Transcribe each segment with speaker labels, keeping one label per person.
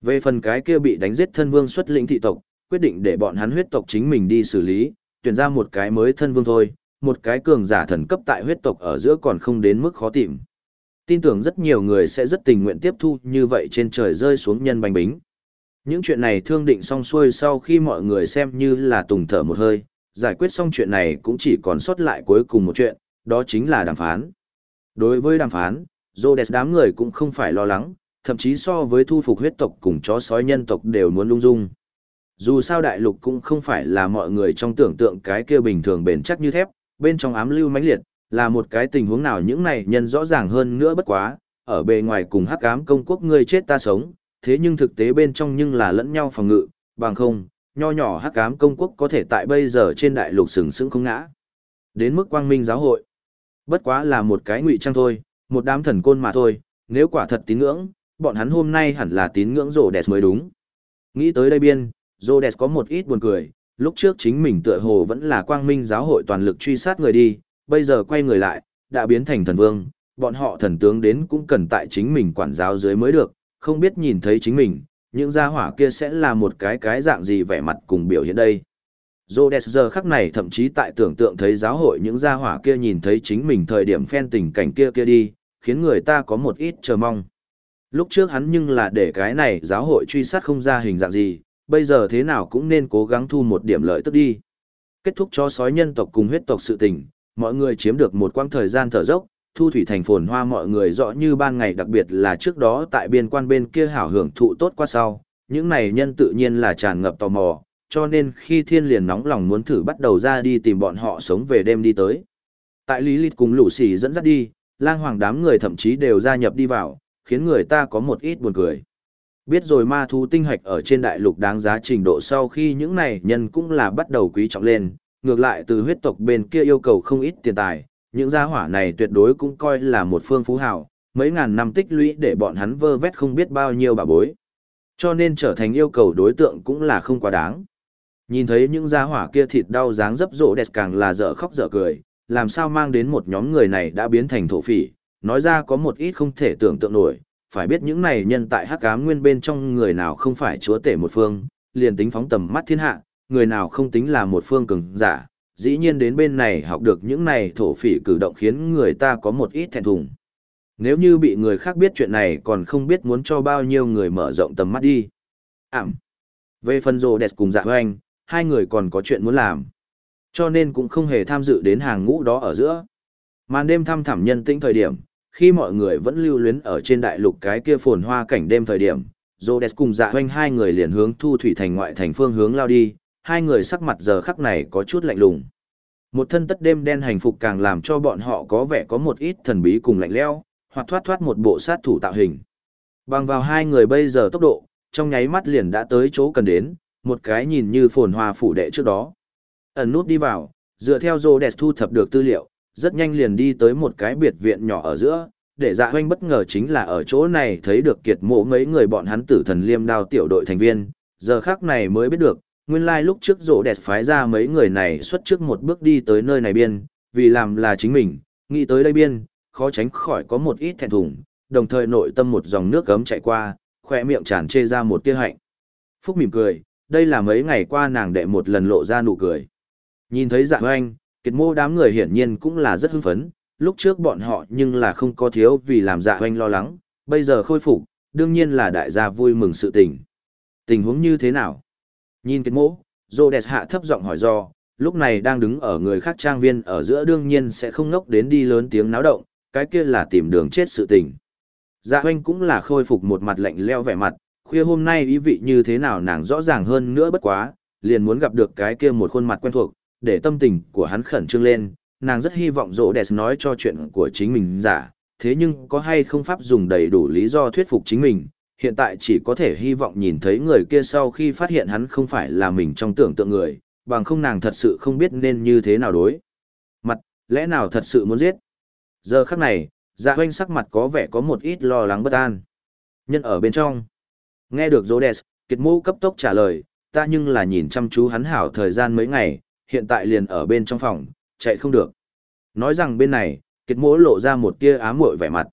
Speaker 1: Về phần cái kia bị đánh giết thân vương xuất lĩnh thị tộc, quyết định để bọn hắn huyết tộc chính mình đi xử lý, tuyển ra một cái mới thân vương thôi, một cái cường giả thần cấp tại huyết tộc ở giữa còn không đến mức khó tìm. Tin tưởng rất nhiều người sẽ rất tình nguyện tiếp thu như vậy trên trời rơi xuống nhân bánh bính. Những chuyện này thương định xong xuôi sau khi mọi người xem như là tùng thở một hơi, giải quyết xong chuyện này cũng chỉ còn sót lại cuối cùng một chuyện, đó chính là đàm phán. Đối với đàm phán, Rhodes đám người cũng không phải lo lắng, thậm chí so với thu phục huyết tộc cùng chó sói nhân tộc đều muốn lung dung. Dù sao đại lục cũng không phải là mọi người trong tưởng tượng cái kia bình thường bền chắc như thép, bên trong ám lưu mãnh liệt, là một cái tình huống nào những này nhân rõ ràng hơn nữa bất quá, ở bề ngoài cùng hắc ám công quốc ngươi chết ta sống, thế nhưng thực tế bên trong nhưng là lẫn nhau phòng ngự, bằng không, nho nhỏ hắc ám công quốc có thể tại bây giờ trên đại lục sừng sững không ngã. Đến mức quang minh giáo hội, bất quá là một cái ngụy trang thôi, một đám thần côn mà thôi, nếu quả thật tín ngưỡng, bọn hắn hôm nay hẳn là tín ngưỡng rồ đẹp mới đúng. Nghĩ tới đây biên, rồ đẹp có một ít buồn cười, lúc trước chính mình tựa hồ vẫn là quang minh giáo hội toàn lực truy sát người đi, bây giờ quay người lại, đã biến thành thần vương, bọn họ thần tướng đến cũng cần tại chính mình quản giáo dưới mới được, không biết nhìn thấy chính mình, những gia hỏa kia sẽ là một cái cái dạng gì vẻ mặt cùng biểu hiện đây. Rhodes giờ khắc này thậm chí tại tưởng tượng thấy giáo hội những gia hỏa kia nhìn thấy chính mình thời điểm phen tình cảnh kia kia đi, khiến người ta có một ít chờ mong. Lúc trước hắn nhưng là để cái này giáo hội truy sát không ra hình dạng gì, bây giờ thế nào cũng nên cố gắng thu một điểm lợi tức đi. Kết thúc cho sói nhân tộc cùng huyết tộc sự tình, mọi người chiếm được một quãng thời gian thở dốc, thu thủy thành phồn hoa mọi người rõ như ban ngày đặc biệt là trước đó tại biên quan bên kia hảo hưởng thụ tốt qua sau, những này nhân tự nhiên là tràn ngập tò mò, cho nên khi thiên liền nóng lòng muốn thử bắt đầu ra đi tìm bọn họ sống về đêm đi tới. Tại Lý Lịt cùng lũ xì dẫn dắt đi, lang hoàng đám người thậm chí đều gia nhập đi vào, khiến người ta có một ít buồn cười. Biết rồi ma thú tinh hạch ở trên đại lục đáng giá trình độ sau khi những này nhân cũng là bắt đầu quý trọng lên, ngược lại từ huyết tộc bên kia yêu cầu không ít tiền tài, những gia hỏa này tuyệt đối cũng coi là một phương phú hào, mấy ngàn năm tích lũy để bọn hắn vơ vét không biết bao nhiêu bà bối. Cho nên trở thành yêu cầu đối tượng cũng là không quá đáng. Nhìn thấy những gia hỏa kia thịt đau dáng dấp rộ đẹp càng là dở khóc dở cười, làm sao mang đến một nhóm người này đã biến thành thổ phỉ, nói ra có một ít không thể tưởng tượng nổi, phải biết những này nhân tại hắc ám nguyên bên trong người nào không phải chúa tể một phương, liền tính phóng tầm mắt thiên hạ, người nào không tính là một phương cường giả, dĩ nhiên đến bên này học được những này thổ phỉ cử động khiến người ta có một ít thẹn thùng. Nếu như bị người khác biết chuyện này còn không biết muốn cho bao nhiêu người mở rộng tầm mắt đi. Ảm. Về phần rồ đẹp cùng dạ hoanh, hai người còn có chuyện muốn làm. Cho nên cũng không hề tham dự đến hàng ngũ đó ở giữa. Màn đêm thăm thẳm nhân tĩnh thời điểm, khi mọi người vẫn lưu luyến ở trên đại lục cái kia phồn hoa cảnh đêm thời điểm, Rhodes cùng dạ hoanh hai người liền hướng thu thủy thành ngoại thành phương hướng lao đi, hai người sắc mặt giờ khắc này có chút lạnh lùng. Một thân tất đêm đen hành phục càng làm cho bọn họ có vẻ có một ít thần bí cùng lạnh lẽo, hoặc thoát thoát một bộ sát thủ tạo hình. Bằng vào hai người bây giờ tốc độ, trong nháy mắt liền đã tới chỗ cần đến, một cái nhìn như phồn hoa phủ đệ trước đó. Ẩn nút đi vào, dựa theo Jodes thu thập được tư liệu, rất nhanh liền đi tới một cái biệt viện nhỏ ở giữa, để dạ hoanh bất ngờ chính là ở chỗ này thấy được kiệt mộ mấy người bọn hắn tử thần liêm đao tiểu đội thành viên, giờ khác này mới biết được, nguyên lai like lúc trước rộ đẹp phái ra mấy người này xuất trước một bước đi tới nơi này biên, vì làm là chính mình, nghĩ tới đây biên, khó tránh khỏi có một ít thẹn thùng, đồng thời nội tâm một dòng nước gấm chạy qua, khỏe miệng tràn chê ra một tia hạnh. Phúc mỉm cười, đây là mấy ngày qua nàng đệ một lần lộ ra nụ cười. Nhìn thấy dạng hoanh, kiệt mô đám người hiển nhiên cũng là rất hưng phấn, lúc trước bọn họ nhưng là không có thiếu vì làm dạ oanh lo lắng, bây giờ khôi phục, đương nhiên là đại gia vui mừng sự tình. Tình huống như thế nào? Nhìn kiệt mô, dô đẹp hạ thấp giọng hỏi do, lúc này đang đứng ở người khác trang viên ở giữa đương nhiên sẽ không ngốc đến đi lớn tiếng náo động, cái kia là tìm đường chết sự tình. Dạ oanh cũng là khôi phục một mặt lạnh leo vẻ mặt, khuya hôm nay ý vị như thế nào nàng rõ ràng hơn nữa bất quá, liền muốn gặp được cái kia một khuôn mặt quen thuộc, để tâm tình của hắn khẩn trương lên, nàng rất hy vọng rỗ đẹp nói cho chuyện của chính mình giả, thế nhưng có hay không pháp dùng đầy đủ lý do thuyết phục chính mình, hiện tại chỉ có thể hy vọng nhìn thấy người kia sau khi phát hiện hắn không phải là mình trong tưởng tượng người, bằng không nàng thật sự không biết nên như thế nào đối. Mặt, lẽ nào thật sự muốn giết? Giờ khắc này, dạ hoanh sắc mặt có vẻ có một ít lo lắng bất an. Nhân ở bên trong. Nghe được Rhodes, Kiệt Mũ cấp tốc trả lời, ta nhưng là nhìn chăm chú hắn hảo thời gian mấy ngày, hiện tại liền ở bên trong phòng, chạy không được. Nói rằng bên này, Kiệt mỗ lộ ra một tia ám muội vẻ mặt.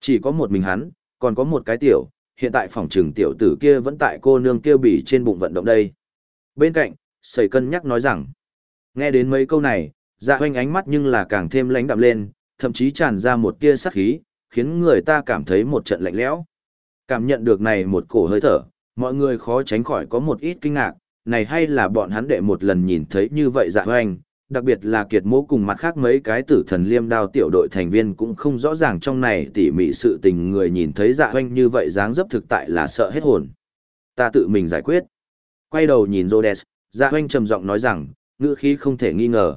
Speaker 1: Chỉ có một mình hắn, còn có một cái tiểu, hiện tại phòng trừng tiểu tử kia vẫn tại cô nương kia bỉ trên bụng vận động đây. Bên cạnh, sầy cân nhắc nói rằng, nghe đến mấy câu này, dạ hoanh ánh mắt nhưng là càng thêm lánh đạm lên, thậm chí tràn ra một tia sắc khí, khiến người ta cảm thấy một trận lạnh lẽo. Cảm nhận được này một cổ hơi thở, mọi người khó tránh khỏi có một ít kinh ngạc, này hay là bọn hắn đệ một lần nhìn thấy như vậy dạ hoành, đặc biệt là kiệt mỗ cùng mặt khác mấy cái tử thần liêm đao tiểu đội thành viên cũng không rõ ràng trong này tỉ mỉ sự tình người nhìn thấy dạ hoành như vậy dáng dấp thực tại là sợ hết hồn. Ta tự mình giải quyết. Quay đầu nhìn Rhodes, dạ hoành trầm giọng nói rằng, ngữ khí không thể nghi ngờ.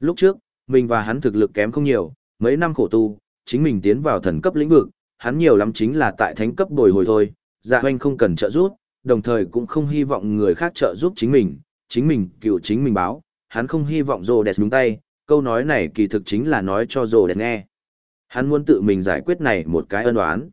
Speaker 1: Lúc trước, mình và hắn thực lực kém không nhiều, mấy năm khổ tu, chính mình tiến vào thần cấp lĩnh vực, hắn nhiều lắm chính là tại thánh cấp bồi hồi thôi, dạ hoành không cần trợ giúp, đồng thời cũng không hy vọng người khác trợ giúp chính mình, chính mình cựu chính mình báo, hắn không hy vọng rồ đẹp đúng tay, câu nói này kỳ thực chính là nói cho rồ đẹp nghe. Hắn muốn tự mình giải quyết này một cái ân oán.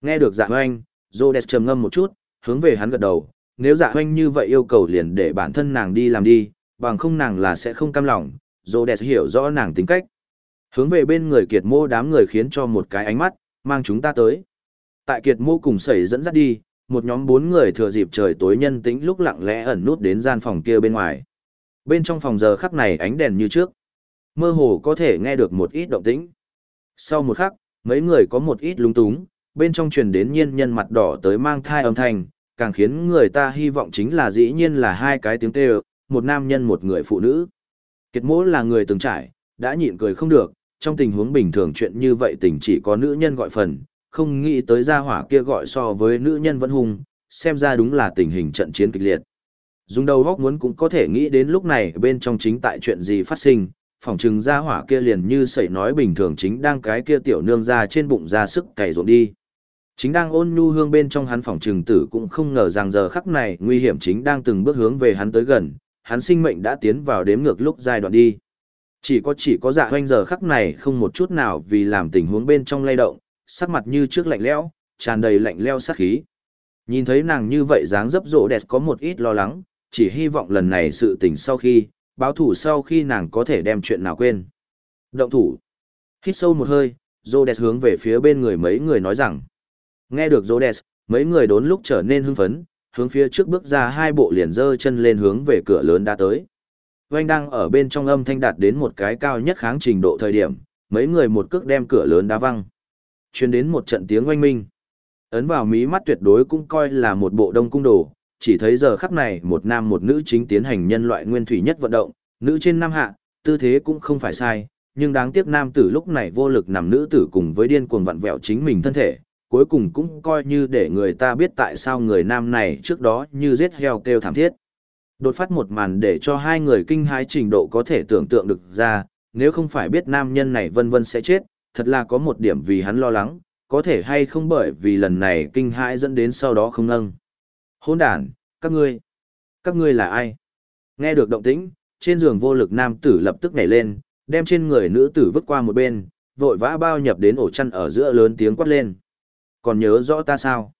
Speaker 1: Nghe được dạ hoanh, rồ đẹp trầm ngâm một chút, hướng về hắn gật đầu, nếu dạ hoanh như vậy yêu cầu liền để bản thân nàng đi làm đi, bằng không nàng là sẽ không cam lòng, rồ đẹp hiểu rõ nàng tính cách. Hướng về bên người kiệt mô đám người khiến cho một cái ánh mắt, mang chúng ta tới. Tại kiệt mô cùng sẩy dẫn dắt đi, một nhóm bốn người thừa dịp trời tối nhân tĩnh lúc lặng lẽ ẩn nút đến gian phòng kia bên ngoài. Bên trong phòng giờ khắc này ánh đèn như trước. Mơ hồ có thể nghe được một ít động tĩnh. Sau một khắc, mấy người có một ít lúng túng, bên trong truyền đến nhiên nhân mặt đỏ tới mang thai âm thanh, càng khiến người ta hy vọng chính là dĩ nhiên là hai cái tiếng kêu, một nam nhân một người phụ nữ. Kiệt mỗ là người từng trải, đã nhịn cười không được, trong tình huống bình thường chuyện như vậy tình chỉ có nữ nhân gọi phần, không nghĩ tới gia hỏa kia gọi so với nữ nhân vẫn hung, xem ra đúng là tình hình trận chiến kịch liệt. Dùng đầu góc muốn cũng có thể nghĩ đến lúc này bên trong chính tại chuyện gì phát sinh, phỏng chừng gia hỏa kia liền như sẩy nói bình thường chính đang cái kia tiểu nương ra trên bụng ra sức cày ruộng đi. Chính đang ôn nhu hương bên trong hắn phỏng trừng tử cũng không ngờ rằng giờ khắc này nguy hiểm chính đang từng bước hướng về hắn tới gần, hắn sinh mệnh đã tiến vào đếm ngược lúc giai đoạn đi. Chỉ có chỉ có dạ hoanh giờ khắc này không một chút nào vì làm tình huống bên trong lay động, sắc mặt như trước lạnh lẽo, tràn đầy lạnh leo sát khí. Nhìn thấy nàng như vậy dáng dấp rộ đẹp có một ít lo lắng, chỉ hy vọng lần này sự tình sau khi, báo thủ sau khi nàng có thể đem chuyện nào quên. Động thủ. Hít sâu một hơi, Rhodes hướng về phía bên người mấy người nói rằng. Nghe được Rhodes, mấy người đốn lúc trở nên hưng phấn, hướng phía trước bước ra hai bộ liền dơ chân lên hướng về cửa lớn đã tới. Oanh đang ở bên trong âm thanh đạt đến một cái cao nhất kháng trình độ thời điểm, mấy người một cước đem cửa lớn đá văng. Chuyên đến một trận tiếng oanh minh. Ấn vào mí mắt tuyệt đối cũng coi là một bộ đông cung đồ, chỉ thấy giờ khắc này một nam một nữ chính tiến hành nhân loại nguyên thủy nhất vận động, nữ trên nam hạ, tư thế cũng không phải sai, nhưng đáng tiếc nam tử lúc này vô lực nằm nữ tử cùng với điên cuồng vặn vẹo chính mình thân thể, cuối cùng cũng coi như để người ta biết tại sao người nam này trước đó như giết heo kêu thảm thiết. Đột phát một màn để cho hai người kinh hãi trình độ có thể tưởng tượng được ra, nếu không phải biết nam nhân này vân vân sẽ chết, thật là có một điểm vì hắn lo lắng, có thể hay không bởi vì lần này kinh hãi dẫn đến sau đó không nâng. Hôn đàn, các ngươi, các ngươi là ai? Nghe được động tĩnh, trên giường vô lực nam tử lập tức nhảy lên, đem trên người nữ tử vứt qua một bên, vội vã bao nhập đến ổ chăn ở giữa lớn tiếng quát lên. Còn nhớ rõ ta sao?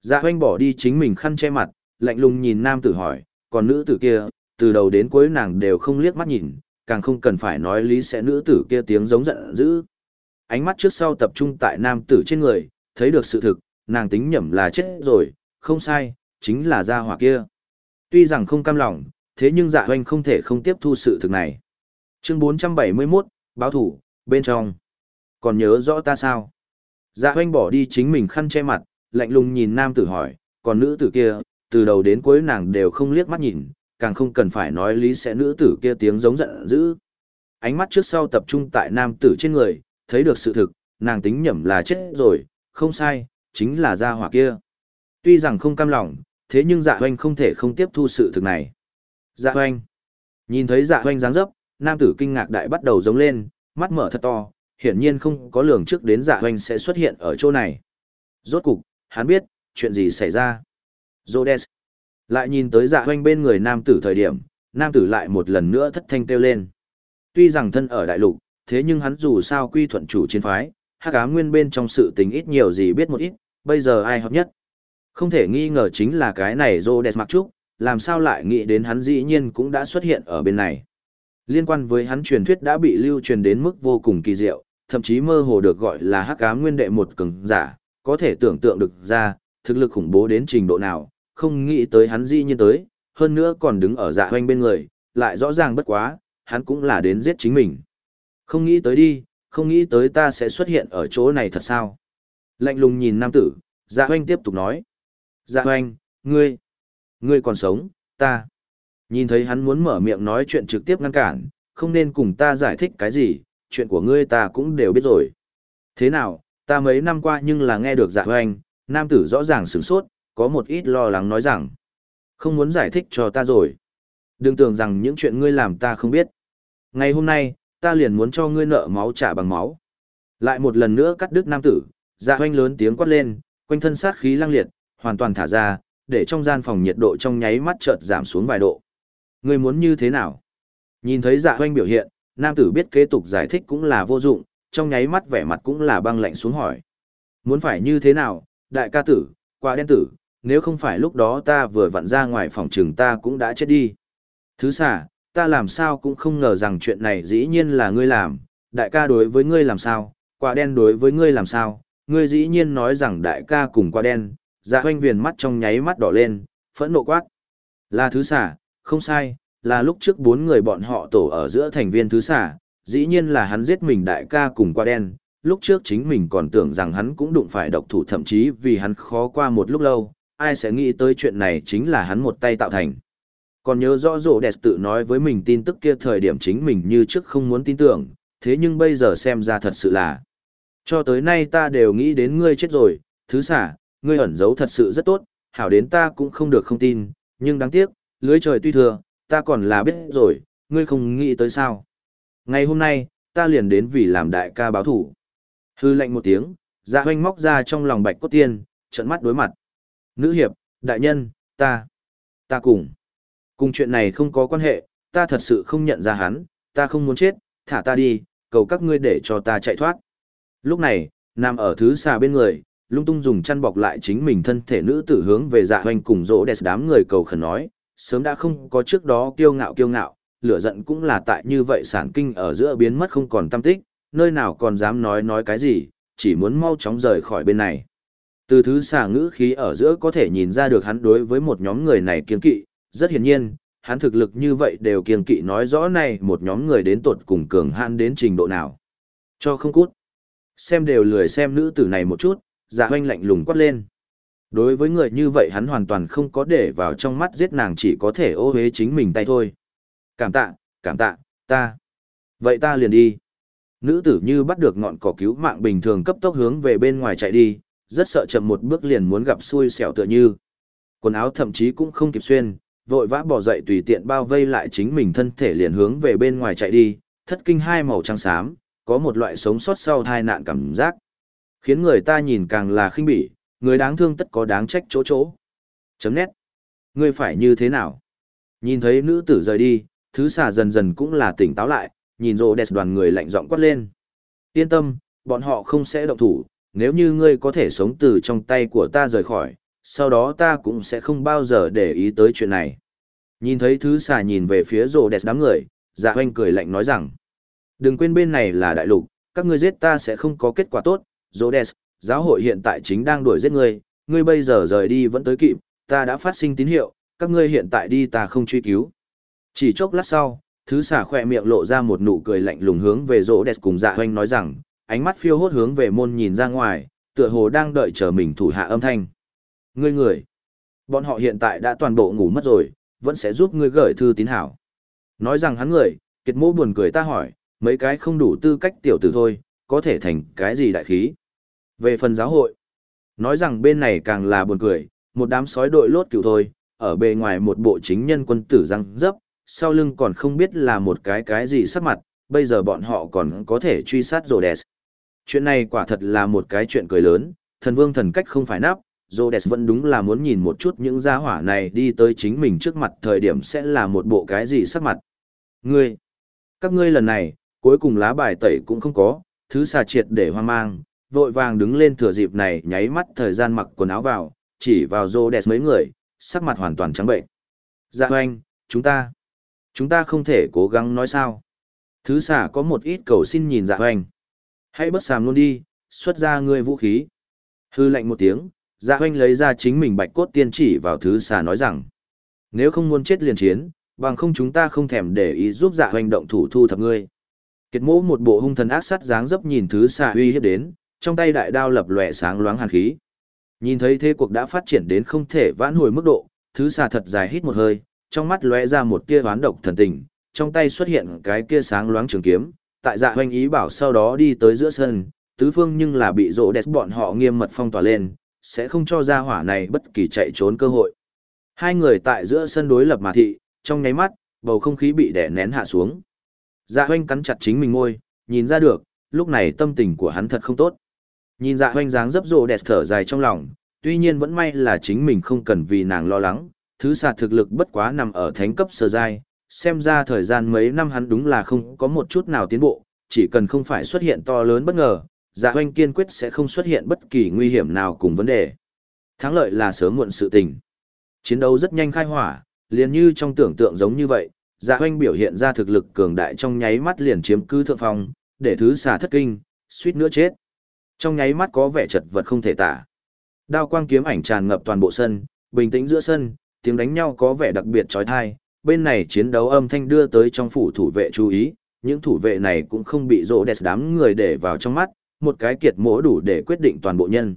Speaker 1: Dạ hoanh bỏ đi chính mình khăn che mặt, lạnh lùng nhìn nam tử hỏi, còn nữ tử kia, từ đầu đến cuối nàng đều không liếc mắt nhìn, càng không cần phải nói lý sẽ nữ tử kia tiếng giống giận dữ. Ánh mắt trước sau tập trung tại nam tử trên người, thấy được sự thực, nàng tính nhẩm là chết rồi, không sai, chính là gia hỏa kia. Tuy rằng không cam lòng, thế nhưng dạ hoanh không thể không tiếp thu sự thực này. Chương 471, báo thủ, bên trong. Còn nhớ rõ ta sao? Dạ hoanh bỏ đi chính mình khăn che mặt, lạnh lùng nhìn nam tử hỏi, còn nữ tử kia, từ đầu đến cuối nàng đều không liếc mắt nhìn, càng không cần phải nói lý sẽ nữ tử kia tiếng giống giận dữ. Ánh mắt trước sau tập trung tại nam tử trên người, thấy được sự thực, nàng tính nhẩm là chết rồi, không sai, chính là gia hỏa kia. Tuy rằng không cam lòng, thế nhưng dạ hoanh không thể không tiếp thu sự thực này. Dạ hoanh. Nhìn thấy dạ hoanh dáng dấp, nam tử kinh ngạc đại bắt đầu giống lên, mắt mở thật to, hiển nhiên không có lường trước đến dạ hoanh sẽ xuất hiện ở chỗ này. Rốt cục, hắn biết, chuyện gì xảy ra. Zodes. Lại nhìn tới dạ hoanh bên người nam tử thời điểm, nam tử lại một lần nữa thất thanh kêu lên. Tuy rằng thân ở đại lục, thế nhưng hắn dù sao quy thuận chủ chiến phái, hắc ám nguyên bên trong sự tình ít nhiều gì biết một ít, bây giờ ai hợp nhất. Không thể nghi ngờ chính là cái này Rhodes mặc trúc, làm sao lại nghĩ đến hắn dĩ nhiên cũng đã xuất hiện ở bên này. Liên quan với hắn truyền thuyết đã bị lưu truyền đến mức vô cùng kỳ diệu, thậm chí mơ hồ được gọi là hắc ám nguyên đệ một cường giả, có thể tưởng tượng được ra, thực lực khủng bố đến trình độ nào, không nghĩ tới hắn dĩ nhiên tới, hơn nữa còn đứng ở dạ hoanh bên người, lại rõ ràng bất quá, hắn cũng là đến giết chính mình. Không nghĩ tới đi, không nghĩ tới ta sẽ xuất hiện ở chỗ này thật sao. Lạnh lùng nhìn nam tử, dạ hoanh tiếp tục nói. Dạ hoanh, ngươi, ngươi còn sống, ta. Nhìn thấy hắn muốn mở miệng nói chuyện trực tiếp ngăn cản, không nên cùng ta giải thích cái gì, chuyện của ngươi ta cũng đều biết rồi. Thế nào, ta mấy năm qua nhưng là nghe được dạ hoanh, nam tử rõ ràng sửng sốt, có một ít lo lắng nói rằng, không muốn giải thích cho ta rồi. Đừng tưởng rằng những chuyện ngươi làm ta không biết. Ngày hôm nay, ta liền muốn cho ngươi nợ máu trả bằng máu. Lại một lần nữa cắt đứt nam tử, dạ hoanh lớn tiếng quát lên, quanh thân sát khí lăng liệt, hoàn toàn thả ra, để trong gian phòng nhiệt độ trong nháy mắt chợt giảm xuống vài độ. Ngươi muốn như thế nào? Nhìn thấy dạ hoanh biểu hiện, nam tử biết kế tục giải thích cũng là vô dụng, trong nháy mắt vẻ mặt cũng là băng lạnh xuống hỏi. Muốn phải như thế nào, đại ca tử, quả đen tử, nếu không phải lúc đó ta vừa vặn ra ngoài phòng trường ta cũng đã chết đi. Thứ xả, ta làm sao cũng không ngờ rằng chuyện này dĩ nhiên là ngươi làm, đại ca đối với ngươi làm sao, quả đen đối với ngươi làm sao, ngươi dĩ nhiên nói rằng đại ca cùng quả đen, dạ hoanh viền mắt trong nháy mắt đỏ lên, phẫn nộ quát. Là thứ xả, không sai, là lúc trước bốn người bọn họ tổ ở giữa thành viên thứ xả, dĩ nhiên là hắn giết mình đại ca cùng quả đen, lúc trước chính mình còn tưởng rằng hắn cũng đụng phải độc thủ thậm chí vì hắn khó qua một lúc lâu, ai sẽ nghĩ tới chuyện này chính là hắn một tay tạo thành. Còn nhớ rõ rổ đẹp tự nói với mình tin tức kia thời điểm chính mình như trước không muốn tin tưởng, thế nhưng bây giờ xem ra thật sự là. Cho tới nay ta đều nghĩ đến ngươi chết rồi, thứ xả, ngươi ẩn giấu thật sự rất tốt, hảo đến ta cũng không được không tin, nhưng đáng tiếc, lưới trời tuy thừa, ta còn là biết rồi, ngươi không nghĩ tới sao. Ngày hôm nay, ta liền đến vì làm đại ca báo thủ. Hư lệnh một tiếng, dạ hoanh móc ra trong lòng bạch cốt tiên, trận mắt đối mặt. Nữ hiệp, đại nhân, ta, ta cùng. Cùng chuyện này không có quan hệ, ta thật sự không nhận ra hắn, ta không muốn chết, thả ta đi, cầu các ngươi để cho ta chạy thoát. Lúc này, nằm ở thứ xà bên người, lung tung dùng chăn bọc lại chính mình thân thể nữ tử hướng về dạ hoành cùng rỗ đẹp đám người cầu khẩn nói, sớm đã không có trước đó kiêu ngạo kiêu ngạo, lửa giận cũng là tại như vậy sản kinh ở giữa biến mất không còn tâm tích, nơi nào còn dám nói nói cái gì, chỉ muốn mau chóng rời khỏi bên này. Từ thứ xà ngữ khí ở giữa có thể nhìn ra được hắn đối với một nhóm người này kiên kỵ, rất hiển nhiên, hắn thực lực như vậy đều kiên kỵ nói rõ này một nhóm người đến tột cùng cường han đến trình độ nào. Cho không cút. Xem đều lười xem nữ tử này một chút, dạ hoanh lạnh lùng quát lên. Đối với người như vậy hắn hoàn toàn không có để vào trong mắt giết nàng chỉ có thể ô hế chính mình tay thôi. Cảm tạ, cảm tạ, ta. Vậy ta liền đi. Nữ tử như bắt được ngọn cỏ cứu mạng bình thường cấp tốc hướng về bên ngoài chạy đi, rất sợ chậm một bước liền muốn gặp xui xẻo tựa như. Quần áo thậm chí cũng không kịp xuyên, vội vã bỏ dậy tùy tiện bao vây lại chính mình thân thể liền hướng về bên ngoài chạy đi, thất kinh hai màu trắng xám, có một loại sống sót sau tai nạn cảm giác. Khiến người ta nhìn càng là khinh bỉ, người đáng thương tất có đáng trách chỗ chỗ. Chấm nét. Ngươi phải như thế nào? Nhìn thấy nữ tử rời đi, thứ xà dần dần cũng là tỉnh táo lại, nhìn rồ đẹp đoàn người lạnh giọng quát lên. Yên tâm, bọn họ không sẽ động thủ, nếu như ngươi có thể sống từ trong tay của ta rời khỏi, sau đó ta cũng sẽ không bao giờ để ý tới chuyện này. Nhìn thấy thứ xà nhìn về phía rồ đẹp đám người, dạ hoanh cười lạnh nói rằng, đừng quên bên này là đại lục, các ngươi giết ta sẽ không có kết quả tốt, rồ đẹp, giáo hội hiện tại chính đang đuổi giết ngươi, ngươi bây giờ rời đi vẫn tới kịp, ta đã phát sinh tín hiệu, các ngươi hiện tại đi ta không truy cứu. Chỉ chốc lát sau, thứ xà khỏe miệng lộ ra một nụ cười lạnh lùng hướng về rỗ đẹp cùng dạ hoanh nói rằng, ánh mắt phiêu hốt hướng về môn nhìn ra ngoài, tựa hồ đang đợi chờ mình thủ hạ âm thanh. Ngươi người, bọn họ hiện tại đã toàn bộ ngủ mất rồi, vẫn sẽ giúp ngươi gửi thư tín hảo. Nói rằng hắn người, kiệt mô buồn cười ta hỏi, mấy cái không đủ tư cách tiểu tử thôi, có thể thành cái gì đại khí. Về phần giáo hội, nói rằng bên này càng là buồn cười, một đám sói đội lốt cựu thôi, ở bề ngoài một bộ chính nhân quân tử răng dấp, sau lưng còn không biết là một cái cái gì sắc mặt, bây giờ bọn họ còn có thể truy sát rồ đẹp. Chuyện này quả thật là một cái chuyện cười lớn, thần vương thần cách không phải nắp, Rhodes vẫn đúng là muốn nhìn một chút những gia hỏa này đi tới chính mình trước mặt thời điểm sẽ là một bộ cái gì sắc mặt. Ngươi, các ngươi lần này, cuối cùng lá bài tẩy cũng không có, thứ xà triệt để hoang mang, vội vàng đứng lên thừa dịp này nháy mắt thời gian mặc quần áo vào, chỉ vào Rhodes mấy người, sắc mặt hoàn toàn trắng bệnh. Dạ hoanh, chúng ta, chúng ta không thể cố gắng nói sao. Thứ xà có một ít cầu xin nhìn dạ hoanh. Hãy bất sàm luôn đi, xuất ra ngươi vũ khí. Hư lệnh một tiếng, dạ oanh lấy ra chính mình bạch cốt tiên chỉ vào thứ xà nói rằng, nếu không muốn chết liền chiến, bằng không chúng ta không thèm để ý giúp dạ oanh động thủ thu thập ngươi. Kiệt mỗ một bộ hung thần ác sắt dáng dấp nhìn thứ xà uy hiếp đến, trong tay đại đao lập lòe sáng loáng hàn khí. Nhìn thấy thế cuộc đã phát triển đến không thể vãn hồi mức độ, thứ xà thật dài hít một hơi, trong mắt lóe ra một tia oán độc thần tình, trong tay xuất hiện cái kia sáng loáng trường kiếm, tại dạ Hoành ý bảo sau đó đi tới giữa sân, tứ phương nhưng là bị rộ đẹp bọn họ nghiêm mật phong tỏa lên, sẽ không cho ra hỏa này bất kỳ chạy trốn cơ hội. Hai người tại giữa sân đối lập mà thị, trong nháy mắt, bầu không khí bị đè nén hạ xuống. Dạ hoanh cắn chặt chính mình ngôi, nhìn ra được, lúc này tâm tình của hắn thật không tốt. Nhìn dạ hoanh dáng dấp rộ đẹp thở dài trong lòng, tuy nhiên vẫn may là chính mình không cần vì nàng lo lắng, thứ xa thực lực bất quá nằm ở thánh cấp sơ giai, xem ra thời gian mấy năm hắn đúng là không có một chút nào tiến bộ, chỉ cần không phải xuất hiện to lớn bất ngờ, dạ hoanh kiên quyết sẽ không xuất hiện bất kỳ nguy hiểm nào cùng vấn đề. Thắng lợi là sớm muộn sự tình. Chiến đấu rất nhanh khai hỏa, liền như trong tưởng tượng giống như vậy, dạ hoanh biểu hiện ra thực lực cường đại trong nháy mắt liền chiếm cứ thượng phong, để thứ xà thất kinh, suýt nữa chết. Trong nháy mắt có vẻ chật vật không thể tả. Đao quang kiếm ảnh tràn ngập toàn bộ sân, bình tĩnh giữa sân, tiếng đánh nhau có vẻ đặc biệt trói thai, bên này chiến đấu âm thanh đưa tới trong phủ thủ vệ chú ý, những thủ vệ này cũng không bị rỗ đẹp đám người để vào trong mắt, một cái kiệt mỗ đủ để quyết định toàn bộ nhân.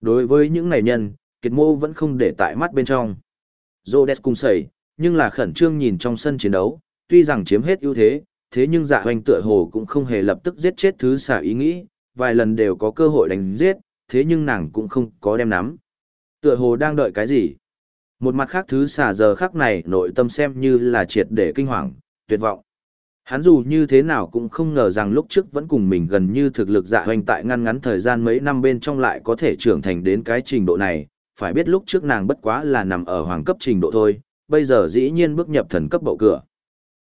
Speaker 1: Đối với những này nhân, kiệt mô vẫn không để tại mắt bên trong. Zodes đẹp cùng sẩy, nhưng là khẩn trương nhìn trong sân chiến đấu, tuy rằng chiếm hết ưu thế, thế nhưng dạ hoành tựa hồ cũng không hề lập tức giết chết thứ xả ý nghĩ, vài lần đều có cơ hội đánh giết, thế nhưng nàng cũng không có đem nắm. Tựa hồ đang đợi cái gì? Một mặt khác thứ xả giờ khắc này nội tâm xem như là triệt để kinh hoàng, tuyệt vọng. Hắn dù như thế nào cũng không ngờ rằng lúc trước vẫn cùng mình gần như thực lực dạ hoành tại ngăn ngắn thời gian mấy năm bên trong lại có thể trưởng thành đến cái trình độ này, phải biết lúc trước nàng bất quá là nằm ở hoàng cấp trình độ thôi, bây giờ dĩ nhiên bước nhập thần cấp bậu cửa.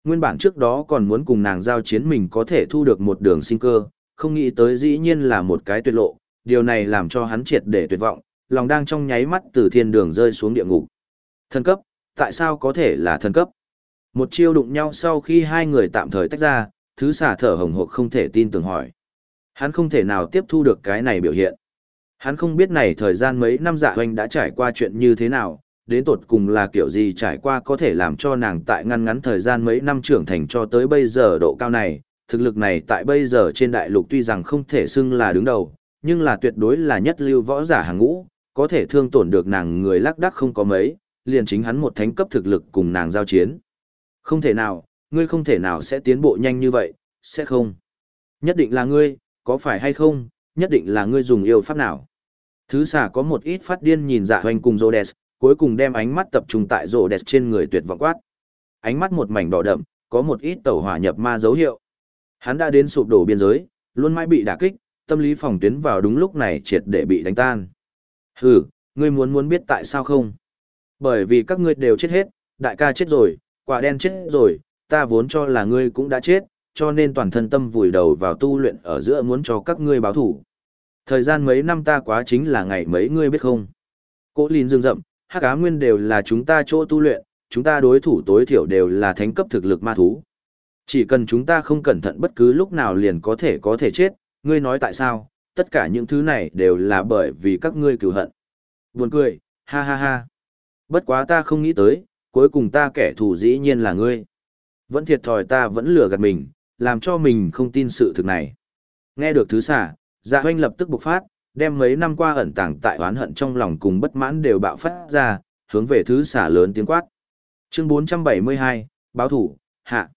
Speaker 1: Nguyên bản trước đó còn muốn cùng nàng giao chiến mình có thể thu được một đường sinh cơ, không nghĩ tới dĩ nhiên là một cái tuyệt lộ, điều này làm cho hắn triệt để tuyệt vọng, lòng đang trong nháy mắt từ thiên đường rơi xuống địa ngục. Thần cấp, tại sao có thể là thần cấp? Một chiêu đụng nhau sau khi hai người tạm thời tách ra, thứ xả thở hồng hộc không thể tin tưởng hỏi. Hắn không thể nào tiếp thu được cái này biểu hiện. Hắn không biết này thời gian mấy năm dạ hoành đã trải qua chuyện như thế nào, đến tột cùng là kiểu gì trải qua có thể làm cho nàng tại ngăn ngắn thời gian mấy năm trưởng thành cho tới bây giờ độ cao này, thực lực này tại bây giờ trên đại lục tuy rằng không thể xưng là đứng đầu, nhưng là tuyệt đối là nhất lưu võ giả hàng ngũ, có thể thương tổn được nàng người lác đắc không có mấy, liền chính hắn một thánh cấp thực lực cùng nàng giao chiến. Không thể nào, ngươi không thể nào sẽ tiến bộ nhanh như vậy, sẽ không. Nhất định là ngươi, có phải hay không, nhất định là ngươi dùng yêu pháp nào. Thứ xà có một ít phát điên nhìn dạ hoành cùng Rhodes, cuối cùng đem ánh mắt tập trung tại Rhodes trên người tuyệt vọng quát. Ánh mắt một mảnh đỏ đậm, có một ít tẩu hỏa nhập ma dấu hiệu. Hắn đã đến sụp đổ biên giới, luôn mãi bị đả kích, tâm lý phòng tuyến vào đúng lúc này triệt để bị đánh tan. Hừ, ngươi muốn muốn biết tại sao không? Bởi vì các ngươi đều chết hết, đại ca chết rồi, quả đen chết rồi, ta vốn cho là ngươi cũng đã chết, cho nên toàn thân tâm vùi đầu vào tu luyện ở giữa muốn cho các ngươi báo thủ. Thời gian mấy năm ta quá chính là ngày mấy ngươi biết không? Cố Lìn dương rậm, hắc á nguyên đều là chúng ta chỗ tu luyện, chúng ta đối thủ tối thiểu đều là thánh cấp thực lực ma thú. Chỉ cần chúng ta không cẩn thận bất cứ lúc nào liền có thể có thể chết, ngươi nói tại sao, tất cả những thứ này đều là bởi vì các ngươi cửu hận. Buồn cười, ha ha ha. Bất quá ta không nghĩ tới, cuối cùng ta kẻ thù dĩ nhiên là ngươi. Vẫn thiệt thòi ta vẫn lừa gạt mình, làm cho mình không tin sự thực này. Nghe được thứ xả, dạ hoanh lập tức bộc phát, đem mấy năm qua ẩn tàng tại oán hận trong lòng cùng bất mãn đều bạo phát ra, hướng về thứ xả lớn tiếng quát. Chương 472, báo thủ, hạ.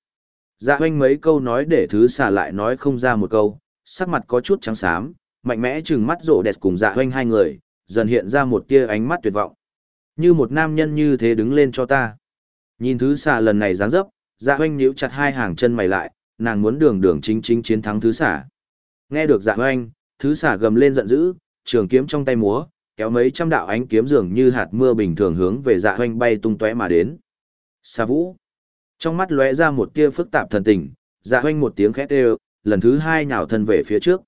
Speaker 1: Dạ hoanh mấy câu nói để thứ xả lại nói không ra một câu, sắc mặt có chút trắng xám, mạnh mẽ trừng mắt rộ đẹp cùng dạ hoanh hai người, dần hiện ra một tia ánh mắt tuyệt vọng. Như một nam nhân như thế đứng lên cho ta. Nhìn thứ xả lần này dáng dấp, dạ hoanh nhíu chặt hai hàng chân mày lại, nàng muốn đường đường chính chính chiến thắng thứ xả. Nghe được dạ hoanh, thứ xả gầm lên giận dữ, trường kiếm trong tay múa, kéo mấy trăm đạo ánh kiếm dường như hạt mưa bình thường hướng về dạ hoanh bay tung tóe mà đến. Sa vũ. Trong mắt lóe ra một tia phức tạp thần tình, dạ hoanh một tiếng khét đều, lần thứ hai nhào thân về phía trước.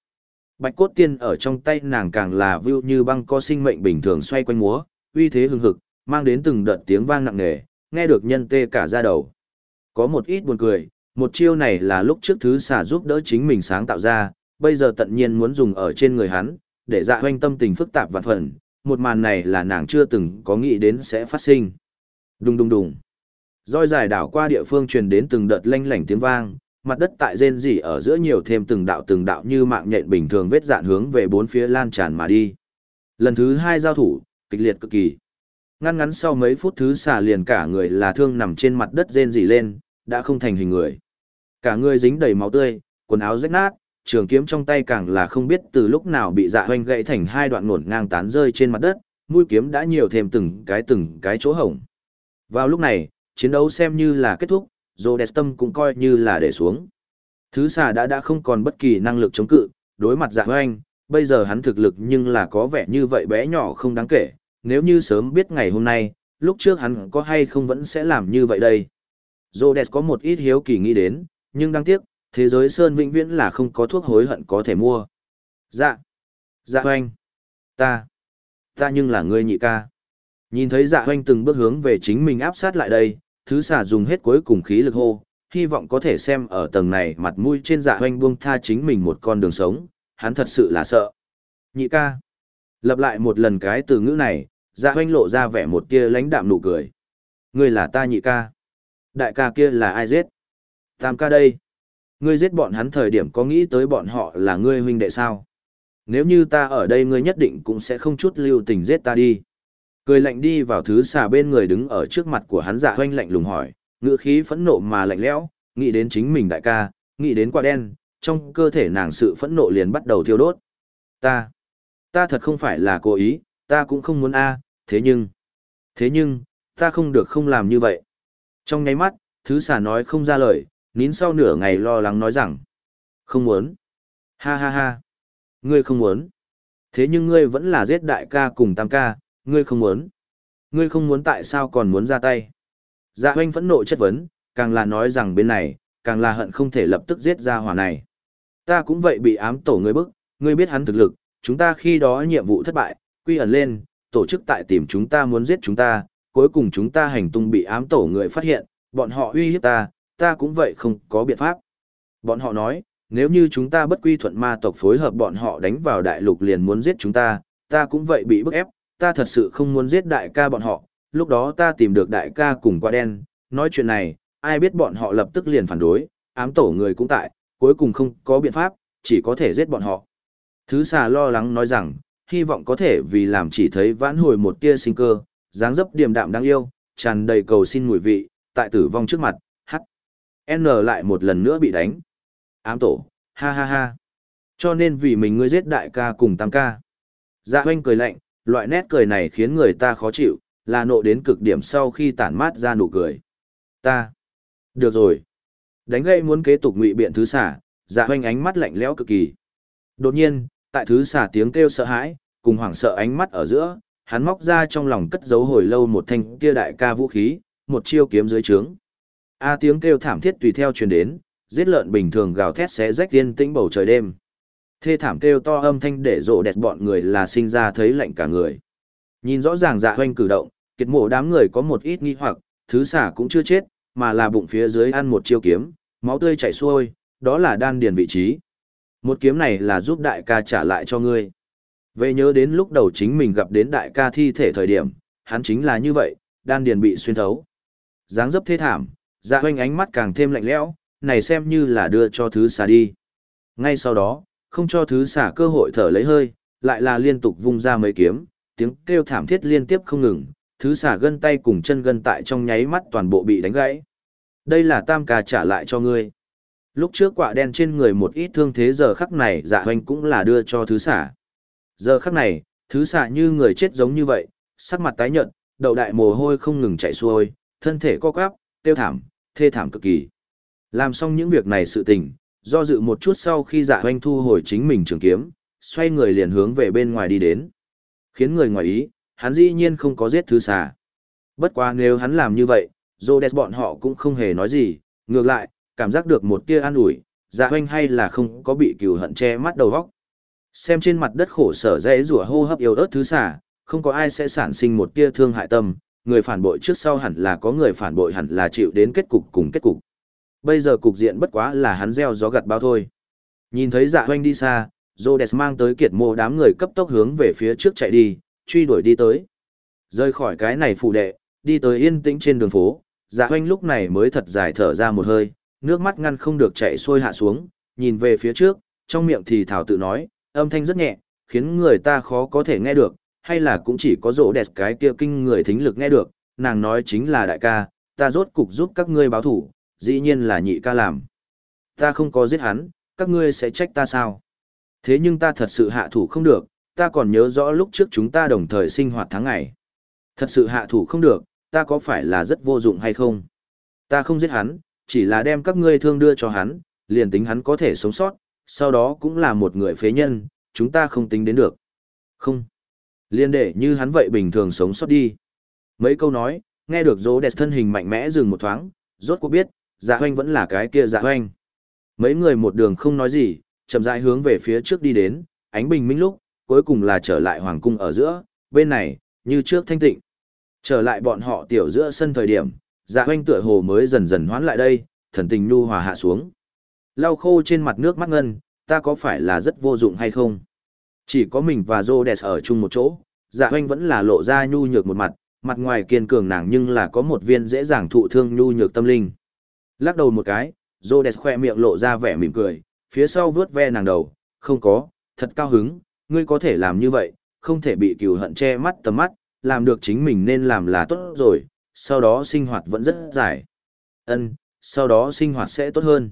Speaker 1: Bạch cốt tiên ở trong tay nàng càng là view như băng co sinh mệnh bình thường xoay quanh múa, uy thế hừng hực, mang đến từng đợt tiếng vang nặng nề, nghe được nhân tê cả da đầu. Có một ít buồn cười, một chiêu này là lúc trước thứ xả giúp đỡ chính mình sáng tạo ra, bây giờ tận nhiên muốn dùng ở trên người hắn, để dạ hoanh tâm tình phức tạp và phần, một màn này là nàng chưa từng có nghĩ đến sẽ phát sinh. Đùng đùng đùng. Roi dài đảo qua địa phương truyền đến từng đợt lanh lảnh tiếng vang, mặt đất tại rên rỉ ở giữa nhiều thêm từng đạo từng đạo như mạng nhện bình thường vết dạn hướng về bốn phía lan tràn mà đi. Lần thứ hai giao thủ, kịch liệt cực kỳ. Ngăn ngắn sau mấy phút thứ xà liền cả người là thương nằm trên mặt đất rên rỉ lên, đã không thành hình người. Cả người dính đầy máu tươi, quần áo rách nát, trường kiếm trong tay càng là không biết từ lúc nào bị dạ hoanh gãy thành hai đoạn ngổn ngang tán rơi trên mặt đất, mũi kiếm đã nhiều thêm từng cái từng cái chỗ hổng. Vào lúc này, chiến đấu xem như là kết thúc, Rhodestâm cũng coi như là để xuống. Thứ xà đã đã không còn bất kỳ năng lực chống cự, đối mặt dạ hoanh, bây giờ hắn thực lực nhưng là có vẻ như vậy bé nhỏ không đáng kể, nếu như sớm biết ngày hôm nay, lúc trước hắn có hay không vẫn sẽ làm như vậy đây. Rhodes có một ít hiếu kỳ nghĩ đến, nhưng đáng tiếc, thế giới sơn vĩnh viễn là không có thuốc hối hận có thể mua. Dạ, dạ hoanh, ta, ta nhưng là người nhị ca. Nhìn thấy dạ hoanh từng bước hướng về chính mình áp sát lại đây, thứ xà dùng hết cuối cùng khí lực hô, hy vọng có thể xem ở tầng này mặt mũi trên dạ hoanh buông tha chính mình một con đường sống, hắn thật sự là sợ. Nhị ca. Lặp lại một lần cái từ ngữ này, dạ hoanh lộ ra vẻ một tia lãnh đạm nụ cười. Ngươi là ta nhị ca. Đại ca kia là ai giết? Tam ca đây. Ngươi giết bọn hắn thời điểm có nghĩ tới bọn họ là ngươi huynh đệ sao? Nếu như ta ở đây ngươi nhất định cũng sẽ không chút lưu tình giết ta đi. Cười lạnh đi vào thứ xà bên người đứng ở trước mặt của hắn dạ hoanh lạnh lùng hỏi, ngữ khí phẫn nộ mà lạnh lẽo, nghĩ đến chính mình đại ca, nghĩ đến quả đen, trong cơ thể nàng sự phẫn nộ liền bắt đầu thiêu đốt. Ta, ta thật không phải là cố ý, ta cũng không muốn a, thế nhưng, thế nhưng, ta không được không làm như vậy. Trong nháy mắt, thứ xà nói không ra lời, nín sau nửa ngày lo lắng nói rằng, không muốn. Ha ha ha, ngươi không muốn. Thế nhưng ngươi vẫn là giết đại ca cùng tam ca, ngươi không muốn. Ngươi không muốn tại sao còn muốn ra tay. Dạ hoanh phẫn nộ chất vấn, càng là nói rằng bên này, càng là hận không thể lập tức giết ra hỏa này. Ta cũng vậy bị ám tổ ngươi bức, ngươi biết hắn thực lực, chúng ta khi đó nhiệm vụ thất bại, quy ẩn lên, tổ chức tại tìm chúng ta muốn giết chúng ta, cuối cùng chúng ta hành tung bị ám tổ người phát hiện, bọn họ uy hiếp ta, ta cũng vậy không có biện pháp. Bọn họ nói, nếu như chúng ta bất quy thuận ma tộc phối hợp bọn họ đánh vào đại lục liền muốn giết chúng ta, ta cũng vậy bị bức ép, ta thật sự không muốn giết đại ca bọn họ, lúc đó ta tìm được đại ca cùng qua đen, nói chuyện này, ai biết bọn họ lập tức liền phản đối, ám tổ người cũng tại, cuối cùng không có biện pháp, chỉ có thể giết bọn họ. Thứ xà lo lắng nói rằng, hy vọng có thể vì làm chỉ thấy vãn hồi một tia sinh cơ, dáng dấp điềm đạm đáng yêu, tràn đầy cầu xin mùi vị, tại tử vong trước mặt, hắc. N lại một lần nữa bị đánh. Ám tổ, ha ha ha. Cho nên vì mình ngươi giết đại ca cùng tam ca. Dạ hoanh cười lạnh, loại nét cười này khiến người ta khó chịu, là nộ đến cực điểm sau khi tản mát ra nụ cười. Ta. Được rồi. Đánh gây muốn kế tục ngụy biện thứ xả, dạ hoanh ánh mắt lạnh lẽo cực kỳ. Đột nhiên, tại thứ xả tiếng kêu sợ hãi, cùng hoảng sợ ánh mắt ở giữa, hắn móc ra trong lòng cất giấu hồi lâu một thanh kia đại ca vũ khí, một chiêu kiếm dưới trướng. A tiếng kêu thảm thiết tùy theo truyền đến, giết lợn bình thường gào thét xé rách tiên tĩnh bầu trời đêm. Thê thảm kêu to âm thanh để rộ đẹp bọn người là sinh ra thấy lạnh cả người. Nhìn rõ ràng dạ hoanh cử động, kiệt mộ đám người có một ít nghi hoặc, thứ xả cũng chưa chết, mà là bụng phía dưới ăn một chiêu kiếm, máu tươi chảy xuôi, đó là đan điền vị trí. Một kiếm này là giúp đại ca trả lại cho ngươi. Về nhớ đến lúc đầu chính mình gặp đến đại ca thi thể thời điểm, hắn chính là như vậy, đan điền bị xuyên thấu. dáng dấp thê thảm, dạ hoanh ánh mắt càng thêm lạnh lẽo, này xem như là đưa cho thứ xả đi. Ngay sau đó, không cho thứ xả cơ hội thở lấy hơi, lại là liên tục vung ra mấy kiếm, tiếng kêu thảm thiết liên tiếp không ngừng, thứ xả gân tay cùng chân gân tại trong nháy mắt toàn bộ bị đánh gãy. Đây là tam ca trả lại cho ngươi. Lúc trước quạ đen trên người một ít thương thế giờ khắc này dạ hoành cũng là đưa cho thứ xả. Giờ khắc này, thứ xả như người chết giống như vậy, sắc mặt tái nhợt, đầu đại mồ hôi không ngừng chảy xuôi, thân thể co quắp, tiêu thảm, thê thảm cực kỳ. Làm xong những việc này sự tình, do dự một chút sau khi dạ hoanh thu hồi chính mình trường kiếm, xoay người liền hướng về bên ngoài đi đến. Khiến người ngoài ý, hắn dĩ nhiên không có giết thứ xả. Bất quá nếu hắn làm như vậy, Rhodes bọn họ cũng không hề nói gì, ngược lại, cảm giác được một tia an ủi, dạ hoanh hay là không có bị cừu hận che mắt đầu vóc. Xem trên mặt đất khổ sở dễ rủa hô hấp yếu ớt thứ xả, không có ai sẽ sản sinh một tia thương hại tâm, người phản bội trước sau hẳn là có người phản bội hẳn là chịu đến kết cục cùng kết cục. Bây giờ cục diện bất quá là hắn gieo gió gặt bao thôi. Nhìn thấy dạ hoanh đi xa, Rhodes mang tới kiệt mộ đám người cấp tốc hướng về phía trước chạy đi, truy đuổi đi tới. Rơi khỏi cái này phụ đệ, đi tới yên tĩnh trên đường phố, dạ hoanh lúc này mới thật dài thở ra một hơi, nước mắt ngăn không được chạy xuôi hạ xuống, nhìn về phía trước, trong miệng thì thảo tự nói, âm thanh rất nhẹ, khiến người ta khó có thể nghe được, hay là cũng chỉ có rỗ đẹp cái kia kinh người thính lực nghe được, nàng nói chính là đại ca, ta rốt cục giúp các ngươi báo thủ, dĩ nhiên là nhị ca làm. Ta không có giết hắn, các ngươi sẽ trách ta sao? Thế nhưng ta thật sự hạ thủ không được, ta còn nhớ rõ lúc trước chúng ta đồng thời sinh hoạt tháng ngày. Thật sự hạ thủ không được, ta có phải là rất vô dụng hay không? Ta không giết hắn, chỉ là đem các ngươi thương đưa cho hắn, liền tính hắn có thể sống sót, sau đó cũng là một người phế nhân, chúng ta không tính đến được. Không. Liên để như hắn vậy bình thường sống sót đi. Mấy câu nói, nghe được dỗ đẹp thân hình mạnh mẽ dừng một thoáng, rốt cuộc biết, dạ hoanh vẫn là cái kia dạ hoanh. Mấy người một đường không nói gì, chậm rãi hướng về phía trước đi đến, ánh bình minh lúc, cuối cùng là trở lại hoàng cung ở giữa, bên này, như trước thanh tịnh. Trở lại bọn họ tiểu giữa sân thời điểm, dạ oanh tựa hồ mới dần dần hoán lại đây, thần tình nu hòa hạ xuống. Lau khô trên mặt nước mắt ngân, ta có phải là rất vô dụng hay không? Chỉ có mình và Rhodes ở chung một chỗ, dạ oanh vẫn là lộ ra nhu nhược một mặt, mặt ngoài kiên cường nàng nhưng là có một viên dễ dàng thụ thương nhu nhược tâm linh. Lắc đầu một cái, Rhodes khoe miệng lộ ra vẻ mỉm cười, phía sau vướt ve nàng đầu, không có, thật cao hứng, ngươi có thể làm như vậy, không thể bị cừu hận che mắt tầm mắt, làm được chính mình nên làm là tốt rồi, sau đó sinh hoạt vẫn rất dài. Ân, sau đó sinh hoạt sẽ tốt hơn.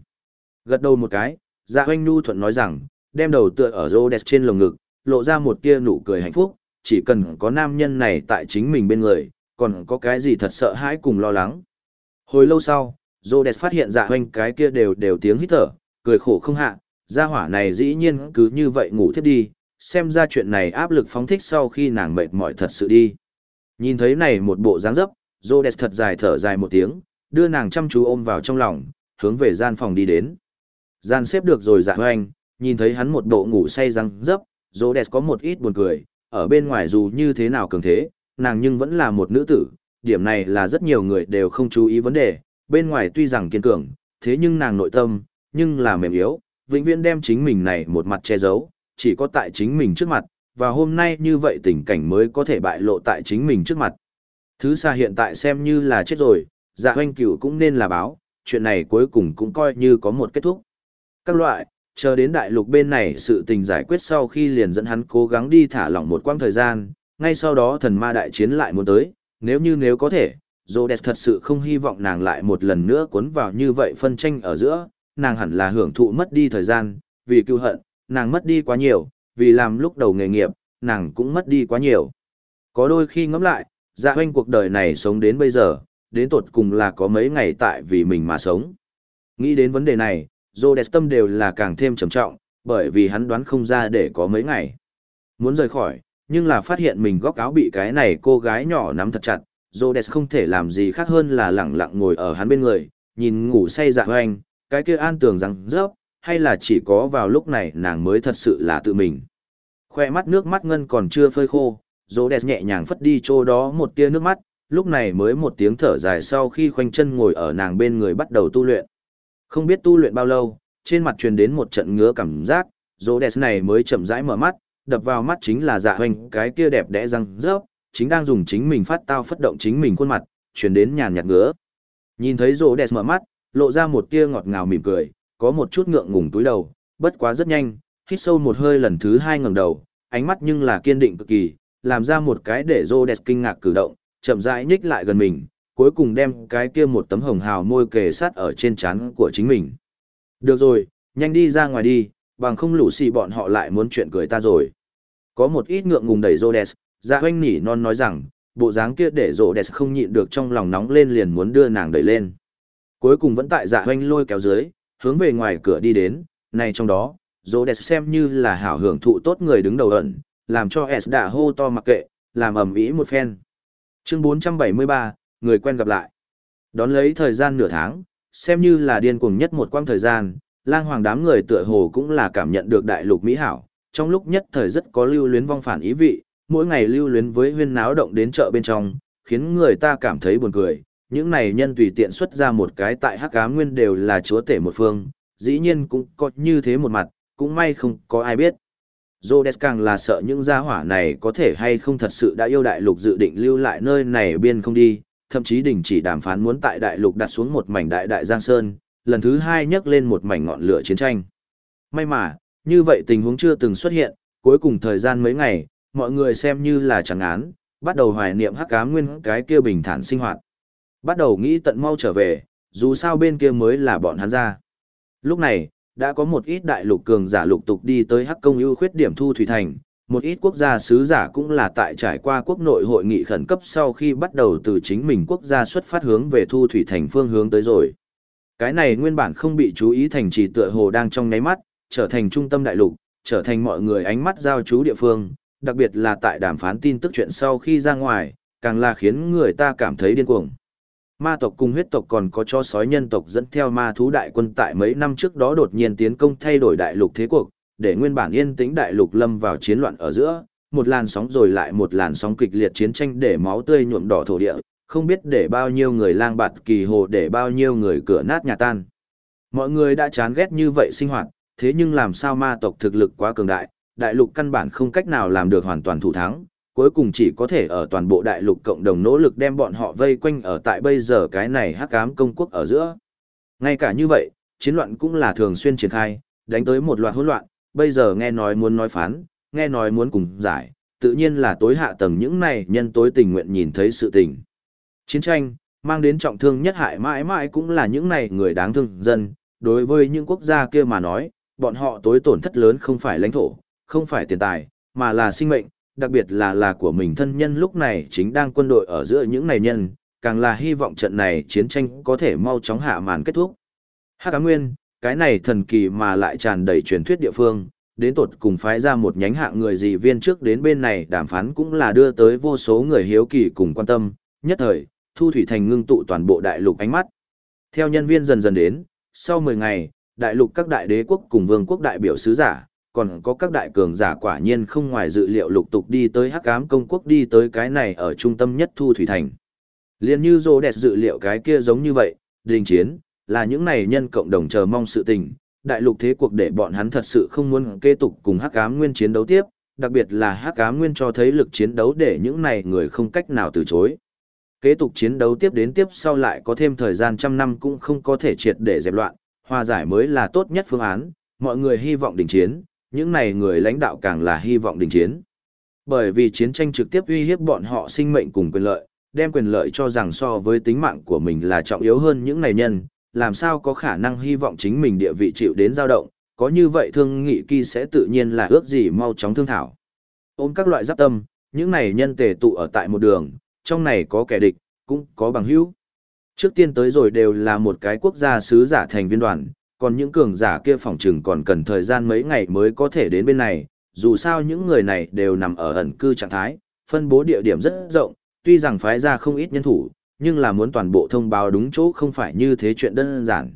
Speaker 1: Gật đầu một cái, dạ Hoành nu thuận nói rằng, đem đầu tựa ở Rhodes trên lồng ngực, lộ ra một tia nụ cười hạnh phúc, chỉ cần có nam nhân này tại chính mình bên người, còn có cái gì thật sợ hãi cùng lo lắng. Hồi lâu sau, Rhodes phát hiện dạ Hoành cái kia đều đều tiếng hít thở, cười khổ không hạ, gia hỏa này dĩ nhiên cứ như vậy ngủ thiếp đi, xem ra chuyện này áp lực phóng thích sau khi nàng mệt mỏi thật sự đi. Nhìn thấy này một bộ dáng dấp, Rhodes thật dài thở dài một tiếng, đưa nàng chăm chú ôm vào trong lòng, hướng về gian phòng đi đến. Gian xếp được rồi dạ hoanh, nhìn thấy hắn một bộ ngủ say răng dấp, Rhodes có một ít buồn cười, ở bên ngoài dù như thế nào cường thế, nàng nhưng vẫn là một nữ tử, điểm này là rất nhiều người đều không chú ý vấn đề, bên ngoài tuy rằng kiên cường, thế nhưng nàng nội tâm, nhưng là mềm yếu, vĩnh viễn đem chính mình này một mặt che giấu, chỉ có tại chính mình trước mặt, và hôm nay như vậy tình cảnh mới có thể bại lộ tại chính mình trước mặt. Thứ xa hiện tại xem như là chết rồi, dạ hoanh cửu cũng nên là báo, chuyện này cuối cùng cũng coi như có một kết thúc. Các loại, chờ đến đại lục bên này sự tình giải quyết sau khi liền dẫn hắn cố gắng đi thả lỏng một quãng thời gian, ngay sau đó thần ma đại chiến lại muốn tới, nếu như nếu có thể, Rhodes thật sự không hy vọng nàng lại một lần nữa cuốn vào như vậy phân tranh ở giữa, nàng hẳn là hưởng thụ mất đi thời gian, vì cứu hận, nàng mất đi quá nhiều, vì làm lúc đầu nghề nghiệp, nàng cũng mất đi quá nhiều. Có đôi khi ngẫm lại, dạ hoanh cuộc đời này sống đến bây giờ, đến tột cùng là có mấy ngày tại vì mình mà sống. Nghĩ đến vấn đề này, Rhodes tâm đều là càng thêm trầm trọng, bởi vì hắn đoán không ra để có mấy ngày. Muốn rời khỏi, nhưng là phát hiện mình góc áo bị cái này cô gái nhỏ nắm thật chặt, Rhodes không thể làm gì khác hơn là lẳng lặng ngồi ở hắn bên người, nhìn ngủ say dạ hoanh, cái kia an tường rằng rớp, hay là chỉ có vào lúc này nàng mới thật sự là tự mình. Khoe mắt nước mắt ngân còn chưa phơi khô, Rhodes nhẹ nhàng phất đi chỗ đó một tia nước mắt, lúc này mới một tiếng thở dài sau khi khoanh chân ngồi ở nàng bên người bắt đầu tu luyện. Không biết tu luyện bao lâu, trên mặt truyền đến một trận ngứa cảm giác, Rhodes này mới chậm rãi mở mắt, đập vào mắt chính là dạ hoành cái kia đẹp đẽ răng rớp, chính đang dùng chính mình phát tao phất động chính mình khuôn mặt, truyền đến nhàn nhạt ngứa. Nhìn thấy Rhodes mở mắt, lộ ra một tia ngọt ngào mỉm cười, có một chút ngượng ngùng túi đầu, bất quá rất nhanh, hít sâu một hơi lần thứ hai ngẩng đầu, ánh mắt nhưng là kiên định cực kỳ, làm ra một cái để Rhodes kinh ngạc cử động, chậm rãi nhích lại gần mình, cuối cùng đem cái kia một tấm hồng hào môi kề sát ở trên trán của chính mình. Được rồi, nhanh đi ra ngoài đi, bằng không lũ xì bọn họ lại muốn chuyện cười ta rồi. Có một ít ngượng ngùng đẩy Rhodes, ra hoanh nỉ non nói rằng, bộ dáng kia để Rhodes không nhịn được trong lòng nóng lên liền muốn đưa nàng đẩy lên. Cuối cùng vẫn tại dạ hoanh lôi kéo dưới, hướng về ngoài cửa đi đến, này trong đó, Rhodes xem như là hảo hưởng thụ tốt người đứng đầu ẩn, làm cho S đã hô to mặc kệ, làm ẩm ý một phen. Chương 473, người quen gặp lại. Đón lấy thời gian nửa tháng, xem như là điên cuồng nhất một quãng thời gian, lang hoàng đám người tựa hồ cũng là cảm nhận được đại lục mỹ hảo, trong lúc nhất thời rất có lưu luyến vong phản ý vị, mỗi ngày lưu luyến với huyên náo động đến chợ bên trong, khiến người ta cảm thấy buồn cười. Những này nhân tùy tiện xuất ra một cái tại hắc ám nguyên đều là chúa tể một phương, dĩ nhiên cũng có như thế một mặt, cũng may không có ai biết. Rhodes càng là sợ những gia hỏa này có thể hay không thật sự đã yêu đại lục dự định lưu lại nơi này biên không đi, thậm chí đình chỉ đàm phán muốn tại đại lục đặt xuống một mảnh đại đại giang sơn, lần thứ hai nhấc lên một mảnh ngọn lửa chiến tranh. May mà, như vậy tình huống chưa từng xuất hiện, cuối cùng thời gian mấy ngày, mọi người xem như là chẳng án, bắt đầu hoài niệm hắc cá nguyên cái kia bình thản sinh hoạt. Bắt đầu nghĩ tận mau trở về, dù sao bên kia mới là bọn hắn ra. Lúc này, đã có một ít đại lục cường giả lục tục đi tới hắc công ưu khuyết điểm thu thủy thành, một ít quốc gia sứ giả cũng là tại trải qua quốc nội hội nghị khẩn cấp sau khi bắt đầu từ chính mình quốc gia xuất phát hướng về thu thủy thành phương hướng tới rồi. Cái này nguyên bản không bị chú ý thành trì tựa hồ đang trong nháy mắt, trở thành trung tâm đại lục, trở thành mọi người ánh mắt giao chú địa phương, đặc biệt là tại đàm phán tin tức chuyện sau khi ra ngoài, càng là khiến người ta cảm thấy điên cuồng. Ma tộc cùng huyết tộc còn có cho sói nhân tộc dẫn theo ma thú đại quân tại mấy năm trước đó đột nhiên tiến công thay đổi đại lục thế cuộc, để nguyên bản yên tĩnh đại lục lâm vào chiến loạn ở giữa, một làn sóng rồi lại một làn sóng kịch liệt chiến tranh để máu tươi nhuộm đỏ thổ địa, không biết để bao nhiêu người lang bạt kỳ hồ để bao nhiêu người cửa nát nhà tan. Mọi người đã chán ghét như vậy sinh hoạt, thế nhưng làm sao ma tộc thực lực quá cường đại, đại lục căn bản không cách nào làm được hoàn toàn thủ thắng, cuối cùng chỉ có thể ở toàn bộ đại lục cộng đồng nỗ lực đem bọn họ vây quanh ở tại bây giờ cái này hắc ám công quốc ở giữa. Ngay cả như vậy, chiến loạn cũng là thường xuyên triển khai, đánh tới một loạt hỗn loạn, bây giờ nghe nói muốn nói phán, nghe nói muốn cùng giải, tự nhiên là tối hạ tầng những này nhân tối tình nguyện nhìn thấy sự tình. Chiến tranh, mang đến trọng thương nhất hại mãi mãi cũng là những này người đáng thương dân, đối với những quốc gia kia mà nói, bọn họ tối tổn thất lớn không phải lãnh thổ, không phải tiền tài, mà là sinh mệnh, đặc biệt là là của mình thân nhân lúc này chính đang quân đội ở giữa những này nhân, càng là hy vọng trận này chiến tranh có thể mau chóng hạ màn kết thúc. Hắc Cá Nguyên, cái này thần kỳ mà lại tràn đầy truyền thuyết địa phương, đến tột cùng phái ra một nhánh hạng người dị viên trước đến bên này đàm phán cũng là đưa tới vô số người hiếu kỳ cùng quan tâm, nhất thời, Thu Thủy Thành ngưng tụ toàn bộ đại lục ánh mắt. Theo nhân viên dần dần đến, sau 10 ngày, đại lục các đại đế quốc cùng vương quốc đại biểu sứ giả, còn có các đại cường giả quả nhiên không ngoài dự liệu lục tục đi tới hắc ám công quốc đi tới cái này ở trung tâm nhất thu thủy thành. Liên như rô đẹp dự liệu cái kia giống như vậy, đình chiến, là những này nhân cộng đồng chờ mong sự tình, đại lục thế cuộc để bọn hắn thật sự không muốn kế tục cùng hắc ám nguyên chiến đấu tiếp, đặc biệt là hắc ám nguyên cho thấy lực chiến đấu để những này người không cách nào từ chối. Kế tục chiến đấu tiếp đến tiếp sau lại có thêm thời gian trăm năm cũng không có thể triệt để dẹp loạn, hòa giải mới là tốt nhất phương án, mọi người hy vọng đình chiến, những này người lãnh đạo càng là hy vọng đình chiến. Bởi vì chiến tranh trực tiếp uy hiếp bọn họ sinh mệnh cùng quyền lợi, đem quyền lợi cho rằng so với tính mạng của mình là trọng yếu hơn những này nhân, làm sao có khả năng hy vọng chính mình địa vị chịu đến dao động, có như vậy thương nghị kỳ sẽ tự nhiên là ước gì mau chóng thương thảo. Ôm các loại giáp tâm, những này nhân tề tụ ở tại một đường, trong này có kẻ địch, cũng có bằng hữu. Trước tiên tới rồi đều là một cái quốc gia sứ giả thành viên đoàn, còn những cường giả kia phòng trừng còn cần thời gian mấy ngày mới có thể đến bên này, dù sao những người này đều nằm ở ẩn cư trạng thái, phân bố địa điểm rất rộng, tuy rằng phái ra không ít nhân thủ, nhưng là muốn toàn bộ thông báo đúng chỗ không phải như thế chuyện đơn giản.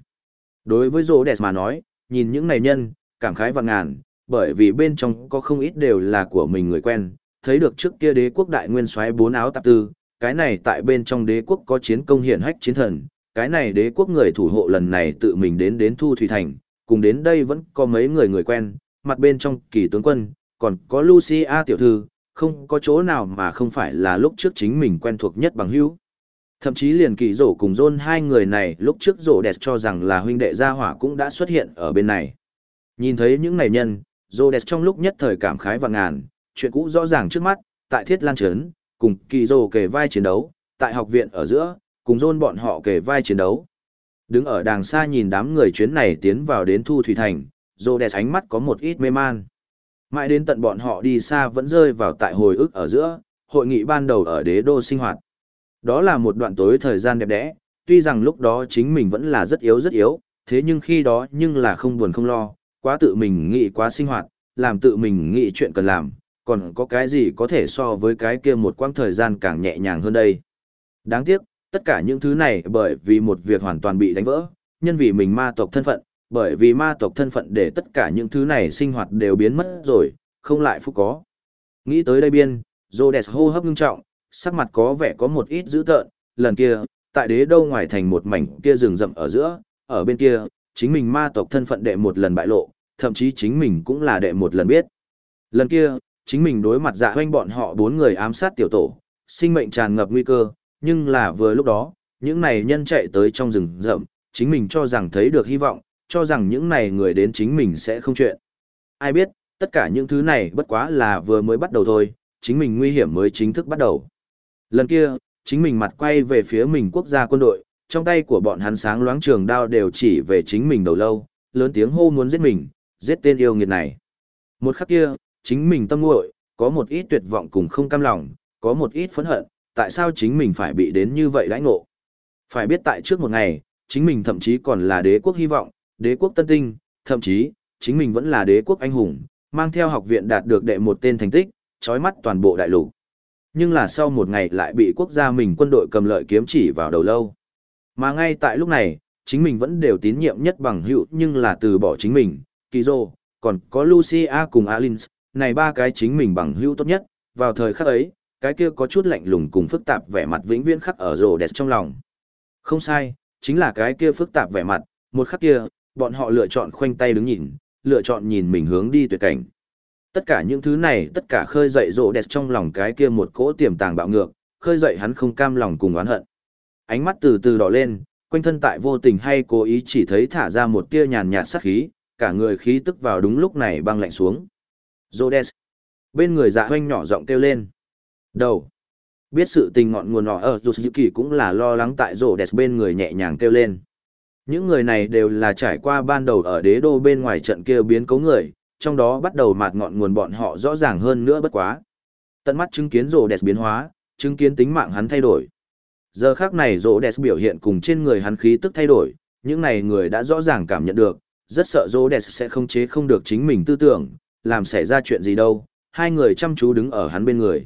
Speaker 1: Đối với Rô Đẹp mà nói, nhìn những này nhân, cảm khái vạn ngàn, bởi vì bên trong có không ít đều là của mình người quen, thấy được trước kia đế quốc đại nguyên soái bốn áo tạp tư, cái này tại bên trong đế quốc có chiến công hiển hách chiến thần, cái này đế quốc người thủ hộ lần này tự mình đến đến Thu Thủy Thành, cùng đến đây vẫn có mấy người người quen, mặt bên trong kỳ tướng quân, còn có Lucia tiểu thư, không có chỗ nào mà không phải là lúc trước chính mình quen thuộc nhất bằng hữu. Thậm chí liền kỳ rổ cùng John hai người này lúc trước rổ đẹp cho rằng là huynh đệ gia hỏa cũng đã xuất hiện ở bên này. Nhìn thấy những này nhân, rổ đẹp trong lúc nhất thời cảm khái và ngàn, chuyện cũ rõ ràng trước mắt, tại thiết lan trấn, cùng kỳ rổ kề vai chiến đấu, tại học viện ở giữa, cùng dôn bọn họ kề vai chiến đấu. Đứng ở đàng xa nhìn đám người chuyến này tiến vào đến Thu Thủy Thành, rô đẹp ánh mắt có một ít mê man. Mãi đến tận bọn họ đi xa vẫn rơi vào tại hồi ức ở giữa, hội nghị ban đầu ở đế đô sinh hoạt. Đó là một đoạn tối thời gian đẹp đẽ, tuy rằng lúc đó chính mình vẫn là rất yếu rất yếu, thế nhưng khi đó nhưng là không buồn không lo, quá tự mình nghĩ quá sinh hoạt, làm tự mình nghĩ chuyện cần làm, còn có cái gì có thể so với cái kia một quãng thời gian càng nhẹ nhàng hơn đây. Đáng tiếc, tất cả những thứ này bởi vì một việc hoàn toàn bị đánh vỡ, nhân vì mình ma tộc thân phận, bởi vì ma tộc thân phận để tất cả những thứ này sinh hoạt đều biến mất rồi, không lại phúc có. Nghĩ tới đây biên, Rhodes hô hấp ngưng trọng, sắc mặt có vẻ có một ít dữ tợn, lần kia, tại đế đâu ngoài thành một mảnh kia rừng rậm ở giữa, ở bên kia, chính mình ma tộc thân phận đệ một lần bại lộ, thậm chí chính mình cũng là đệ một lần biết. Lần kia, chính mình đối mặt dạ hoanh bọn họ bốn người ám sát tiểu tổ, sinh mệnh tràn ngập nguy cơ, nhưng là vừa lúc đó, những này nhân chạy tới trong rừng rậm, chính mình cho rằng thấy được hy vọng, cho rằng những này người đến chính mình sẽ không chuyện. Ai biết, tất cả những thứ này bất quá là vừa mới bắt đầu thôi, chính mình nguy hiểm mới chính thức bắt đầu. Lần kia, chính mình mặt quay về phía mình quốc gia quân đội, trong tay của bọn hắn sáng loáng trường đao đều chỉ về chính mình đầu lâu, lớn tiếng hô muốn giết mình, giết tên yêu nghiệt này. Một khắc kia, chính mình tâm nguội, có một ít tuyệt vọng cùng không cam lòng, có một ít phẫn hận, tại sao chính mình phải bị đến như vậy đãi ngộ. Phải biết tại trước một ngày, chính mình thậm chí còn là đế quốc hy vọng, đế quốc tân tinh, thậm chí, chính mình vẫn là đế quốc anh hùng, mang theo học viện đạt được đệ một tên thành tích, trói mắt toàn bộ đại lục. Nhưng là sau một ngày lại bị quốc gia mình quân đội cầm lợi kiếm chỉ vào đầu lâu. Mà ngay tại lúc này, chính mình vẫn đều tín nhiệm nhất bằng hữu nhưng là từ bỏ chính mình, Kizo, còn có Lucia cùng Alins, này ba cái chính mình bằng hữu tốt nhất, vào thời khắc ấy, cái kia có chút lạnh lùng cùng phức tạp vẻ mặt vĩnh viễn khắc ở rồ đẹp trong lòng. Không sai, chính là cái kia phức tạp vẻ mặt, một khắc kia, bọn họ lựa chọn khoanh tay đứng nhìn, lựa chọn nhìn mình hướng đi tuyệt cảnh. Tất cả những thứ này, tất cả khơi dậy rồ đẹp trong lòng cái kia một cỗ tiềm tàng bạo ngược, khơi dậy hắn không cam lòng cùng oán hận. Ánh mắt từ từ đỏ lên, quanh thân tại vô tình hay cố ý chỉ thấy thả ra một tia nhàn nhạt sát khí, cả người khí tức vào đúng lúc này băng lạnh xuống. Rhodes. Bên người dạ hoanh nhỏ giọng kêu lên. Đầu. Biết sự tình ngọn nguồn nọ ở kỳ cũng là lo lắng tại Rhodes bên người nhẹ nhàng kêu lên. Những người này đều là trải qua ban đầu ở đế đô bên ngoài trận kia biến cấu người, trong đó bắt đầu mạt ngọn nguồn bọn họ rõ ràng hơn nữa bất quá. Tận mắt chứng kiến Rhodes biến hóa, chứng kiến tính mạng hắn thay đổi. Giờ khác này Rhodes biểu hiện cùng trên người hắn khí tức thay đổi, những này người đã rõ ràng cảm nhận được, rất sợ Rhodes sẽ không chế không được chính mình tư tưởng, làm xảy ra chuyện gì đâu, hai người chăm chú đứng ở hắn bên người.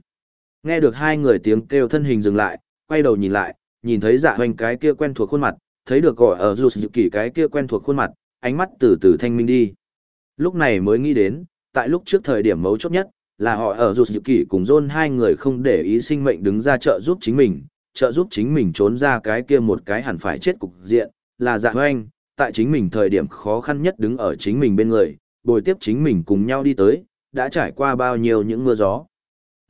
Speaker 1: Nghe được hai người tiếng kêu thân hình dừng lại, quay đầu nhìn lại, nhìn thấy dạ hoành cái kia quen thuộc khuôn mặt, thấy được gọi ở dù dự kỳ cái kia quen thuộc khuôn mặt, ánh mắt từ từ thanh minh đi. Lúc này mới nghĩ đến, tại lúc trước thời điểm mấu chốt nhất, là họ ở dù dự kỳ cùng John hai người không để ý sinh mệnh đứng ra trợ giúp chính mình, trợ giúp chính mình trốn ra cái kia một cái hẳn phải chết cục diện, là dạ hoành, tại chính mình thời điểm khó khăn nhất đứng ở chính mình bên người, bồi tiếp chính mình cùng nhau đi tới, đã trải qua bao nhiêu những mưa gió.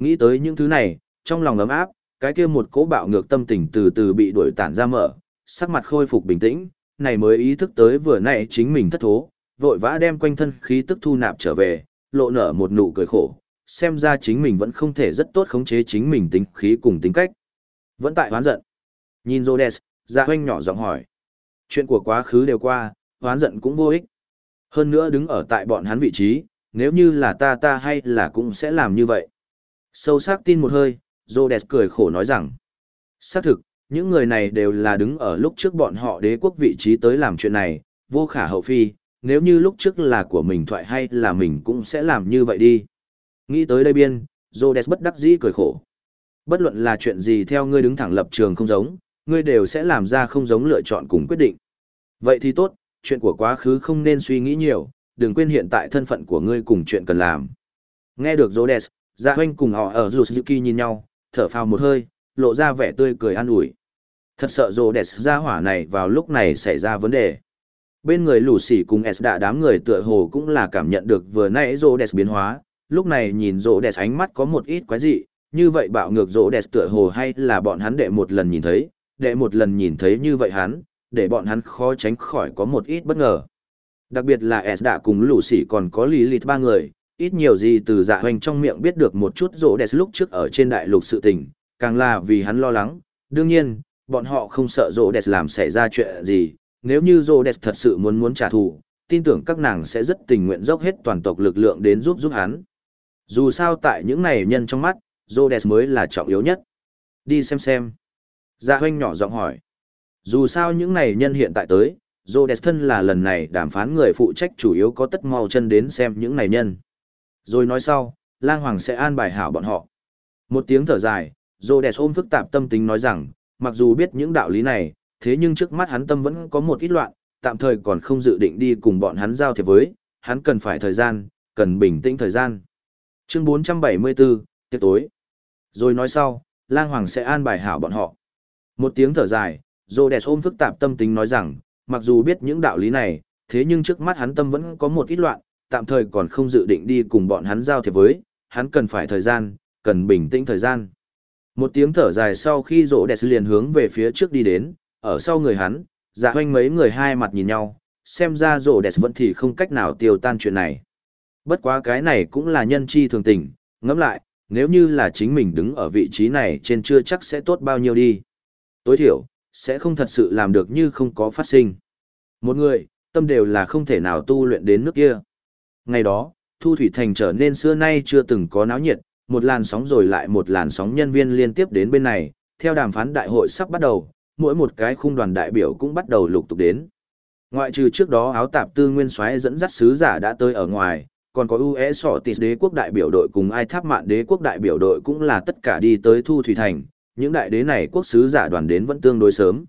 Speaker 1: Nghĩ tới những thứ này, trong lòng ấm áp, cái kia một cỗ bạo ngược tâm tình từ từ bị đuổi tản ra mở, sắc mặt khôi phục bình tĩnh, này mới ý thức tới vừa nãy chính mình thất thố, vội vã đem quanh thân khí tức thu nạp trở về, lộ nở một nụ cười khổ, xem ra chính mình vẫn không thể rất tốt khống chế chính mình tính khí cùng tính cách. Vẫn tại hoán giận. Nhìn Rhodes, Gia Hoanh nhỏ giọng hỏi. Chuyện của quá khứ đều qua, hoán giận cũng vô ích. Hơn nữa đứng ở tại bọn hắn vị trí, nếu như là ta ta hay là cũng sẽ làm như vậy. Sâu sắc tin một hơi, Rhodes cười khổ nói rằng. Xác thực, những người này đều là đứng ở lúc trước bọn họ đế quốc vị trí tới làm chuyện này, vô khả hậu phi, nếu như lúc trước là của mình thoại hay là mình cũng sẽ làm như vậy đi. Nghĩ tới đây biên, Rhodes bất đắc dĩ cười khổ. Bất luận là chuyện gì theo ngươi đứng thẳng lập trường không giống, ngươi đều sẽ làm ra không giống lựa chọn cùng quyết định. Vậy thì tốt, chuyện của quá khứ không nên suy nghĩ nhiều, đừng quên hiện tại thân phận của ngươi cùng chuyện cần làm. Nghe được Rhodes, Dạ oanh cùng họ ở Suzuki nhìn nhau, thở phào một hơi, lộ ra vẻ tươi cười an ủi. Thật sợ Rhodes ra hỏa này vào lúc này xảy ra vấn đề. Bên người lù xỉ cùng S đã đám người tựa hồ cũng là cảm nhận được vừa nãy Rhodes biến hóa, lúc này nhìn Rhodes ánh mắt có một ít quái dị, như vậy bạo ngược Rhodes tựa hồ hay là bọn hắn đệ một lần nhìn thấy, đệ một lần nhìn thấy như vậy hắn, để bọn hắn khó tránh khỏi có một ít bất ngờ. Đặc biệt là S đã cùng lũ sỉ còn có lý lịt ba người, ít nhiều gì từ dạ hoành trong miệng biết được một chút rỗ đẹp lúc trước ở trên đại lục sự tình, càng là vì hắn lo lắng. Đương nhiên, bọn họ không sợ rỗ đẹp làm xảy ra chuyện gì, nếu như rỗ đẹp thật sự muốn muốn trả thù, tin tưởng các nàng sẽ rất tình nguyện dốc hết toàn tộc lực lượng đến giúp giúp hắn. Dù sao tại những này nhân trong mắt, rỗ đẹp mới là trọng yếu nhất. Đi xem xem. Dạ hoành nhỏ giọng hỏi. Dù sao những này nhân hiện tại tới, Rhodes thân là lần này đàm phán người phụ trách chủ yếu có tất mau chân đến xem những này nhân. Rồi nói sau, lang hoàng sẽ an bài hảo bọn họ. Một tiếng thở dài, Rhodes ôm phức tạp tâm tính nói rằng, mặc dù biết những đạo lý này, thế nhưng trước mắt hắn tâm vẫn có một ít loạn, tạm thời còn không dự định đi cùng bọn hắn giao thiệp với, hắn cần phải thời gian, cần bình tĩnh thời gian. Chương 474, tiệc tối. Rồi nói sau, lang hoàng sẽ an bài hảo bọn họ. Một tiếng thở dài, Rhodes ôm phức tạp tâm tính nói rằng, mặc dù biết những đạo lý này, thế nhưng trước mắt hắn tâm vẫn có một ít loạn, tạm thời còn không dự định đi cùng bọn hắn giao thiệp với, hắn cần phải thời gian, cần bình tĩnh thời gian. Một tiếng thở dài sau khi rỗ đẹp liền hướng về phía trước đi đến, ở sau người hắn, dạ hoanh mấy người hai mặt nhìn nhau, xem ra rỗ đẹp vẫn thì không cách nào tiêu tan chuyện này. Bất quá cái này cũng là nhân chi thường tình, ngẫm lại, nếu như là chính mình đứng ở vị trí này trên chưa chắc sẽ tốt bao nhiêu đi. Tối thiểu, sẽ không thật sự làm được như không có phát sinh. Một người, tâm đều là không thể nào tu luyện đến nước kia. Ngày đó, Thu Thủy Thành trở nên xưa nay chưa từng có náo nhiệt, một làn sóng rồi lại một làn sóng nhân viên liên tiếp đến bên này, theo đàm phán đại hội sắp bắt đầu, mỗi một cái khung đoàn đại biểu cũng bắt đầu lục tục đến. Ngoại trừ trước đó áo tạp tư nguyên soái dẫn dắt sứ giả đã tới ở ngoài, còn có UE sọ tịt đế quốc đại biểu đội cùng ai tháp mạn đế quốc đại biểu đội cũng là tất cả đi tới Thu Thủy Thành, những đại đế này quốc sứ giả đoàn đến vẫn tương đối sớm.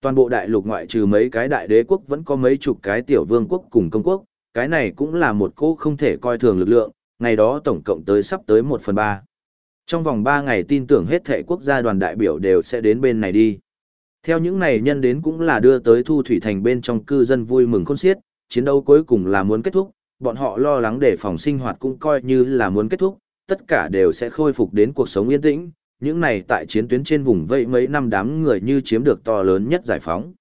Speaker 1: Toàn bộ đại lục ngoại trừ mấy cái đại đế quốc vẫn có mấy chục cái tiểu vương quốc cùng công quốc, cái này cũng là một cô không thể coi thường lực lượng, ngày đó tổng cộng tới sắp tới 1 phần 3. Trong vòng 3 ngày tin tưởng hết thể quốc gia đoàn đại biểu đều sẽ đến bên này đi. Theo những này nhân đến cũng là đưa tới thu thủy thành bên trong cư dân vui mừng khôn xiết, chiến đấu cuối cùng là muốn kết thúc, bọn họ lo lắng để phòng sinh hoạt cũng coi như là muốn kết thúc, tất cả đều sẽ khôi phục đến cuộc sống yên tĩnh, những này tại chiến tuyến trên vùng vây mấy năm đám người như chiếm được to lớn nhất giải phóng.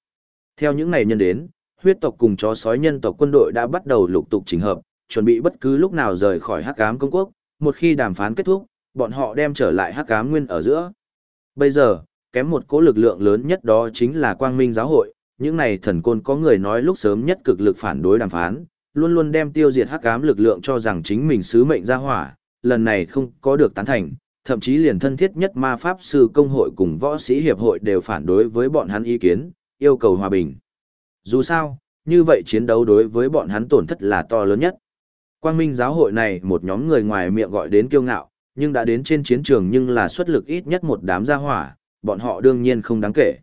Speaker 1: Theo những này nhân đến, huyết tộc cùng chó sói nhân tộc quân đội đã bắt đầu lục tục chỉnh hợp, chuẩn bị bất cứ lúc nào rời khỏi Hắc Ám công quốc, một khi đàm phán kết thúc, bọn họ đem trở lại Hắc Ám nguyên ở giữa. Bây giờ, kém một cố lực lượng lớn nhất đó chính là Quang Minh giáo hội, những này thần côn có người nói lúc sớm nhất cực lực phản đối đàm phán, luôn luôn đem tiêu diệt Hắc Ám lực lượng cho rằng chính mình sứ mệnh ra hỏa, lần này không có được tán thành, thậm chí liền thân thiết nhất ma pháp sư công hội cùng võ sĩ hiệp hội đều phản đối với bọn hắn ý kiến, yêu cầu hòa bình. Dù sao, như vậy chiến đấu đối với bọn hắn tổn thất là to lớn nhất. Quang Minh giáo hội này một nhóm người ngoài miệng gọi đến kiêu ngạo, nhưng đã đến trên chiến trường nhưng là xuất lực ít nhất một đám gia hỏa, bọn họ đương nhiên không đáng kể.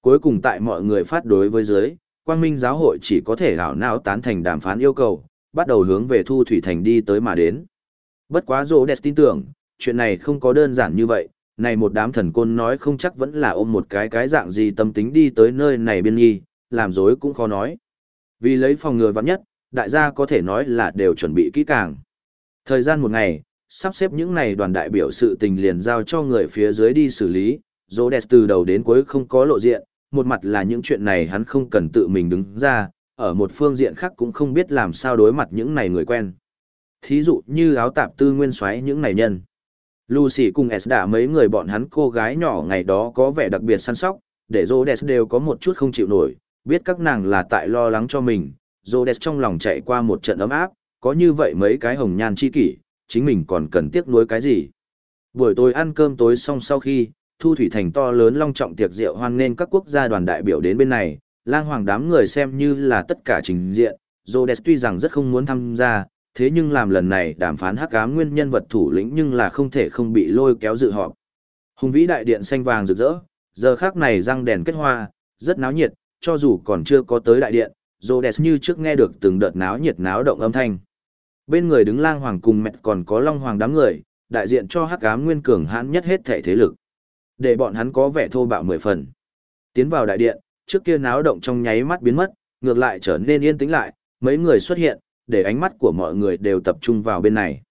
Speaker 1: Cuối cùng tại mọi người phát đối với dưới, Quang Minh giáo hội chỉ có thể gạo não tán thành đàm phán yêu cầu, bắt đầu hướng về Thu Thủy Thành đi tới mà đến. Bất quá Rô Đẹp tin tưởng, chuyện này không có đơn giản như vậy, này một đám thần côn nói không chắc vẫn là ôm một cái cái dạng gì tâm tính đi tới nơi này biên nghi, làm dối cũng khó nói. Vì lấy phòng ngừa vắng nhất, đại gia có thể nói là đều chuẩn bị kỹ càng. Thời gian một ngày, sắp xếp những này đoàn đại biểu sự tình liền giao cho người phía dưới đi xử lý, Rhodes từ đầu đến cuối không có lộ diện, một mặt là những chuyện này hắn không cần tự mình đứng ra, ở một phương diện khác cũng không biết làm sao đối mặt những này người quen. Thí dụ như áo tạp tư nguyên xoáy những này nhân. Lucy cùng Esda mấy người bọn hắn cô gái nhỏ ngày đó có vẻ đặc biệt săn sóc, để Rhodes đều có một chút không chịu nổi, biết các nàng là tại lo lắng cho mình, Rhodes trong lòng chạy qua một trận ấm áp, có như vậy mấy cái hồng nhan chi kỷ, chính mình còn cần tiếc nuối cái gì. Buổi tối ăn cơm tối xong sau khi, Thu Thủy Thành to lớn long trọng tiệc rượu hoan nghênh các quốc gia đoàn đại biểu đến bên này, lang hoàng đám người xem như là tất cả trình diện, Rhodes tuy rằng rất không muốn tham gia, thế nhưng làm lần này đàm phán hắc ám nguyên nhân vật thủ lĩnh nhưng là không thể không bị lôi kéo dự họp. Hùng vĩ đại điện xanh vàng rực rỡ, giờ khác này răng đèn kết hoa, rất náo nhiệt, cho dù còn chưa có tới đại điện, Rhodes như trước nghe được từng đợt náo nhiệt náo động âm thanh. Bên người đứng lang hoàng cùng mẹ còn có long hoàng đám người, đại diện cho hắc ám nguyên cường hãn nhất hết thể thế lực. Để bọn hắn có vẻ thô bạo mười phần. Tiến vào đại điện, trước kia náo động trong nháy mắt biến mất, ngược lại trở nên yên tĩnh lại, mấy người xuất hiện, để ánh mắt của mọi người đều tập trung vào bên này.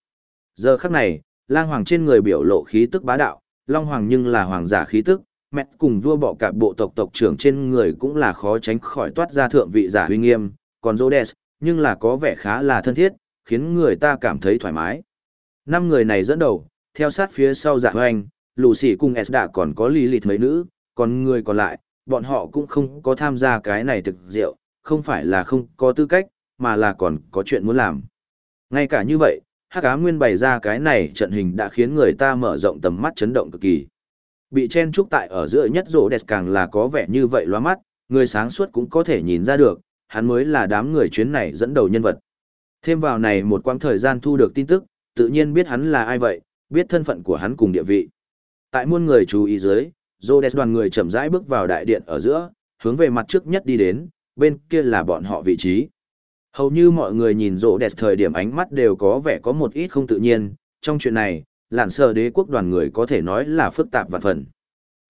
Speaker 1: Giờ khắc này, lang hoàng trên người biểu lộ khí tức bá đạo, long hoàng nhưng là hoàng giả khí tức, mẹ cùng vua bọ cạp bộ tộc tộc trưởng trên người cũng là khó tránh khỏi toát ra thượng vị giả huy nghiêm, còn Rhodes, nhưng là có vẻ khá là thân thiết, khiến người ta cảm thấy thoải mái. Năm người này dẫn đầu, theo sát phía sau giả hoành, Lucy cùng Esda còn có Lilith mấy nữ, còn người còn lại, bọn họ cũng không có tham gia cái này thực rượu, không phải là không có tư cách, mà là còn có chuyện muốn làm. Ngay cả như vậy, Hắc Ám Nguyên bày ra cái này trận hình đã khiến người ta mở rộng tầm mắt chấn động cực kỳ. Bị chen trúc tại ở giữa nhất rỗ đẹp càng là có vẻ như vậy loa mắt, người sáng suốt cũng có thể nhìn ra được, hắn mới là đám người chuyến này dẫn đầu nhân vật. Thêm vào này một quãng thời gian thu được tin tức, tự nhiên biết hắn là ai vậy, biết thân phận của hắn cùng địa vị. Tại muôn người chú ý dưới, Rhodes đoàn người chậm rãi bước vào đại điện ở giữa, hướng về mặt trước nhất đi đến, bên kia là bọn họ vị trí. Hầu như mọi người nhìn Rhodes thời điểm ánh mắt đều có vẻ có một ít không tự nhiên, trong chuyện này, lạn sở đế quốc đoàn người có thể nói là phức tạp và phần.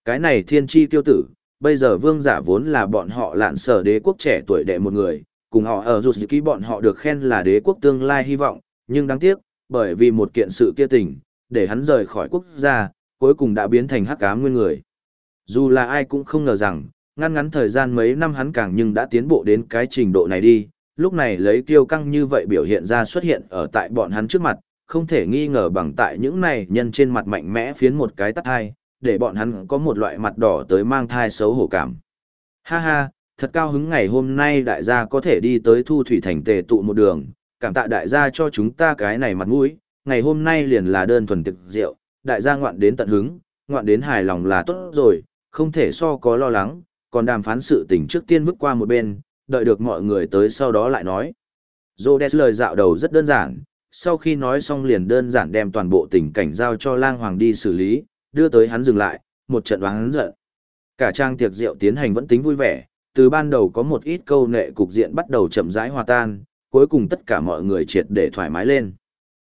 Speaker 1: Cái này thiên chi tiêu tử, bây giờ vương giả vốn là bọn họ lạn sở đế quốc trẻ tuổi đệ một người, cùng họ ở rụt ký bọn họ được khen là đế quốc tương lai hy vọng, nhưng đáng tiếc, bởi vì một kiện sự kia tình, để hắn rời khỏi quốc gia, cuối cùng đã biến thành hắc ám nguyên người. Dù là ai cũng không ngờ rằng, ngăn ngắn thời gian mấy năm hắn càng nhưng đã tiến bộ đến cái trình độ này đi, lúc này lấy kiêu căng như vậy biểu hiện ra xuất hiện ở tại bọn hắn trước mặt, không thể nghi ngờ bằng tại những này nhân trên mặt mạnh mẽ phiến một cái tắt hai, để bọn hắn có một loại mặt đỏ tới mang thai xấu hổ cảm. Ha ha, thật cao hứng ngày hôm nay đại gia có thể đi tới thu thủy thành tề tụ một đường, cảm tạ đại gia cho chúng ta cái này mặt mũi, ngày hôm nay liền là đơn thuần thực rượu, đại gia ngoạn đến tận hứng, ngoạn đến hài lòng là tốt rồi, không thể so có lo lắng, còn đàm phán sự tình trước tiên vứt qua một bên, đợi được mọi người tới sau đó lại nói. Rhodes lời dạo đầu rất đơn giản, sau khi nói xong liền đơn giản đem toàn bộ tình cảnh giao cho lang hoàng đi xử lý, đưa tới hắn dừng lại, một trận đoán giận. Cả trang tiệc rượu tiến hành vẫn tính vui vẻ, từ ban đầu có một ít câu nệ cục diện bắt đầu chậm rãi hòa tan, cuối cùng tất cả mọi người triệt để thoải mái lên.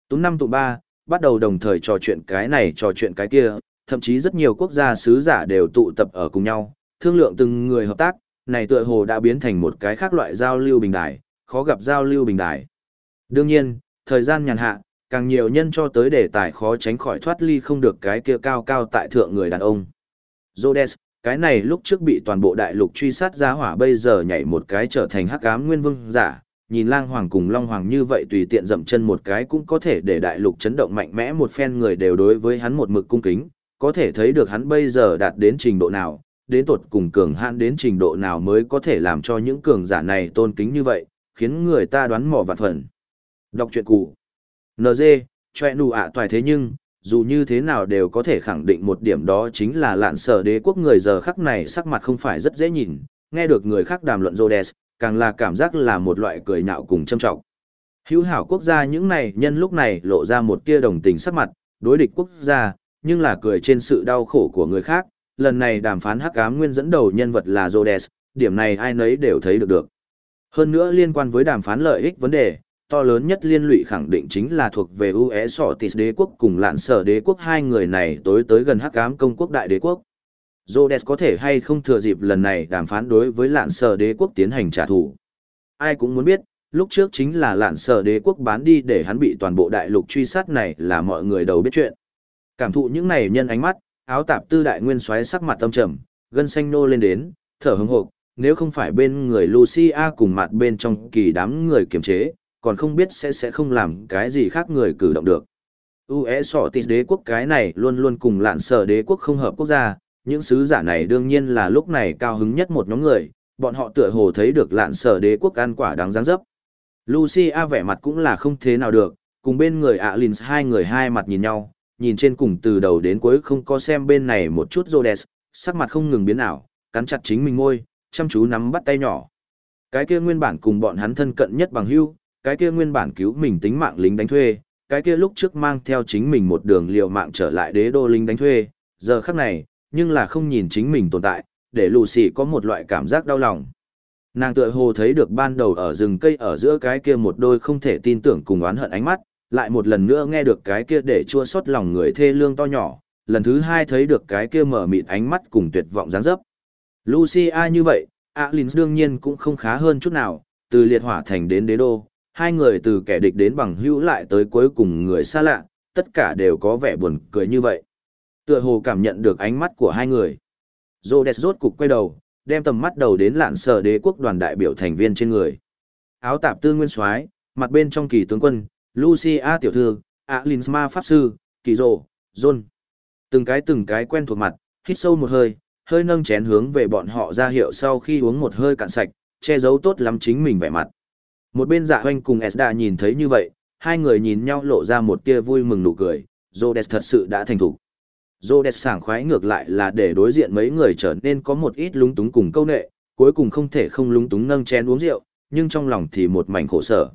Speaker 1: Tú năm tụ ba, bắt đầu đồng thời trò chuyện cái này trò chuyện cái kia, thậm chí rất nhiều quốc gia sứ giả đều tụ tập ở cùng nhau, thương lượng từng người hợp tác, này tựa hồ đã biến thành một cái khác loại giao lưu bình đài, khó gặp giao lưu bình đài. Đương nhiên, thời gian nhàn hạ, càng nhiều nhân cho tới đề tài khó tránh khỏi thoát ly không được cái kia cao cao tại thượng người đàn ông. Rhodes, cái này lúc trước bị toàn bộ đại lục truy sát ra hỏa bây giờ nhảy một cái trở thành hắc ám nguyên vương giả, nhìn lang hoàng cùng long hoàng như vậy tùy tiện dậm chân một cái cũng có thể để đại lục chấn động mạnh mẽ một phen người đều đối với hắn một mực cung kính, có thể thấy được hắn bây giờ đạt đến trình độ nào, đến tột cùng cường hãn đến trình độ nào mới có thể làm cho những cường giả này tôn kính như vậy, khiến người ta đoán mò vạn phần. Đọc truyện cũ. NG, choẹ nụ ạ toài thế nhưng, dù như thế nào đều có thể khẳng định một điểm đó chính là lạn sở đế quốc người giờ khắc này sắc mặt không phải rất dễ nhìn, nghe được người khác đàm luận Rhodes, càng là cảm giác là một loại cười nhạo cùng châm trọng. Hữu hảo quốc gia những này nhân lúc này lộ ra một tia đồng tình sắc mặt, đối địch quốc gia, nhưng là cười trên sự đau khổ của người khác. Lần này đàm phán hắc ám nguyên dẫn đầu nhân vật là Rhodes, điểm này ai nấy đều thấy được được. Hơn nữa liên quan với đàm phán lợi ích vấn đề, to lớn nhất liên lụy khẳng định chính là thuộc về UE sọ tịt đế quốc cùng lạn sở đế quốc hai người này tối tới gần hắc ám công quốc đại đế quốc. Rhodes có thể hay không thừa dịp lần này đàm phán đối với lạn sở đế quốc tiến hành trả thù. Ai cũng muốn biết, lúc trước chính là lạn sở đế quốc bán đi để hắn bị toàn bộ đại lục truy sát này là mọi người đầu biết chuyện. Cảm thụ những này nhân ánh mắt, áo tạp tư đại nguyên xoáy sắc mặt tâm trầm, gân xanh nô lên đến, thở hững hộc, nếu không phải bên người Lucia cùng mặt bên trong kỳ đám người kiềm chế, còn không biết sẽ sẽ không làm cái gì khác người cử động được. UE sỏ tịt đế quốc cái này luôn luôn cùng lạn sở đế quốc không hợp quốc gia, những sứ giả này đương nhiên là lúc này cao hứng nhất một nhóm người, bọn họ tựa hồ thấy được lạn sở đế quốc ăn quả đáng giáng dấp. Lucia vẻ mặt cũng là không thế nào được, cùng bên người Alins hai người hai mặt nhìn nhau, nhìn trên cùng từ đầu đến cuối không có xem bên này một chút Rhodes, sắc mặt không ngừng biến ảo, cắn chặt chính mình ngôi, chăm chú nắm bắt tay nhỏ. Cái kia nguyên bản cùng bọn hắn thân cận nhất bằng hưu cái kia nguyên bản cứu mình tính mạng lính đánh thuê, cái kia lúc trước mang theo chính mình một đường liều mạng trở lại đế đô lính đánh thuê, giờ khắc này, nhưng là không nhìn chính mình tồn tại, để Lucy có một loại cảm giác đau lòng. Nàng tựa hồ thấy được ban đầu ở rừng cây ở giữa cái kia một đôi không thể tin tưởng cùng oán hận ánh mắt, lại một lần nữa nghe được cái kia để chua xót lòng người thê lương to nhỏ, lần thứ hai thấy được cái kia mở mịt ánh mắt cùng tuyệt vọng dáng dấp. Lucia như vậy, Alins đương nhiên cũng không khá hơn chút nào, từ liệt hỏa thành đến đế đô, hai người từ kẻ địch đến bằng hữu lại tới cuối cùng người xa lạ, tất cả đều có vẻ buồn cười như vậy. Tựa hồ cảm nhận được ánh mắt của hai người. Rhodes rốt cục quay đầu, đem tầm mắt đầu đến lạn sở đế quốc đoàn đại biểu thành viên trên người. Áo tạp tư nguyên soái, mặt bên trong kỳ tướng quân, Lucia tiểu thư, Alinsma pháp sư, kỳ rồ, John. Từng cái từng cái quen thuộc mặt, hít sâu một hơi, hơi nâng chén hướng về bọn họ ra hiệu sau khi uống một hơi cạn sạch, che giấu tốt lắm chính mình vẻ mặt. Một bên dạ hoanh cùng Esda nhìn thấy như vậy, hai người nhìn nhau lộ ra một tia vui mừng nụ cười, Rhodes thật sự đã thành thủ. Rhodes sảng khoái ngược lại là để đối diện mấy người trở nên có một ít lúng túng cùng câu nệ, cuối cùng không thể không lúng túng nâng chén uống rượu, nhưng trong lòng thì một mảnh khổ sở.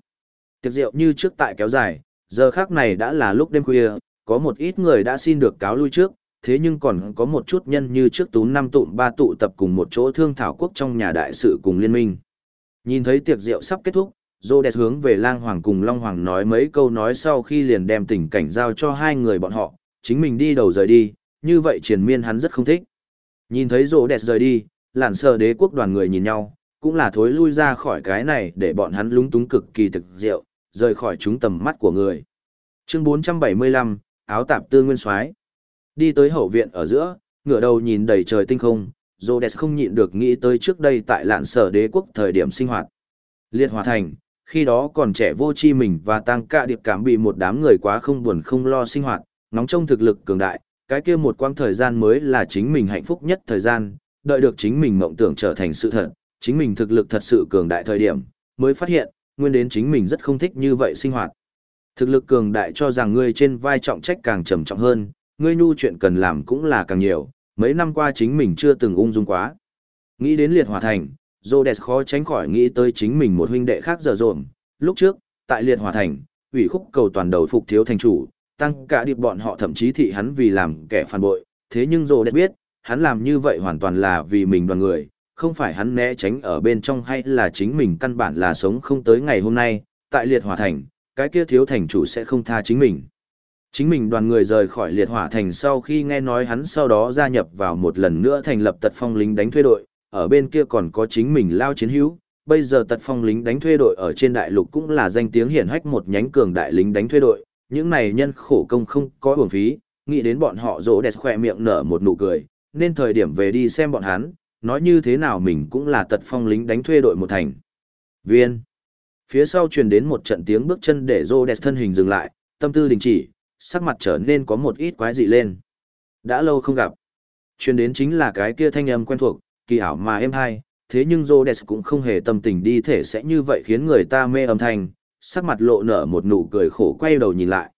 Speaker 1: Tiệc rượu như trước tại kéo dài, giờ khác này đã là lúc đêm khuya, có một ít người đã xin được cáo lui trước, thế nhưng còn có một chút nhân như trước tú năm tụm ba tụ tập cùng một chỗ thương thảo quốc trong nhà đại sự cùng liên minh. Nhìn thấy tiệc rượu sắp kết thúc, Rhodes hướng về Lang Hoàng cùng Long Hoàng nói mấy câu nói sau khi liền đem tình cảnh giao cho hai người bọn họ, chính mình đi đầu rời đi, như vậy triền miên hắn rất không thích. Nhìn thấy Rhodes rời đi, lản sờ đế quốc đoàn người nhìn nhau, cũng là thối lui ra khỏi cái này để bọn hắn lúng túng cực kỳ thực diệu, rời khỏi chúng tầm mắt của người. Chương 475, áo tạp tư nguyên soái Đi tới hậu viện ở giữa, ngửa đầu nhìn đầy trời tinh không, Rhodes không nhịn được nghĩ tới trước đây tại lạn sở đế quốc thời điểm sinh hoạt. Liệt hòa thành, khi đó còn trẻ vô chi mình và tăng cạ điệp cảm bị một đám người quá không buồn không lo sinh hoạt, nóng trong thực lực cường đại, cái kia một quãng thời gian mới là chính mình hạnh phúc nhất thời gian, đợi được chính mình mộng tưởng trở thành sự thật, chính mình thực lực thật sự cường đại thời điểm, mới phát hiện, nguyên đến chính mình rất không thích như vậy sinh hoạt. Thực lực cường đại cho rằng ngươi trên vai trọng trách càng trầm trọng hơn, ngươi nhu chuyện cần làm cũng là càng nhiều, mấy năm qua chính mình chưa từng ung dung quá. Nghĩ đến liệt hòa thành, Rhodes khó tránh khỏi nghĩ tới chính mình một huynh đệ khác dở dồn. Lúc trước, tại liệt hòa thành, ủy khúc cầu toàn đầu phục thiếu thành chủ, tăng cả điệp bọn họ thậm chí thị hắn vì làm kẻ phản bội. Thế nhưng Rhodes biết, hắn làm như vậy hoàn toàn là vì mình đoàn người, không phải hắn né tránh ở bên trong hay là chính mình căn bản là sống không tới ngày hôm nay, tại liệt hòa thành, cái kia thiếu thành chủ sẽ không tha chính mình. Chính mình đoàn người rời khỏi liệt hỏa thành sau khi nghe nói hắn sau đó gia nhập vào một lần nữa thành lập tật phong lính đánh thuê đội, ở bên kia còn có chính mình lao chiến hữu. Bây giờ tật phong lính đánh thuê đội ở trên đại lục cũng là danh tiếng hiển hách một nhánh cường đại lính đánh thuê đội, những này nhân khổ công không có uổng phí, nghĩ đến bọn họ rỗ đẹp khỏe miệng nở một nụ cười, nên thời điểm về đi xem bọn hắn, nói như thế nào mình cũng là tật phong lính đánh thuê đội một thành. Viên. Phía sau truyền đến một trận tiếng bước chân để rỗ đẹp thân hình dừng lại, tâm tư đình chỉ, sắc mặt trở nên có một ít quái dị lên. Đã lâu không gặp. Truyền đến chính là cái kia thanh âm quen thuộc, kỳ ảo mà êm hay, thế nhưng Rhodes cũng không hề tâm tình đi thể sẽ như vậy khiến người ta mê âm thanh, sắc mặt lộ nở một nụ cười khổ quay đầu nhìn lại.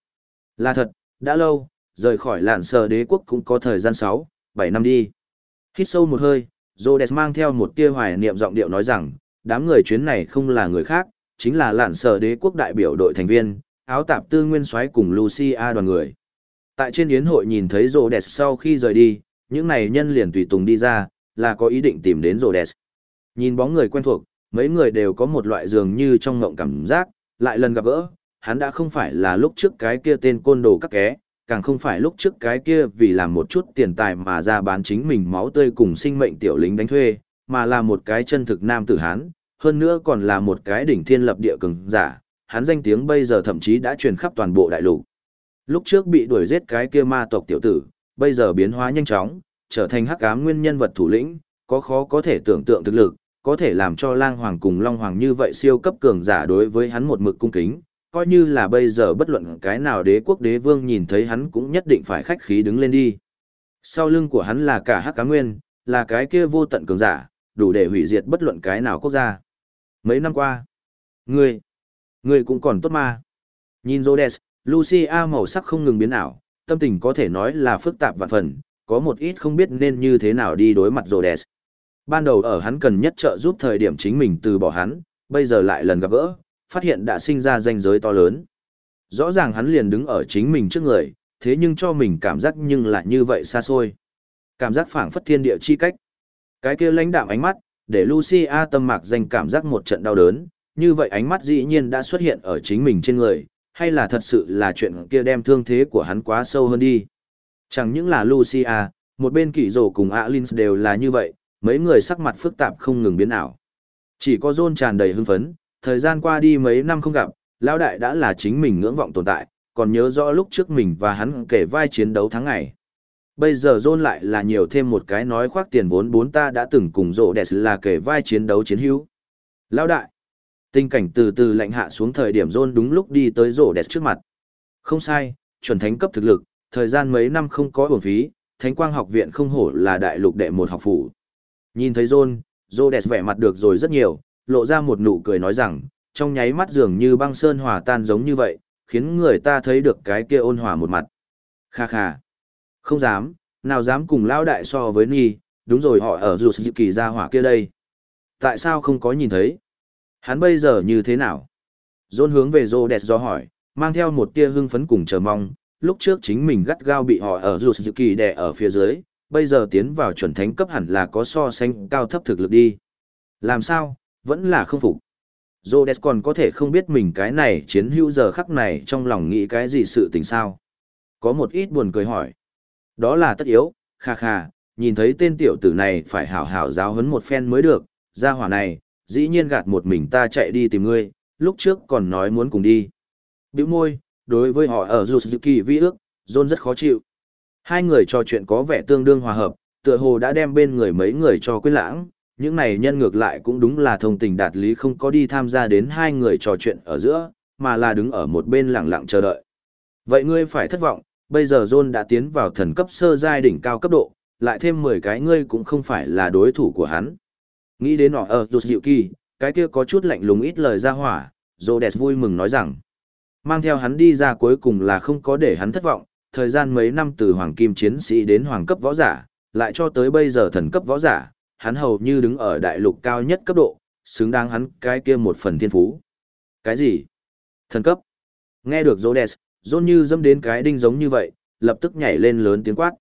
Speaker 1: Là thật, đã lâu, rời khỏi lạn sờ đế quốc cũng có thời gian 6, 7 năm đi. Hít sâu một hơi, Rhodes mang theo một tia hoài niệm giọng điệu nói rằng, đám người chuyến này không là người khác, chính là lạn sờ đế quốc đại biểu đội thành viên, áo tạp tư nguyên soái cùng Lucia đoàn người. Tại trên yến hội nhìn thấy Rhodes sau khi rời đi, những này nhân liền tùy tùng đi ra, là có ý định tìm đến rồ đẹp. Nhìn bóng người quen thuộc, mấy người đều có một loại dường như trong ngộng cảm giác, lại lần gặp gỡ, hắn đã không phải là lúc trước cái kia tên côn đồ các ké, càng không phải lúc trước cái kia vì làm một chút tiền tài mà ra bán chính mình máu tươi cùng sinh mệnh tiểu lính đánh thuê, mà là một cái chân thực nam tử hán, hơn nữa còn là một cái đỉnh thiên lập địa cường giả, hắn danh tiếng bây giờ thậm chí đã truyền khắp toàn bộ đại lục. Lúc trước bị đuổi giết cái kia ma tộc tiểu tử, bây giờ biến hóa nhanh chóng, trở thành hắc ám nguyên nhân vật thủ lĩnh, có khó có thể tưởng tượng thực lực, có thể làm cho lang hoàng cùng long hoàng như vậy siêu cấp cường giả đối với hắn một mực cung kính, coi như là bây giờ bất luận cái nào đế quốc đế vương nhìn thấy hắn cũng nhất định phải khách khí đứng lên đi. Sau lưng của hắn là cả hắc ám nguyên, là cái kia vô tận cường giả, đủ để hủy diệt bất luận cái nào quốc gia. Mấy năm qua, ngươi, Người cũng còn tốt mà. Nhìn Rhodes, Lucia màu sắc không ngừng biến ảo, tâm tình có thể nói là phức tạp vạn phần, có một ít không biết nên như thế nào đi đối mặt Rhodes. Ban đầu ở hắn cần nhất trợ giúp thời điểm chính mình từ bỏ hắn, bây giờ lại lần gặp gỡ, phát hiện đã sinh ra danh giới to lớn. Rõ ràng hắn liền đứng ở chính mình trước người, thế nhưng cho mình cảm giác nhưng lại như vậy xa xôi. Cảm giác phảng phất thiên địa chi cách. Cái kia lãnh đạm ánh mắt, để Lucia tâm mạc danh cảm giác một trận đau đớn, như vậy ánh mắt dĩ nhiên đã xuất hiện ở chính mình trên người, hay là thật sự là chuyện kia đem thương thế của hắn quá sâu hơn đi. Chẳng những là Lucia, một bên kỷ rổ cùng Alins đều là như vậy, mấy người sắc mặt phức tạp không ngừng biến ảo. Chỉ có John tràn đầy hưng phấn, thời gian qua đi mấy năm không gặp, lão đại đã là chính mình ngưỡng vọng tồn tại, còn nhớ rõ lúc trước mình và hắn kể vai chiến đấu tháng ngày. Bây giờ John lại là nhiều thêm một cái nói khoác tiền vốn bốn ta đã từng cùng rộ đẹp là kể vai chiến đấu chiến hữu. Lão đại, Tình cảnh từ từ lạnh hạ xuống thời điểm John đúng lúc đi tới rổ đẹp trước mặt. Không sai, chuẩn thánh cấp thực lực, thời gian mấy năm không có uổng phí, Thánh Quang học viện không hổ là đại lục đệ một học phủ. Nhìn thấy John, Rhodes vẻ mặt được rồi rất nhiều, lộ ra một nụ cười nói rằng, trong nháy mắt dường như băng sơn hòa tan giống như vậy, khiến người ta thấy được cái kia ôn hòa một mặt. Kha kha. Không dám, nào dám cùng lao đại so với Nhi, đúng rồi họ ở dù sự kỳ ra hỏa kia đây. Tại sao không có nhìn thấy? Hắn bây giờ như thế nào? john hướng về rô đẹp do hỏi, mang theo một tia hưng phấn cùng chờ mong, lúc trước chính mình gắt gao bị họ ở dù sự kỳ đè ở phía dưới, bây giờ tiến vào chuẩn thánh cấp hẳn là có so sánh cao thấp thực lực đi. Làm sao, vẫn là không phục. Rhodes còn có thể không biết mình cái này chiến hữu giờ khắc này trong lòng nghĩ cái gì sự tình sao. Có một ít buồn cười hỏi. Đó là tất yếu, kha kha, nhìn thấy tên tiểu tử này phải hảo hảo giáo huấn một phen mới được, gia hỏa này, dĩ nhiên gạt một mình ta chạy đi tìm ngươi, lúc trước còn nói muốn cùng đi. Biểu môi, đối với họ ở dù sự kỳ vi ước, John rất khó chịu. Hai người trò chuyện có vẻ tương đương hòa hợp, tựa hồ đã đem bên người mấy người cho quyết lãng, những này nhân ngược lại cũng đúng là thông tình đạt lý không có đi tham gia đến hai người trò chuyện ở giữa, mà là đứng ở một bên lặng lặng chờ đợi. Vậy ngươi phải thất vọng, bây giờ John đã tiến vào thần cấp sơ giai đỉnh cao cấp độ, lại thêm 10 cái ngươi cũng không phải là đối thủ của hắn. Nghĩ đến họ ở rụt kỳ, cái kia có chút lạnh lùng ít lời ra hỏa, Rhodes vui mừng nói rằng, mang theo hắn đi ra cuối cùng là không có để hắn thất vọng, thời gian mấy năm từ hoàng kim chiến sĩ đến hoàng cấp võ giả, lại cho tới bây giờ thần cấp võ giả, hắn hầu như đứng ở đại lục cao nhất cấp độ, xứng đáng hắn cái kia một phần thiên phú. Cái gì? Thần cấp. Nghe được Rhodes, John như dâm đến cái đinh giống như vậy, lập tức nhảy lên lớn tiếng quát.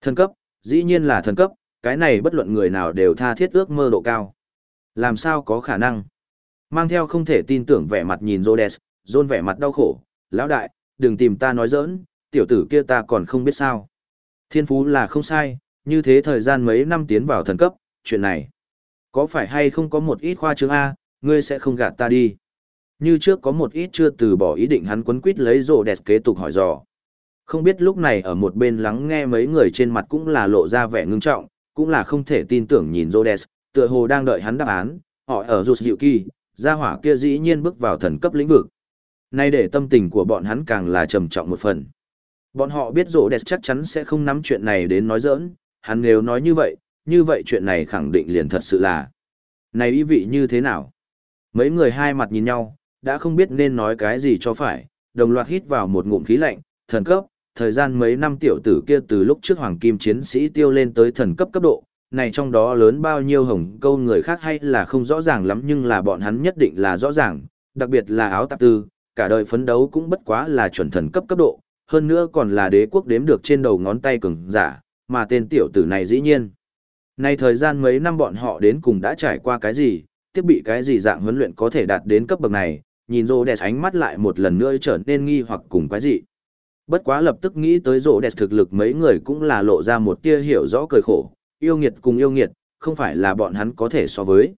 Speaker 1: Thần cấp, dĩ nhiên là thần cấp, cái này bất luận người nào đều tha thiết ước mơ độ cao. Làm sao có khả năng? Mang theo không thể tin tưởng vẻ mặt nhìn Rhodes, John vẻ mặt đau khổ, lão đại, đừng tìm ta nói giỡn, tiểu tử kia ta còn không biết sao. Thiên phú là không sai, như thế thời gian mấy năm tiến vào thần cấp, chuyện này. Có phải hay không có một ít khoa trương A, ngươi sẽ không gạt ta đi. Như trước có một ít chưa từ bỏ ý định hắn quấn quýt lấy rổ đẹp kế tục hỏi dò. Không biết lúc này ở một bên lắng nghe mấy người trên mặt cũng là lộ ra vẻ ngưng trọng, cũng là không thể tin tưởng nhìn Rhodes, tựa hồ đang đợi hắn đáp án, họ ở rụt dịu kỳ, gia hỏa kia dĩ nhiên bước vào thần cấp lĩnh vực. Nay để tâm tình của bọn hắn càng là trầm trọng một phần. Bọn họ biết Rhodes chắc chắn sẽ không nắm chuyện này đến nói giỡn, hắn nếu nói như vậy, như vậy chuyện này khẳng định liền thật sự là. Này ý vị như thế nào? Mấy người hai mặt nhìn nhau, đã không biết nên nói cái gì cho phải, đồng loạt hít vào một ngụm khí lạnh, thần cấp, thời gian mấy năm tiểu tử kia từ lúc trước hoàng kim chiến sĩ tiêu lên tới thần cấp cấp độ, này trong đó lớn bao nhiêu hồng câu người khác hay là không rõ ràng lắm nhưng là bọn hắn nhất định là rõ ràng, đặc biệt là áo tạp tư, cả đời phấn đấu cũng bất quá là chuẩn thần cấp cấp độ, hơn nữa còn là đế quốc đếm được trên đầu ngón tay cường giả, mà tên tiểu tử này dĩ nhiên. Nay thời gian mấy năm bọn họ đến cùng đã trải qua cái gì, thiết bị cái gì dạng huấn luyện có thể đạt đến cấp bậc này, nhìn rô đẹp ánh mắt lại một lần nữa trở nên nghi hoặc cùng cái gì. Bất quá lập tức nghĩ tới rô đẹp thực lực mấy người cũng là lộ ra một tia hiểu rõ cười khổ, yêu nghiệt cùng yêu nghiệt, không phải là bọn hắn có thể so với.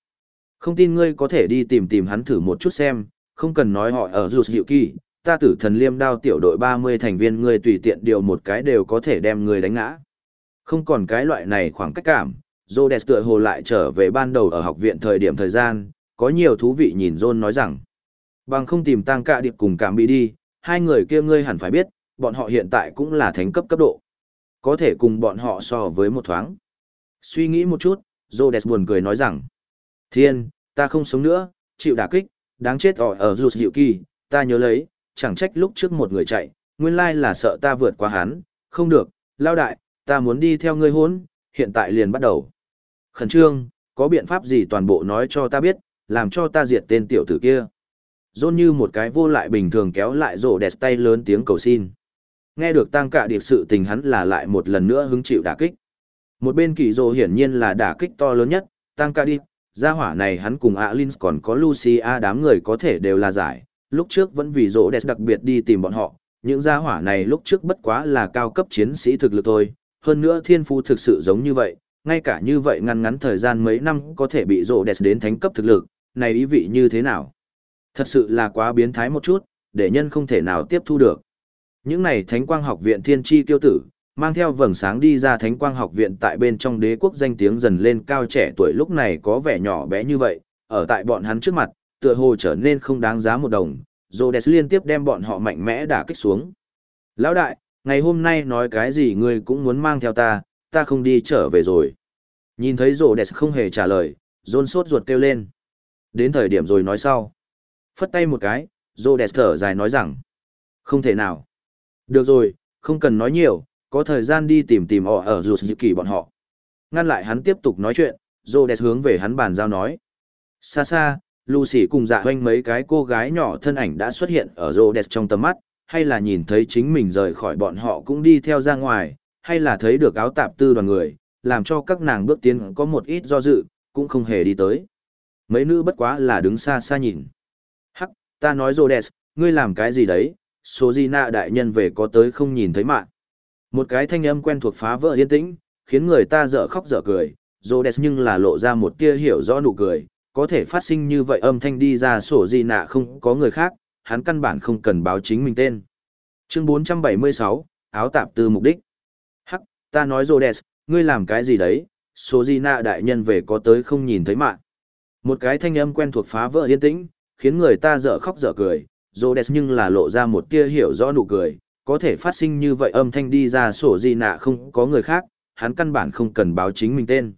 Speaker 1: Không tin ngươi có thể đi tìm tìm hắn thử một chút xem, không cần nói họ ở dù dịu kỳ, ta tử thần liêm đao tiểu đội 30 thành viên ngươi tùy tiện điều một cái đều có thể đem ngươi đánh ngã. Không còn cái loại này khoảng cách cảm, Rhodes tựa hồ lại trở về ban đầu ở học viện thời điểm thời gian, có nhiều thú vị nhìn John nói rằng. Bằng không tìm tăng cạ điệp cùng cảm bị đi, hai người kia ngươi hẳn phải biết, bọn họ hiện tại cũng là thánh cấp cấp độ. Có thể cùng bọn họ so với một thoáng. Suy nghĩ một chút, Rhodes buồn cười nói rằng. Thiên, ta không sống nữa, chịu đả kích, đáng chết ỏi ở rụt dịu kỳ, ta nhớ lấy, chẳng trách lúc trước một người chạy, nguyên lai là sợ ta vượt qua hắn, không được, lao đại, ta muốn đi theo ngươi hốn, hiện tại liền bắt đầu. Khẩn trương, có biện pháp gì toàn bộ nói cho ta biết, làm cho ta diệt tên tiểu tử kia. Dôn như một cái vô lại bình thường kéo lại rổ đẹp tay lớn tiếng cầu xin. Nghe được tăng cả điệp sự tình hắn là lại một lần nữa hứng chịu đả kích. Một bên kỳ rồ hiển nhiên là đả kích to lớn nhất, tăng cả điệp, gia hỏa này hắn cùng Alins còn có Lucia đám người có thể đều là giải, lúc trước vẫn vì rỗ đẹp đặc biệt đi tìm bọn họ, những gia hỏa này lúc trước bất quá là cao cấp chiến sĩ thực lực thôi, hơn nữa thiên phu thực sự giống như vậy, ngay cả như vậy ngăn ngắn thời gian mấy năm có thể bị rỗ đẹp đến thánh cấp thực lực, này ý vị như thế nào? Thật sự là quá biến thái một chút, để nhân không thể nào tiếp thu được. Những này thánh quang học viện thiên tri tiêu tử, mang theo vầng sáng đi ra thánh quang học viện tại bên trong đế quốc danh tiếng dần lên cao trẻ tuổi lúc này có vẻ nhỏ bé như vậy, ở tại bọn hắn trước mặt, tựa hồ trở nên không đáng giá một đồng, Rhodes liên tiếp đem bọn họ mạnh mẽ đả kích xuống. Lão đại, ngày hôm nay nói cái gì ngươi cũng muốn mang theo ta, ta không đi trở về rồi. Nhìn thấy Rhodes không hề trả lời, rôn sốt ruột kêu lên. Đến thời điểm rồi nói sau. Phất tay một cái, Rhodes thở dài nói rằng. Không thể nào. Được rồi, không cần nói nhiều, có thời gian đi tìm tìm họ ở rụt dự kỳ bọn họ. Ngăn lại hắn tiếp tục nói chuyện, rổ hướng về hắn bàn giao nói. Xa xa, Lucy cùng dạ hoanh mấy cái cô gái nhỏ thân ảnh đã xuất hiện ở rổ trong tầm mắt, hay là nhìn thấy chính mình rời khỏi bọn họ cũng đi theo ra ngoài, hay là thấy được áo tạp tư đoàn người, làm cho các nàng bước tiến có một ít do dự, cũng không hề đi tới. Mấy nữ bất quá là đứng xa xa nhìn. Hắc, ta nói Rhodes, ngươi làm cái gì đấy, số gì nạ đại nhân về có tới không nhìn thấy mạng. Một cái thanh âm quen thuộc phá vỡ yên tĩnh, khiến người ta dở khóc dở cười, Rhodes nhưng là lộ ra một tia hiểu rõ nụ cười, có thể phát sinh như vậy âm thanh đi ra sổ gì nạ không có người khác, hắn căn bản không cần báo chính mình tên. Chương 476, áo tạp tư mục đích. Hắc, ta nói Rhodes, ngươi làm cái gì đấy, sổ gì nạ đại nhân về có tới không nhìn thấy mạng. Một cái thanh âm quen thuộc phá vỡ yên tĩnh, khiến người ta dở khóc dở cười, Rhodes nhưng là lộ ra một tia hiểu rõ nụ cười, có thể phát sinh như vậy âm thanh đi ra sổ gì nạ không có người khác, hắn căn bản không cần báo chính mình tên.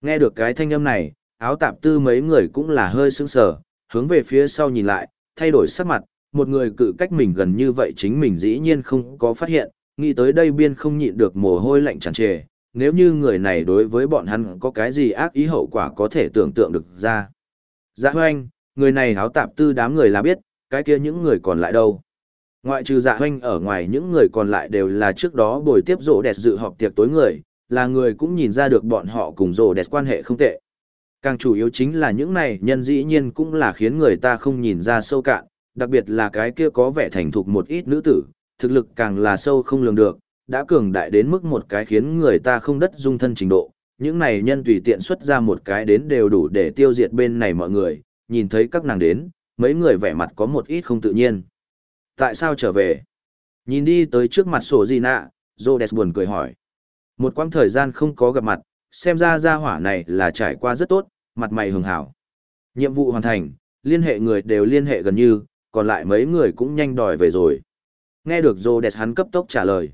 Speaker 1: Nghe được cái thanh âm này, áo tạp tư mấy người cũng là hơi sững sờ, hướng về phía sau nhìn lại, thay đổi sắc mặt, một người cự cách mình gần như vậy chính mình dĩ nhiên không có phát hiện, nghĩ tới đây biên không nhịn được mồ hôi lạnh tràn trề, nếu như người này đối với bọn hắn có cái gì ác ý hậu quả có thể tưởng tượng được ra. Dạ hoanh, người này áo tạp tư đám người là biết, cái kia những người còn lại đâu. Ngoại trừ dạ hoanh ở ngoài những người còn lại đều là trước đó buổi tiếp rổ đẹp dự họp tiệc tối người, là người cũng nhìn ra được bọn họ cùng rổ đẹp quan hệ không tệ. Càng chủ yếu chính là những này nhân dĩ nhiên cũng là khiến người ta không nhìn ra sâu cạn, đặc biệt là cái kia có vẻ thành thục một ít nữ tử, thực lực càng là sâu không lường được, đã cường đại đến mức một cái khiến người ta không đất dung thân trình độ. Những này nhân tùy tiện xuất ra một cái đến đều đủ để tiêu diệt bên này mọi người, nhìn thấy các nàng đến, mấy người vẻ mặt có một ít không tự nhiên. Tại sao trở về? Nhìn đi tới trước mặt sổ gì nạ, Rhodes buồn cười hỏi. Một quãng thời gian không có gặp mặt, xem ra gia hỏa này là trải qua rất tốt, mặt mày hường hảo. Nhiệm vụ hoàn thành, liên hệ người đều liên hệ gần như, còn lại mấy người cũng nhanh đòi về rồi. Nghe được Rhodes hắn cấp tốc trả lời.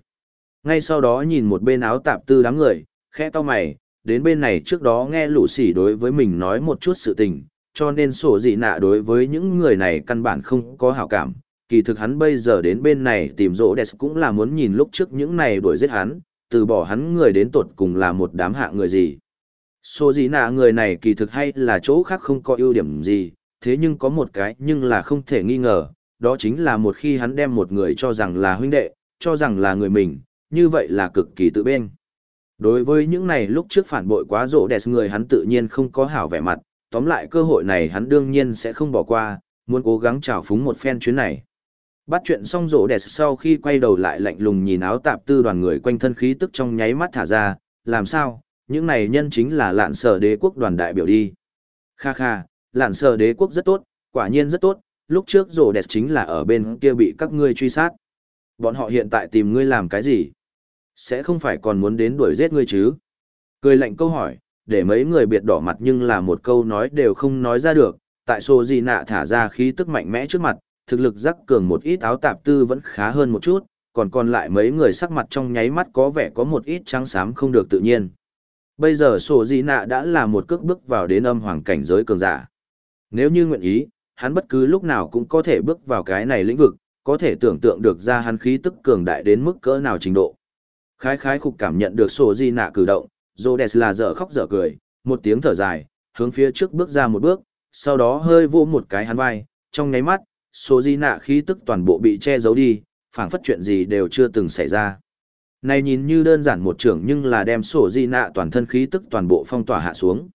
Speaker 1: Ngay sau đó nhìn một bên áo tạp tư đám người, khẽ to mày, đến bên này trước đó nghe lũ sỉ đối với mình nói một chút sự tình, cho nên sổ dị nạ đối với những người này căn bản không có hảo cảm, kỳ thực hắn bây giờ đến bên này tìm rỗ đẹp cũng là muốn nhìn lúc trước những này đuổi giết hắn, từ bỏ hắn người đến tột cùng là một đám hạ người gì. Số gì nạ người này kỳ thực hay là chỗ khác không có ưu điểm gì, thế nhưng có một cái nhưng là không thể nghi ngờ, đó chính là một khi hắn đem một người cho rằng là huynh đệ, cho rằng là người mình, như vậy là cực kỳ tự bên. Đối với những này lúc trước phản bội quá rộ đẹp người hắn tự nhiên không có hảo vẻ mặt, tóm lại cơ hội này hắn đương nhiên sẽ không bỏ qua, muốn cố gắng trào phúng một phen chuyến này. Bắt chuyện xong rổ đẹp sau khi quay đầu lại lạnh lùng nhìn áo tạp tư đoàn người quanh thân khí tức trong nháy mắt thả ra, làm sao, những này nhân chính là lạn sở đế quốc đoàn đại biểu đi. Kha kha, lạn sở đế quốc rất tốt, quả nhiên rất tốt, lúc trước rổ đẹp chính là ở bên kia bị các ngươi truy sát. Bọn họ hiện tại tìm ngươi làm cái gì? Sẽ không phải còn muốn đến đuổi giết ngươi chứ? Cười lạnh câu hỏi, để mấy người biệt đỏ mặt nhưng là một câu nói đều không nói ra được, tại sô gì nạ thả ra khí tức mạnh mẽ trước mặt, thực lực rắc cường một ít áo tạp tư vẫn khá hơn một chút, còn còn lại mấy người sắc mặt trong nháy mắt có vẻ có một ít trắng xám không được tự nhiên. Bây giờ sổ gì nạ đã là một cước bước vào đến âm hoàng cảnh giới cường giả. Nếu như nguyện ý, hắn bất cứ lúc nào cũng có thể bước vào cái này lĩnh vực, có thể tưởng tượng được ra hắn khí tức cường đại đến mức cỡ nào trình độ. Khái khái khục cảm nhận được sổ di nạ cử động, Rhodes là dở khóc dở cười, một tiếng thở dài, hướng phía trước bước ra một bước, sau đó hơi vô một cái hắn vai, trong nháy mắt, số di nạ khí tức toàn bộ bị che giấu đi, phảng phất chuyện gì đều chưa từng xảy ra. Này nhìn như đơn giản một trưởng nhưng là đem sổ di nạ toàn thân khí tức toàn bộ phong tỏa hạ xuống.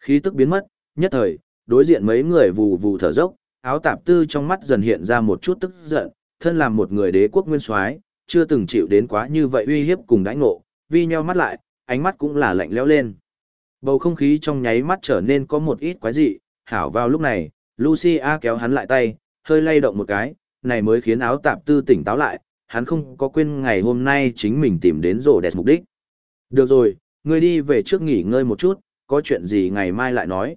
Speaker 1: Khí tức biến mất, nhất thời, đối diện mấy người vù vù thở dốc, áo tạp tư trong mắt dần hiện ra một chút tức giận, thân làm một người đế quốc nguyên soái, chưa từng chịu đến quá như vậy uy hiếp cùng đãi ngộ, vi nheo mắt lại, ánh mắt cũng là lạnh lẽo lên. Bầu không khí trong nháy mắt trở nên có một ít quái dị, hảo vào lúc này, Lucia kéo hắn lại tay, hơi lay động một cái, này mới khiến áo tạp tư tỉnh táo lại, hắn không có quên ngày hôm nay chính mình tìm đến rổ đẹp mục đích. Được rồi, ngươi đi về trước nghỉ ngơi một chút, có chuyện gì ngày mai lại nói.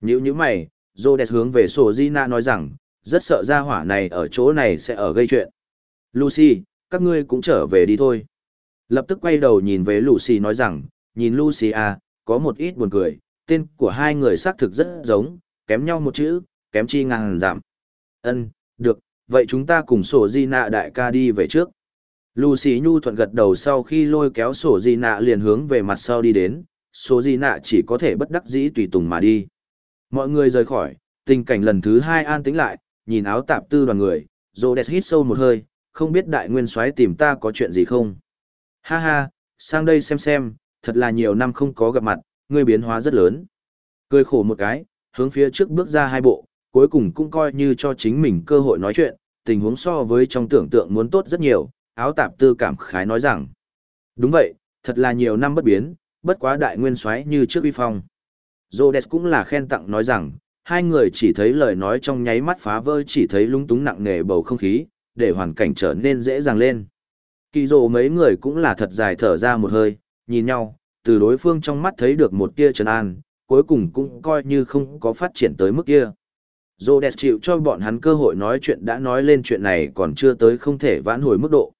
Speaker 1: Nhữ như mày, rổ đẹp hướng về sổ Gina nói rằng, rất sợ ra hỏa này ở chỗ này sẽ ở gây chuyện. Lucy, các ngươi cũng trở về đi thôi. Lập tức quay đầu nhìn về Lucy nói rằng, nhìn Lucy à, có một ít buồn cười, tên của hai người xác thực rất giống, kém nhau một chữ, kém chi ngàn giảm. Ân, được, vậy chúng ta cùng sổ di nạ đại ca đi về trước. Lucy Nhu thuận gật đầu sau khi lôi kéo sổ di nạ liền hướng về mặt sau đi đến, sổ di nạ chỉ có thể bất đắc dĩ tùy tùng mà đi. Mọi người rời khỏi, tình cảnh lần thứ hai an tĩnh lại, nhìn áo tạp tư đoàn người, Rhodes hít sâu một hơi, không biết đại nguyên soái tìm ta có chuyện gì không. Ha ha, sang đây xem xem, thật là nhiều năm không có gặp mặt, ngươi biến hóa rất lớn. Cười khổ một cái, hướng phía trước bước ra hai bộ, cuối cùng cũng coi như cho chính mình cơ hội nói chuyện, tình huống so với trong tưởng tượng muốn tốt rất nhiều, áo tạp tư cảm khái nói rằng. Đúng vậy, thật là nhiều năm bất biến, bất quá đại nguyên soái như trước uy phong. Rhodes cũng là khen tặng nói rằng, hai người chỉ thấy lời nói trong nháy mắt phá vỡ chỉ thấy lung túng nặng nề bầu không khí, để hoàn cảnh trở nên dễ dàng lên. Kỳ dồ mấy người cũng là thật dài thở ra một hơi, nhìn nhau, từ đối phương trong mắt thấy được một tia trấn an, cuối cùng cũng coi như không có phát triển tới mức kia. Rhodes chịu cho bọn hắn cơ hội nói chuyện đã nói lên chuyện này còn chưa tới không thể vãn hồi mức độ.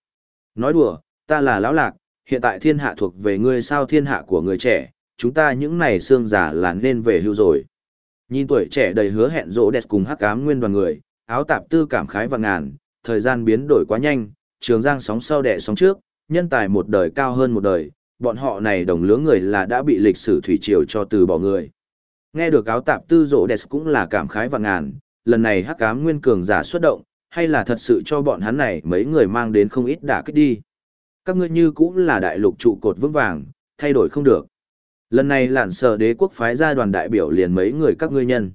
Speaker 1: Nói đùa, ta là lão lạc, hiện tại thiên hạ thuộc về ngươi sao thiên hạ của người trẻ, chúng ta những này xương giả là nên về hưu rồi. Nhìn tuổi trẻ đầy hứa hẹn rỗ đẹp cùng hắc ám nguyên đoàn người, áo tạp tư cảm khái và ngàn, thời gian biến đổi quá nhanh, trường giang sóng sau đẻ sóng trước, nhân tài một đời cao hơn một đời, bọn họ này đồng lứa người là đã bị lịch sử thủy triều cho từ bỏ người. Nghe được áo tạp tư rỗ đẹp cũng là cảm khái và ngàn, lần này hắc ám nguyên cường giả xuất động, hay là thật sự cho bọn hắn này mấy người mang đến không ít đả kích đi. Các ngươi như cũng là đại lục trụ cột vững vàng, thay đổi không được. Lần này lạn sở đế quốc phái ra đoàn đại biểu liền mấy người các ngươi nhân.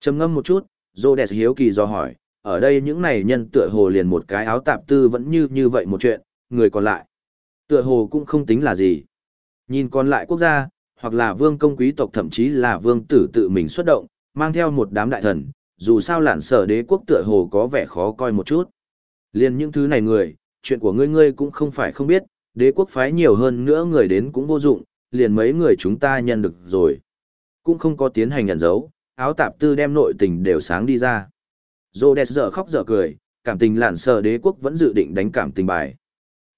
Speaker 1: trầm ngâm một chút, Rhodes hiếu kỳ do hỏi, ở đây những này nhân tựa hồ liền một cái áo tạp tư vẫn như như vậy một chuyện, người còn lại. Tựa hồ cũng không tính là gì. Nhìn còn lại quốc gia, hoặc là vương công quý tộc thậm chí là vương tử tự mình xuất động, mang theo một đám đại thần, dù sao lạn sở đế quốc tựa hồ có vẻ khó coi một chút. Liên những thứ này người, chuyện của ngươi ngươi cũng không phải không biết, đế quốc phái nhiều hơn nữa người đến cũng vô dụng, liền mấy người chúng ta nhận được rồi. Cũng không có tiến hành nhận dấu, áo tạp tư đem nội tình đều sáng đi ra. Rhodes dở khóc dở cười, cảm tình lạn sở đế quốc vẫn dự định đánh cảm tình bài.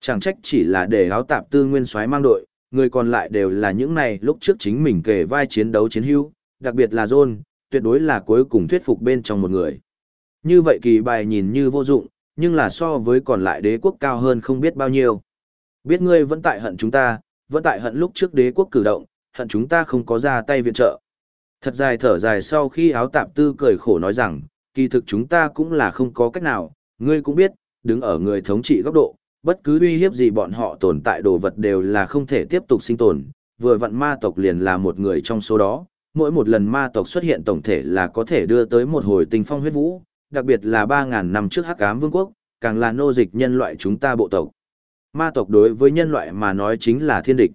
Speaker 1: Chẳng trách chỉ là để áo tạp tư nguyên soái mang đội, người còn lại đều là những này lúc trước chính mình kể vai chiến đấu chiến hữu, đặc biệt là John, tuyệt đối là cuối cùng thuyết phục bên trong một người. Như vậy kỳ bài nhìn như vô dụng, nhưng là so với còn lại đế quốc cao hơn không biết bao nhiêu. Biết ngươi vẫn tại hận chúng ta, vẫn tại hận lúc trước đế quốc cử động, hận chúng ta không có ra tay viện trợ. Thật dài thở dài sau khi áo tạp tư cười khổ nói rằng, kỳ thực chúng ta cũng là không có cách nào, ngươi cũng biết, đứng ở người thống trị góc độ, bất cứ uy hiếp gì bọn họ tồn tại đồ vật đều là không thể tiếp tục sinh tồn, vừa vặn ma tộc liền là một người trong số đó, mỗi một lần ma tộc xuất hiện tổng thể là có thể đưa tới một hồi tình phong huyết vũ, đặc biệt là 3.000 năm trước hắc ám vương quốc, càng là nô dịch nhân loại chúng ta bộ tộc. Ma tộc đối với nhân loại mà nói chính là thiên địch.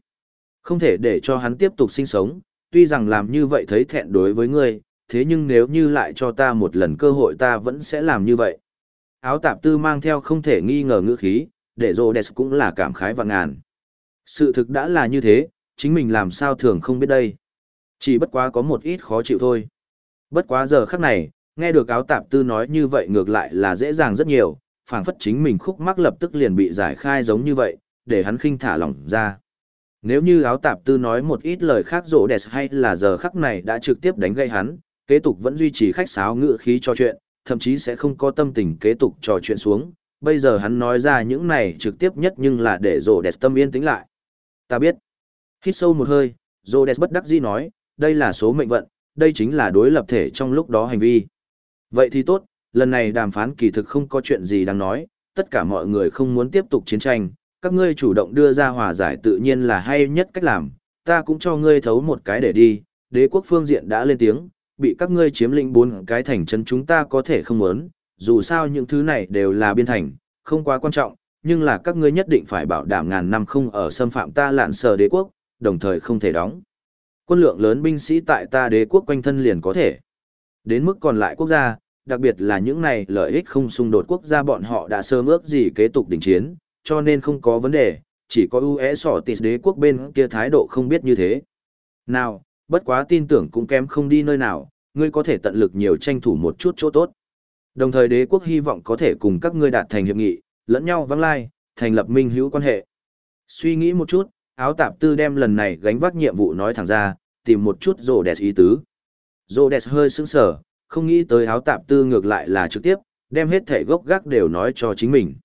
Speaker 1: Không thể để cho hắn tiếp tục sinh sống, tuy rằng làm như vậy thấy thẹn đối với ngươi, thế nhưng nếu như lại cho ta một lần cơ hội ta vẫn sẽ làm như vậy. Áo tạp tư mang theo không thể nghi ngờ ngữ khí, để rô đès cũng là cảm khái và ngàn. Sự thực đã là như thế, chính mình làm sao thường không biết đây. Chỉ bất quá có một ít khó chịu thôi. Bất quá giờ khắc này, nghe được áo tạp tư nói như vậy ngược lại là dễ dàng rất nhiều, phảng phất chính mình khúc mắc lập tức liền bị giải khai giống như vậy, để hắn khinh thả lỏng ra. Nếu như áo tạp tư nói một ít lời khác rộ đẹp hay là giờ khắc này đã trực tiếp đánh gây hắn, kế tục vẫn duy trì khách sáo ngựa khí cho chuyện, thậm chí sẽ không có tâm tình kế tục trò chuyện xuống. Bây giờ hắn nói ra những này trực tiếp nhất nhưng là để rộ đẹp tâm yên tĩnh lại. Ta biết. Hít sâu một hơi, rộ đẹp bất đắc dĩ nói, đây là số mệnh vận, đây chính là đối lập thể trong lúc đó hành vi. Vậy thì tốt, lần này đàm phán kỳ thực không có chuyện gì đáng nói, tất cả mọi người không muốn tiếp tục chiến tranh, các ngươi chủ động đưa ra hòa giải tự nhiên là hay nhất cách làm, ta cũng cho ngươi thấu một cái để đi, đế quốc phương diện đã lên tiếng, bị các ngươi chiếm lĩnh bốn cái thành trấn chúng ta có thể không muốn, dù sao những thứ này đều là biên thành, không quá quan trọng, nhưng là các ngươi nhất định phải bảo đảm ngàn năm không ở xâm phạm ta lạn sở đế quốc, đồng thời không thể đóng. Quân lượng lớn binh sĩ tại ta đế quốc quanh thân liền có thể. Đến mức còn lại quốc gia, đặc biệt là những này lợi ích không xung đột quốc gia bọn họ đã sớm ước gì kế tục đình chiến, cho nên không có vấn đề, chỉ có UE sỏ tịt đế quốc bên kia thái độ không biết như thế. Nào, bất quá tin tưởng cũng kém không đi nơi nào, ngươi có thể tận lực nhiều tranh thủ một chút chỗ tốt. Đồng thời đế quốc hy vọng có thể cùng các ngươi đạt thành hiệp nghị, lẫn nhau vắng lai, thành lập minh hữu quan hệ. Suy nghĩ một chút, áo tạp tư đem lần này gánh vác nhiệm vụ nói thẳng ra, tìm một chút rồ đẹp ý tứ. Rồ đẹp hơi sững sờ, không nghĩ tới áo tạp tư ngược lại là trực tiếp, đem hết thể gốc gác đều nói cho chính mình.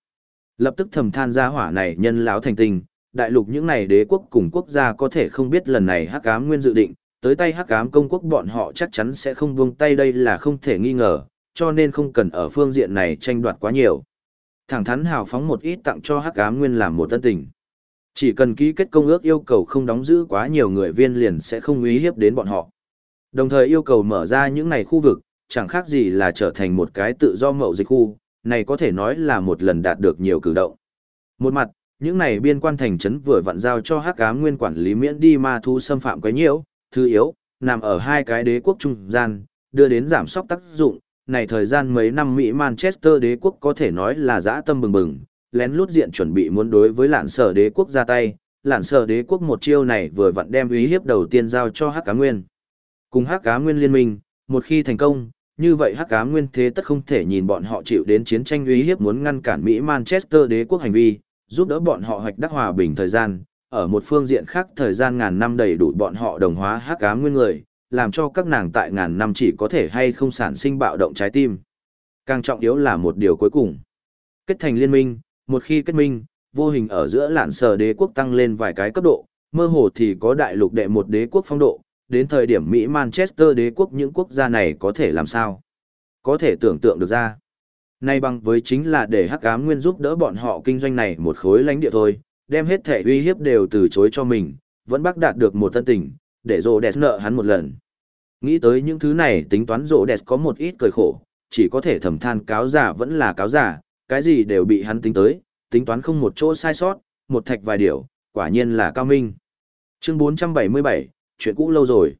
Speaker 1: Lập tức thầm than ra hỏa này nhân láo thành tình, đại lục những này đế quốc cùng quốc gia có thể không biết lần này hắc ám nguyên dự định, tới tay hắc ám công quốc bọn họ chắc chắn sẽ không buông tay đây là không thể nghi ngờ, cho nên không cần ở phương diện này tranh đoạt quá nhiều. Thẳng thắn hào phóng một ít tặng cho hắc ám nguyên làm một tân tình. Chỉ cần ký kết công ước yêu cầu không đóng giữ quá nhiều người viên liền sẽ không uy hiếp đến bọn họ. Đồng thời yêu cầu mở ra những này khu vực, chẳng khác gì là trở thành một cái tự do mậu dịch khu, này có thể nói là một lần đạt được nhiều cử động. Một mặt, những này biên quan thành trấn vừa vặn giao cho hắc ám nguyên quản lý miễn đi ma thu xâm phạm quấy nhiễu, thứ yếu, nằm ở hai cái đế quốc trung gian, đưa đến giảm sóc tác dụng. Này thời gian mấy năm Mỹ Manchester đế quốc có thể nói là dã tâm bừng bừng, lén lút diện chuẩn bị muốn đối với lạn sở đế quốc ra tay, lạn sở đế quốc một chiêu này vừa vặn đem uy hiếp đầu tiên giao cho hắc cá nguyên. Cùng hắc cá nguyên liên minh một khi thành công như vậy hắc cá nguyên thế tất không thể nhìn bọn họ chịu đến chiến tranh uy hiếp muốn ngăn cản mỹ manchester đế quốc hành vi giúp đỡ bọn họ hoạch đắc hòa bình thời gian ở một phương diện khác thời gian ngàn năm đầy đủ bọn họ đồng hóa hắc cá nguyên người làm cho các nàng tại ngàn năm chỉ có thể hay không sản sinh bạo động trái tim càng trọng yếu là một điều cuối cùng kết thành liên minh một khi kết minh vô hình ở giữa lạn sở đế quốc tăng lên vài cái cấp độ, mơ hồ thì có đại lục đệ một đế quốc phong độ, đến thời điểm Mỹ Manchester đế quốc những quốc gia này có thể làm sao? Có thể tưởng tượng được ra. Nay bằng với chính là để hắc ám nguyên giúp đỡ bọn họ kinh doanh này một khối lãnh địa thôi, đem hết thể uy hiếp đều từ chối cho mình, vẫn bác đạt được một tân tình, để rồ đẹp nợ hắn một lần. Nghĩ tới những thứ này tính toán rồ đẹp có một ít cười khổ, chỉ có thể thầm than cáo giả vẫn là cáo giả, cái gì đều bị hắn tính tới, tính toán không một chỗ sai sót, một thạch vài điều, quả nhiên là cao minh. Chương 477, chuyện cũ lâu rồi.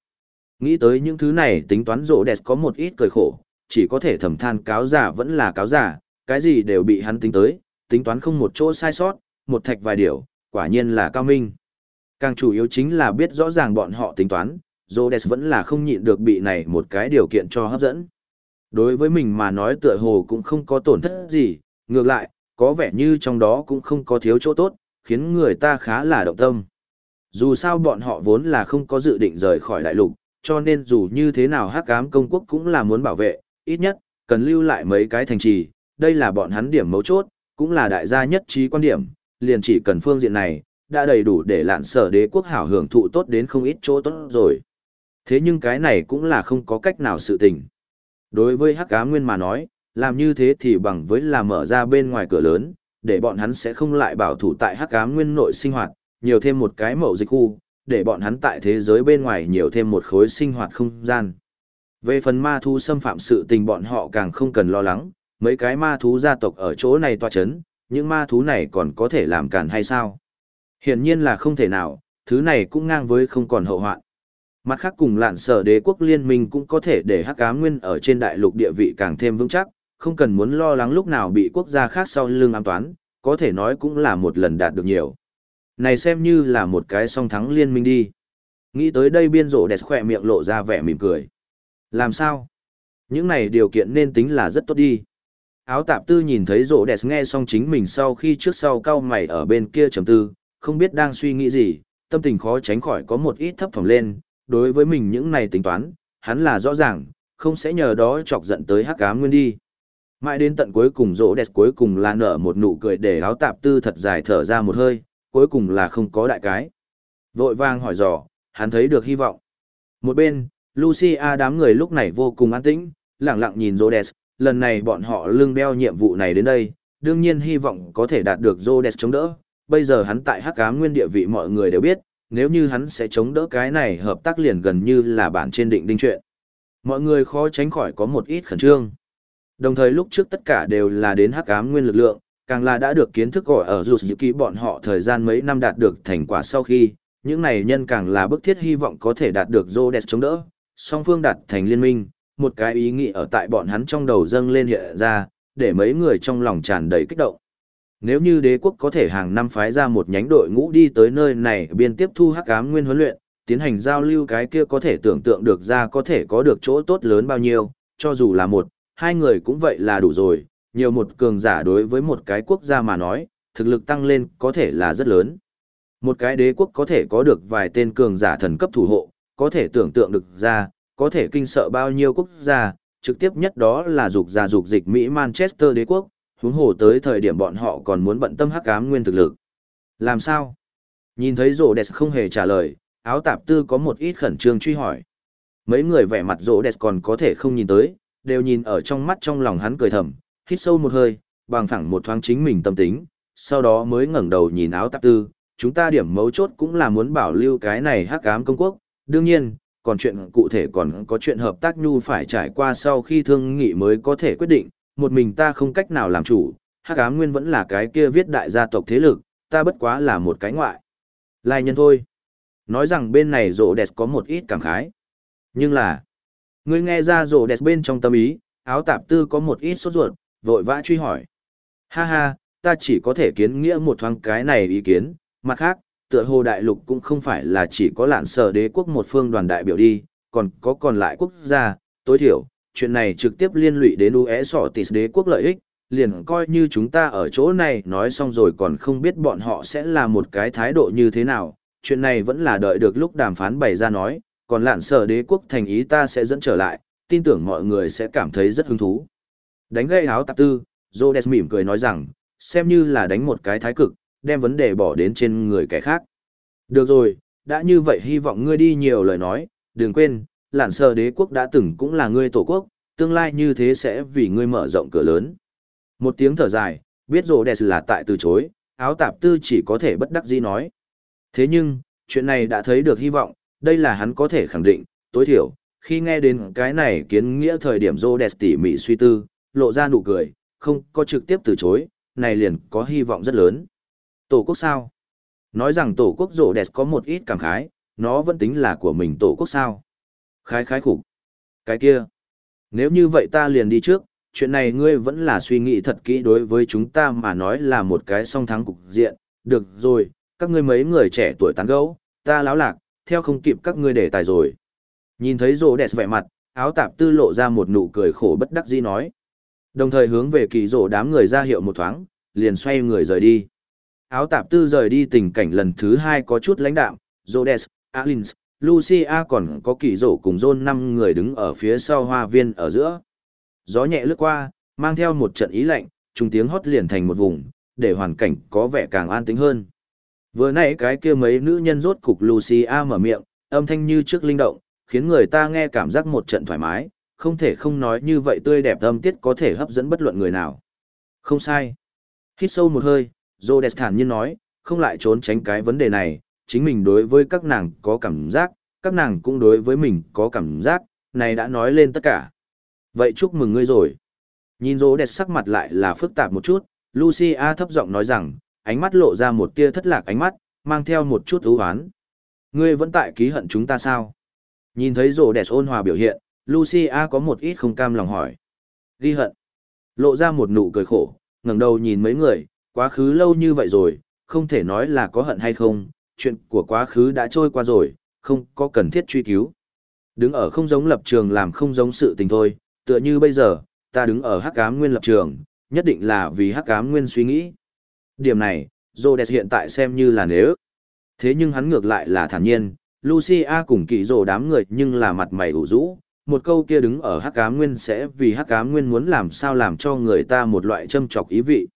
Speaker 1: Nghĩ tới những thứ này tính toán rộ đẹp có một ít cười khổ, chỉ có thể thầm than cáo giả vẫn là cáo giả, cái gì đều bị hắn tính tới, tính toán không một chỗ sai sót, một thạch vài điều, quả nhiên là cao minh. Càng chủ yếu chính là biết rõ ràng bọn họ tính toán, Rhodes vẫn là không nhịn được bị này một cái điều kiện cho hấp dẫn. Đối với mình mà nói tựa hồ cũng không có tổn thất gì, ngược lại, có vẻ như trong đó cũng không có thiếu chỗ tốt, khiến người ta khá là động tâm. Dù sao bọn họ vốn là không có dự định rời khỏi đại lục, cho nên dù như thế nào hắc ám công quốc cũng là muốn bảo vệ, ít nhất, cần lưu lại mấy cái thành trì, đây là bọn hắn điểm mấu chốt, cũng là đại gia nhất trí quan điểm, liền chỉ cần phương diện này, đã đầy đủ để lạn sở đế quốc hảo hưởng thụ tốt đến không ít chỗ tốt rồi. Thế nhưng cái này cũng là không có cách nào sự tình. Đối với hắc ám nguyên mà nói, làm như thế thì bằng với là mở ra bên ngoài cửa lớn, để bọn hắn sẽ không lại bảo thủ tại hắc ám nguyên nội sinh hoạt, nhiều thêm một cái mẫu dịch khu, để bọn hắn tại thế giới bên ngoài nhiều thêm một khối sinh hoạt không gian. Về phần ma thú xâm phạm sự tình bọn họ càng không cần lo lắng, mấy cái ma thú gia tộc ở chỗ này tòa chấn, những ma thú này còn có thể làm cản hay sao? Hiển nhiên là không thể nào, thứ này cũng ngang với không còn hậu hoạn. Mặt khác cùng lạn sở đế quốc liên minh cũng có thể để hắc cá nguyên ở trên đại lục địa vị càng thêm vững chắc, không cần muốn lo lắng lúc nào bị quốc gia khác sau lưng ám toán, có thể nói cũng là một lần đạt được nhiều. Này xem như là một cái song thắng liên minh đi. Nghĩ tới đây biên rộ đẹp khỏe miệng lộ ra vẻ mỉm cười. Làm sao? Những này điều kiện nên tính là rất tốt đi. Áo tạp tư nhìn thấy rộ đẹp nghe xong chính mình sau khi trước sau cao mày ở bên kia trầm tư, không biết đang suy nghĩ gì, tâm tình khó tránh khỏi có một ít thấp thỏm lên, đối với mình những này tính toán, hắn là rõ ràng, không sẽ nhờ đó chọc giận tới hắc ám nguyên đi. Mãi đến tận cuối cùng rỗ đẹp cuối cùng là nở một nụ cười để áo tạp tư thật dài thở ra một hơi, cuối cùng là không có đại cái. Vội vang hỏi dò, hắn thấy được hy vọng. Một bên, Lucia đám người lúc này vô cùng an tĩnh, lặng lặng nhìn Rhodes, lần này bọn họ lưng đeo nhiệm vụ này đến đây, đương nhiên hy vọng có thể đạt được Rhodes chống đỡ. Bây giờ hắn tại hắc ám nguyên địa vị mọi người đều biết, nếu như hắn sẽ chống đỡ cái này hợp tác liền gần như là bản trên định đinh chuyện. Mọi người khó tránh khỏi có một ít khẩn trương. Đồng thời lúc trước tất cả đều là đến hắc ám nguyên lực lượng, càng là đã được kiến thức gọi ở rụt dự ký bọn họ thời gian mấy năm đạt được thành quả sau khi, những này nhân càng là bức thiết hy vọng có thể đạt được Rhodes chống đỡ, song phương đạt thành liên minh, một cái ý nghĩ ở tại bọn hắn trong đầu dâng lên hiện ra, để mấy người trong lòng tràn đầy kích động. Nếu như đế quốc có thể hàng năm phái ra một nhánh đội ngũ đi tới nơi này biên tiếp thu hắc ám nguyên huấn luyện, tiến hành giao lưu cái kia có thể tưởng tượng được ra có thể có được chỗ tốt lớn bao nhiêu, cho dù là một, hai người cũng vậy là đủ rồi, nhiều một cường giả đối với một cái quốc gia mà nói, thực lực tăng lên có thể là rất lớn. Một cái đế quốc có thể có được vài tên cường giả thần cấp thủ hộ, có thể tưởng tượng được ra, có thể kinh sợ bao nhiêu quốc gia, trực tiếp nhất đó là dục gia dục dịch Mỹ Manchester đế quốc, huống hồ tới thời điểm bọn họ còn muốn bận tâm hắc ám nguyên thực lực. Làm sao? Nhìn thấy rổ đẹp không hề trả lời, áo tạp tư có một ít khẩn trương truy hỏi. Mấy người vẻ mặt rổ đẹp còn có thể không nhìn tới, đều nhìn ở trong mắt trong lòng hắn cười thầm, hít sâu một hơi, bằng phẳng một thoáng chính mình tâm tính, sau đó mới ngẩng đầu nhìn áo tạp tư, chúng ta điểm mấu chốt cũng là muốn bảo lưu cái này hắc ám công quốc, đương nhiên, còn chuyện cụ thể còn có chuyện hợp tác nhu phải trải qua sau khi thương nghị mới có thể quyết định, một mình ta không cách nào làm chủ, hắc ám nguyên vẫn là cái kia viết đại gia tộc thế lực, ta bất quá là một cái ngoại. Lai nhân thôi. Nói rằng bên này rộ đẹp có một ít cảm khái. Nhưng là, ngươi nghe ra rồ đẹp bên trong tâm ý, áo tạp tư có một ít sốt ruột, vội vã truy hỏi. Ha ha, ta chỉ có thể kiến nghĩa một thoáng cái này ý kiến, mặt khác, tựa hồ đại lục cũng không phải là chỉ có lạn sở đế quốc một phương đoàn đại biểu đi, còn có còn lại quốc gia, tối thiểu, chuyện này trực tiếp liên lụy đến UE sỏ tịt đế quốc lợi ích, liền coi như chúng ta ở chỗ này nói xong rồi còn không biết bọn họ sẽ là một cái thái độ như thế nào, chuyện này vẫn là đợi được lúc đàm phán bày ra nói, còn lạn sở đế quốc thành ý ta sẽ dẫn trở lại, tin tưởng mọi người sẽ cảm thấy rất hứng thú. Đánh gây áo tạp tư, Rhodes mỉm cười nói rằng, xem như là đánh một cái thái cực, đem vấn đề bỏ đến trên người kẻ khác. Được rồi, đã như vậy hy vọng ngươi đi nhiều lời nói, đừng quên, lạn sơ đế quốc đã từng cũng là ngươi tổ quốc, tương lai như thế sẽ vì ngươi mở rộng cửa lớn. Một tiếng thở dài, biết Rhodes là tại từ chối, áo tạp tư chỉ có thể bất đắc dĩ nói. Thế nhưng, chuyện này đã thấy được hy vọng, đây là hắn có thể khẳng định, tối thiểu, khi nghe đến cái này kiến nghĩa thời điểm Rhodes tỉ mỉ suy tư, lộ ra nụ cười, không có trực tiếp từ chối, này liền có hy vọng rất lớn. Tổ quốc sao? Nói rằng tổ quốc rồ đẹp có một ít cảm khái, nó vẫn tính là của mình tổ quốc sao? Khái khái khục. Cái kia. Nếu như vậy ta liền đi trước, chuyện này ngươi vẫn là suy nghĩ thật kỹ đối với chúng ta mà nói là một cái song thắng cục diện. Được rồi, các ngươi mấy người trẻ tuổi tán gẫu, ta láo lạc, theo không kịp các ngươi để tài rồi. Nhìn thấy rô đẹp vẻ mặt, áo tạp tư lộ ra một nụ cười khổ bất đắc dĩ nói. Đồng thời hướng về kỳ rổ đám người ra hiệu một thoáng, liền xoay người rời đi. Áo tạp tư rời đi tình cảnh lần thứ hai có chút lãnh đạm, Rhodes, Alins, Lucia còn có kỳ rổ cùng John năm người đứng ở phía sau hoa viên ở giữa. Gió nhẹ lướt qua, mang theo một trận ý lạnh, trùng tiếng hót liền thành một vùng, để hoàn cảnh có vẻ càng an tĩnh hơn. Vừa nãy cái kia mấy nữ nhân rốt cục Lucia mở miệng, âm thanh như trước linh động, khiến người ta nghe cảm giác một trận thoải mái, không thể không nói như vậy tươi đẹp âm tiết có thể hấp dẫn bất luận người nào. Không sai. Hít sâu một hơi, Rhodes thản nhiên nói, không lại trốn tránh cái vấn đề này, chính mình đối với các nàng có cảm giác, các nàng cũng đối với mình có cảm giác, này đã nói lên tất cả. Vậy chúc mừng ngươi rồi. Nhìn Rhodes sắc mặt lại là phức tạp một chút, Lucia thấp giọng nói rằng, ánh mắt lộ ra một tia thất lạc ánh mắt, mang theo một chút ưu hoán. Ngươi vẫn tại ký hận chúng ta sao? Nhìn thấy Rhodes ôn hòa biểu hiện, Lucia có một ít không cam lòng hỏi. Ghi hận. Lộ ra một nụ cười khổ, ngẩng đầu nhìn mấy người, quá khứ lâu như vậy rồi, không thể nói là có hận hay không, chuyện của quá khứ đã trôi qua rồi, không có cần thiết truy cứu. Đứng ở không giống lập trường làm không giống sự tình thôi, tựa như bây giờ, ta đứng ở hắc ám nguyên lập trường, nhất định là vì hắc ám nguyên suy nghĩ. Điểm này, Rhodes hiện tại xem như là nếu. Thế nhưng hắn ngược lại là thản nhiên, Lucia cùng kỳ rồ đám người nhưng là mặt mày ủ rũ, một câu kia đứng ở hắc ám nguyên sẽ vì hắc ám nguyên muốn làm sao làm cho người ta một loại châm chọc ý vị.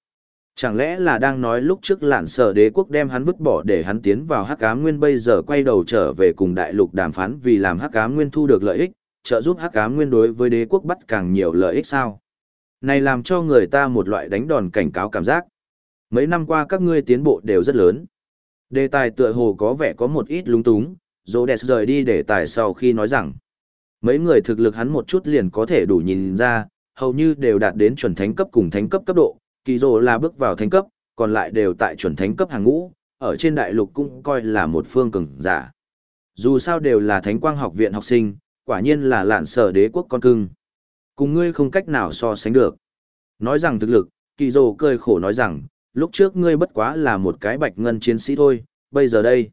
Speaker 1: Chẳng lẽ là đang nói lúc trước lạn sở đế quốc đem hắn vứt bỏ để hắn tiến vào hắc ám nguyên bây giờ quay đầu trở về cùng đại lục đàm phán vì làm hắc ám nguyên thu được lợi ích, trợ giúp hắc ám nguyên đối với đế quốc bắt càng nhiều lợi ích sao? Này làm cho người ta một loại đánh đòn cảnh cáo cảm giác. Mấy năm qua các ngươi tiến bộ đều rất lớn. Đề tài tựa hồ có vẻ có một ít lúng túng, dỗ đẹp rời đi đề tài sau khi nói rằng Mấy người thực lực hắn một chút liền có thể đủ nhìn ra, hầu như đều đạt đến chuẩn thánh cấp cùng thánh cấp cấp độ, kỳ rồ là bước vào thánh cấp, còn lại đều tại chuẩn thánh cấp hàng ngũ, ở trên đại lục cũng coi là một phương cường giả. Dù sao đều là thánh quang học viện học sinh, quả nhiên là lạn sở đế quốc con cưng. Cùng ngươi không cách nào so sánh được. Nói rằng thực lực, kỳ rồ cười khổ nói rằng, lúc trước ngươi bất quá là một cái bạch ngân chiến sĩ thôi, bây giờ đây.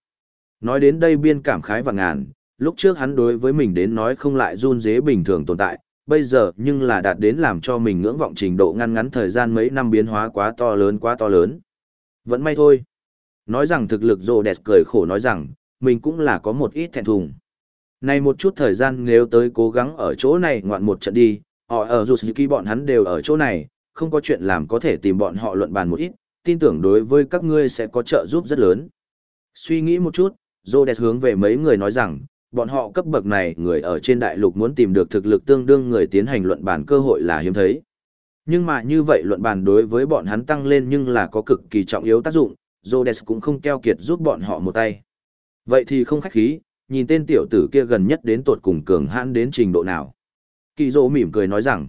Speaker 1: Nói đến đây biên cảm khái và ngàn, lúc trước hắn đối với mình đến nói không lại run dế bình thường tồn tại, bây giờ nhưng là đạt đến làm cho mình ngưỡng vọng trình độ ngăn ngắn thời gian mấy năm biến hóa quá to lớn quá to lớn. Vẫn may thôi. Nói rằng thực lực rồ đẹp cười khổ nói rằng, mình cũng là có một ít thẹn thùng. Này một chút thời gian nếu tới cố gắng ở chỗ này ngoạn một trận đi, họ ở dù khi bọn hắn đều ở chỗ này, không có chuyện làm có thể tìm bọn họ luận bàn một ít, tin tưởng đối với các ngươi sẽ có trợ giúp rất lớn. Suy nghĩ một chút, Rhodes hướng về mấy người nói rằng, bọn họ cấp bậc này người ở trên đại lục muốn tìm được thực lực tương đương người tiến hành luận bàn cơ hội là hiếm thấy. Nhưng mà như vậy luận bàn đối với bọn hắn tăng lên nhưng là có cực kỳ trọng yếu tác dụng, Rhodes cũng không keo kiệt giúp bọn họ một tay. Vậy thì không khách khí, nhìn tên tiểu tử kia gần nhất đến tột cùng cường hãn đến trình độ nào. Kỳ Dỗ mỉm cười nói rằng,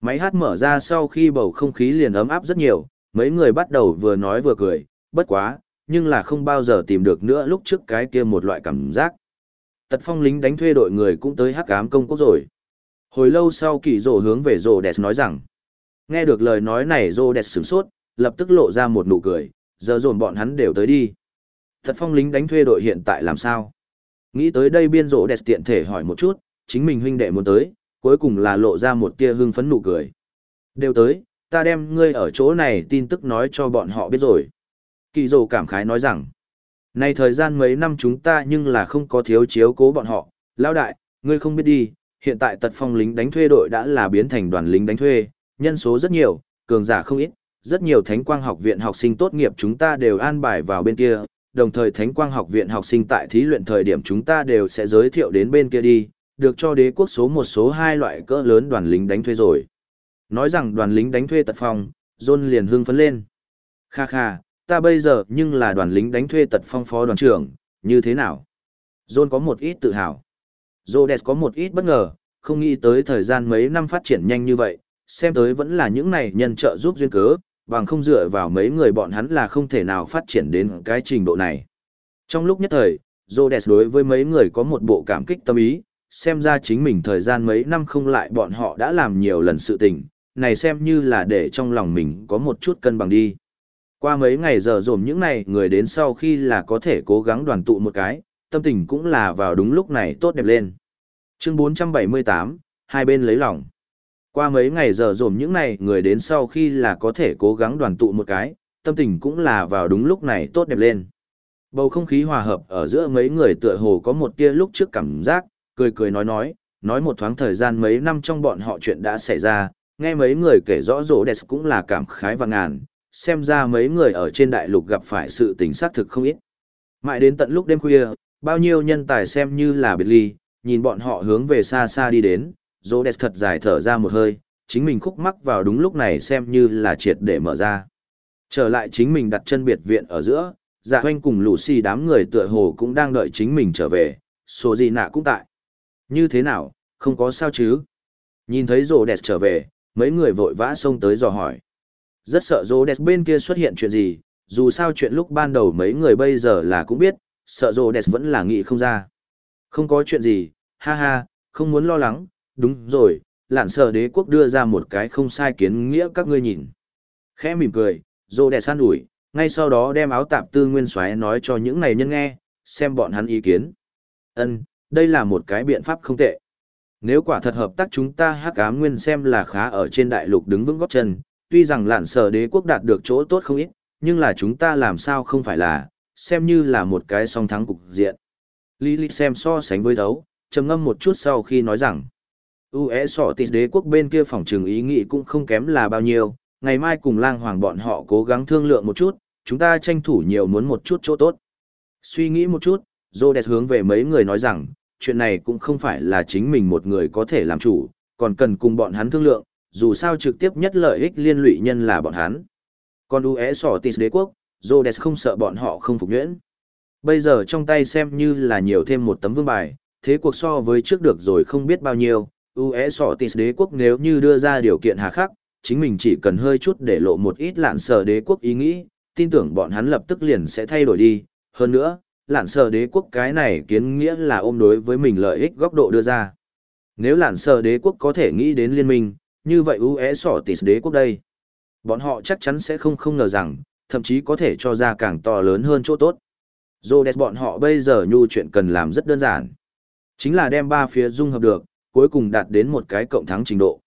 Speaker 1: máy hát mở ra sau khi bầu không khí liền ấm áp rất nhiều, mấy người bắt đầu vừa nói vừa cười, bất quá, nhưng là không bao giờ tìm được nữa lúc trước cái kia một loại cảm giác. Tật phong lính đánh thuê đội người cũng tới hắc ám công quốc rồi. Hồi lâu sau kỳ rồ hướng về rồ đẹp nói rằng. Nghe được lời nói này rồ đẹp sửng sốt, lập tức lộ ra một nụ cười, giờ dồn bọn hắn đều tới đi. Tật phong lính đánh thuê đội hiện tại làm sao? Nghĩ tới đây biên rồ đẹp tiện thể hỏi một chút, chính mình huynh đệ muốn tới, cuối cùng là lộ ra một tia hưng phấn nụ cười. Đều tới, ta đem ngươi ở chỗ này tin tức nói cho bọn họ biết rồi. Kỳ dồ cảm khái nói rằng, này thời gian mấy năm chúng ta nhưng là không có thiếu chiếu cố bọn họ, lão đại, ngươi không biết đi, hiện tại tật phong lính đánh thuê đội đã là biến thành đoàn lính đánh thuê, nhân số rất nhiều, cường giả không ít, rất nhiều thánh quang học viện học sinh tốt nghiệp chúng ta đều an bài vào bên kia, đồng thời thánh quang học viện học sinh tại thí luyện thời điểm chúng ta đều sẽ giới thiệu đến bên kia đi, được cho đế quốc số một số hai loại cỡ lớn đoàn lính đánh thuê rồi. Nói rằng đoàn lính đánh thuê tật phong, John liền hưng phấn lên. Kha kha, ta bây giờ nhưng là đoàn lính đánh thuê tật phong phó đoàn trưởng, như thế nào? John có một ít tự hào. Rhodes có một ít bất ngờ, không nghĩ tới thời gian mấy năm phát triển nhanh như vậy, xem tới vẫn là những này nhân trợ giúp duyên cớ, bằng không dựa vào mấy người bọn hắn là không thể nào phát triển đến cái trình độ này. Trong lúc nhất thời, Rhodes đối với mấy người có một bộ cảm kích tâm ý, xem ra chính mình thời gian mấy năm không lại bọn họ đã làm nhiều lần sự tình, này xem như là để trong lòng mình có một chút cân bằng đi. Qua mấy ngày giờ dồn những này người đến sau khi là có thể cố gắng đoàn tụ một cái, tâm tình cũng là vào đúng lúc này tốt đẹp lên. Chương 478, hai bên lấy lòng. Qua mấy ngày giờ dồn những này người đến sau khi là có thể cố gắng đoàn tụ một cái, tâm tình cũng là vào đúng lúc này tốt đẹp lên. Bầu không khí hòa hợp ở giữa mấy người tựa hồ có một tia lúc trước cảm giác, cười cười nói nói, nói một thoáng thời gian mấy năm trong bọn họ chuyện đã xảy ra, nghe mấy người kể rõ rổ đẹp cũng là cảm khái và ngàn, xem ra mấy người ở trên đại lục gặp phải sự tình xác thực không ít. Mãi đến tận lúc đêm khuya, bao nhiêu nhân tài xem như là biệt ly, nhìn bọn họ hướng về xa xa đi đến, dỗ đẹp thật dài thở ra một hơi, chính mình khúc mắc vào đúng lúc này xem như là triệt để mở ra. Trở lại chính mình đặt chân biệt viện ở giữa, dạ hoanh cùng lũ xì đám người tựa hồ cũng đang đợi chính mình trở về, số gì nạ cũng tại. Như thế nào, không có sao chứ? Nhìn thấy rồ đẹp trở về, mấy người vội vã xông tới dò hỏi. Rất sợ rô đẹp bên kia xuất hiện chuyện gì, dù sao chuyện lúc ban đầu mấy người bây giờ là cũng biết, sợ rô đẹp vẫn là nghĩ không ra. Không có chuyện gì, ha ha, không muốn lo lắng, đúng rồi, lạn sợ đế quốc đưa ra một cái không sai kiến nghĩa các ngươi nhìn. Khẽ mỉm cười, rô đẹp san ủi, ngay sau đó đem áo tạp tư nguyên xoáy nói cho những này nhân nghe, xem bọn hắn ý kiến. Ân, đây là một cái biện pháp không tệ. Nếu quả thật hợp tác chúng ta hắc ám nguyên xem là khá ở trên đại lục đứng vững góp chân, tuy rằng lạn sở đế quốc đạt được chỗ tốt không ít, nhưng là chúng ta làm sao không phải là, xem như là một cái song thắng cục diện. Lý Lý xem so sánh với đấu, trầm ngâm một chút sau khi nói rằng, UE sọ tịt đế quốc bên kia phòng trường ý nghĩ cũng không kém là bao nhiêu, ngày mai cùng lang hoàng bọn họ cố gắng thương lượng một chút, chúng ta tranh thủ nhiều muốn một chút chỗ tốt. Suy nghĩ một chút, Rhodes hướng về mấy người nói rằng, chuyện này cũng không phải là chính mình một người có thể làm chủ, còn cần cùng bọn hắn thương lượng, dù sao trực tiếp nhất lợi ích liên lụy nhân là bọn hắn. Còn UE sỏ tịt đế quốc, Rhodes không sợ bọn họ không phục nhuyễn. Bây giờ trong tay xem như là nhiều thêm một tấm vương bài, thế cuộc so với trước được rồi không biết bao nhiêu, UE sỏ tịt đế quốc nếu như đưa ra điều kiện hà khắc, chính mình chỉ cần hơi chút để lộ một ít lạn sở đế quốc ý nghĩ, tin tưởng bọn hắn lập tức liền sẽ thay đổi đi. Hơn nữa, lạn sở đế quốc cái này kiến nghĩa là ôm đối với mình lợi ích góc độ đưa ra. Nếu lạn sở đế quốc có thể nghĩ đến liên minh, như vậy ưu é sỏ tịt đế quốc đây. Bọn họ chắc chắn sẽ không không ngờ rằng, thậm chí có thể cho ra càng to lớn hơn chỗ tốt. Rhodes bọn họ bây giờ nhu chuyện cần làm rất đơn giản. Chính là đem ba phía dung hợp được, cuối cùng đạt đến một cái cộng thắng trình độ.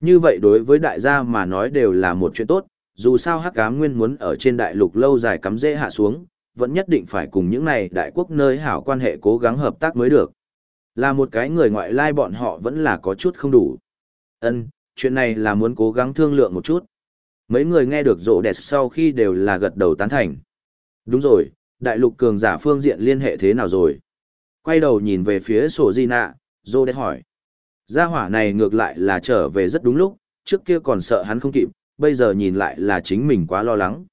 Speaker 1: Như vậy đối với đại gia mà nói đều là một chuyện tốt, dù sao hắc ám nguyên muốn ở trên đại lục lâu dài cắm dễ hạ xuống, vẫn nhất định phải cùng những này đại quốc nơi hảo quan hệ cố gắng hợp tác mới được. Là một cái người ngoại lai bọn họ vẫn là có chút không đủ. Ân, chuyện này là muốn cố gắng thương lượng một chút. Mấy người nghe được rộ đẹp sau khi đều là gật đầu tán thành. Đúng rồi, đại lục cường giả phương diện liên hệ thế nào rồi? Quay đầu nhìn về phía sổ di nạ, rộ đẹp hỏi. Gia hỏa này ngược lại là trở về rất đúng lúc, trước kia còn sợ hắn không kịp, bây giờ nhìn lại là chính mình quá lo lắng.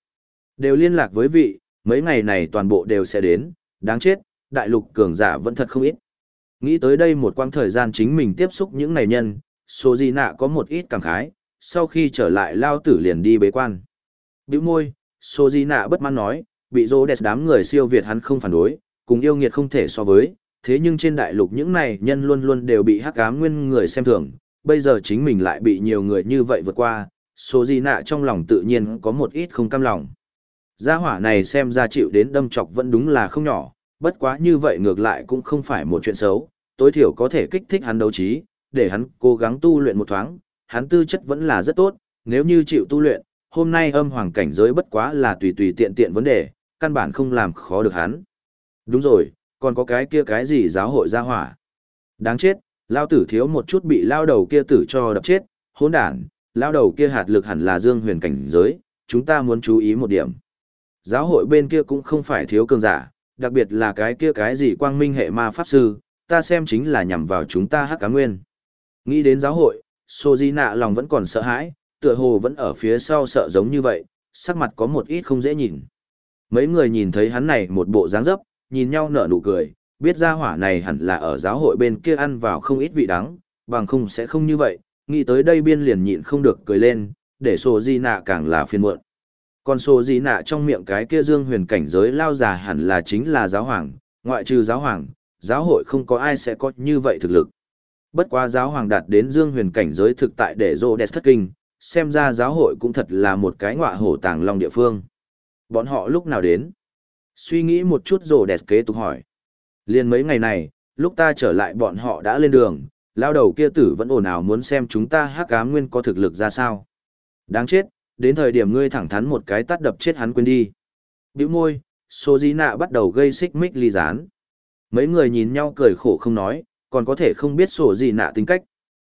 Speaker 1: Đều liên lạc với vị, mấy ngày này toàn bộ đều sẽ đến, đáng chết, đại lục cường giả vẫn thật không ít. Nghĩ tới đây một quãng thời gian chính mình tiếp xúc những này nhân, số gì nạ có một ít cảm khái, sau khi trở lại lao tử liền đi bế quan. Biểu môi, số gì nạ bất mãn nói, bị rô đẹp đám người siêu việt hắn không phản đối, cùng yêu nghiệt không thể so với, thế nhưng trên đại lục những này nhân luôn luôn đều bị hắc ám nguyên người xem thường, bây giờ chính mình lại bị nhiều người như vậy vượt qua, số gì nạ trong lòng tự nhiên có một ít không cam lòng. Gia hỏa này xem ra chịu đến đâm chọc vẫn đúng là không nhỏ, bất quá như vậy ngược lại cũng không phải một chuyện xấu, tối thiểu có thể kích thích hắn đấu trí, để hắn cố gắng tu luyện một thoáng, hắn tư chất vẫn là rất tốt, nếu như chịu tu luyện, hôm nay âm hoàng cảnh giới bất quá là tùy tùy tiện tiện vấn đề, căn bản không làm khó được hắn. Đúng rồi, còn có cái kia cái gì giáo hội gia hỏa. Đáng chết, lao tử thiếu một chút bị lao đầu kia tử cho đập chết, hỗn đản, lao đầu kia hạt lực hẳn là dương huyền cảnh giới, chúng ta muốn chú ý một điểm. Giáo hội bên kia cũng không phải thiếu cường giả, đặc biệt là cái kia cái gì quang minh hệ ma pháp sư, ta xem chính là nhằm vào chúng ta hắc cá nguyên. Nghĩ đến giáo hội, Sô Di Nạ lòng vẫn còn sợ hãi, tựa hồ vẫn ở phía sau sợ giống như vậy, sắc mặt có một ít không dễ nhìn. Mấy người nhìn thấy hắn này một bộ dáng dấp, nhìn nhau nở nụ cười, biết ra hỏa này hẳn là ở giáo hội bên kia ăn vào không ít vị đắng, bằng không sẽ không như vậy, nghĩ tới đây biên liền nhịn không được cười lên, để Sô Di Nạ càng là phiền muộn. Còn Sô Di Nạ trong miệng cái kia dương huyền cảnh giới lao già hẳn là chính là giáo hoàng, ngoại trừ giáo hoàng, giáo hội không có ai sẽ có như vậy thực lực. Bất quá giáo hoàng đạt đến dương huyền cảnh giới thực tại để rô đẹp thất kinh, xem ra giáo hội cũng thật là một cái ngọa hổ tàng long địa phương. Bọn họ lúc nào đến? Suy nghĩ một chút rô đẹp kế tục hỏi. Liên mấy ngày này, lúc ta trở lại bọn họ đã lên đường, lao đầu kia tử vẫn ồn ào muốn xem chúng ta hắc ám nguyên có thực lực ra sao. Đáng chết, đến thời điểm ngươi thẳng thắn một cái tắt đập chết hắn quên đi. Biểu môi, số dí nạ bắt đầu gây xích mích ly gián. Mấy người nhìn nhau cười khổ không nói, còn có thể không biết sổ gì nạ tính cách.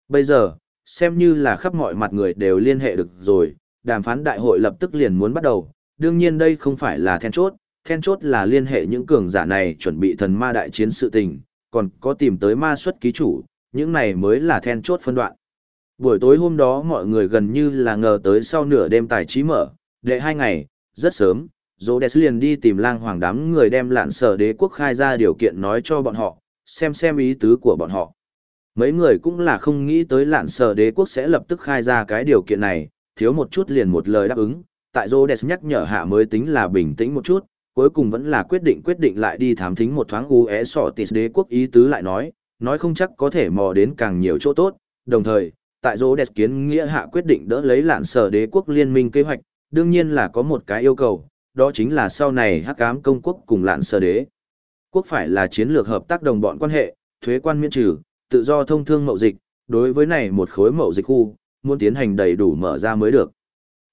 Speaker 1: Bây giờ, xem như là khắp mọi mặt người đều liên hệ được rồi, đàm phán đại hội lập tức liền muốn bắt đầu, đương nhiên đây không phải là then chốt, then chốt là liên hệ những cường giả này chuẩn bị thần ma đại chiến sự tình, còn có tìm tới ma xuất ký chủ, những này mới là then chốt phân đoạn. Buổi tối hôm đó mọi người gần như là ngờ tới sau nửa đêm tài trí mở, đệ hai ngày, rất sớm, Rhodes liền đi tìm lang hoàng đám người đem lạn sở đế quốc khai ra điều kiện nói cho bọn họ, xem xem ý tứ của bọn họ. Mấy người cũng là không nghĩ tới lạn sở đế quốc sẽ lập tức khai ra cái điều kiện này, thiếu một chút liền một lời đáp ứng, tại Rhodes nhắc nhở hạ mới tính là bình tĩnh một chút, cuối cùng vẫn là quyết định quyết định lại đi thám thính một thoáng UE sọ tịt đế quốc ý tứ lại nói, nói không chắc có thể mò đến càng nhiều chỗ tốt, đồng thời, tại Rhodes kiến nghĩa hạ quyết định đỡ lấy lạn sở đế quốc liên minh kế hoạch, đương nhiên là có một cái yêu cầu, đó chính là sau này hắc ám công quốc cùng lạn sở đế. Quốc phải là chiến lược hợp tác đồng bọn quan hệ, thuế quan miễn trừ, tự do thông thương mậu dịch, đối với này một khối mậu dịch khu, muốn tiến hành đầy đủ mở ra mới được.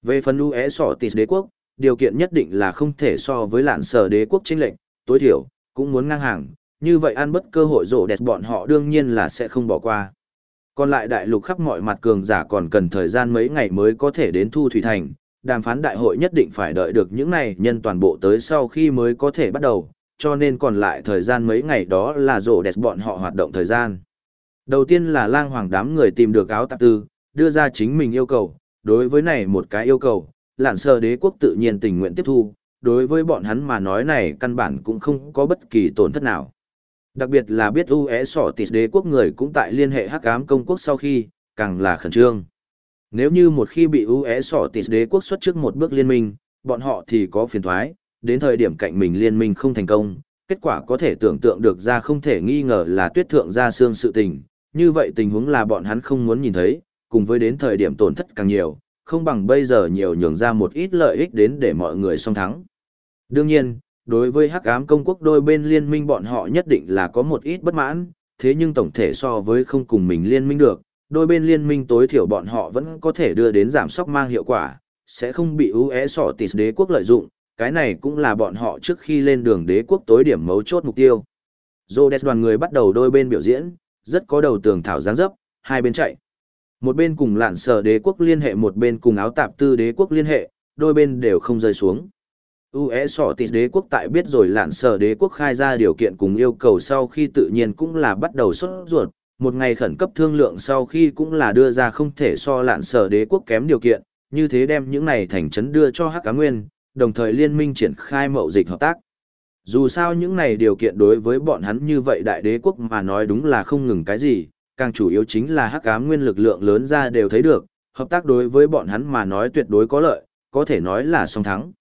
Speaker 1: Về phần ưu é sọ tịt đế quốc, điều kiện nhất định là không thể so với lạn sở đế quốc chênh lệnh, tối thiểu, cũng muốn ngang hàng, như vậy ăn bất cơ hội rổ đẹp bọn họ đương nhiên là sẽ không bỏ qua. Còn lại đại lục khắp mọi mặt cường giả còn cần thời gian mấy ngày mới có thể đến Thu Thủy Thành, đàm phán đại hội nhất định phải đợi được những này nhân toàn bộ tới sau khi mới có thể bắt đầu, cho nên còn lại thời gian mấy ngày đó là rổ đẹp bọn họ hoạt động thời gian. Đầu tiên là lang hoàng đám người tìm được áo tạp tư, đưa ra chính mình yêu cầu, đối với này một cái yêu cầu, lạn sơ đế quốc tự nhiên tình nguyện tiếp thu, đối với bọn hắn mà nói này căn bản cũng không có bất kỳ tổn thất nào. Đặc biệt là biết UE sỏ tịt đế quốc người cũng tại liên hệ hắc ám công quốc sau khi, càng là khẩn trương. Nếu như một khi bị UE sỏ tịt đế quốc xuất trước một bước liên minh, bọn họ thì có phiền thoái, đến thời điểm cạnh mình liên minh không thành công, kết quả có thể tưởng tượng được ra không thể nghi ngờ là tuyết thượng ra xương sự tình, như vậy tình huống là bọn hắn không muốn nhìn thấy, cùng với đến thời điểm tổn thất càng nhiều, không bằng bây giờ nhiều nhường ra một ít lợi ích đến để mọi người song thắng. Đương nhiên, đối với hắc ám công quốc đôi bên liên minh bọn họ nhất định là có một ít bất mãn, thế nhưng tổng thể so với không cùng mình liên minh được, đôi bên liên minh tối thiểu bọn họ vẫn có thể đưa đến giảm sóc mang hiệu quả, sẽ không bị UE sỏ tịt đế quốc lợi dụng, cái này cũng là bọn họ trước khi lên đường đế quốc tối điểm mấu chốt mục tiêu. Rhodes đoàn người bắt đầu đôi bên biểu diễn, rất có đầu tường thảo giáng dấp, hai bên chạy. Một bên cùng lạn sở đế quốc liên hệ một bên cùng áo tạp tư đế quốc liên hệ, đôi bên đều không rơi xuống. UE sọ tịt đế quốc tại biết rồi lạn sở đế quốc khai ra điều kiện cùng yêu cầu sau khi tự nhiên cũng là bắt đầu xuất ruột, một ngày khẩn cấp thương lượng sau khi cũng là đưa ra không thể so lạn sở đế quốc kém điều kiện, như thế đem những này thành trấn đưa cho Hắc Cá Nguyên, đồng thời liên minh triển khai mậu dịch hợp tác. Dù sao những này điều kiện đối với bọn hắn như vậy đại đế quốc mà nói đúng là không ngừng cái gì, càng chủ yếu chính là Hắc Ám Nguyên lực lượng lớn ra đều thấy được, hợp tác đối với bọn hắn mà nói tuyệt đối có lợi, có thể nói là song thắng.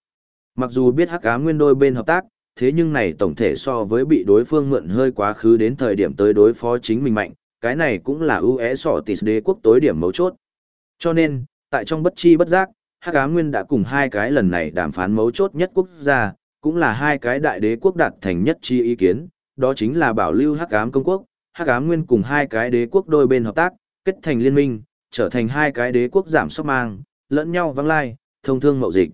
Speaker 1: Mặc dù biết Hắc Ám Nguyên đôi bên hợp tác, thế nhưng này tổng thể so với bị đối phương mượn hơi quá khứ đến thời điểm tới đối phó chính mình mạnh, cái này cũng là ưu é sỏ tịt đế quốc tối điểm mấu chốt. Cho nên, tại trong bất chi bất giác, Hắc Á Nguyên đã cùng hai cái lần này đàm phán mấu chốt nhất quốc gia, cũng là hai cái đại đế quốc đạt thành nhất chi ý kiến, đó chính là bảo lưu Hắc Ám công quốc, Hắc Ám Nguyên cùng hai cái đế quốc đôi bên hợp tác, kết thành liên minh, trở thành hai cái đế quốc giảm sóc mang, lẫn nhau vắng lai, thông thương mậu dịch.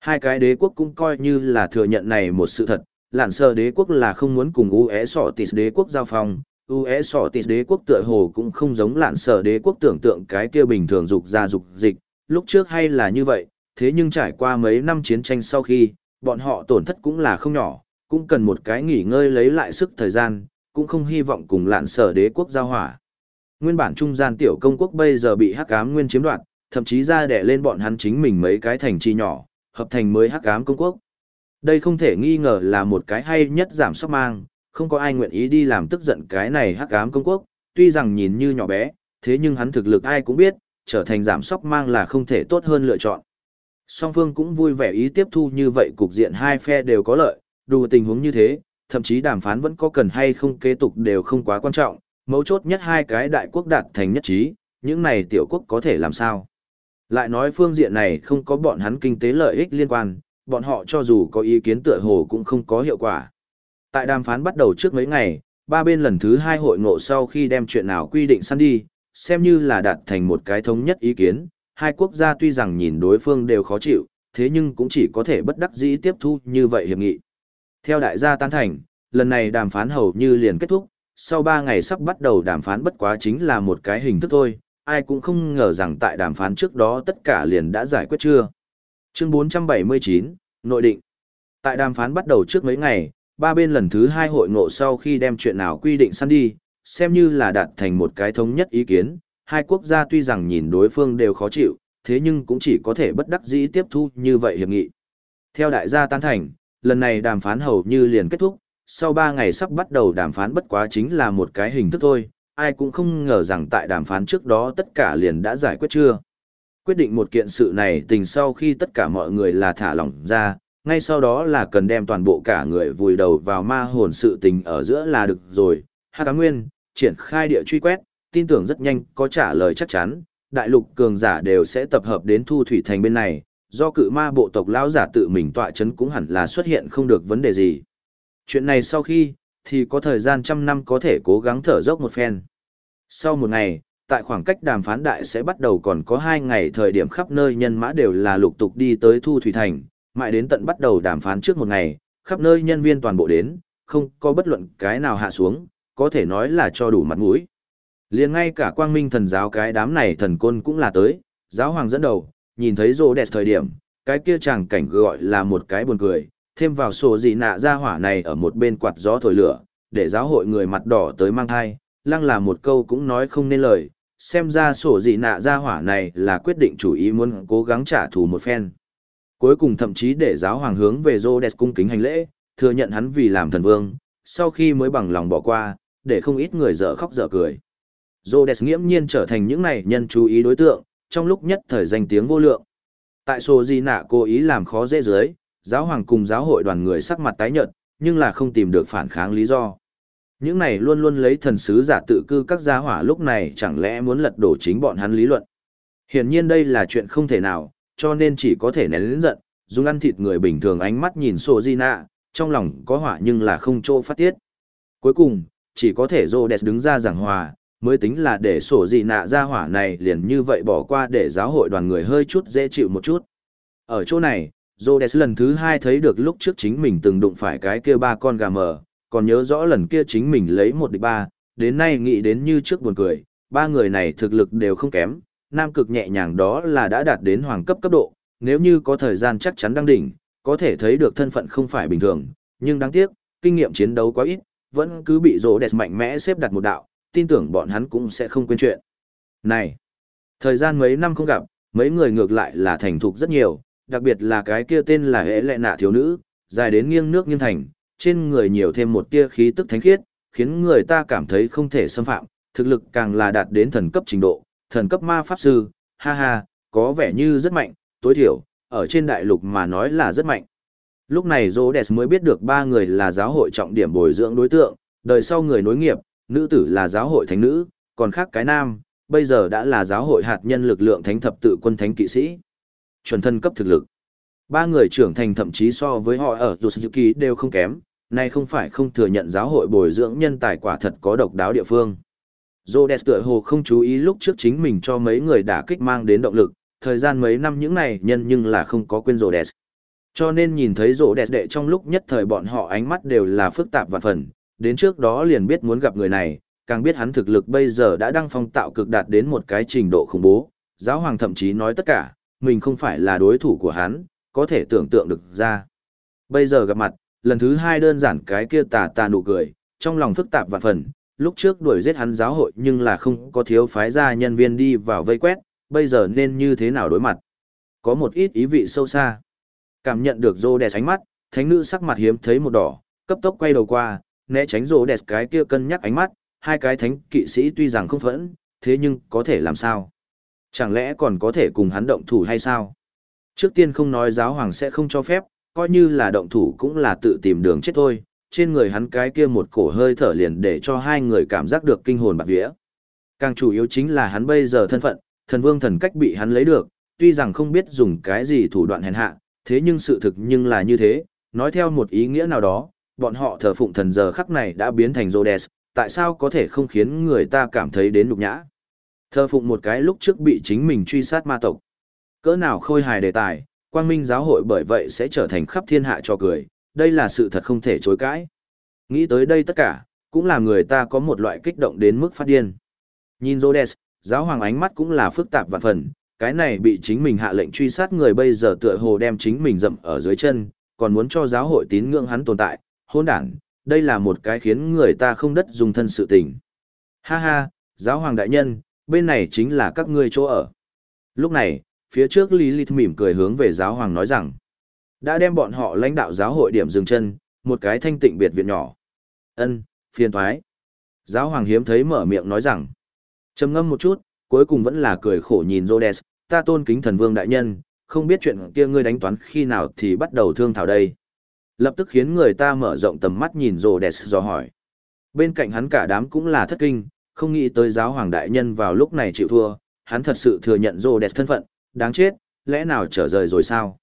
Speaker 1: Hai cái đế quốc cũng coi như là thừa nhận này một sự thật, lạn sơ đế quốc là không muốn cùng UE sỏ tịt đế quốc giao phòng. UE sỏ tịt đế quốc tựa hồ cũng không giống lạn sơ đế quốc tưởng tượng cái kia bình thường dục ra dục dịch, lúc trước hay là như vậy, thế nhưng trải qua mấy năm chiến tranh sau khi, bọn họ tổn thất cũng là không nhỏ, cũng cần một cái nghỉ ngơi lấy lại sức thời gian, cũng không hy vọng cùng lạn sở đế quốc giao hỏa. Nguyên bản trung gian tiểu công quốc bây giờ bị hắc ám nguyên chiếm đoạt, thậm chí ra đẻ lên bọn hắn chính mình mấy cái thành trì nhỏ, hợp thành mới hắc ám công quốc. Đây không thể nghi ngờ là một cái hay nhất giảm sóc mang, không có ai nguyện ý đi làm tức giận cái này hắc ám công quốc, tuy rằng nhìn như nhỏ bé, thế nhưng hắn thực lực ai cũng biết, trở thành giảm sóc mang là không thể tốt hơn lựa chọn. Song phương cũng vui vẻ ý tiếp thu như vậy cục diện hai phe đều có lợi, đủ tình huống như thế, thậm chí đàm phán vẫn có cần hay không kế tục đều không quá quan trọng, mấu chốt nhất hai cái đại quốc đạt thành nhất trí, những này tiểu quốc có thể làm sao. Lại nói phương diện này không có bọn hắn kinh tế lợi ích liên quan, bọn họ cho dù có ý kiến tựa hồ cũng không có hiệu quả. Tại đàm phán bắt đầu trước mấy ngày, ba bên lần thứ hai hội ngộ sau khi đem chuyện nào quy định săn đi, xem như là đạt thành một cái thống nhất ý kiến, hai quốc gia tuy rằng nhìn đối phương đều khó chịu, thế nhưng cũng chỉ có thể bất đắc dĩ tiếp thu như vậy hiệp nghị. Theo đại gia tán thành, lần này đàm phán hầu như liền kết thúc, sau 3 ngày sắp bắt đầu đàm phán bất quá chính là một cái hình thức thôi, ai cũng không ngờ rằng tại đàm phán trước đó tất cả liền đã giải quyết chưa. Chương 479, Nội định Tại đàm phán bắt đầu trước mấy ngày, ba bên lần thứ hai hội ngộ sau khi đem chuyện nào quy định săn đi, xem như là đạt thành một cái thống nhất ý kiến, hai quốc gia tuy rằng nhìn đối phương đều khó chịu, thế nhưng cũng chỉ có thể bất đắc dĩ tiếp thu như vậy hiệp nghị. Theo đại gia tán thành, lần này đàm phán hầu như liền kết thúc, sau 3 ngày sắp bắt đầu đàm phán bất quá chính là một cái hình thức thôi, ai cũng không ngờ rằng tại đàm phán trước đó tất cả liền đã giải quyết chưa. Quyết định một kiện sự này tình sau khi tất cả mọi người là thả lỏng ra, ngay sau đó là cần đem toàn bộ cả người vùi đầu vào ma hồn sự tình ở giữa là được rồi. Hạ Cá Nguyên, triển khai địa truy quét, tin tưởng rất nhanh có trả lời chắc chắn, đại lục cường giả đều sẽ tập hợp đến thu thủy thành bên này, do cự ma bộ tộc lão giả tự mình tọa chấn cũng hẳn là xuất hiện không được vấn đề gì. Chuyện này sau khi, thì có thời gian trăm năm có thể cố gắng thở dốc một phen. Sau một ngày, tại khoảng cách đàm phán đại sẽ bắt đầu còn có hai ngày thời điểm khắp nơi nhân mã đều là lục tục đi tới Thu Thủy Thành, mãi đến tận bắt đầu đàm phán trước một ngày, khắp nơi nhân viên toàn bộ đến, không có bất luận cái nào hạ xuống, có thể nói là cho đủ mặt mũi. liền ngay cả quang minh thần giáo cái đám này thần côn cũng là tới, giáo hoàng dẫn đầu, nhìn thấy rô đẹp thời điểm, cái kia chàng cảnh gọi là một cái buồn cười, thêm vào sổ dị nạ ra hỏa này ở một bên quạt gió thổi lửa, để giáo hội người mặt đỏ tới mang thai, lăng là một câu cũng nói không nên lời, xem ra sổ dị nạ ra hỏa này là quyết định chủ ý muốn cố gắng trả thù một phen. Cuối cùng thậm chí để giáo hoàng hướng về rô đẹp cung kính hành lễ, thừa nhận hắn vì làm thần vương, sau khi mới bằng lòng bỏ qua, để không ít người dở khóc dở cười. Rhodes nghiễm nhiên trở thành những này nhân chú ý đối tượng, trong lúc nhất thời danh tiếng vô lượng. Tại sổ gì nạ cố ý làm khó dễ dưới, giáo hoàng cùng giáo hội đoàn người sắc mặt tái nhợt, nhưng là không tìm được phản kháng lý do. Những này luôn luôn lấy thần sứ giả tự cư các gia hỏa lúc này chẳng lẽ muốn lật đổ chính bọn hắn lý luận. Hiển nhiên đây là chuyện không thể nào, cho nên chỉ có thể nén lĩnh giận, dùng ăn thịt người bình thường ánh mắt nhìn sổ di nạ, trong lòng có hỏa nhưng là không chỗ phát tiết. Cuối cùng, chỉ có thể rô đẹp đứng ra giảng hòa, mới tính là để sổ di nạ ra hỏa này liền như vậy bỏ qua để giáo hội đoàn người hơi chút dễ chịu một chút. Ở chỗ này, Rhodes lần thứ hai thấy được lúc trước chính mình từng đụng phải cái kia ba con gà mờ, còn nhớ rõ lần kia chính mình lấy một địch ba, đến nay nghĩ đến như trước buồn cười, ba người này thực lực đều không kém, nam cực nhẹ nhàng đó là đã đạt đến hoàng cấp cấp độ, nếu như có thời gian chắc chắn đang đỉnh, có thể thấy được thân phận không phải bình thường, nhưng đáng tiếc, kinh nghiệm chiến đấu quá ít, vẫn cứ bị Rhodes mạnh mẽ xếp đặt một đạo, tin tưởng bọn hắn cũng sẽ không quên chuyện. Này, thời gian mấy năm không gặp, mấy người ngược lại là thành thục rất nhiều, đặc biệt là cái kia tên là hễ lệ nạ thiếu nữ, dài đến nghiêng nước nghiêng thành, trên người nhiều thêm một tia khí tức thánh khiết, khiến người ta cảm thấy không thể xâm phạm, thực lực càng là đạt đến thần cấp trình độ, thần cấp ma pháp sư, ha ha, có vẻ như rất mạnh, tối thiểu, ở trên đại lục mà nói là rất mạnh. Lúc này Rhodes mới biết được ba người là giáo hội trọng điểm bồi dưỡng đối tượng, đời sau người nối nghiệp, nữ tử là giáo hội thánh nữ, còn khác cái nam, bây giờ đã là giáo hội hạt nhân lực lượng thánh thập tự quân thánh kỵ sĩ. Chuẩn thân cấp thực lực. Ba người trưởng thành thậm chí so với họ ở Yusuki đều không kém, nay không phải không thừa nhận giáo hội bồi dưỡng nhân tài quả thật có độc đáo địa phương. Rhodes tựa hồ không chú ý lúc trước chính mình cho mấy người đả kích mang đến động lực, thời gian mấy năm những này nhân nhưng là không có quên Rhodes. Cho nên nhìn thấy Rhodes đệ trong lúc nhất thời bọn họ ánh mắt đều là phức tạp và phần, đến trước đó liền biết muốn gặp người này, càng biết hắn thực lực bây giờ đã đăng phong tạo cực đạt đến một cái trình độ khủng bố. Giáo hoàng thậm chí nói tất cả, mình không phải là đối thủ của hắn, có thể tưởng tượng được ra. Bây giờ gặp mặt, lần thứ hai đơn giản cái kia tà tà nụ cười, trong lòng phức tạp và phần, lúc trước đuổi giết hắn giáo hội nhưng là không có thiếu phái ra nhân viên đi vào vây quét, bây giờ nên như thế nào đối mặt. Có một ít ý vị sâu xa. Cảm nhận được rô đẹp ánh mắt, thánh nữ sắc mặt hiếm thấy một đỏ, cấp tốc quay đầu qua, né tránh rô đẹp cái kia cân nhắc ánh mắt, hai cái thánh kỵ sĩ tuy rằng không phẫn, thế nhưng có thể làm sao? Chẳng lẽ còn có thể cùng hắn động thủ hay sao? Trước tiên không nói giáo hoàng sẽ không cho phép, coi như là động thủ cũng là tự tìm đường chết thôi, trên người hắn cái kia một cổ hơi thở liền để cho hai người cảm giác được kinh hồn bạc vía. Càng chủ yếu chính là hắn bây giờ thân phận, thần vương thần cách bị hắn lấy được, tuy rằng không biết dùng cái gì thủ đoạn hèn hạ, thế nhưng sự thực nhưng là như thế, nói theo một ý nghĩa nào đó, bọn họ thờ phụng thần giờ khắc này đã biến thành Rhodes, tại sao có thể không khiến người ta cảm thấy đến nhục nhã. Thờ phụng một cái lúc trước bị chính mình truy sát ma tộc. Cỡ nào khôi hài đề tài, quang minh giáo hội bởi vậy sẽ trở thành khắp thiên hạ cho cười, đây là sự thật không thể chối cãi. Nghĩ tới đây tất cả, cũng làm người ta có một loại kích động đến mức phát điên. Nhìn Rhodes, giáo hoàng ánh mắt cũng là phức tạp vạn phần, cái này bị chính mình hạ lệnh truy sát người bây giờ tựa hồ đem chính mình dậm ở dưới chân, còn muốn cho giáo hội tín ngưỡng hắn tồn tại, hôn đản, đây là một cái khiến người ta không đất dùng thân sự tình. Ha ha, giáo hoàng đại nhân, bên này chính là các ngươi chỗ ở. Lúc này, phía trước Lilith mỉm cười hướng về giáo hoàng nói rằng, đã đem bọn họ lãnh đạo giáo hội điểm dừng chân, một cái thanh tịnh biệt viện nhỏ. Ân, phiền thoái. Giáo hoàng hiếm thấy mở miệng nói rằng, trầm ngâm một chút, cuối cùng vẫn là cười khổ nhìn Rhodes, ta tôn kính thần vương đại nhân, không biết chuyện kia ngươi đánh toán khi nào thì bắt đầu thương thảo đây. Lập tức khiến người ta mở rộng tầm mắt nhìn Rhodes do hỏi. Bên cạnh hắn cả đám cũng là thất kinh, không nghĩ tới giáo hoàng đại nhân vào lúc này chịu thua, hắn thật sự thừa nhận Rhodes thân phận, đáng chết, lẽ nào trở rời rồi sao?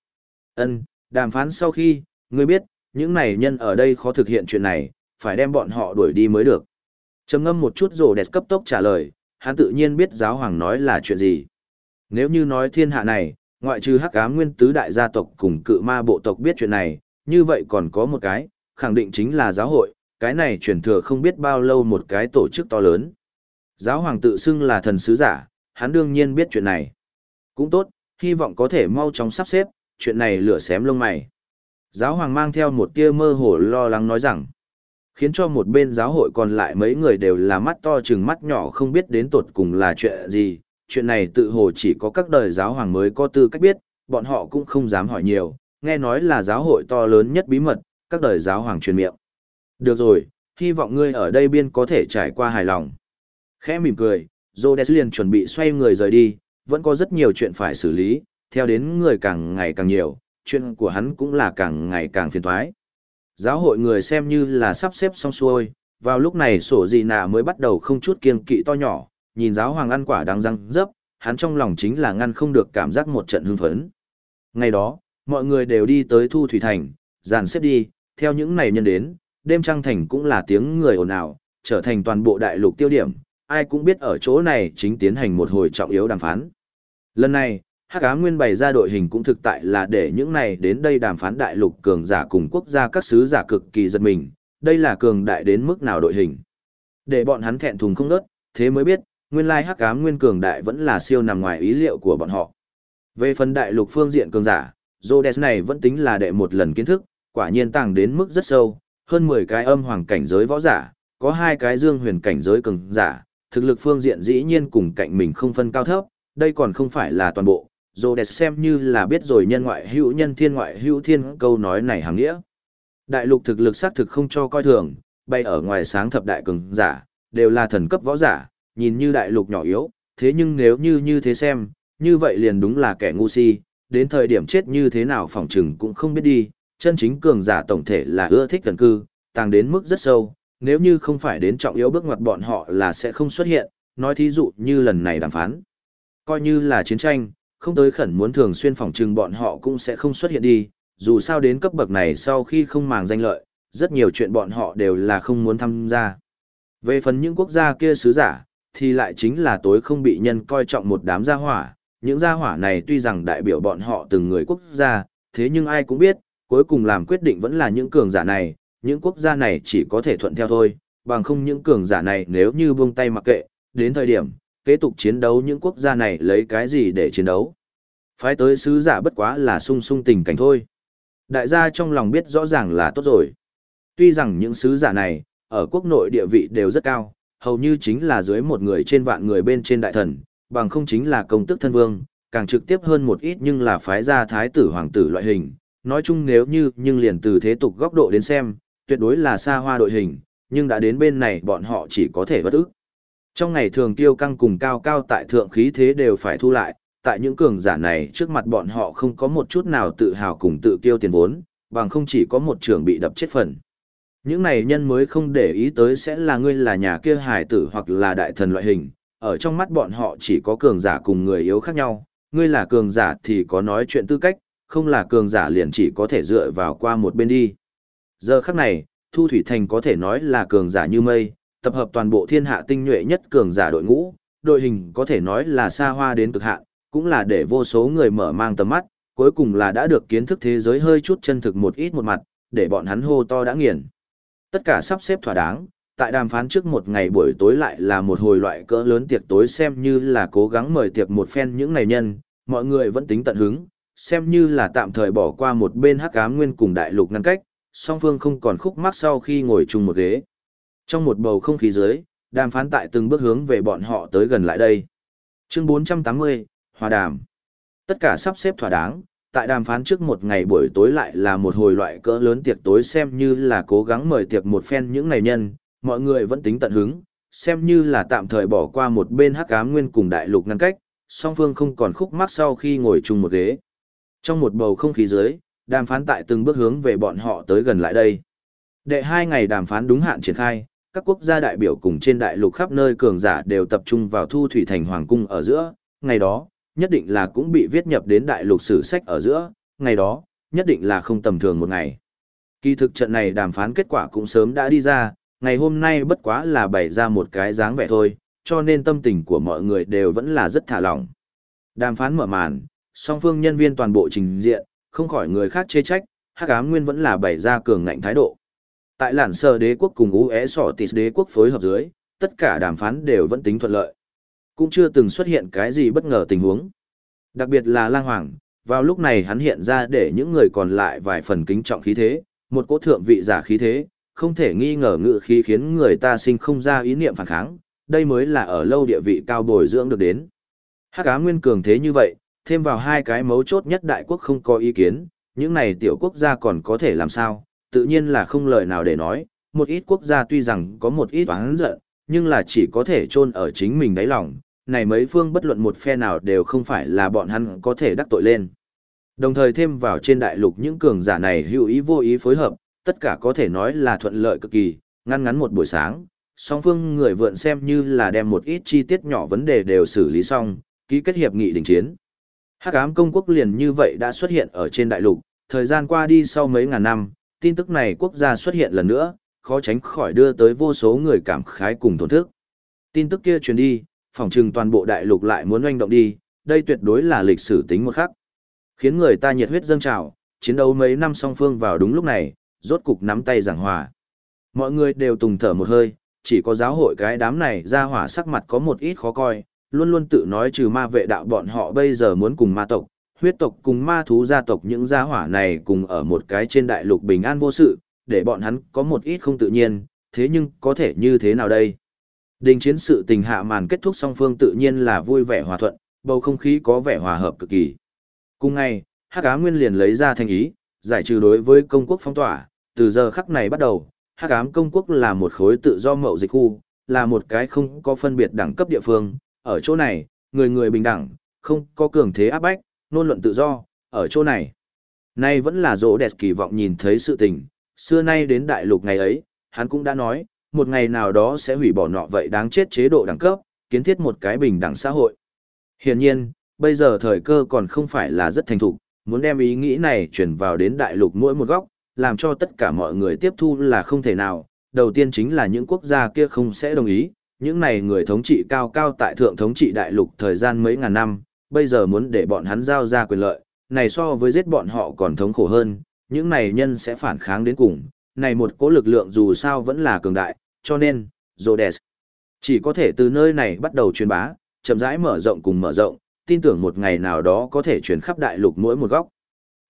Speaker 1: Ân, đàm phán sau khi, ngươi biết, những này nhân ở đây khó thực hiện chuyện này, phải đem bọn họ đuổi đi mới được. Trầm ngâm một chút rồ đẹp cấp tốc trả lời, hắn tự nhiên biết giáo hoàng nói là chuyện gì. Nếu như nói thiên hạ này, ngoại trừ hắc ám nguyên tứ đại gia tộc cùng cự ma bộ tộc biết chuyện này, như vậy còn có một cái, khẳng định chính là giáo hội, cái này truyền thừa không biết bao lâu một cái tổ chức to lớn. Giáo hoàng tự xưng là thần sứ giả, hắn đương nhiên biết chuyện này. Cũng tốt, hy vọng có thể mau chóng sắp xếp, chuyện này lửa xém lông mày. Giáo hoàng mang theo một tia mơ hồ lo lắng nói rằng, khiến cho một bên giáo hội còn lại mấy người đều là mắt to chừng mắt nhỏ không biết đến tột cùng là chuyện gì, chuyện này tự hồ chỉ có các đời giáo hoàng mới có tư cách biết, bọn họ cũng không dám hỏi nhiều, nghe nói là giáo hội to lớn nhất bí mật, các đời giáo hoàng truyền miệng. Được rồi, hy vọng ngươi ở đây biên có thể trải qua hài lòng. Khẽ mỉm cười, Rhodes liền chuẩn bị xoay người rời đi, vẫn có rất nhiều chuyện phải xử lý, theo đến người càng ngày càng nhiều, chuyện của hắn cũng là càng ngày càng phiền toái. Giáo hội người xem như là sắp xếp xong xuôi, vào lúc này sổ gì nạ mới bắt đầu không chút kiêng kỵ to nhỏ, nhìn giáo hoàng ăn quả đang răng dấp, hắn trong lòng chính là ngăn không được cảm giác một trận hưng phấn. Ngày đó, mọi người đều đi tới Thu Thủy Thành, dàn xếp đi, theo những này nhân đến, đêm trăng thành cũng là tiếng người ồn ào, trở thành toàn bộ đại lục tiêu điểm, ai cũng biết ở chỗ này chính tiến hành một hồi trọng yếu đàm phán. Lần này, Hắc Ám Nguyên bày ra đội hình cũng thực tại là để những này đến đây đàm phán đại lục cường giả cùng quốc gia các sứ giả cực kỳ giật mình, đây là cường đại đến mức nào đội hình. Để bọn hắn thẹn thùng không đớt, thế mới biết, nguyên lai Hắc Ám Nguyên cường đại vẫn là siêu nằm ngoài ý liệu của bọn họ. Về phần đại lục phương diện cường giả, Rhodes này vẫn tính là đệ một lần kiến thức, quả nhiên tàng đến mức rất sâu, hơn 10 cái âm hoàng cảnh giới võ giả, có hai cái dương huyền cảnh giới cường giả, thực lực phương diện dĩ nhiên cùng cạnh mình không phân cao thấp, đây còn không phải là toàn bộ, Rhodes xem như là biết rồi nhân ngoại hữu nhân thiên ngoại hữu thiên câu nói này hàng nghĩa. Đại lục thực lực xác thực không cho coi thường, bay ở ngoài sáng thập đại cường giả, đều là thần cấp võ giả, nhìn như đại lục nhỏ yếu, thế nhưng nếu như như thế xem, như vậy liền đúng là kẻ ngu si, đến thời điểm chết như thế nào phỏng chừng cũng không biết đi, chân chính cường giả tổng thể là ưa thích gần cư, tàng đến mức rất sâu, nếu như không phải đến trọng yếu bước ngoặt bọn họ là sẽ không xuất hiện, nói thí dụ như lần này đàm phán. Coi như là chiến tranh, không tới khẩn muốn thường xuyên phòng trừng bọn họ cũng sẽ không xuất hiện đi, dù sao đến cấp bậc này sau khi không màng danh lợi, rất nhiều chuyện bọn họ đều là không muốn tham gia. Về phần những quốc gia kia sứ giả, thì lại chính là tối không bị nhân coi trọng một đám gia hỏa, những gia hỏa này tuy rằng đại biểu bọn họ từng người quốc gia, thế nhưng ai cũng biết, cuối cùng làm quyết định vẫn là những cường giả này, những quốc gia này chỉ có thể thuận theo thôi, bằng không những cường giả này nếu như buông tay mặc kệ, đến thời điểm, kế tục chiến đấu những quốc gia này lấy cái gì để chiến đấu. Phái tới sứ giả bất quá là sung sung tình cảnh thôi. Đại gia trong lòng biết rõ ràng là tốt rồi. Tuy rằng những sứ giả này, ở quốc nội địa vị đều rất cao, hầu như chính là dưới một người trên vạn người bên trên đại thần, bằng không chính là công tức thân vương, càng trực tiếp hơn một ít nhưng là phái gia thái tử hoàng tử loại hình. Nói chung nếu như nhưng liền từ thế tục góc độ đến xem, tuyệt đối là xa hoa đội hình, nhưng đã đến bên này bọn họ chỉ có thể bất ức. Trong ngày thường tiêu căng cùng cao cao tại thượng khí thế đều phải thu lại, tại những cường giả này trước mặt bọn họ không có một chút nào tự hào cùng tự kiêu tiền vốn, bằng không chỉ có một trường bị đập chết phần. Những này nhân mới không để ý tới sẽ là ngươi là nhà kia hải tử hoặc là đại thần loại hình, ở trong mắt bọn họ chỉ có cường giả cùng người yếu khác nhau, ngươi là cường giả thì có nói chuyện tư cách, không là cường giả liền chỉ có thể dựa vào qua một bên đi. Giờ khắc này, Thu Thủy Thành có thể nói là cường giả như mây, tập hợp toàn bộ thiên hạ tinh nhuệ nhất cường giả đội ngũ, đội hình có thể nói là xa hoa đến cực hạn, cũng là để vô số người mở mang tầm mắt, cuối cùng là đã được kiến thức thế giới hơi chút chân thực một ít một mặt, để bọn hắn hô to đã nghiền. Tất cả sắp xếp thỏa đáng, tại đàm phán trước một ngày buổi tối lại là một hồi loại cỡ lớn tiệc tối xem như là cố gắng mời tiệc một phen những này nhân, mọi người vẫn tính tận hứng, xem như là tạm thời bỏ qua một bên hắc ám nguyên cùng đại lục ngăn cách, song phương không còn khúc mắc sau khi ngồi chung một ghế. Trong một bầu không khí dưới, đàm phán tại từng bước hướng về bọn họ tới gần lại đây. Chương 480, Hòa đàm. Tất cả sắp xếp thỏa đáng, tại đàm phán trước một ngày buổi tối lại là một hồi loại cỡ lớn tiệc tối xem như là cố gắng mời tiệc một phen những này nhân, mọi người vẫn tính tận hứng, xem như là tạm thời bỏ qua một bên hắc ám nguyên cùng đại lục ngăn cách, song phương không còn khúc mắc sau khi ngồi chung một ghế. Trong một bầu không khí dưới, đàm phán tại từng bước hướng về bọn họ tới gần lại đây. Đệ hai ngày đàm phán đúng hạn triển khai, các quốc gia đại biểu cùng trên đại lục khắp nơi cường giả đều tập trung vào thu thủy thành hoàng cung ở giữa, ngày đó, nhất định là cũng bị viết nhập đến đại lục sử sách ở giữa, ngày đó, nhất định là không tầm thường một ngày. Kỳ thực trận này đàm phán kết quả cũng sớm đã đi ra, ngày hôm nay bất quá là bày ra một cái dáng vẻ thôi, cho nên tâm tình của mọi người đều vẫn là rất thả lỏng. Đàm phán mở màn, song phương nhân viên toàn bộ trình diện, không khỏi người khác chê trách, hắc ám nguyên vẫn là bày ra cường ngạnh thái độ. Tại lản sơ đế quốc cùng ú é sọ tịt đế quốc phối hợp dưới, tất cả đàm phán đều vẫn tính thuận lợi. Cũng chưa từng xuất hiện cái gì bất ngờ tình huống. Đặc biệt là lang hoàng, vào lúc này hắn hiện ra để những người còn lại vài phần kính trọng khí thế, một cỗ thượng vị giả khí thế, không thể nghi ngờ ngự khí khiến người ta sinh không ra ý niệm phản kháng, đây mới là ở lâu địa vị cao bồi dưỡng được đến. Hắc Á Nguyên cường thế như vậy, thêm vào hai cái mấu chốt nhất đại quốc không có ý kiến, những này tiểu quốc gia còn có thể làm sao, tự nhiên là không lời nào để nói, một ít quốc gia tuy rằng có một ít oán giận, nhưng là chỉ có thể chôn ở chính mình đáy lòng, này mấy phương bất luận một phe nào đều không phải là bọn hắn có thể đắc tội lên. Đồng thời thêm vào trên đại lục những cường giả này hữu ý vô ý phối hợp, tất cả có thể nói là thuận lợi cực kỳ, ngăn ngắn một buổi sáng, song phương người vượn xem như là đem một ít chi tiết nhỏ vấn đề đều xử lý xong, ký kết hiệp nghị đình chiến. Hắc ám công quốc liền như vậy đã xuất hiện ở trên đại lục, thời gian qua đi sau mấy ngàn năm, tin tức này quốc gia xuất hiện lần nữa, khó tránh khỏi đưa tới vô số người cảm khái cùng thổn thức. Tin tức kia truyền đi, phỏng chừng toàn bộ đại lục lại muốn oanh động đi, đây tuyệt đối là lịch sử tính một khắc. Khiến người ta nhiệt huyết dâng trào, chiến đấu mấy năm song phương vào đúng lúc này, rốt cục nắm tay giảng hòa. Mọi người đều tùng thở một hơi, chỉ có giáo hội cái đám này ra hỏa sắc mặt có một ít khó coi, luôn luôn tự nói trừ ma vệ đạo bọn họ bây giờ muốn cùng ma tộc, huyết tộc cùng ma thú gia tộc những gia hỏa này cùng ở một cái trên đại lục bình an vô sự, để bọn hắn có một ít không tự nhiên, thế nhưng có thể như thế nào đây? Đình chiến sự tình hạ màn kết thúc song phương tự nhiên là vui vẻ hòa thuận, bầu không khí có vẻ hòa hợp cực kỳ. Cùng ngày, Hắc Á Nguyên liền lấy ra thành ý, giải trừ đối với công quốc phong tỏa, từ giờ khắc này bắt đầu, Hắc Ám công quốc là một khối tự do mậu dịch khu, là một cái không có phân biệt đẳng cấp địa phương, ở chỗ này, người người bình đẳng, không có cường thế áp bách, nôn luận tự do, ở chỗ này. Nay vẫn là rỗ đẹp kỳ vọng nhìn thấy sự tình, xưa nay đến đại lục ngày ấy, hắn cũng đã nói, một ngày nào đó sẽ hủy bỏ nọ vậy đáng chết chế độ đẳng cấp, kiến thiết một cái bình đẳng xã hội. Hiển nhiên, bây giờ thời cơ còn không phải là rất thành thục, muốn đem ý nghĩ này chuyển vào đến đại lục mỗi một góc, làm cho tất cả mọi người tiếp thu là không thể nào. Đầu tiên chính là những quốc gia kia không sẽ đồng ý, những này người thống trị cao cao tại thượng thống trị đại lục thời gian mấy ngàn năm, bây giờ muốn để bọn hắn giao ra quyền lợi, này so với giết bọn họ còn thống khổ hơn, những này nhân sẽ phản kháng đến cùng, này một cố lực lượng dù sao vẫn là cường đại, cho nên, Rhodes chỉ có thể từ nơi này bắt đầu truyền bá, chậm rãi mở rộng cùng mở rộng, tin tưởng một ngày nào đó có thể truyền khắp đại lục mỗi một góc.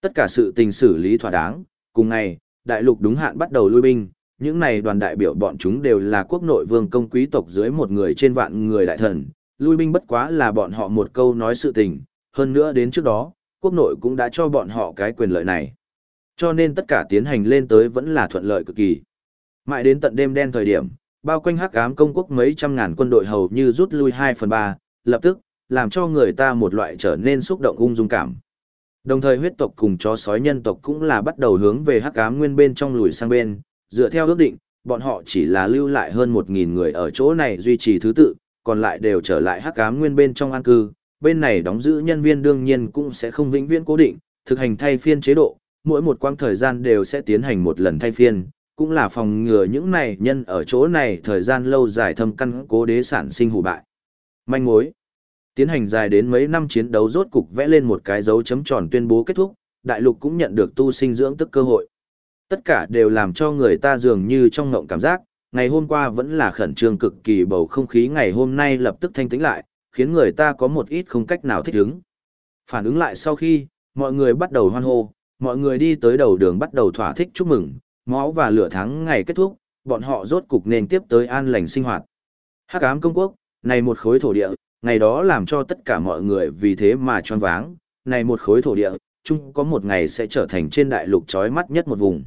Speaker 1: Tất cả sự tình xử lý thỏa đáng, cùng ngày, đại lục đúng hạn bắt đầu lui binh, những này đoàn đại biểu bọn chúng đều là quốc nội vương công quý tộc dưới một người trên vạn người đại thần, lui binh bất quá là bọn họ một câu nói sự tình, hơn nữa đến trước đó, quốc nội cũng đã cho bọn họ cái quyền lợi này. Cho nên tất cả tiến hành lên tới vẫn là thuận lợi cực kỳ. Mãi đến tận đêm đen thời điểm, bao quanh hắc ám công quốc mấy trăm ngàn quân đội hầu như rút lui 2 phần 3, lập tức, làm cho người ta một loại trở nên xúc động ung dung cảm. Đồng thời huyết tộc cùng chó sói nhân tộc cũng là bắt đầu hướng về hắc ám nguyên bên trong lùi sang bên, dựa theo ước định, bọn họ chỉ là lưu lại hơn 1.000 người ở chỗ này duy trì thứ tự, còn lại đều trở lại hắc ám nguyên bên trong an cư, bên này đóng giữ nhân viên đương nhiên cũng sẽ không vĩnh viễn cố định, thực hành thay phiên chế độ, mỗi một quãng thời gian đều sẽ tiến hành một lần thay phiên, cũng là phòng ngừa những này nhân ở chỗ này thời gian lâu dài thâm căn cố đế sản sinh hủ bại. Manh mối Tiến hành dài đến mấy năm chiến đấu rốt cục vẽ lên một cái dấu chấm tròn tuyên bố kết thúc, đại lục cũng nhận được tu sinh dưỡng tức cơ hội. Tất cả đều làm cho người ta dường như trong ngộng cảm giác, ngày hôm qua vẫn là khẩn trương cực kỳ bầu không khí ngày hôm nay lập tức thanh tĩnh lại, khiến người ta có một ít không cách nào thích ứng. Phản ứng lại sau khi, mọi người bắt đầu hoan hô, mọi người đi tới đầu đường bắt đầu thỏa thích chúc mừng, máu và lửa thắng ngày kết thúc, bọn họ rốt cục nên tiếp tới an lành sinh hoạt. Hắc ám công quốc, này một khối thổ địa, ngày đó làm cho tất cả mọi người vì thế mà choáng váng, này một khối thổ địa, chung có một ngày sẽ trở thành trên đại lục chói mắt nhất một vùng.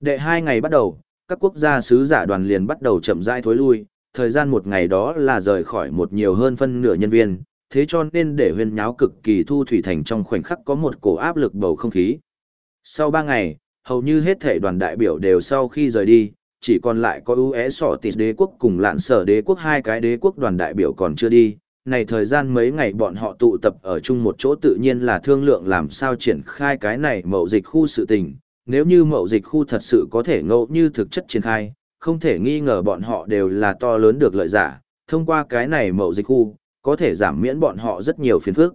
Speaker 1: Đệ hai ngày bắt đầu, các quốc gia sứ giả đoàn liền bắt đầu chậm rãi thối lui, thời gian một ngày đó là rời khỏi một nhiều hơn phân nửa nhân viên, thế cho nên để huyên nháo cực kỳ thu thủy thành trong khoảnh khắc có một cổ áp lực bầu không khí. Sau ba ngày, hầu như hết thể đoàn đại biểu đều sau khi rời đi, chỉ còn lại có UE sỏ tịt đế quốc cùng lạn sở đế quốc hai cái đế quốc đoàn đại biểu còn chưa đi. Này thời gian mấy ngày bọn họ tụ tập ở chung một chỗ tự nhiên là thương lượng làm sao triển khai cái này mậu dịch khu sự tình. Nếu như mậu dịch khu thật sự có thể ngẫu như thực chất triển khai, không thể nghi ngờ bọn họ đều là to lớn được lợi giả. Thông qua cái này mậu dịch khu, có thể giảm miễn bọn họ rất nhiều phiền phức.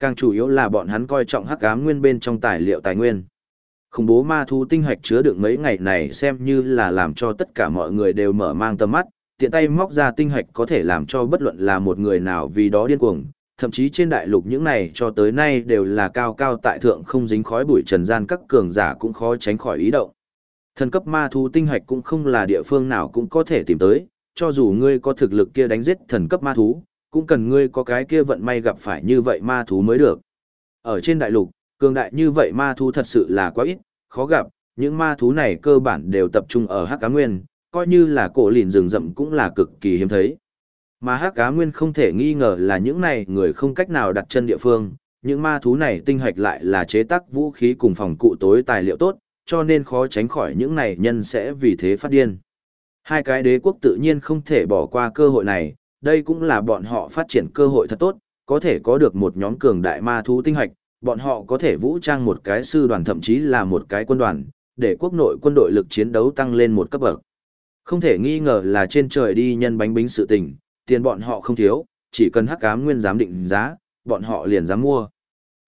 Speaker 1: Càng chủ yếu là bọn hắn coi trọng hắc ám nguyên bên trong tài liệu tài nguyên khủng bố ma thu tinh hạch chứa đựng mấy ngày này xem như là làm cho tất cả mọi người đều mở mang tầm mắt, tiện tay móc ra tinh hạch có thể làm cho bất luận là một người nào vì đó điên cuồng, thậm chí trên đại lục những này cho tới nay đều là cao cao tại thượng không dính khói bụi trần gian các cường giả cũng khó tránh khỏi ý động. Thần cấp ma thú tinh hạch cũng không là địa phương nào cũng có thể tìm tới, cho dù ngươi có thực lực kia đánh giết thần cấp ma thú, cũng cần ngươi có cái kia vận may gặp phải như vậy ma thú mới được. Ở trên đại lục, Cường đại như vậy ma thú thật sự là quá ít, khó gặp, những ma thú này cơ bản đều tập trung ở Hắc Cá Nguyên, coi như là cổ lìn rừng rậm cũng là cực kỳ hiếm thấy. Mà Hắc Cá Nguyên không thể nghi ngờ là những này người không cách nào đặt chân địa phương, những ma thú này tinh hạch lại là chế tác vũ khí cùng phòng cụ tối tài liệu tốt, cho nên khó tránh khỏi những này nhân sẽ vì thế phát điên. Hai cái đế quốc tự nhiên không thể bỏ qua cơ hội này, đây cũng là bọn họ phát triển cơ hội thật tốt, có thể có được một nhóm cường đại ma thú tinh hạch, bọn họ có thể vũ trang một cái sư đoàn thậm chí là một cái quân đoàn, để quốc nội quân đội lực chiến đấu tăng lên một cấp bậc. Không thể nghi ngờ là trên trời đi nhân bánh bính sự tình, tiền bọn họ không thiếu, chỉ cần hắc ám nguyên giám định giá, bọn họ liền dám mua.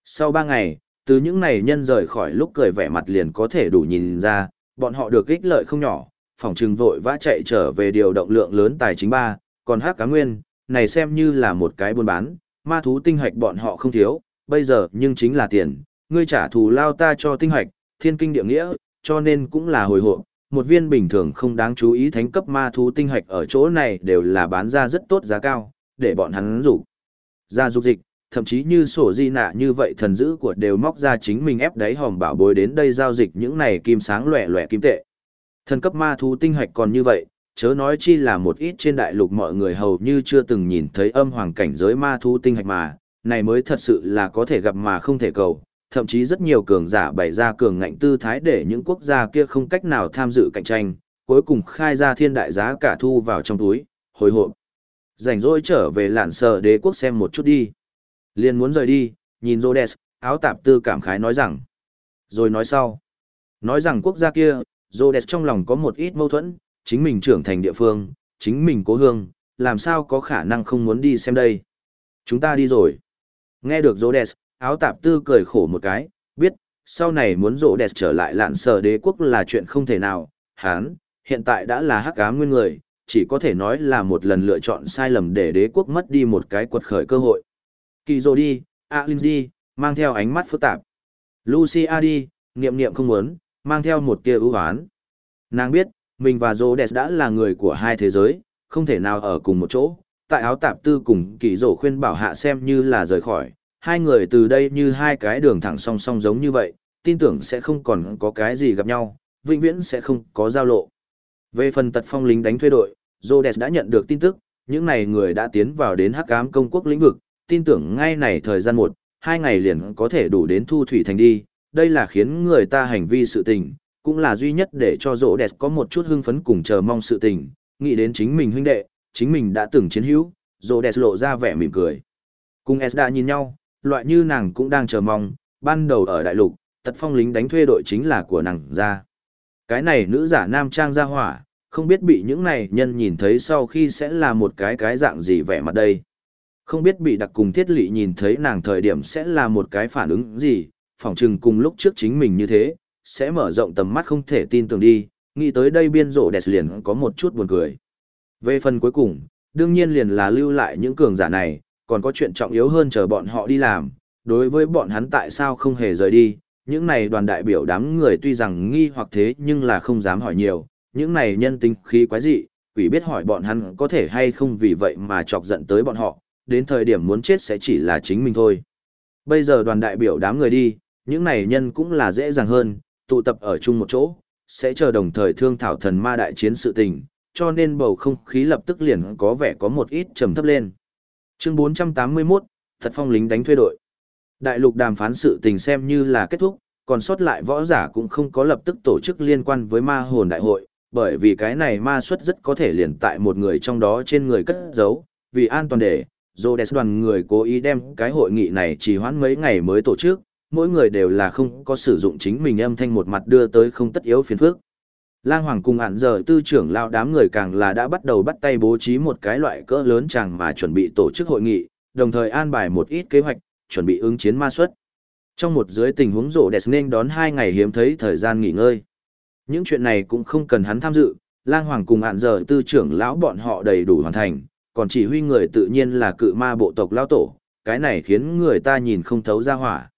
Speaker 1: Sau 3 ngày, từ những này nhân rời khỏi lúc cười vẻ mặt liền có thể đủ nhìn ra, bọn họ được ích lợi không nhỏ, phòng trừng vội vã chạy trở về điều động lượng lớn tài chính ba, còn hắc ám nguyên, này xem như là một cái buôn bán, ma thú tinh hạch bọn họ không thiếu, bây giờ nhưng chính là tiền, ngươi trả thù lao ta cho tinh hạch, thiên kinh địa nghĩa, cho nên cũng là hồi hộp. Một viên bình thường không đáng chú ý thánh cấp ma thú tinh hạch ở chỗ này đều là bán ra rất tốt giá cao, để bọn hắn rủ. Ra dục dịch, thậm chí như sổ di nạ như vậy thần dữ của đều móc ra chính mình ép đáy hòm bảo bối đến đây giao dịch những này kim sáng lẻ lẻ kim tệ. Thần cấp ma thú tinh hạch còn như vậy, chớ nói chi là một ít trên đại lục mọi người hầu như chưa từng nhìn thấy âm hoàng cảnh giới ma thú tinh hạch mà, này mới thật sự là có thể gặp mà không thể cầu, thậm chí rất nhiều cường giả bày ra cường ngạnh tư thái để những quốc gia kia không cách nào tham dự cạnh tranh, cuối cùng khai ra thiên đại giá cả thu vào trong túi, hồi hộp. Rảnh rỗi trở về lạn sở đế quốc xem một chút đi. Liền muốn rời đi, nhìn Rhodes, áo tạp tư cảm khái nói rằng. Rồi nói sau. Nói rằng quốc gia kia, Rhodes trong lòng có một ít mâu thuẫn, chính mình trưởng thành địa phương, chính mình cố hương, làm sao có khả năng không muốn đi xem đây. Chúng ta đi rồi. Nghe được Rhodes, áo tạp tư cười khổ một cái, biết, sau này muốn rộ đẹp trở lại lạn sở đế quốc là chuyện không thể nào, hán, hiện tại đã là hắc ám nguyên người, chỉ có thể nói là một lần lựa chọn sai lầm để đế quốc mất đi một cái quật khởi cơ hội. Kỳ dô đi, Alin đi, mang theo ánh mắt phức tạp. Lucia đi, niệm niệm không muốn, mang theo một tia ưu hoán. Nàng biết, mình và Rhodes đã là người của hai thế giới, không thể nào ở cùng một chỗ. Tại áo tạp tư cùng kỳ dỗ khuyên bảo hạ xem như là rời khỏi, hai người từ đây như hai cái đường thẳng song song giống như vậy, tin tưởng sẽ không còn có cái gì gặp nhau, vĩnh viễn sẽ không có giao lộ. Về phần tật phong lính đánh thuê đội, Rhodes đã nhận được tin tức, những này người đã tiến vào đến hắc ám công quốc lĩnh vực, tin tưởng ngay này thời gian một, hai ngày liền có thể đủ đến thu thủy thành đi, đây là khiến người ta hành vi sự tình, cũng là duy nhất để cho Rhodes có một chút hưng phấn cùng chờ mong sự tình, nghĩ đến chính mình huynh đệ, chính mình đã từng chiến hữu, Rhodes lộ ra vẻ mỉm cười. Cùng Esda nhìn nhau, loại như nàng cũng đang chờ mong, ban đầu ở đại lục, tật phong lính đánh thuê đội chính là của nàng ra. Cái này nữ giả nam trang ra hỏa, không biết bị những này nhân nhìn thấy sau khi sẽ là một cái cái dạng gì vẻ mặt đây. Không biết bị đặc cùng thiết lị nhìn thấy nàng thời điểm sẽ là một cái phản ứng gì, phỏng chừng cùng lúc trước chính mình như thế, sẽ mở rộng tầm mắt không thể tin tưởng đi, nghĩ tới đây biên rộ đẹp liền có một chút buồn cười. Về phần cuối cùng, đương nhiên liền là lưu lại những cường giả này, còn có chuyện trọng yếu hơn chờ bọn họ đi làm, đối với bọn hắn tại sao không hề rời đi, những này đoàn đại biểu đám người tuy rằng nghi hoặc thế nhưng là không dám hỏi nhiều, những này nhân tính khí quái dị, quỷ biết hỏi bọn hắn có thể hay không vì vậy mà chọc giận tới bọn họ, đến thời điểm muốn chết sẽ chỉ là chính mình thôi. Bây giờ đoàn đại biểu đám người đi, những này nhân cũng là dễ dàng hơn, tụ tập ở chung một chỗ, sẽ chờ đồng thời thương thảo thần ma đại chiến sự tình, cho nên bầu không khí lập tức liền có vẻ có một ít trầm thấp lên. Chương 481, Thật phong lính đánh thuê đội. Đại lục đàm phán sự tình xem như là kết thúc, còn sót lại võ giả cũng không có lập tức tổ chức liên quan với ma hồn đại hội, bởi vì cái này ma xuất rất có thể liền tại một người trong đó trên người cất giấu, vì an toàn để, Rhodes đoàn người cố ý đem cái hội nghị này chỉ hoãn mấy ngày mới tổ chức, mỗi người đều là không có sử dụng chính mình âm thanh một mặt đưa tới không tất yếu phiền phức. Lang Hoàng cùng ản giờ tư trưởng lao đám người càng là đã bắt đầu bắt tay bố trí một cái loại cỡ lớn chẳng mà chuẩn bị tổ chức hội nghị, đồng thời an bài một ít kế hoạch, chuẩn bị ứng chiến ma xuất. Trong một dưới tình huống rộ đẹp nên đón hai ngày hiếm thấy thời gian nghỉ ngơi. Những chuyện này cũng không cần hắn tham dự, lang hoàng cùng ản giờ tư trưởng lão bọn họ đầy đủ hoàn thành, còn chỉ huy người tự nhiên là cự ma bộ tộc lão tổ, cái này khiến người ta nhìn không thấu ra hỏa.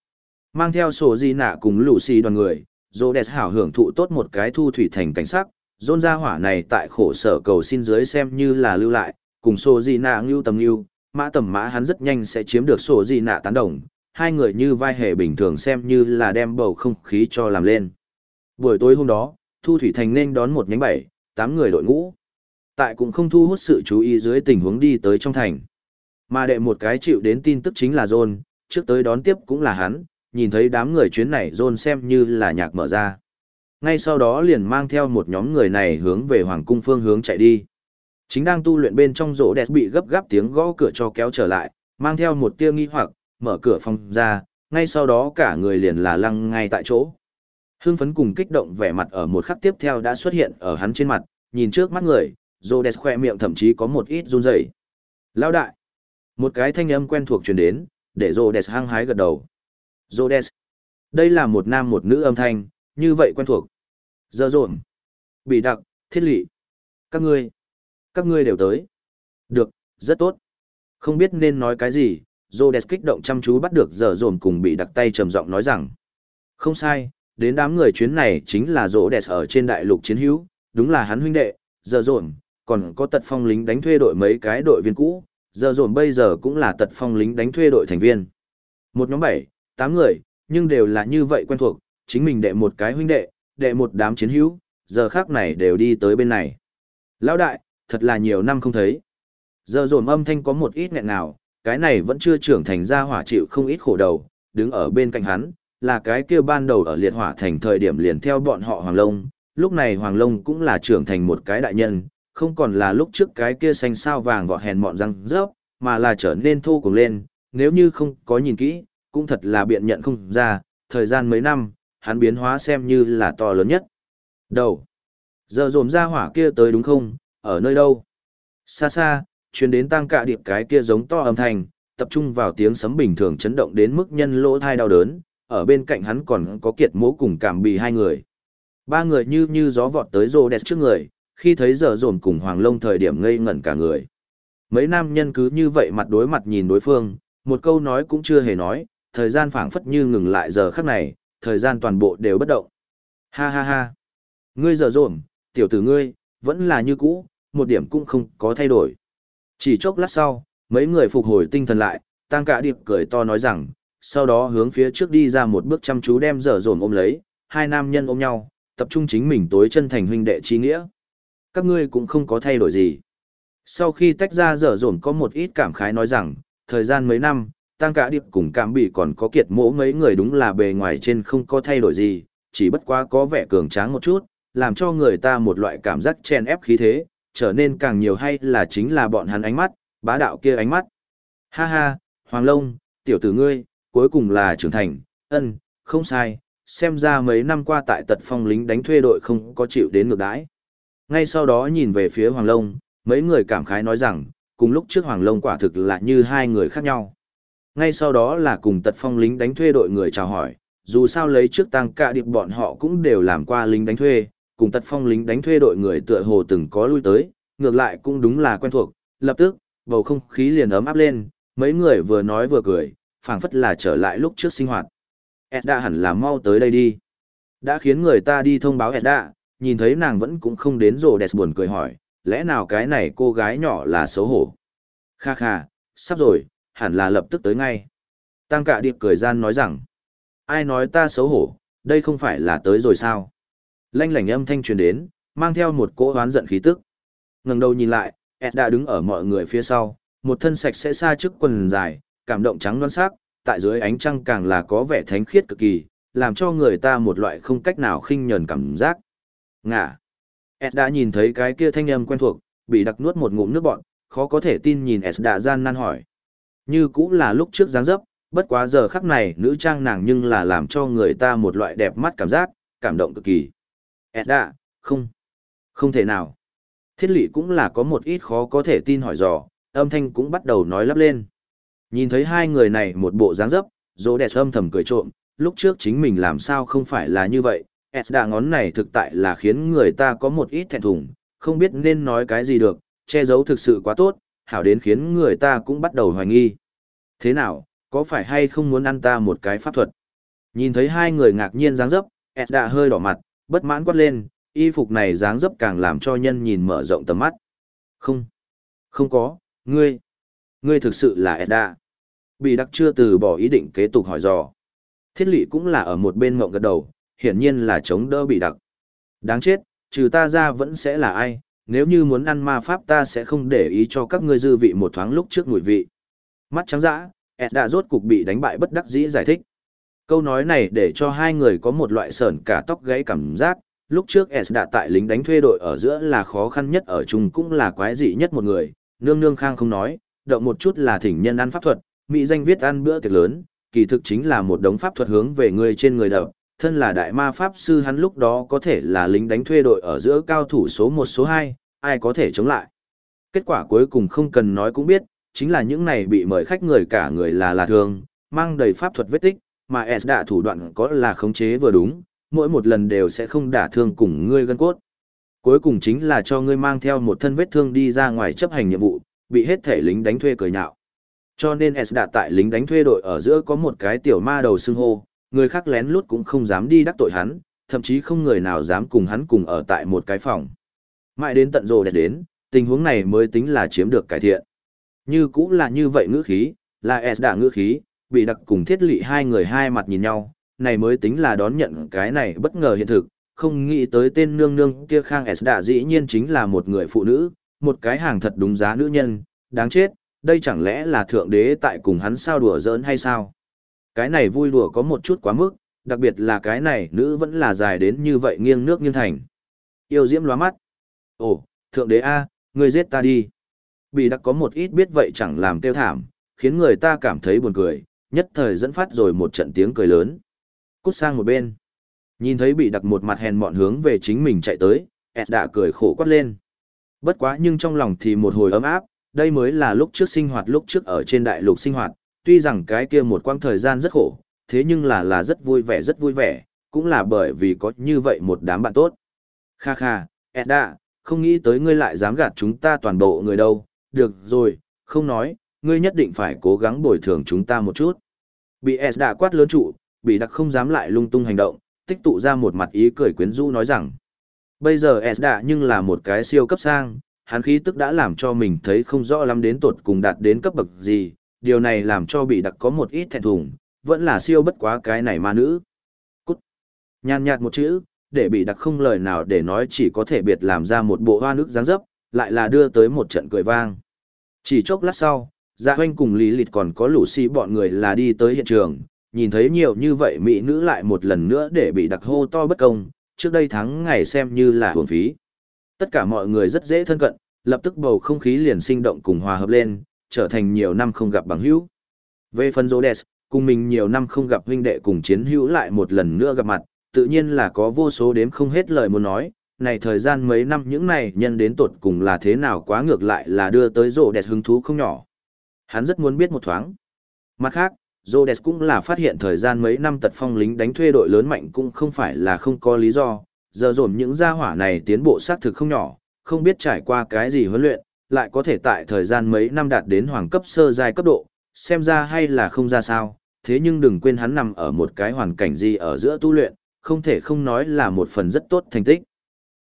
Speaker 1: Mang theo sổ di nạ cùng lũ xì đoàn người, dô đẹp hảo hưởng thụ tốt một cái thu thủy thành cảnh sắc, dôn ra hỏa này tại khổ sở cầu xin dưới xem như là lưu lại, cùng Sô di nạ ngưu tầm ngưu, mã tầm mã hắn rất nhanh sẽ chiếm được Sô di nạ tán đồng, hai người như vai hề bình thường xem như là đem bầu không khí cho làm lên. Buổi tối hôm đó, Thu Thủy Thành nên đón một nhánh bảy, tám người đội ngũ. Tại cũng không thu hút sự chú ý dưới tình huống đi tới trong thành. Mà đệ một cái chịu đến tin tức chính là John, trước tới đón tiếp cũng là hắn, nhìn thấy đám người chuyến này John xem như là nhạc mở ra. Ngay sau đó liền mang theo một nhóm người này hướng về Hoàng cung phương hướng chạy đi. Chính đang tu luyện bên trong rỗ đẹp bị gấp gáp tiếng gõ cửa cho kéo trở lại, mang theo một tia nghi hoặc, mở cửa phòng ra, ngay sau đó cả người liền là lăng ngay tại chỗ. Hưng phấn cùng kích động vẻ mặt ở một khắc tiếp theo đã xuất hiện ở hắn trên mặt, nhìn trước mắt người, Rhodes khoe miệng thậm chí có một ít run rẩy. Lão đại! Một cái thanh âm quen thuộc truyền đến, để Rhodes hăng hái gật đầu. Rhodes! Đây là một nam một nữ âm thanh, như vậy quen thuộc. Giờ rộn! Bị đặc, thiết lị! Các ngươi! Các ngươi đều tới. Được, rất tốt. Không biết nên nói cái gì, Rhodes kích động chăm chú bắt được giờ rộn cùng bị đặc tay trầm giọng nói rằng. Không sai, đến đám người chuyến này chính là Rhodes ở trên đại lục chiến hữu, đúng là hắn huynh đệ, giờ rộn, còn có tật phong lính đánh thuê đội mấy cái đội viên cũ, giờ rộn bây giờ cũng là tật phong lính đánh thuê đội thành viên. Một nhóm bảy, tám người, nhưng đều là như vậy quen thuộc, chính mình đệ một cái huynh đệ, đệ một đám chiến hữu, giờ khác này đều đi tới bên này. Lão đại, thật là nhiều năm không thấy. Giờ dồn âm thanh có một ít nghẹn nào, cái này vẫn chưa trưởng thành ra hỏa chịu không ít khổ đầu, đứng ở bên cạnh hắn, là cái kia ban đầu ở liệt hỏa thành thời điểm liền theo bọn họ Hoàng Long, lúc này Hoàng Long cũng là trưởng thành một cái đại nhân, không còn là lúc trước cái kia xanh sao vàng vọt hèn mọn răng rớp, mà là trở nên thô cùng lên, nếu như không có nhìn kỹ, cũng thật là biện nhận không ra, thời gian mấy năm, hắn biến hóa xem như là to lớn nhất. Đầu. Giờ dồn ra hỏa kia tới đúng không, ở nơi đâu? Xa xa, chuyến đến tăng cạ điệp cái kia giống to âm thanh, tập trung vào tiếng sấm bình thường chấn động đến mức nhân lỗ thai đau đớn, ở bên cạnh hắn còn có kiệt mố cùng cảm bì hai người. Ba người như như gió vọt tới rô đẹp trước người, khi thấy giờ dồn cùng hoàng lông thời điểm ngây ngẩn cả người. Mấy nam nhân cứ như vậy mặt đối mặt nhìn đối phương, một câu nói cũng chưa hề nói, thời gian phảng phất như ngừng lại giờ khắc này, thời gian toàn bộ đều bất động. Ha ha ha. Ngươi giờ rộm, tiểu tử ngươi, vẫn là như cũ, một điểm cũng không có thay đổi. Chỉ chốc lát sau, mấy người phục hồi tinh thần lại, tăng cả điệp cười to nói rằng, sau đó hướng phía trước đi ra một bước chăm chú đem dở dồn ôm lấy, hai nam nhân ôm nhau, tập trung chính mình tối chân thành huynh đệ trí nghĩa. Các ngươi cũng không có thay đổi gì. Sau khi tách ra dở dồn có một ít cảm khái nói rằng, thời gian mấy năm, tăng cả điệp cùng cảm bị còn có kiệt mỗ mấy người đúng là bề ngoài trên không có thay đổi gì, chỉ bất quá có vẻ cường tráng một chút, làm cho người ta một loại cảm giác chen ép khí thế, trở nên càng nhiều hay là chính là bọn hắn ánh mắt, bá đạo kia ánh mắt. Ha ha, Hoàng Long, tiểu tử ngươi, cuối cùng là trưởng thành, ân, không sai, xem ra mấy năm qua tại tật phong lính đánh thuê đội không có chịu đến ngược đãi. Ngay sau đó nhìn về phía Hoàng Long, mấy người cảm khái nói rằng, cùng lúc trước Hoàng Long quả thực là như hai người khác nhau. Ngay sau đó là cùng tật phong lính đánh thuê đội người chào hỏi, dù sao lấy trước tăng cạ điệp bọn họ cũng đều làm qua lính đánh thuê, cùng tật phong lính đánh thuê đội người tựa hồ từng có lui tới, ngược lại cũng đúng là quen thuộc, lập tức, bầu không khí liền ấm áp lên, mấy người vừa nói vừa cười, phảng phất là trở lại lúc trước sinh hoạt. Edda hẳn là mau tới đây đi. Đã khiến người ta đi thông báo Edda, nhìn thấy nàng vẫn cũng không đến rồ đẹp buồn cười hỏi, lẽ nào cái này cô gái nhỏ là xấu hổ. Kha kha, sắp rồi, hẳn là lập tức tới ngay. Tăng cả điệp cười gian nói rằng, ai nói ta xấu hổ, đây không phải là tới rồi sao. Lanh lảnh âm thanh truyền đến, mang theo một cỗ hoán giận khí tức. ngẩng đầu nhìn lại, Ed đã đứng ở mọi người phía sau, một thân sạch sẽ xa trước quần dài, cảm động trắng đoan sắc, tại dưới ánh trăng càng là có vẻ thánh khiết cực kỳ, làm cho người ta một loại không cách nào khinh nhờn cảm giác. Ngạ. Ed đã nhìn thấy cái kia thanh âm quen thuộc, bị đặc nuốt một ngụm nước bọn, khó có thể tin nhìn Ed đã gian nan hỏi. Như cũng là lúc trước dáng dấp, bất quá giờ khắc này nữ trang nàng nhưng là làm cho người ta một loại đẹp mắt cảm giác, cảm động cực kỳ. Edda, không, không thể nào. Thiết lị cũng là có một ít khó có thể tin hỏi dò, âm thanh cũng bắt đầu nói lắp lên. Nhìn thấy hai người này một bộ dáng dấp, dỗ đẹp âm thầm cười trộm, lúc trước chính mình làm sao không phải là như vậy, Edda ngón này thực tại là khiến người ta có một ít thẹn thùng, không biết nên nói cái gì được, che giấu thực sự quá tốt, hảo đến khiến người ta cũng bắt đầu hoài nghi. Thế nào, có phải hay không muốn ăn ta một cái pháp thuật? Nhìn thấy hai người ngạc nhiên dáng dấp, S hơi đỏ mặt, bất mãn quát lên, y phục này dáng dấp càng làm cho nhân nhìn mở rộng tầm mắt. Không, không có, ngươi, ngươi thực sự là Edda. Bị đặc chưa từ bỏ ý định kế tục hỏi dò. Thiết lị cũng là ở một bên ngọng gật đầu, hiển nhiên là chống đỡ bị đặc. Đáng chết, trừ ta ra vẫn sẽ là ai, nếu như muốn ăn ma pháp ta sẽ không để ý cho các ngươi dư vị một thoáng lúc trước mùi vị. Mắt trắng dã, Edda rốt cục bị đánh bại bất đắc dĩ giải thích. Câu nói này để cho hai người có một loại sờn cả tóc gãy cảm giác, lúc trước Ed đã tại lính đánh thuê đội ở giữa là khó khăn nhất ở chung cũng là quái dị nhất một người, nương nương khang không nói, động một chút là thỉnh nhân ăn pháp thuật, mỹ danh viết ăn bữa tiệc lớn, kỳ thực chính là một đống pháp thuật hướng về người trên người đập, thân là đại ma pháp sư hắn lúc đó có thể là lính đánh thuê đội ở giữa cao thủ số một số hai ai có thể chống lại. Kết quả cuối cùng không cần nói cũng biết, chính là những này bị mời khách người cả người là là thường, mang đầy pháp thuật vết tích, mà S đã thủ đoạn có là khống chế vừa đúng, mỗi một lần đều sẽ không đả thương cùng ngươi gân cốt. Cuối cùng chính là cho ngươi mang theo một thân vết thương đi ra ngoài chấp hành nhiệm vụ, bị hết thể lính đánh thuê cười nhạo. Cho nên S đã tại lính đánh thuê đội ở giữa có một cái tiểu ma đầu xưng hô, người khác lén lút cũng không dám đi đắc tội hắn, thậm chí không người nào dám cùng hắn cùng ở tại một cái phòng. Mãi đến tận rồ đẹp đến, tình huống này mới tính là chiếm được cải thiện. Như cũng là như vậy ngữ khí, là S đã ngữ khí, bị đặc cùng thiết lị hai người hai mặt nhìn nhau, này mới tính là đón nhận cái này bất ngờ hiện thực, không nghĩ tới tên nương nương kia Khang S đã dĩ nhiên chính là một người phụ nữ, một cái hàng thật đúng giá nữ nhân, đáng chết, đây chẳng lẽ là thượng đế tại cùng hắn sao đùa giỡn hay sao? Cái này vui đùa có một chút quá mức, Đặc biệt là cái này nữ vẫn là dài đến như vậy nghiêng nước nghiêng thành. Yêu diễm lóa mắt. Ồ, thượng đế A, ngươi giết ta đi. Bị đặc có một ít biết vậy chẳng làm tiêu thảm, khiến người ta cảm thấy buồn cười, nhất thời dẫn phát rồi một trận tiếng cười lớn. Cút sang một bên. Nhìn thấy bị đặc một mặt hèn mọn hướng về chính mình chạy tới, Ed đã cười khổ quát lên. Bất quá nhưng trong lòng thì một hồi ấm áp, đây mới là lúc trước sinh hoạt lúc trước ở trên đại lục sinh hoạt, tuy rằng cái kia một quãng thời gian rất khổ, thế nhưng là là rất vui vẻ rất vui vẻ, cũng là bởi vì có như vậy một đám bạn tốt. Kha kha, Edda, không nghĩ tới ngươi lại dám gạt chúng ta toàn bộ người đâu, được rồi, không nói, ngươi nhất định phải cố gắng bồi thường chúng ta một chút. Bị Edda quát lớn trụ, bị đặc không dám lại lung tung hành động, tích tụ ra một mặt ý cười quyến rũ nói rằng, bây giờ Edda nhưng là một cái siêu cấp sang, hắn khí tức đã làm cho mình thấy không rõ lắm đến tột cùng đạt đến cấp bậc gì, điều này làm cho bị đặc có một ít thẹn thùng, vẫn là siêu bất quá cái này ma nữ. Cút. Nhàn nhạt một chữ, để bị đặc không lời nào để nói chỉ có thể biệt làm ra một bộ hoa nước dáng dấp, lại là đưa tới một trận cười vang. Chỉ chốc lát sau, dạ hoanh cùng lý lịt còn có lũ xì bọn người là đi tới hiện trường, nhìn thấy nhiều như vậy mỹ nữ lại một lần nữa để bị đặc hô to bất công, trước đây thắng ngày xem như là hồn phí. Tất cả mọi người rất dễ thân cận, lập tức bầu không khí liền sinh động cùng hòa hợp lên, trở thành nhiều năm không gặp bằng hữu. Về phần Rhodes, cùng mình nhiều năm không gặp huynh đệ cùng chiến hữu lại một lần nữa gặp mặt, tự nhiên là có vô số đếm không hết lời muốn nói, này thời gian mấy năm những này nhân đến tột cùng là thế nào quá ngược lại là đưa tới Rhodes hứng thú không nhỏ. Hắn rất muốn biết một thoáng. Mặt khác, Rhodes cũng là phát hiện thời gian mấy năm tật phong lính đánh thuê đội lớn mạnh cũng không phải là không có lý do, giờ dồn những gia hỏa này tiến bộ xác thực không nhỏ, không biết trải qua cái gì huấn luyện, lại có thể tại thời gian mấy năm đạt đến hoàng cấp sơ giai cấp độ, xem ra hay là không ra sao, thế nhưng đừng quên hắn nằm ở một cái hoàn cảnh gì ở giữa tu luyện, không thể không nói là một phần rất tốt thành tích.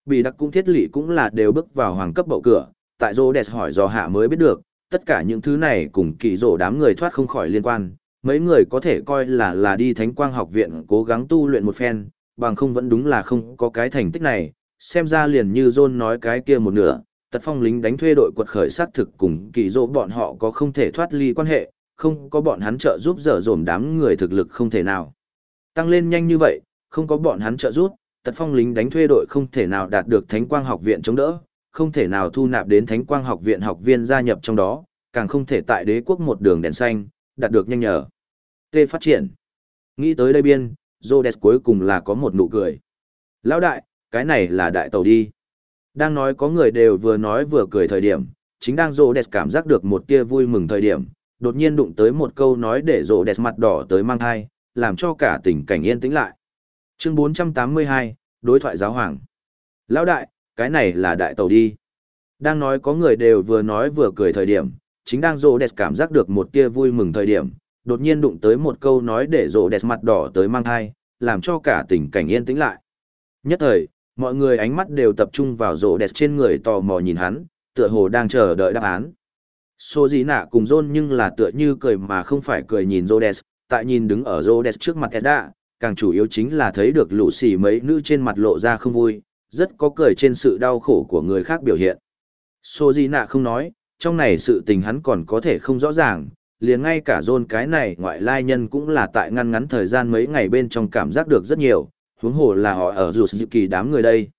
Speaker 1: Bị đặc cũng thiết lị cũng là đều bước vào hoàng cấp bậu cửa, tại rô đẹp hỏi do hạ mới biết được, tất cả những thứ này cùng kỳ rổ đám người thoát không khỏi liên quan, mấy người có thể coi là là đi thánh quang học viện cố gắng tu luyện một phen, bằng không vẫn đúng là không có cái thành tích này, xem ra liền như John nói cái kia một nửa, tật phong lính đánh thuê đội quật khởi sát thực cùng kỳ dỗ bọn họ có không thể thoát ly quan hệ, không có bọn hắn trợ giúp dở dồn đám người thực lực không thể nào. Tăng lên nhanh như vậy, không có bọn hắn trợ giúp, tật phong lính đánh thuê đội không thể nào đạt được thánh quang học viện chống đỡ, không thể nào thu nạp đến thánh quang học viện học viên gia nhập trong đó, càng không thể tại đế quốc một đường đèn xanh, đạt được nhanh nhở. T phát triển. Nghĩ tới đây biên, Rhodes cuối cùng là có một nụ cười. Lão đại, cái này là đại tàu đi. Đang nói có người đều vừa nói vừa cười thời điểm, chính đang Rhodes cảm giác được một tia vui mừng thời điểm, đột nhiên đụng tới một câu nói để Rhodes mặt đỏ tới mang thai, làm cho cả tình cảnh yên tĩnh lại. Chương 482, đối thoại giáo hoàng. Lão đại, cái này là đại tàu đi. Đang nói có người đều vừa nói vừa cười thời điểm, chính đang Rhodes cảm giác được một tia vui mừng thời điểm, đột nhiên đụng tới một câu nói để rộ đẹp mặt đỏ tới mang thai, làm cho cả tình cảnh yên tĩnh lại. Nhất thời, mọi người ánh mắt đều tập trung vào rổ đẹp trên người tò mò nhìn hắn, tựa hồ đang chờ đợi đáp án. Sô Dĩ nạ cùng John nhưng là tựa như cười mà không phải cười nhìn Rhodes, tại nhìn đứng ở Rhodes trước mặt Edda, càng chủ yếu chính là thấy được lũ xì mấy nữ trên mặt lộ ra không vui, rất có cười trên sự đau khổ của người khác biểu hiện. Sô Dĩ nạ không nói, trong này sự tình hắn còn có thể không rõ ràng, liền ngay cả John cái này ngoại lai nhân cũng là tại ngăn ngắn thời gian mấy ngày bên trong cảm giác được rất nhiều, huống hồ là họ ở dù dự kỳ đám người đây.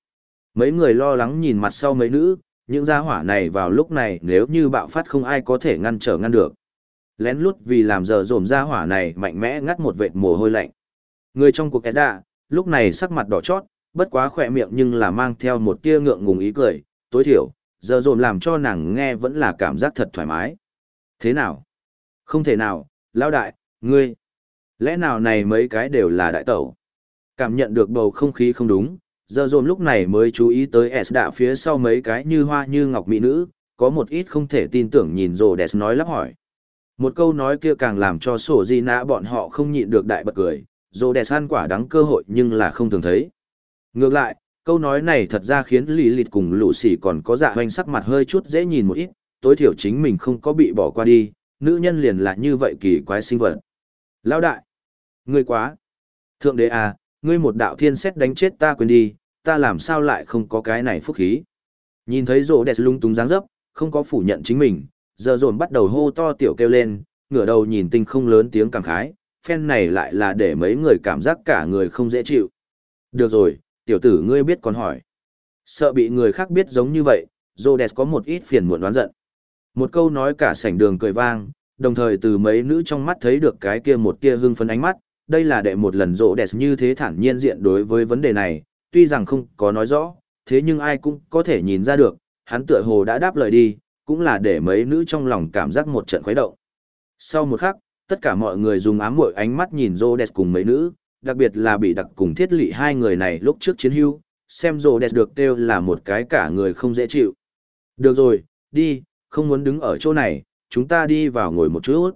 Speaker 1: Mấy người lo lắng nhìn mặt sau mấy nữ, những gia hỏa này vào lúc này nếu như bạo phát không ai có thể ngăn trở ngăn được. Lén lút vì làm giờ dồn gia hỏa này mạnh mẽ ngắt một vệt mồ hôi lạnh. Người trong cuộc Edda, lúc này sắc mặt đỏ chót, bất quá khỏe miệng nhưng là mang theo một tia ngượng ngùng ý cười, tối thiểu, giờ dồn làm cho nàng nghe vẫn là cảm giác thật thoải mái. Thế nào? Không thể nào, lão đại, ngươi. Lẽ nào này mấy cái đều là đại tẩu? Cảm nhận được bầu không khí không đúng, giờ dồn lúc này mới chú ý tới S đạ phía sau mấy cái như hoa như ngọc mỹ nữ, có một ít không thể tin tưởng nhìn rồ đẹp nói lắp hỏi. Một câu nói kia càng làm cho sổ di nã bọn họ không nhịn được đại bật cười, rồ đẹp ăn quả đắng cơ hội nhưng là không thường thấy. Ngược lại, câu nói này thật ra khiến lì lịt cùng lũ sỉ còn có dạ hoanh sắc mặt hơi chút dễ nhìn một ít, tối thiểu chính mình không có bị bỏ qua đi, nữ nhân liền là như vậy kỳ quái sinh vật. Lão đại, ngươi quá. Thượng đế à, ngươi một đạo thiên xét đánh chết ta quên đi, ta làm sao lại không có cái này phúc khí. Nhìn thấy rổ đẹp lung túng dáng dấp, không có phủ nhận chính mình, giờ dồn bắt đầu hô to tiểu kêu lên, ngửa đầu nhìn tinh không lớn tiếng cảm khái, phen này lại là để mấy người cảm giác cả người không dễ chịu. Được rồi, tiểu tử ngươi biết còn hỏi. Sợ bị người khác biết giống như vậy, Rhodes có một ít phiền muộn đoán giận. Một câu nói cả sảnh đường cười vang, đồng thời từ mấy nữ trong mắt thấy được cái kia một tia hưng phấn ánh mắt, đây là đệ một lần Rhodes như thế thản nhiên diện đối với vấn đề này, tuy rằng không có nói rõ, thế nhưng ai cũng có thể nhìn ra được, hắn tựa hồ đã đáp lời đi, cũng là để mấy nữ trong lòng cảm giác một trận khuấy động. Sau một khắc, tất cả mọi người dùng ám muội ánh mắt nhìn Rhodes cùng mấy nữ, đặc biệt là bị đặc cùng thiết lị hai người này lúc trước chiến hưu, xem Rhodes được kêu là một cái cả người không dễ chịu. Được rồi, đi, không muốn đứng ở chỗ này, chúng ta đi vào ngồi một chút.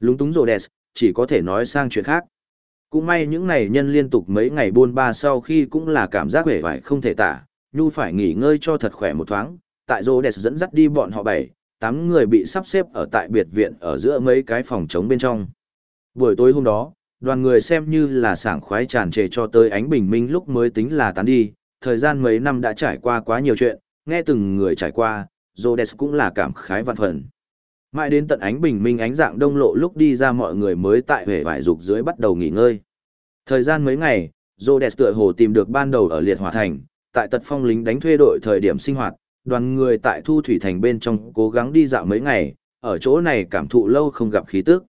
Speaker 1: Lúng túng Rhodes, chỉ có thể nói sang chuyện khác. Cũng may những này nhân liên tục mấy ngày buôn ba sau khi cũng là cảm giác vẻ vải không thể tả, nhu phải nghỉ ngơi cho thật khỏe một thoáng, tại Rhodes dẫn dắt đi bọn họ bảy, tám người bị sắp xếp ở tại biệt viện ở giữa mấy cái phòng trống bên trong. Buổi tối hôm đó, đoàn người xem như là sảng khoái tràn trề cho tới ánh bình minh lúc mới tính là tán đi, thời gian mấy năm đã trải qua quá nhiều chuyện, nghe từng người trải qua, Rhodes cũng là cảm khái vạn phần. Mãi đến tận ánh bình minh ánh dạng đông lộ lúc đi ra mọi người mới tại hệ vải dục dưới bắt đầu nghỉ ngơi. Thời gian mấy ngày, Rhodes tựa hồ tìm được ban đầu ở liệt hỏa thành, tại tật phong lính đánh thuê đội thời điểm sinh hoạt, đoàn người tại thu thủy thành bên trong cố gắng đi dạo mấy ngày, ở chỗ này cảm thụ lâu không gặp khí tức.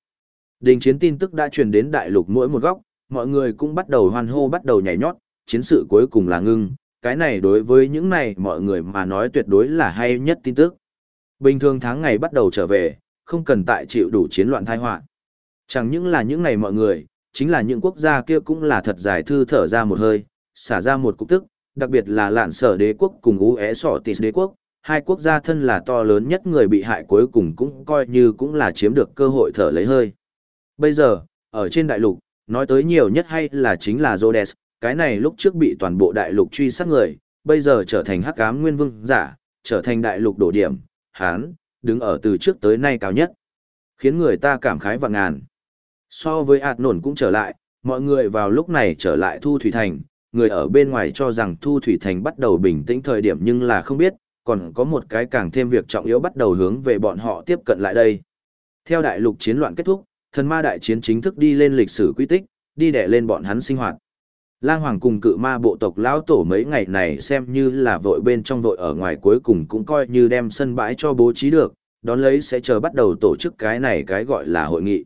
Speaker 1: Đình chiến tin tức đã truyền đến đại lục mỗi một góc, mọi người cũng bắt đầu hoan hô bắt đầu nhảy nhót, chiến sự cuối cùng là ngưng, cái này đối với những này mọi người mà nói tuyệt đối là hay nhất tin tức. Bình thường tháng ngày bắt đầu trở về, không cần tại chịu đủ chiến loạn thai họa. Chẳng những là những này mọi người, chính là những quốc gia kia cũng là thật dài thư thở ra một hơi, xả ra một cục tức, đặc biệt là lạn sở đế quốc cùng ú é sỏ tịt đế quốc, hai quốc gia thân là to lớn nhất người bị hại cuối cùng cũng coi như cũng là chiếm được cơ hội thở lấy hơi. Bây giờ, ở trên đại lục, nói tới nhiều nhất hay là chính là Rhodes, cái này lúc trước bị toàn bộ đại lục truy sát người, bây giờ trở thành hắc ám nguyên vương giả, trở thành đại lục đổ điểm, hán, đứng ở từ trước tới nay cao nhất. Khiến người ta cảm khái vạn ngàn. So với ạt nổn cũng trở lại, mọi người vào lúc này trở lại thu thủy thành, người ở bên ngoài cho rằng Thu Thủy Thành bắt đầu bình tĩnh thời điểm nhưng là không biết, còn có một cái càng thêm việc trọng yếu bắt đầu hướng về bọn họ tiếp cận lại đây. Theo đại lục chiến loạn kết thúc, thần ma đại chiến chính thức đi lên lịch sử quy tích, đi đẻ lên bọn hắn sinh hoạt. Lang Hoàng cùng cự ma bộ tộc lão tổ mấy ngày này xem như là vội bên trong vội ở ngoài cuối cùng cũng coi như đem sân bãi cho bố trí được, đón lấy sẽ chờ bắt đầu tổ chức cái này cái gọi là hội nghị.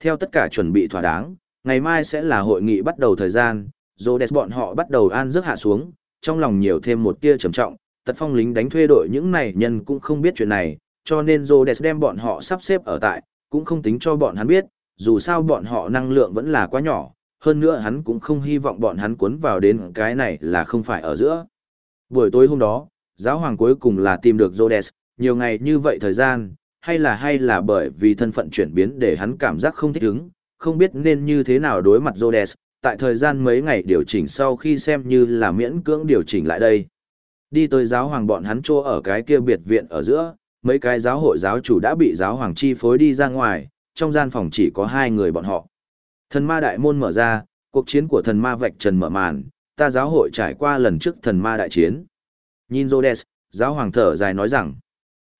Speaker 1: Theo tất cả chuẩn bị thỏa đáng, ngày mai sẽ là hội nghị bắt đầu thời gian, Rhodes bọn họ bắt đầu an giấc hạ xuống, trong lòng nhiều thêm một tia trầm trọng, tật phong lính đánh thuê đội những này nhân cũng không biết chuyện này, cho nên Rhodes đem bọn họ sắp xếp ở tại, cũng không tính cho bọn hắn biết, dù sao bọn họ năng lượng vẫn là quá nhỏ, hơn nữa hắn cũng không hy vọng bọn hắn cuốn vào đến cái này là không phải ở giữa. Buổi tối hôm đó, giáo hoàng cuối cùng là tìm được Rhodes, nhiều ngày như vậy thời gian, hay là hay là bởi vì thân phận chuyển biến để hắn cảm giác không thích ứng, không biết nên như thế nào đối mặt Rhodes, tại thời gian mấy ngày điều chỉnh sau khi xem như là miễn cưỡng điều chỉnh lại đây. Đi tới giáo hoàng bọn hắn trô ở cái kia biệt viện ở giữa, mấy cái giáo hội giáo chủ đã bị giáo hoàng chi phối đi ra ngoài, trong gian phòng chỉ có hai người bọn họ. Thần ma đại môn mở ra, cuộc chiến của thần ma vạch trần mở màn, ta giáo hội trải qua lần trước thần ma đại chiến. Nhìn Rhodes, giáo hoàng thở dài nói rằng,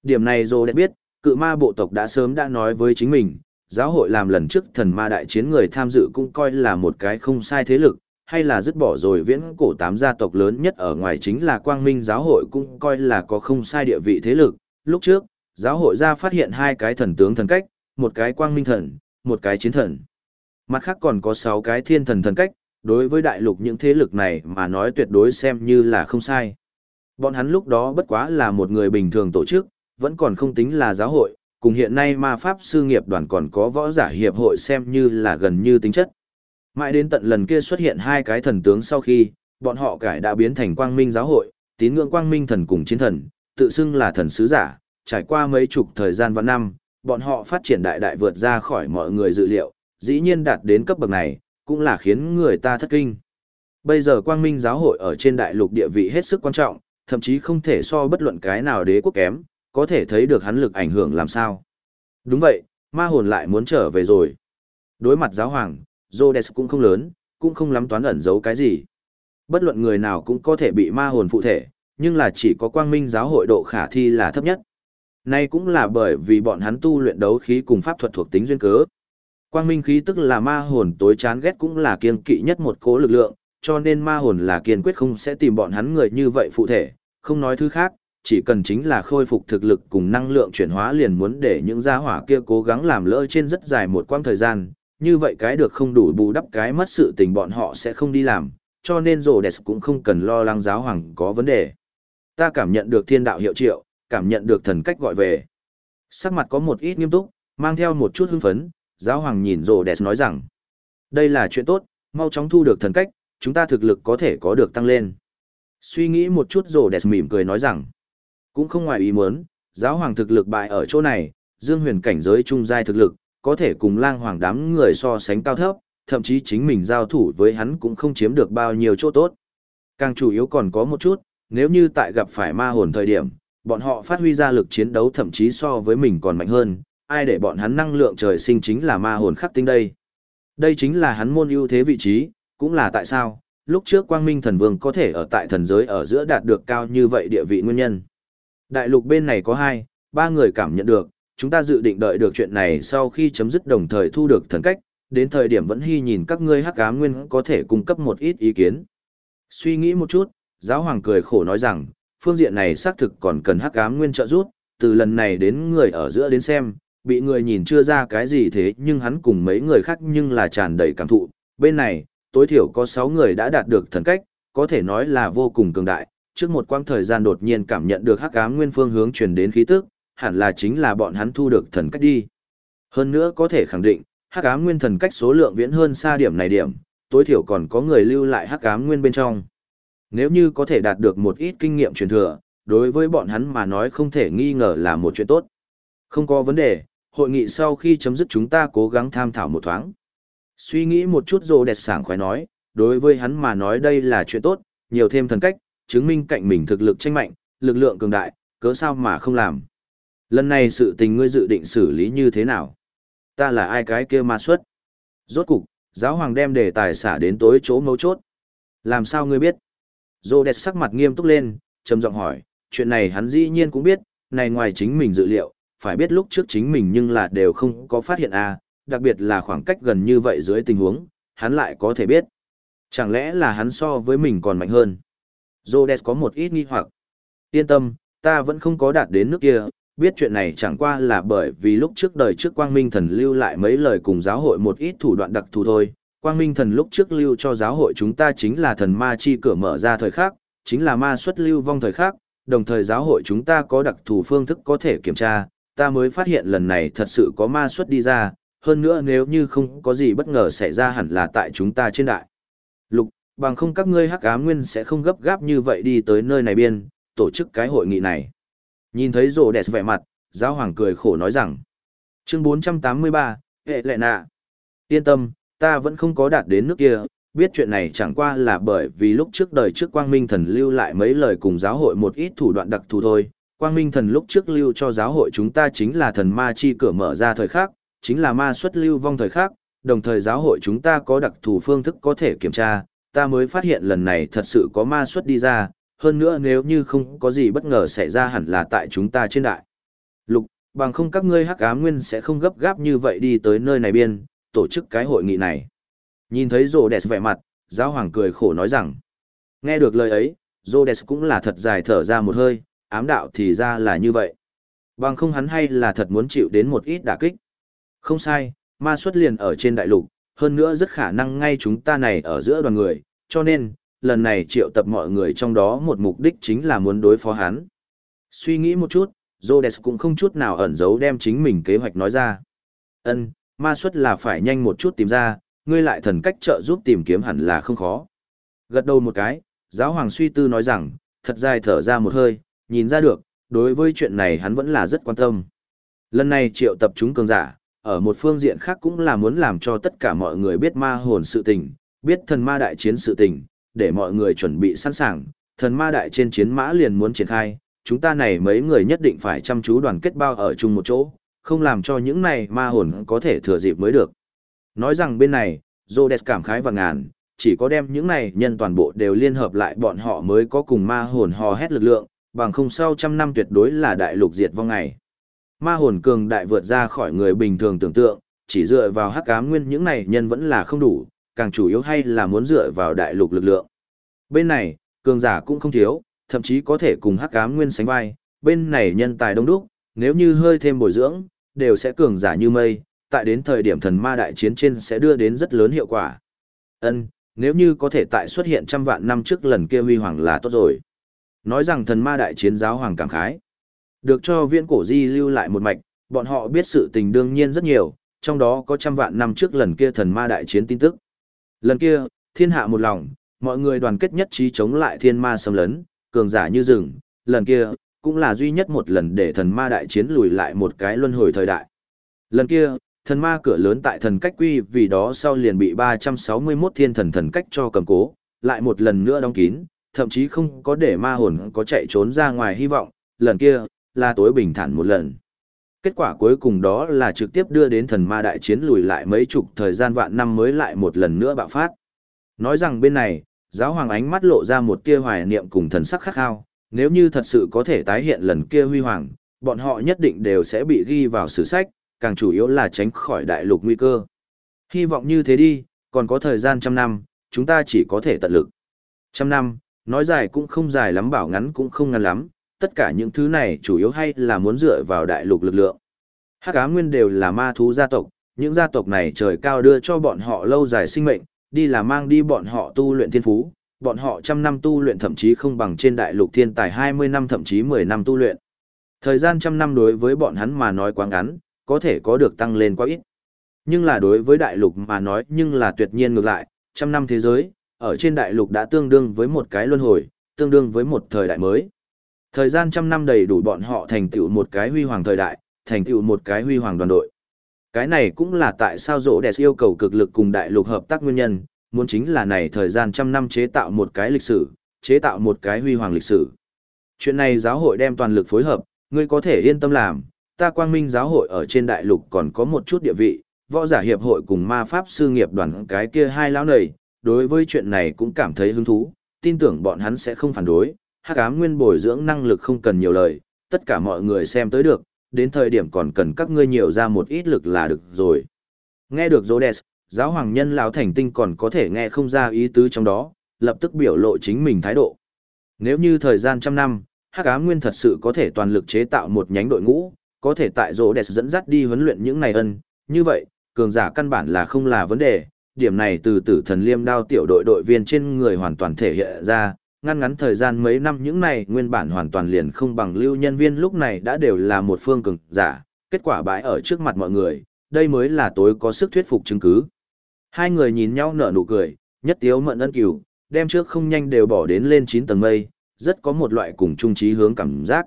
Speaker 1: điểm này Rhodes biết, cự ma bộ tộc đã sớm đã nói với chính mình, giáo hội làm lần trước thần ma đại chiến người tham dự cũng coi là một cái không sai thế lực, hay là dứt bỏ rồi viễn cổ tám gia tộc lớn nhất ở ngoài chính là quang minh giáo hội cũng coi là có không sai địa vị thế lực. Lúc trước, giáo hội ra phát hiện hai cái thần tướng thần cách, một cái quang minh thần, một cái chiến thần. Mặt khác còn có sáu cái thiên thần thần cách, đối với đại lục những thế lực này mà nói tuyệt đối xem như là không sai. Bọn hắn lúc đó bất quá là một người bình thường tổ chức, vẫn còn không tính là giáo hội, cùng hiện nay ma pháp sư nghiệp đoàn còn có võ giả hiệp hội xem như là gần như tính chất. Mãi đến tận lần kia xuất hiện hai cái thần tướng sau khi, bọn họ cải đã biến thành quang minh giáo hội, tín ngưỡng quang minh thần cùng chiến thần, tự xưng là thần sứ giả, trải qua mấy chục thời gian và năm, bọn họ phát triển đại đại vượt ra khỏi mọi người dự liệu, dĩ nhiên đạt đến cấp bậc này, cũng là khiến người ta thất kinh. Bây giờ quang minh giáo hội ở trên đại lục địa vị hết sức quan trọng, thậm chí không thể so bất luận cái nào đế quốc kém, có thể thấy được hắn lực ảnh hưởng làm sao. Đúng vậy, ma hồn lại muốn trở về rồi. Đối mặt giáo hoàng, Rhodes cũng không lớn, cũng không lắm toán ẩn giấu cái gì. Bất luận người nào cũng có thể bị ma hồn phụ thể, nhưng là chỉ có quang minh giáo hội độ khả thi là thấp nhất. Nay cũng là bởi vì bọn hắn tu luyện đấu khí cùng pháp thuật thuộc tính duyên cớ. Quang minh khí tức là ma hồn tối chán ghét cũng là kiên kỵ nhất một cố lực lượng, cho nên ma hồn là kiên quyết không sẽ tìm bọn hắn người như vậy phụ thể, không nói thứ khác, chỉ cần chính là khôi phục thực lực cùng năng lượng chuyển hóa liền muốn để những gia hỏa kia cố gắng làm lỡ trên rất dài một quãng thời gian, như vậy cái được không đủ bù đắp cái mất sự tình bọn họ sẽ không đi làm, cho nên rồ đẹp cũng không cần lo lắng giáo hoàng có vấn đề. Ta cảm nhận được thiên đạo hiệu triệu, cảm nhận được thần cách gọi về. Sắc mặt có một ít nghiêm túc, mang theo một chút hưng phấn, giáo hoàng nhìn rồ đẹp nói rằng, đây là chuyện tốt, mau chóng thu được thần cách, chúng ta thực lực có thể có được tăng lên. Suy nghĩ một chút rồ đẹp mỉm cười nói rằng, cũng không ngoài ý muốn, giáo hoàng thực lực bại ở chỗ này, dương huyền cảnh giới trung giai thực lực, có thể cùng lang hoàng đám người so sánh cao thấp, thậm chí chính mình giao thủ với hắn cũng không chiếm được bao nhiêu chỗ tốt. Càng chủ yếu còn có một chút, nếu như tại gặp phải ma hồn thời điểm, bọn họ phát huy ra lực chiến đấu thậm chí so với mình còn mạnh hơn, ai để bọn hắn năng lượng trời sinh chính là ma hồn khắc tinh đây. Đây chính là hắn môn ưu thế vị trí, cũng là tại sao, lúc trước Quang Minh Thần Vương có thể ở tại thần giới ở giữa đạt được cao như vậy địa vị nguyên nhân. Đại lục bên này có hai, ba người cảm nhận được, chúng ta dự định đợi được chuyện này sau khi chấm dứt đồng thời thu được thần cách, đến thời điểm vẫn hy nhìn các ngươi hắc ám nguyên có thể cung cấp một ít ý kiến. Suy nghĩ một chút, giáo hoàng cười khổ nói rằng, phương diện này xác thực còn cần hắc ám nguyên trợ giúp, từ lần này đến người ở giữa đến xem, bị người nhìn chưa ra cái gì thế nhưng hắn cùng mấy người khác nhưng là tràn đầy cảm thụ. Bên này, tối thiểu có 6 người đã đạt được thần cách, có thể nói là vô cùng cường đại. Trước một quãng thời gian đột nhiên cảm nhận được hắc ám nguyên phương hướng truyền đến khí tức, hẳn là chính là bọn hắn thu được thần cách đi. Hơn nữa có thể khẳng định, hắc ám nguyên thần cách số lượng viễn hơn xa điểm này điểm, tối thiểu còn có người lưu lại hắc ám nguyên bên trong. Nếu như có thể đạt được một ít kinh nghiệm truyền thừa, đối với bọn hắn mà nói không thể nghi ngờ là một chuyện tốt. Không có vấn đề, hội nghị sau khi chấm dứt chúng ta cố gắng tham thảo một thoáng. Suy nghĩ một chút rồi đẹp sảng khoái nói, đối với hắn mà nói đây là chuyện tốt, nhiều thêm thần cách, chứng minh cạnh mình thực lực tranh mạnh, lực lượng cường đại, cớ sao mà không làm. Lần này sự tình ngươi dự định xử lý như thế nào? Ta là ai cái kia ma xuất? Rốt cục, giáo hoàng đem đề tài xả đến tối chỗ mấu chốt. Làm sao ngươi biết? Rồ đẹp sắc mặt nghiêm túc lên, trầm giọng hỏi, chuyện này hắn dĩ nhiên cũng biết, này ngoài chính mình dự liệu, phải biết lúc trước chính mình nhưng là đều không có phát hiện à, đặc biệt là khoảng cách gần như vậy dưới tình huống, hắn lại có thể biết. Chẳng lẽ là hắn so với mình còn mạnh hơn? Rhodes có một ít nghi hoặc. Yên tâm, ta vẫn không có đạt đến nước kia, biết chuyện này chẳng qua là bởi vì lúc trước đời trước Quang Minh Thần lưu lại mấy lời cùng giáo hội một ít thủ đoạn đặc thù thôi. Quang Minh Thần lúc trước lưu cho giáo hội chúng ta chính là thần ma chi cửa mở ra thời khắc, chính là ma xuất lưu vong thời khắc, đồng thời giáo hội chúng ta có đặc thù phương thức có thể kiểm tra, ta mới phát hiện lần này thật sự có ma xuất đi ra, hơn nữa nếu như không có gì bất ngờ xảy ra hẳn là tại chúng ta trên đại. Lục, bằng không các ngươi hắc ám nguyên sẽ không gấp gáp như vậy đi tới nơi này biên, tổ chức cái hội nghị này. Nhìn thấy rồ đẹp vẻ mặt, giáo hoàng cười khổ nói rằng. Chương 483, hệ lệ nạ. Yên tâm, ta vẫn không có đạt đến nước kia, biết chuyện này chẳng qua là bởi vì lúc trước đời trước quang minh thần lưu lại mấy lời cùng giáo hội một ít thủ đoạn đặc thù thôi. Quang minh thần lúc trước lưu cho giáo hội chúng ta chính là thần ma chi cửa mở ra thời khắc, chính là ma xuất lưu vong thời khắc, đồng thời giáo hội chúng ta có đặc thù phương thức có thể kiểm tra, ta mới phát hiện lần này thật sự có ma xuất đi ra, hơn nữa nếu như không có gì bất ngờ xảy ra hẳn là tại chúng ta trên đại. Lục, bằng không các ngươi hắc ám nguyên sẽ không gấp gáp như vậy đi tới nơi này biên, tổ chức cái hội nghị này. Nhìn thấy rồ đẹp vẻ mặt, giáo hoàng cười khổ nói rằng, nghe được lời ấy, rồ đẹp cũng là thật dài thở ra một hơi, ám đạo thì ra là như vậy. Bằng không hắn hay là thật muốn chịu đến một ít đả kích. Không sai, ma xuất liền ở trên đại lục, hơn nữa rất khả năng ngay chúng ta này ở giữa đoàn người, cho nên, lần này triệu tập mọi người trong đó một mục đích chính là muốn đối phó hắn. Suy nghĩ một chút, Rhodes cũng không chút nào ẩn giấu đem chính mình kế hoạch nói ra. Ân, ma xuất là phải nhanh một chút tìm ra, ngươi lại thần cách trợ giúp tìm kiếm hẳn là không khó. Gật đầu một cái, giáo hoàng suy tư nói rằng, thật dài thở ra một hơi, nhìn ra được, đối với chuyện này hắn vẫn là rất quan tâm. Lần này triệu tập chúng cường giả, ở một phương diện khác cũng là muốn làm cho tất cả mọi người biết ma hồn sự tình, biết thần ma đại chiến sự tình, để mọi người chuẩn bị sẵn sàng, thần ma đại trên chiến mã liền muốn triển khai, chúng ta này mấy người nhất định phải chăm chú đoàn kết bao ở chung một chỗ, không làm cho những này ma hồn có thể thừa dịp mới được. Nói rằng bên này, Zodes cảm khái và ngàn, chỉ có đem những này nhân toàn bộ đều liên hợp lại bọn họ mới có cùng ma hồn hò hét lực lượng, bằng không sau trăm năm tuyệt đối là đại lục diệt vong ngày. Ma hồn cường đại vượt ra khỏi người bình thường tưởng tượng, chỉ dựa vào hắc ám nguyên những này nhân vẫn là không đủ, càng chủ yếu hay là muốn dựa vào đại lục lực lượng. Bên này, cường giả cũng không thiếu, thậm chí có thể cùng hắc ám nguyên sánh vai, bên này nhân tài đông đúc, nếu như hơi thêm bồi dưỡng, đều sẽ cường giả như mây, tại đến thời điểm thần ma đại chiến trên sẽ đưa đến rất lớn hiệu quả. Ân, nếu như có thể tại xuất hiện trăm vạn năm trước lần kia huy hoàng là tốt rồi. Nói rằng thần ma đại chiến giáo hoàng cảm khái. Được cho viễn cổ di lưu lại một mạch, bọn họ biết sự tình đương nhiên rất nhiều, trong đó có trăm vạn năm trước lần kia thần ma đại chiến tin tức. Lần kia, thiên hạ một lòng, mọi người đoàn kết nhất trí chống lại thiên ma xâm lấn, cường giả như rừng, lần kia, cũng là duy nhất một lần để thần ma đại chiến lùi lại một cái luân hồi thời đại. Lần kia, thần ma cửa lớn tại thần cách quy vì đó sau liền bị 361 thiên thần thần cách cho cầm cố, lại một lần nữa đóng kín, thậm chí không có để ma hồn có chạy trốn ra ngoài hy vọng, lần kia, là tối bình thản một lần. Kết quả cuối cùng đó là trực tiếp đưa đến thần ma đại chiến lùi lại mấy chục thời gian vạn năm mới lại một lần nữa bạo phát. Nói rằng bên này, giáo hoàng ánh mắt lộ ra một tia hoài niệm cùng thần sắc khắc khao, nếu như thật sự có thể tái hiện lần kia huy hoàng, bọn họ nhất định đều sẽ bị ghi vào sử sách, càng chủ yếu là tránh khỏi đại lục nguy cơ. Hy vọng như thế đi, còn có thời gian trăm năm, chúng ta chỉ có thể tận lực. Trăm năm, nói dài cũng không dài lắm bảo ngắn cũng không ngắn lắm, tất cả những thứ này chủ yếu hay là muốn dựa vào đại lục lực lượng. Hắc ám nguyên đều là ma thú gia tộc, những gia tộc này trời cao đưa cho bọn họ lâu dài sinh mệnh, đi là mang đi bọn họ tu luyện thiên phú, bọn họ trăm năm tu luyện thậm chí không bằng trên đại lục thiên tài 20 năm thậm chí 10 năm tu luyện. Thời gian trăm năm đối với bọn hắn mà nói quá ngắn, có thể có được tăng lên quá ít. Nhưng là đối với đại lục mà nói nhưng là tuyệt nhiên ngược lại, trăm năm thế giới, ở trên đại lục đã tương đương với một cái luân hồi, tương đương với một thời đại mới. Thời gian trăm năm đầy đủ bọn họ thành tựu một cái huy hoàng thời đại, thành tựu một cái huy hoàng đoàn đội. Cái này cũng là tại sao rỗ đẹp yêu cầu cực lực cùng đại lục hợp tác nguyên nhân, muốn chính là này thời gian trăm năm chế tạo một cái lịch sử, chế tạo một cái huy hoàng lịch sử. Chuyện này giáo hội đem toàn lực phối hợp, ngươi có thể yên tâm làm, ta quang minh giáo hội ở trên đại lục còn có một chút địa vị, võ giả hiệp hội cùng ma pháp sư nghiệp đoàn cái kia hai lão nầy, đối với chuyện này cũng cảm thấy hứng thú, tin tưởng bọn hắn sẽ không phản đối, hắc ám nguyên bồi dưỡng năng lực không cần nhiều lời, tất cả mọi người xem tới được, đến thời điểm còn cần các ngươi nhiều ra một ít lực là được rồi. Nghe được Rhodes, giáo hoàng nhân lão thành tinh còn có thể nghe không ra ý tứ trong đó, lập tức biểu lộ chính mình thái độ. Nếu như thời gian trăm năm, Hắc Ám Nguyên thật sự có thể toàn lực chế tạo một nhánh đội ngũ, có thể tại Rhodes dẫn dắt đi huấn luyện những này ân, như vậy, cường giả căn bản là không là vấn đề, điểm này từ tử thần liêm đao tiểu đội đội viên trên người hoàn toàn thể hiện ra, ngăn ngắn thời gian mấy năm những này nguyên bản hoàn toàn liền không bằng lưu nhân viên lúc này đã đều là một phương cường giả, kết quả bãi ở trước mặt mọi người, đây mới là tối có sức thuyết phục chứng cứ. Hai người nhìn nhau nở nụ cười, nhất tiếu mận ân cửu, đem trước không nhanh đều bỏ đến lên 9 tầng mây, rất có một loại cùng trung trí hướng cảm giác.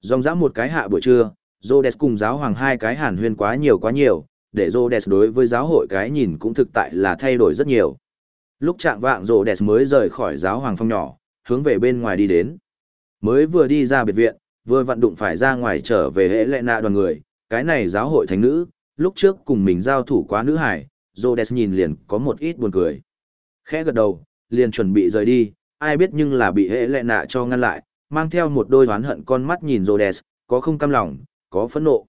Speaker 1: Dòng dã một cái hạ buổi trưa, Rhodes cùng giáo hoàng hai cái hàn huyên quá nhiều quá nhiều, để Rhodes đối với giáo hội cái nhìn cũng thực tại là thay đổi rất nhiều. Lúc trạng vạng Rhodes mới rời khỏi giáo hoàng phong nhỏ, hướng về bên ngoài đi đến. Mới vừa đi ra biệt viện, vừa vận đụng phải ra ngoài trở về hệ lệ nạ đoàn người, cái này giáo hội thánh nữ, lúc trước cùng mình giao thủ quá nữ hải, Rhodes nhìn liền có một ít buồn cười. Khẽ gật đầu, liền chuẩn bị rời đi, ai biết nhưng là bị hệ lệ nạ cho ngăn lại, mang theo một đôi oán hận con mắt nhìn Rhodes, có không cam lòng, có phẫn nộ.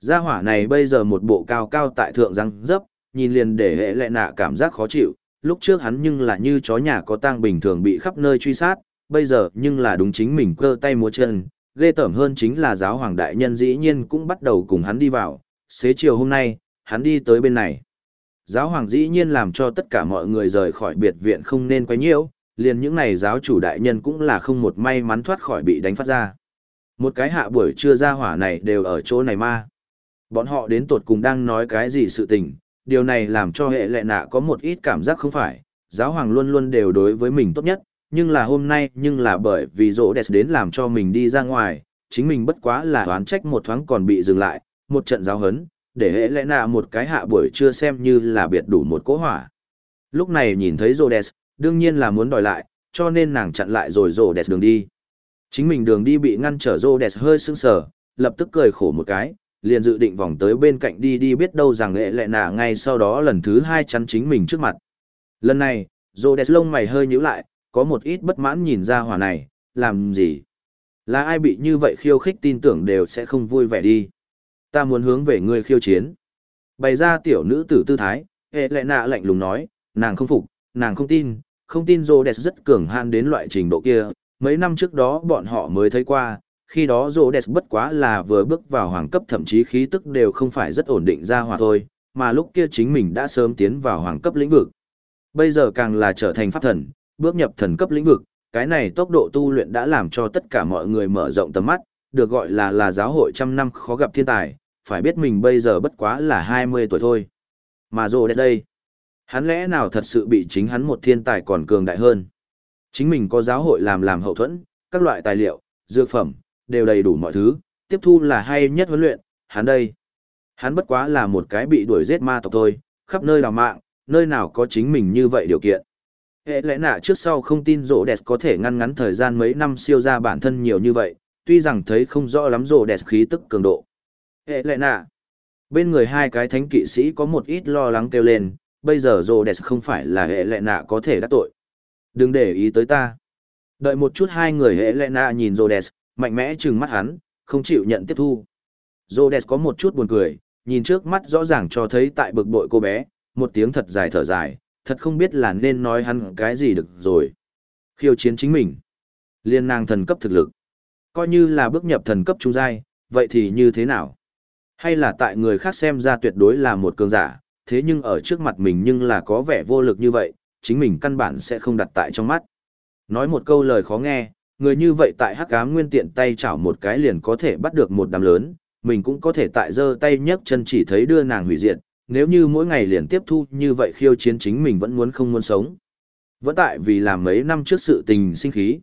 Speaker 1: Gia hỏa này bây giờ một bộ cao cao tại thượng răng dấp, nhìn liền để hệ lệ nạ cảm giác khó chịu, lúc trước hắn nhưng là như chó nhà có tang bình thường bị khắp nơi truy sát, bây giờ nhưng là đúng chính mình cơ tay múa chân, ghê tởm hơn chính là giáo hoàng đại nhân dĩ nhiên cũng bắt đầu cùng hắn đi vào, xế chiều hôm nay, hắn đi tới bên này. Giáo hoàng dĩ nhiên làm cho tất cả mọi người rời khỏi biệt viện không nên quấy nhiễu, liền những này giáo chủ đại nhân cũng là không một may mắn thoát khỏi bị đánh phát ra. Một cái hạ buổi trưa ra hỏa này đều ở chỗ này ma. Bọn họ đến tột cùng đang nói cái gì sự tình, điều này làm cho hệ lệ nạ có một ít cảm giác không phải, giáo hoàng luôn luôn đều đối với mình tốt nhất, nhưng là hôm nay nhưng là bởi vì rỗ đẹp đến làm cho mình đi ra ngoài, chính mình bất quá là oán trách một thoáng còn bị dừng lại, một trận giáo hấn, để hệ lẽ nạ một cái hạ buổi chưa xem như là biệt đủ một cỗ hỏa. Lúc này nhìn thấy rỗ đẹp, đương nhiên là muốn đòi lại, cho nên nàng chặn lại rồi rỗ đẹp đường đi. Chính mình đường đi bị ngăn trở rỗ đẹp hơi sưng sờ, lập tức cười khổ một cái, liền dự định vòng tới bên cạnh đi đi biết đâu rằng lệ lệ nạ ngay sau đó lần thứ hai chắn chính mình trước mặt. Lần này, rô đẹp lông mày hơi nhíu lại, có một ít bất mãn nhìn ra hỏa này, làm gì? Là ai bị như vậy khiêu khích tin tưởng đều sẽ không vui vẻ đi. Ta muốn hướng về ngươi khiêu chiến. Bày ra tiểu nữ tử tư thái, hệ lệ nạ lạnh lùng nói, nàng không phục, nàng không tin, không tin rô đẹp rất cường han đến loại trình độ kia. Mấy năm trước đó bọn họ mới thấy qua, khi đó rô đẹp bất quá là vừa bước vào hoàng cấp thậm chí khí tức đều không phải rất ổn định ra hòa thôi, mà lúc kia chính mình đã sớm tiến vào hoàng cấp lĩnh vực. Bây giờ càng là trở thành pháp thần, bước nhập thần cấp lĩnh vực, cái này tốc độ tu luyện đã làm cho tất cả mọi người mở rộng tầm mắt, được gọi là là giáo hội trăm năm khó gặp thiên tài, phải biết mình bây giờ bất quá là 20 tuổi thôi. Mà Rô đây, đây, hắn lẽ nào thật sự bị chính hắn một thiên tài còn cường đại hơn. Chính mình có giáo hội làm làm hậu thuẫn, các loại tài liệu, dược phẩm, đều đầy đủ mọi thứ, tiếp thu là hay nhất huấn luyện, hắn đây. Hắn bất quá là một cái bị đuổi giết ma tộc thôi, khắp nơi đào mạng, nơi nào có chính mình như vậy điều kiện. Hệ lẽ nạ trước sau không tin rổ đẹp có thể ngăn ngắn thời gian mấy năm siêu ra bản thân nhiều như vậy, tuy rằng thấy không rõ lắm rổ đẹp khí tức cường độ. Hệ lẽ nạ, bên người hai cái thánh kỵ sĩ có một ít lo lắng kêu lên, bây giờ rổ đẹp không phải là hệ lẽ nạ có thể đắc tội. Đừng để ý tới ta. Đợi một chút hai người hệ lẽ nạ nhìn rổ đẹp, mạnh mẽ trừng mắt hắn, không chịu nhận tiếp thu. Rhodes có một chút buồn cười, nhìn trước mắt rõ ràng cho thấy tại bực bội cô bé, một tiếng thật dài thở dài, thật không biết là nên nói hắn cái gì được rồi. Khiêu chiến chính mình. Liên nàng thần cấp thực lực. Coi như là bước nhập thần cấp trung giai, vậy thì như thế nào? Hay là tại người khác xem ra tuyệt đối là một cường giả, thế nhưng ở trước mặt mình nhưng là có vẻ vô lực như vậy, chính mình căn bản sẽ không đặt tại trong mắt. Nói một câu lời khó nghe, người như vậy tại hắc ám nguyên tiện tay chảo một cái liền có thể bắt được một đám lớn, mình cũng có thể tại giơ tay nhấc chân chỉ thấy đưa nàng hủy diệt, nếu như mỗi ngày liền tiếp thu như vậy khiêu chiến chính mình vẫn muốn không muốn sống. Vẫn tại vì làm mấy năm trước sự tình sinh khí.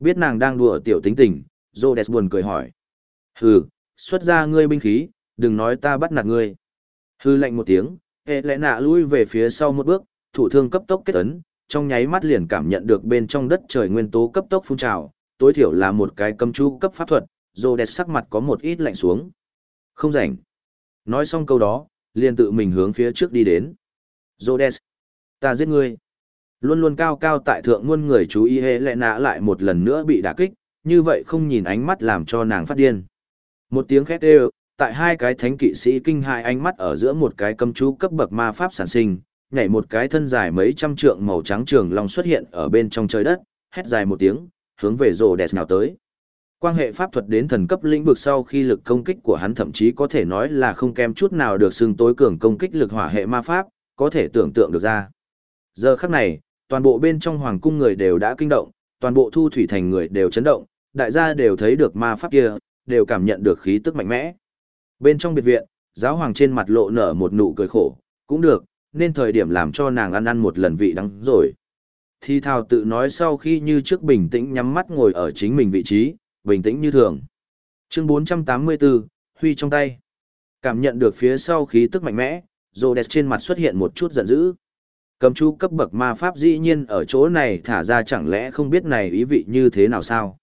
Speaker 1: Biết nàng đang đùa tiểu tính tình, Rhodes buồn cười hỏi. Hừ, xuất ra ngươi binh khí, đừng nói ta bắt nạt ngươi. Hừ lạnh một tiếng, hệ lẽ nạ lui về phía sau một bước, thủ thương cấp tốc kết ấn, trong nháy mắt liền cảm nhận được bên trong đất trời nguyên tố cấp tốc phun trào, tối thiểu là một cái cấm chú cấp pháp thuật, Rhodes sắc mặt có một ít lạnh xuống. Không rảnh. Nói xong câu đó, liền tự mình hướng phía trước đi đến. Rhodes, ta giết ngươi. Luôn luôn cao cao tại thượng nguồn người chú ý hệ lệ nã lại một lần nữa bị đả kích, như vậy không nhìn ánh mắt làm cho nàng phát điên. Một tiếng khét đều, tại hai cái thánh kỵ sĩ kinh hại ánh mắt ở giữa một cái cầm chú cấp bậc ma pháp sản sinh, nhảy một cái thân dài mấy trăm trượng màu trắng trường long xuất hiện ở bên trong trời đất, hét dài một tiếng, hướng về rồ đẹp nào tới. Quan hệ pháp thuật đến thần cấp lĩnh vực sau khi lực công kích của hắn thậm chí có thể nói là không kém chút nào được xưng tối cường công kích lực hỏa hệ ma pháp, có thể tưởng tượng được ra. Giờ khắc này, toàn bộ bên trong hoàng cung người đều đã kinh động, toàn bộ thu thủy thành người đều chấn động, đại gia đều thấy được ma pháp kia, đều cảm nhận được khí tức mạnh mẽ. Bên trong biệt viện, giáo hoàng trên mặt lộ nở một nụ cười khổ, cũng được, nên thời điểm làm cho nàng ăn ăn một lần vị đắng rồi. Thi thào tự nói sau khi như trước bình tĩnh nhắm mắt ngồi ở chính mình vị trí, bình tĩnh như thường. Chương 484, Huy trong tay. Cảm nhận được phía sau khí tức mạnh mẽ, Rhodes trên mặt xuất hiện một chút giận dữ. Cầm chú cấp bậc ma pháp dĩ nhiên ở chỗ này thả ra chẳng lẽ không biết này ý vị như thế nào sao?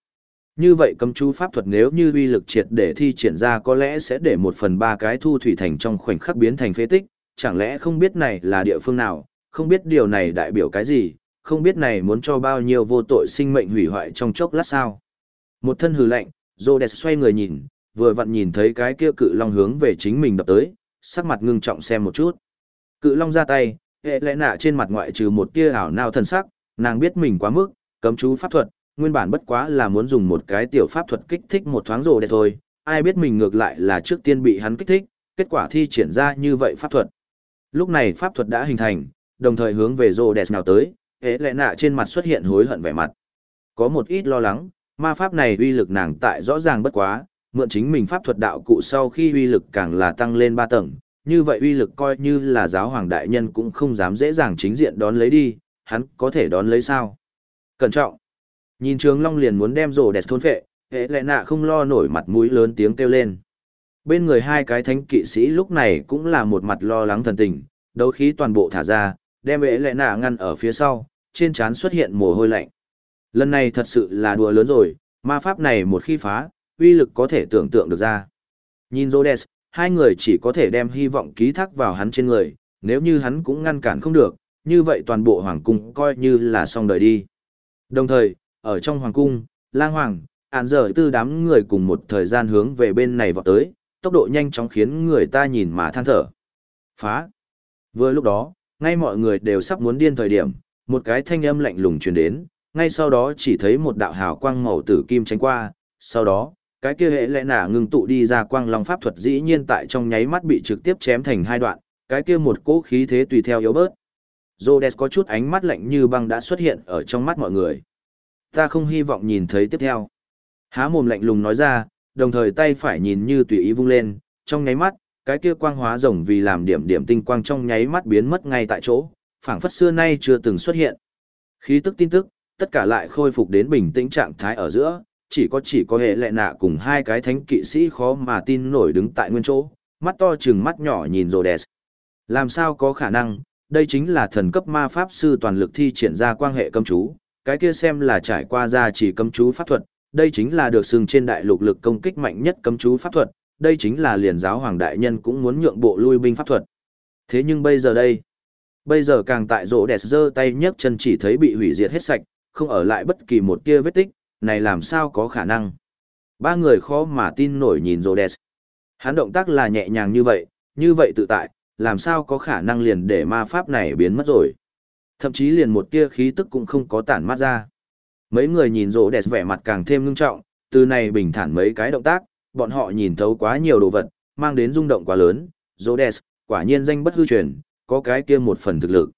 Speaker 1: Như vậy cầm chú pháp thuật nếu như uy lực triệt để thi triển ra có lẽ sẽ để một phần ba cái thu thủy thành trong khoảnh khắc biến thành phế tích, chẳng lẽ không biết này là địa phương nào, không biết điều này đại biểu cái gì, không biết này muốn cho bao nhiêu vô tội sinh mệnh hủy hoại trong chốc lát sao? Một thân hừ lạnh, Rhodes xoay người nhìn, vừa vặn nhìn thấy cái kia cự long hướng về chính mình đập tới, sắc mặt ngưng trọng xem một chút. Cự long ra tay, hệ lẽ nạ trên mặt ngoại trừ một tia ảo nào thần sắc, nàng biết mình quá mức, cấm chú pháp thuật, nguyên bản bất quá là muốn dùng một cái tiểu pháp thuật kích thích một thoáng rồi đẹp thôi, ai biết mình ngược lại là trước tiên bị hắn kích thích, kết quả thi triển ra như vậy pháp thuật. Lúc này pháp thuật đã hình thành, đồng thời hướng về rô đẹp nào tới, hệ lẽ nạ trên mặt xuất hiện hối hận vẻ mặt. Có một ít lo lắng, ma pháp này uy lực nàng tại rõ ràng bất quá, mượn chính mình pháp thuật đạo cụ sau khi uy lực càng là tăng lên ba tầng, như vậy uy lực coi như là giáo hoàng đại nhân cũng không dám dễ dàng chính diện đón lấy đi, hắn có thể đón lấy sao? Cẩn trọng! Nhìn trường long liền muốn đem rồ đẹp thôn phệ, hệ lệ nạ không lo nổi mặt mũi lớn tiếng kêu lên. Bên người hai cái thánh kỵ sĩ lúc này cũng là một mặt lo lắng thần tình, đấu khí toàn bộ thả ra, đem ế lệ nạ ngăn ở phía sau, trên trán xuất hiện mồ hôi lạnh. Lần này thật sự là đùa lớn rồi, ma pháp này một khi phá, uy lực có thể tưởng tượng được ra. Nhìn Rhodes, hai người chỉ có thể đem hy vọng ký thác vào hắn trên người, nếu như hắn cũng ngăn cản không được, như vậy toàn bộ hoàng cung coi như là xong đời đi. Đồng thời, ở trong hoàng cung, lang hoàng, ản dở tư đám người cùng một thời gian hướng về bên này vọt tới, tốc độ nhanh chóng khiến người ta nhìn mà than thở. Phá. Vừa lúc đó, ngay mọi người đều sắp muốn điên thời điểm, một cái thanh âm lạnh lùng truyền đến, ngay sau đó chỉ thấy một đạo hào quang màu tử kim tránh qua, sau đó, cái kia hệ lẽ nả ngưng tụ đi ra quang long pháp thuật dĩ nhiên tại trong nháy mắt bị trực tiếp chém thành hai đoạn, cái kia một cỗ khí thế tùy theo yếu bớt. Rhodes có chút ánh mắt lạnh như băng đã xuất hiện ở trong mắt mọi người. Ta không hy vọng nhìn thấy tiếp theo. Há mồm lạnh lùng nói ra, đồng thời tay phải nhìn như tùy ý vung lên, trong nháy mắt, cái kia quang hóa rồng vì làm điểm điểm tinh quang trong nháy mắt biến mất ngay tại chỗ, phảng phất xưa nay chưa từng xuất hiện. Khí tức tin tức, tất cả lại khôi phục đến bình tĩnh trạng thái ở giữa, chỉ có chỉ có hệ lệ nạ cùng hai cái thánh kỵ sĩ khó mà tin nổi đứng tại nguyên chỗ, mắt to chừng mắt nhỏ nhìn rồ đẹp. Làm sao có khả năng, đây chính là thần cấp ma pháp sư toàn lực thi triển ra quang hệ cấm chú, cái kia xem là trải qua ra chỉ cấm chú pháp thuật, đây chính là được xưng trên đại lục lực công kích mạnh nhất cấm chú pháp thuật, đây chính là liền giáo hoàng đại nhân cũng muốn nhượng bộ lui binh pháp thuật. Thế nhưng bây giờ đây, bây giờ càng tại rỗ đẹp giơ tay nhấc chân chỉ thấy bị hủy diệt hết sạch, không ở lại bất kỳ một tia vết tích, này làm sao có khả năng. Ba người khó mà tin nổi nhìn rỗ đẹp. Hắn động tác là nhẹ nhàng như vậy, như vậy tự tại, làm sao có khả năng liền để ma pháp này biến mất rồi. Thậm chí liền một tia khí tức cũng không có tản mát ra. Mấy người nhìn rỗ đẹp vẻ mặt càng thêm ngưng trọng, từ này bình thản mấy cái động tác, bọn họ nhìn thấu quá nhiều đồ vật, mang đến rung động quá lớn, rỗ đẹp, quả nhiên danh bất hư truyền, có cái kia một phần thực lực.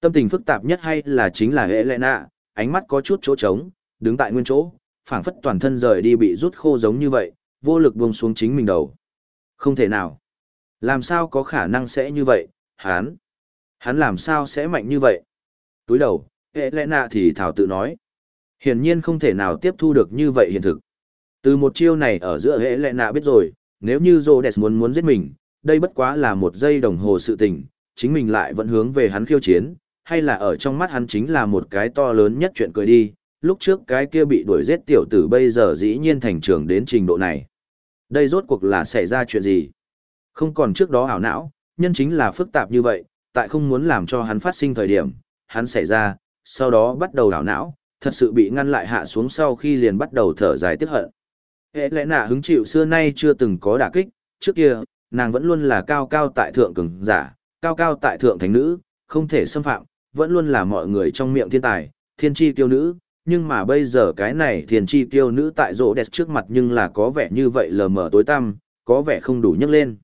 Speaker 1: Tâm tình phức tạp nhất hay là chính là Helena, ánh mắt có chút chỗ trống, đứng tại nguyên chỗ, phảng phất toàn thân rời đi bị rút khô giống như vậy, vô lực buông xuống chính mình đầu. Không thể nào. Làm sao có khả năng sẽ như vậy, hắn. Hắn làm sao sẽ mạnh như vậy? Túi đầu, Helena thì thảo tự nói. Hiển nhiên không thể nào tiếp thu được như vậy hiện thực. Từ một chiêu này ở giữa hệ lệ nạ biết rồi, nếu như Rhodes muốn muốn giết mình, đây bất quá là một giây đồng hồ sự tình, chính mình lại vẫn hướng về hắn khiêu chiến, hay là ở trong mắt hắn chính là một cái to lớn nhất chuyện cười đi, lúc trước cái kia bị đuổi giết tiểu tử bây giờ dĩ nhiên thành trưởng đến trình độ này. Đây rốt cuộc là xảy ra chuyện gì? Không còn trước đó ảo não, nhân chính là phức tạp như vậy, tại không muốn làm cho hắn phát sinh thời điểm, hắn xảy ra, sau đó bắt đầu ảo não, thật sự bị ngăn lại hạ xuống sau khi liền bắt đầu thở dài tiếc hận. Hệ lẽ nạ hứng chịu xưa nay chưa từng có đả kích, trước kia, nàng vẫn luôn là cao cao tại thượng cường giả, cao cao tại thượng thánh nữ, không thể xâm phạm, vẫn luôn là mọi người trong miệng thiên tài, thiên tri tiêu nữ, nhưng mà bây giờ cái này thiên tri tiêu nữ tại rỗ đẹp trước mặt nhưng là có vẻ như vậy lờ mờ tối tăm, có vẻ không đủ nhấc lên.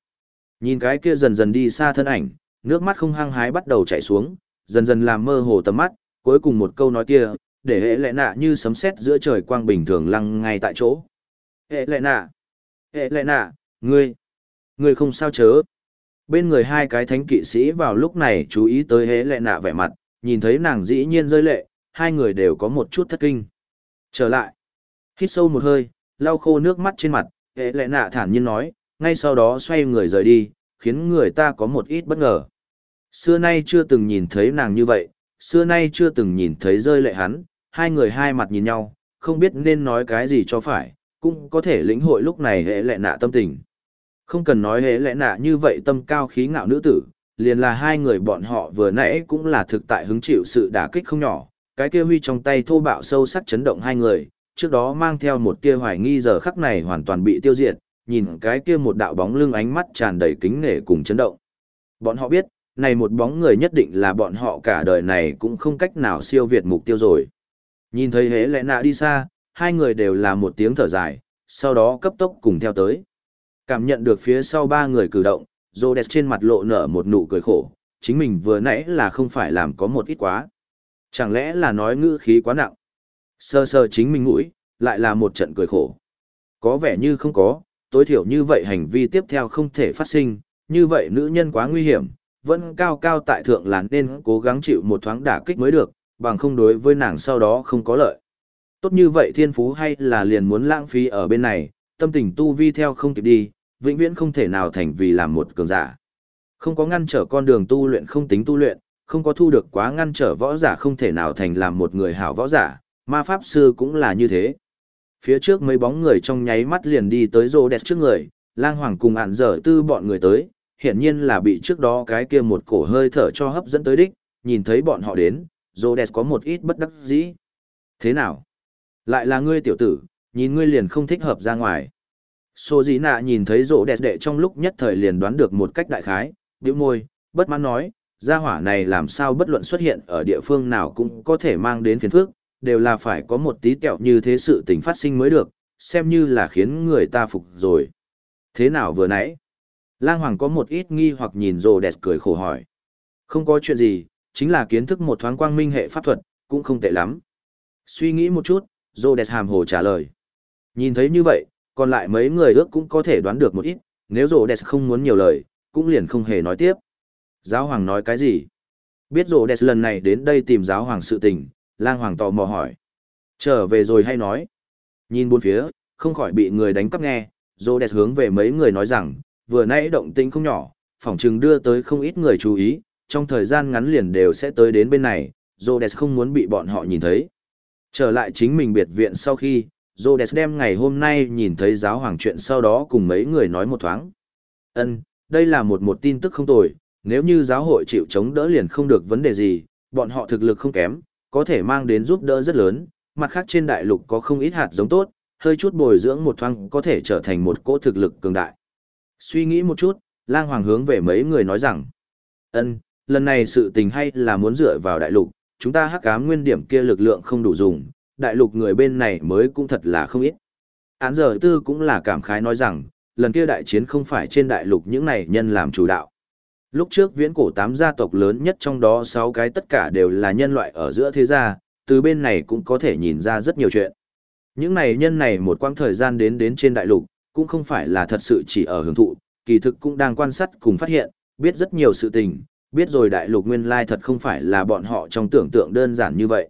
Speaker 1: Nhìn cái kia dần dần đi xa thân ảnh, nước mắt không hăng hái bắt đầu chảy xuống, dần dần làm mơ hồ tầm mắt, cuối cùng một câu nói kia, để hệ lệ nạ như sấm sét giữa trời quang bình thường lăng ngay tại chỗ. Hệ lệ nạ, hệ lệ nạ, ngươi ngươi không sao chớ. Bên người hai cái thánh kỵ sĩ vào lúc này chú ý tới hệ lệ nạ vẻ mặt, nhìn thấy nàng dĩ nhiên rơi lệ, hai người đều có một chút thất kinh. Trở lại, hít sâu một hơi, lau khô nước mắt trên mặt, hệ lệ nạ thản nhiên nói, ngay sau đó xoay người rời đi, khiến người ta có một ít bất ngờ. Xưa nay chưa từng nhìn thấy nàng như vậy, xưa nay chưa từng nhìn thấy rơi lệ hắn hai người hai mặt nhìn nhau không biết nên nói cái gì cho phải cũng có thể lĩnh hội lúc này hệ lệ nạ tâm tình. Không cần nói hệ lệ nạ như vậy tâm cao khí ngạo nữ tử, liền là hai người bọn họ vừa nãy cũng là thực tại hứng chịu sự đả kích không nhỏ, cái kia huy trong tay thô bạo sâu sắc chấn động hai người, trước đó mang theo một tia hoài nghi giờ khắc này hoàn toàn bị tiêu diệt, nhìn cái kia một đạo bóng lưng ánh mắt tràn đầy kính nể cùng chấn động. Bọn họ biết, này một bóng người nhất định là bọn họ cả đời này cũng không cách nào siêu việt mục tiêu rồi. Nhìn thấy hế lẽ nạ đi xa, hai người đều là một tiếng thở dài, sau đó cấp tốc cùng theo tới. Cảm nhận được phía sau ba người cử động, Rhodes trên mặt lộ nở một nụ cười khổ, chính mình vừa nãy là không phải làm có một ít quá. Chẳng lẽ là nói ngữ khí quá nặng? Sơ sơ chính mình mũi, lại là một trận cười khổ. Có vẻ như không có, tối thiểu như vậy hành vi tiếp theo không thể phát sinh, như vậy nữ nhân quá nguy hiểm, vẫn cao cao tại thượng là nên cố gắng chịu một thoáng đả kích mới được, bằng không đối với nàng sau đó không có lợi tốt như vậy thiên phú hay là liền muốn lãng phí ở bên này, tâm tình tu vi theo không kịp đi, vĩnh viễn không thể nào thành vì làm một cường giả. Không có ngăn trở con đường tu luyện không tính tu luyện, không có thu được quá ngăn trở võ giả không thể nào thành làm một người hảo võ giả, ma pháp sư cũng là như thế. Phía trước mấy bóng người trong nháy mắt liền đi tới rô đẹp trước người, lang hoàng cùng ản dở tư bọn người tới, hiển nhiên là bị trước đó cái kia một cổ hơi thở cho hấp dẫn tới đích, nhìn thấy bọn họ đến, rô đẹp có một ít bất đắc dĩ. Thế nào? Lại là ngươi tiểu tử, nhìn ngươi liền không thích hợp ra ngoài. Sô dĩ nạ nhìn thấy rộ đẹp đệ trong lúc nhất thời liền đoán được một cách đại khái, bĩu môi, bất mãn nói, gia hỏa này làm sao bất luận xuất hiện ở địa phương nào cũng có thể mang đến phiền phức, đều là phải có một tí kẹo như thế sự tình phát sinh mới được, xem như là khiến người ta phục rồi. Thế nào vừa nãy? Lang Hoàng có một ít nghi hoặc nhìn rồ đẹp cười khổ hỏi. Không có chuyện gì, chính là kiến thức một thoáng quang minh hệ pháp thuật, cũng không tệ lắm. Suy nghĩ một chút, rồ hàm hồ trả lời. Nhìn thấy như vậy, còn lại mấy người ước cũng có thể đoán được một ít, nếu rồ không muốn nhiều lời, cũng liền không hề nói tiếp. Giáo hoàng nói cái gì? Biết rồ lần này đến đây tìm giáo hoàng sự tình, lang hoàng tò mò hỏi. Trở về rồi hay nói? Nhìn bốn phía, không khỏi bị người đánh cắp nghe, rồ hướng về mấy người nói rằng, vừa nãy động tĩnh không nhỏ, phỏng chừng đưa tới không ít người chú ý, trong thời gian ngắn liền đều sẽ tới đến bên này, Rhodes không muốn bị bọn họ nhìn thấy. Trở lại chính mình biệt viện sau khi, Rhodes đem ngày hôm nay nhìn thấy giáo hoàng chuyện sau đó cùng mấy người nói một thoáng. Ân, đây là một một tin tức không tồi, nếu như giáo hội chịu chống đỡ liền không được vấn đề gì, bọn họ thực lực không kém, có thể mang đến giúp đỡ rất lớn, mặt khác trên đại lục có không ít hạt giống tốt, hơi chút bồi dưỡng một thoáng có thể trở thành một cỗ thực lực cường đại. Suy nghĩ một chút, lang hoàng hướng về mấy người nói rằng, ân, lần này sự tình hay là muốn dựa vào đại lục, chúng ta hắc ám nguyên điểm kia lực lượng không đủ dùng, đại lục người bên này mới cũng thật là không ít. Án giờ tư cũng là cảm khái nói rằng, lần kia đại chiến không phải trên đại lục những này nhân làm chủ đạo. Lúc trước viễn cổ tám gia tộc lớn nhất trong đó sáu cái tất cả đều là nhân loại ở giữa thế gia, từ bên này cũng có thể nhìn ra rất nhiều chuyện. Những này nhân này một quãng thời gian đến đến trên đại lục, cũng không phải là thật sự chỉ ở hưởng thụ, kỳ thực cũng đang quan sát cùng phát hiện, biết rất nhiều sự tình, biết rồi đại lục nguyên lai thật không phải là bọn họ trong tưởng tượng đơn giản như vậy.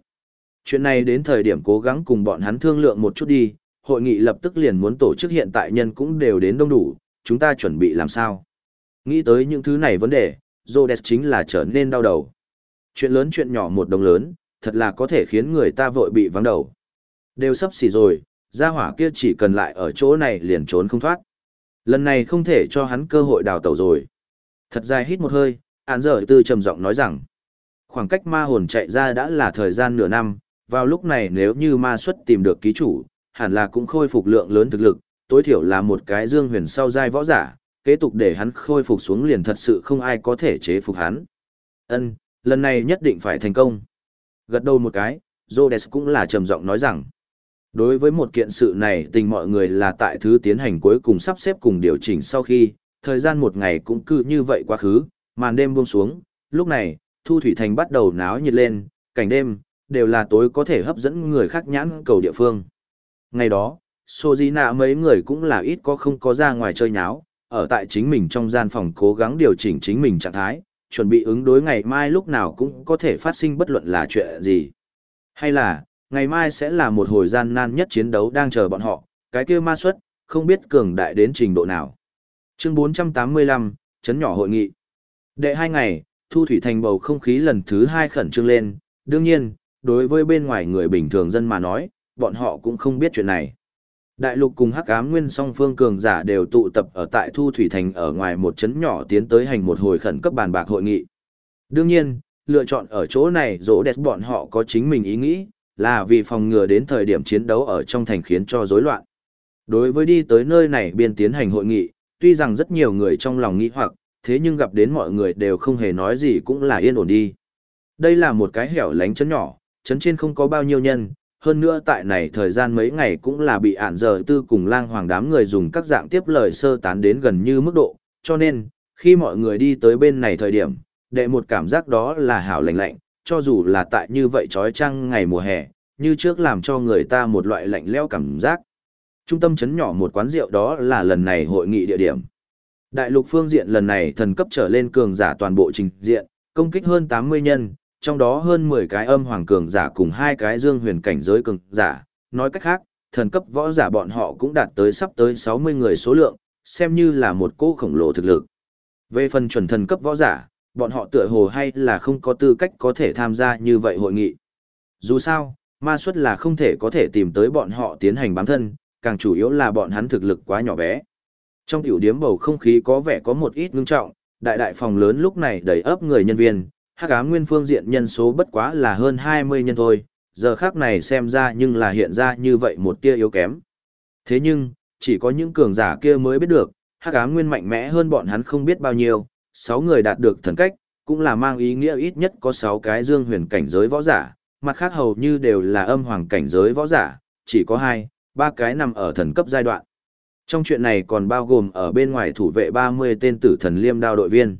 Speaker 1: Chuyện này đến thời điểm cố gắng cùng bọn hắn thương lượng một chút đi, hội nghị lập tức liền muốn tổ chức hiện tại nhân cũng đều đến đông đủ, chúng ta chuẩn bị làm sao. Nghĩ tới những thứ này vấn đề, Zodes chính là trở nên đau đầu. Chuyện lớn chuyện nhỏ một đồng lớn, thật là có thể khiến người ta vội bị vắng đầu. Đều sắp xỉ rồi, gia hỏa kia chỉ cần lại ở chỗ này liền trốn không thoát. Lần này không thể cho hắn cơ hội đào tẩu rồi. Thật dài hít một hơi, án giờ tư trầm giọng nói rằng, khoảng cách ma hồn chạy ra đã là thời gian nửa năm, vào lúc này nếu như ma xuất tìm được ký chủ, hẳn là cũng khôi phục lượng lớn thực lực, tối thiểu là một cái dương huyền sau giai võ giả, kế tục để hắn khôi phục xuống liền thật sự không ai có thể chế phục hắn. Ân, lần này nhất định phải thành công. Gật đầu một cái, Rhodes cũng là trầm giọng nói rằng, Đối với một kiện sự này tình mọi người là tại thứ tiến hành cuối cùng sắp xếp cùng điều chỉnh sau khi, thời gian một ngày cũng cứ như vậy quá khứ, màn đêm buông xuống, lúc này, Thu Thủy Thành bắt đầu náo nhiệt lên, cảnh đêm, đều là tối có thể hấp dẫn người khác nhãn cầu địa phương. Ngày đó, Sô Di Nạ mấy người cũng là ít có không có ra ngoài chơi nháo, ở tại chính mình trong gian phòng cố gắng điều chỉnh chính mình trạng thái, chuẩn bị ứng đối ngày mai lúc nào cũng có thể phát sinh bất luận là chuyện gì. Hay là, ngày mai sẽ là một hồi gian nan nhất chiến đấu đang chờ bọn họ, cái kia ma xuất, không biết cường đại đến trình độ nào. Chương 485, chấn nhỏ hội nghị. Đệ hai ngày, thu thủy thành bầu không khí lần thứ hai khẩn trương lên, đương nhiên, đối với bên ngoài người bình thường dân mà nói, bọn họ cũng không biết chuyện này. Đại lục cùng hắc ám nguyên song phương cường giả đều tụ tập ở tại thu thủy thành ở ngoài một chấn nhỏ tiến tới hành một hồi khẩn cấp bàn bạc hội nghị. Đương nhiên, lựa chọn ở chỗ này dỗ đẹp bọn họ có chính mình ý nghĩ, là vì phòng ngừa đến thời điểm chiến đấu ở trong thành khiến cho rối loạn. Đối với đi tới nơi này biên tiến hành hội nghị, tuy rằng rất nhiều người trong lòng nghĩ hoặc, thế nhưng gặp đến mọi người đều không hề nói gì cũng là yên ổn đi. Đây là một cái hẻo lánh chấn nhỏ, chấn trên không có bao nhiêu nhân, hơn nữa tại này thời gian mấy ngày cũng là bị ản giờ tư cùng lang hoàng đám người dùng các dạng tiếp lời sơ tán đến gần như mức độ, cho nên, khi mọi người đi tới bên này thời điểm, đệ một cảm giác đó là hảo lạnh lạnh, cho dù là tại như vậy trói trăng ngày mùa hè, như trước làm cho người ta một loại lạnh lẽo cảm giác. Trung tâm chấn nhỏ một quán rượu đó là lần này hội nghị địa điểm. Đại lục phương diện lần này thần cấp trở lên cường giả toàn bộ trình diện, công kích hơn 80 nhân, trong đó hơn 10 cái âm hoàng cường giả cùng hai cái dương huyền cảnh giới cường giả. Nói cách khác, thần cấp võ giả bọn họ cũng đạt tới sắp tới 60 người số lượng, xem như là một cô khổng lồ thực lực. Về phần chuẩn thần cấp võ giả, bọn họ tựa hồ hay là không có tư cách có thể tham gia như vậy hội nghị. Dù sao, ma suất là không thể có thể tìm tới bọn họ tiến hành bám thân, càng chủ yếu là bọn hắn thực lực quá nhỏ bé. Trong tiểu điếm bầu không khí có vẻ có một ít ngưng trọng, đại đại phòng lớn lúc này đầy ấp người nhân viên, hắc ám nguyên phương diện nhân số bất quá là hơn 20 nhân thôi, giờ khác này xem ra nhưng là hiện ra như vậy một tia yếu kém. Thế nhưng, chỉ có những cường giả kia mới biết được, hắc ám nguyên mạnh mẽ hơn bọn hắn không biết bao nhiêu, Sáu người đạt được thần cách, cũng là mang ý nghĩa ít nhất có sáu cái dương huyền cảnh giới võ giả, mặt khác hầu như đều là âm hoàng cảnh giới võ giả, chỉ có hai, ba cái nằm ở thần cấp giai đoạn. Trong chuyện này còn bao gồm ở bên ngoài thủ vệ 30 tên tử thần liêm đao đội viên.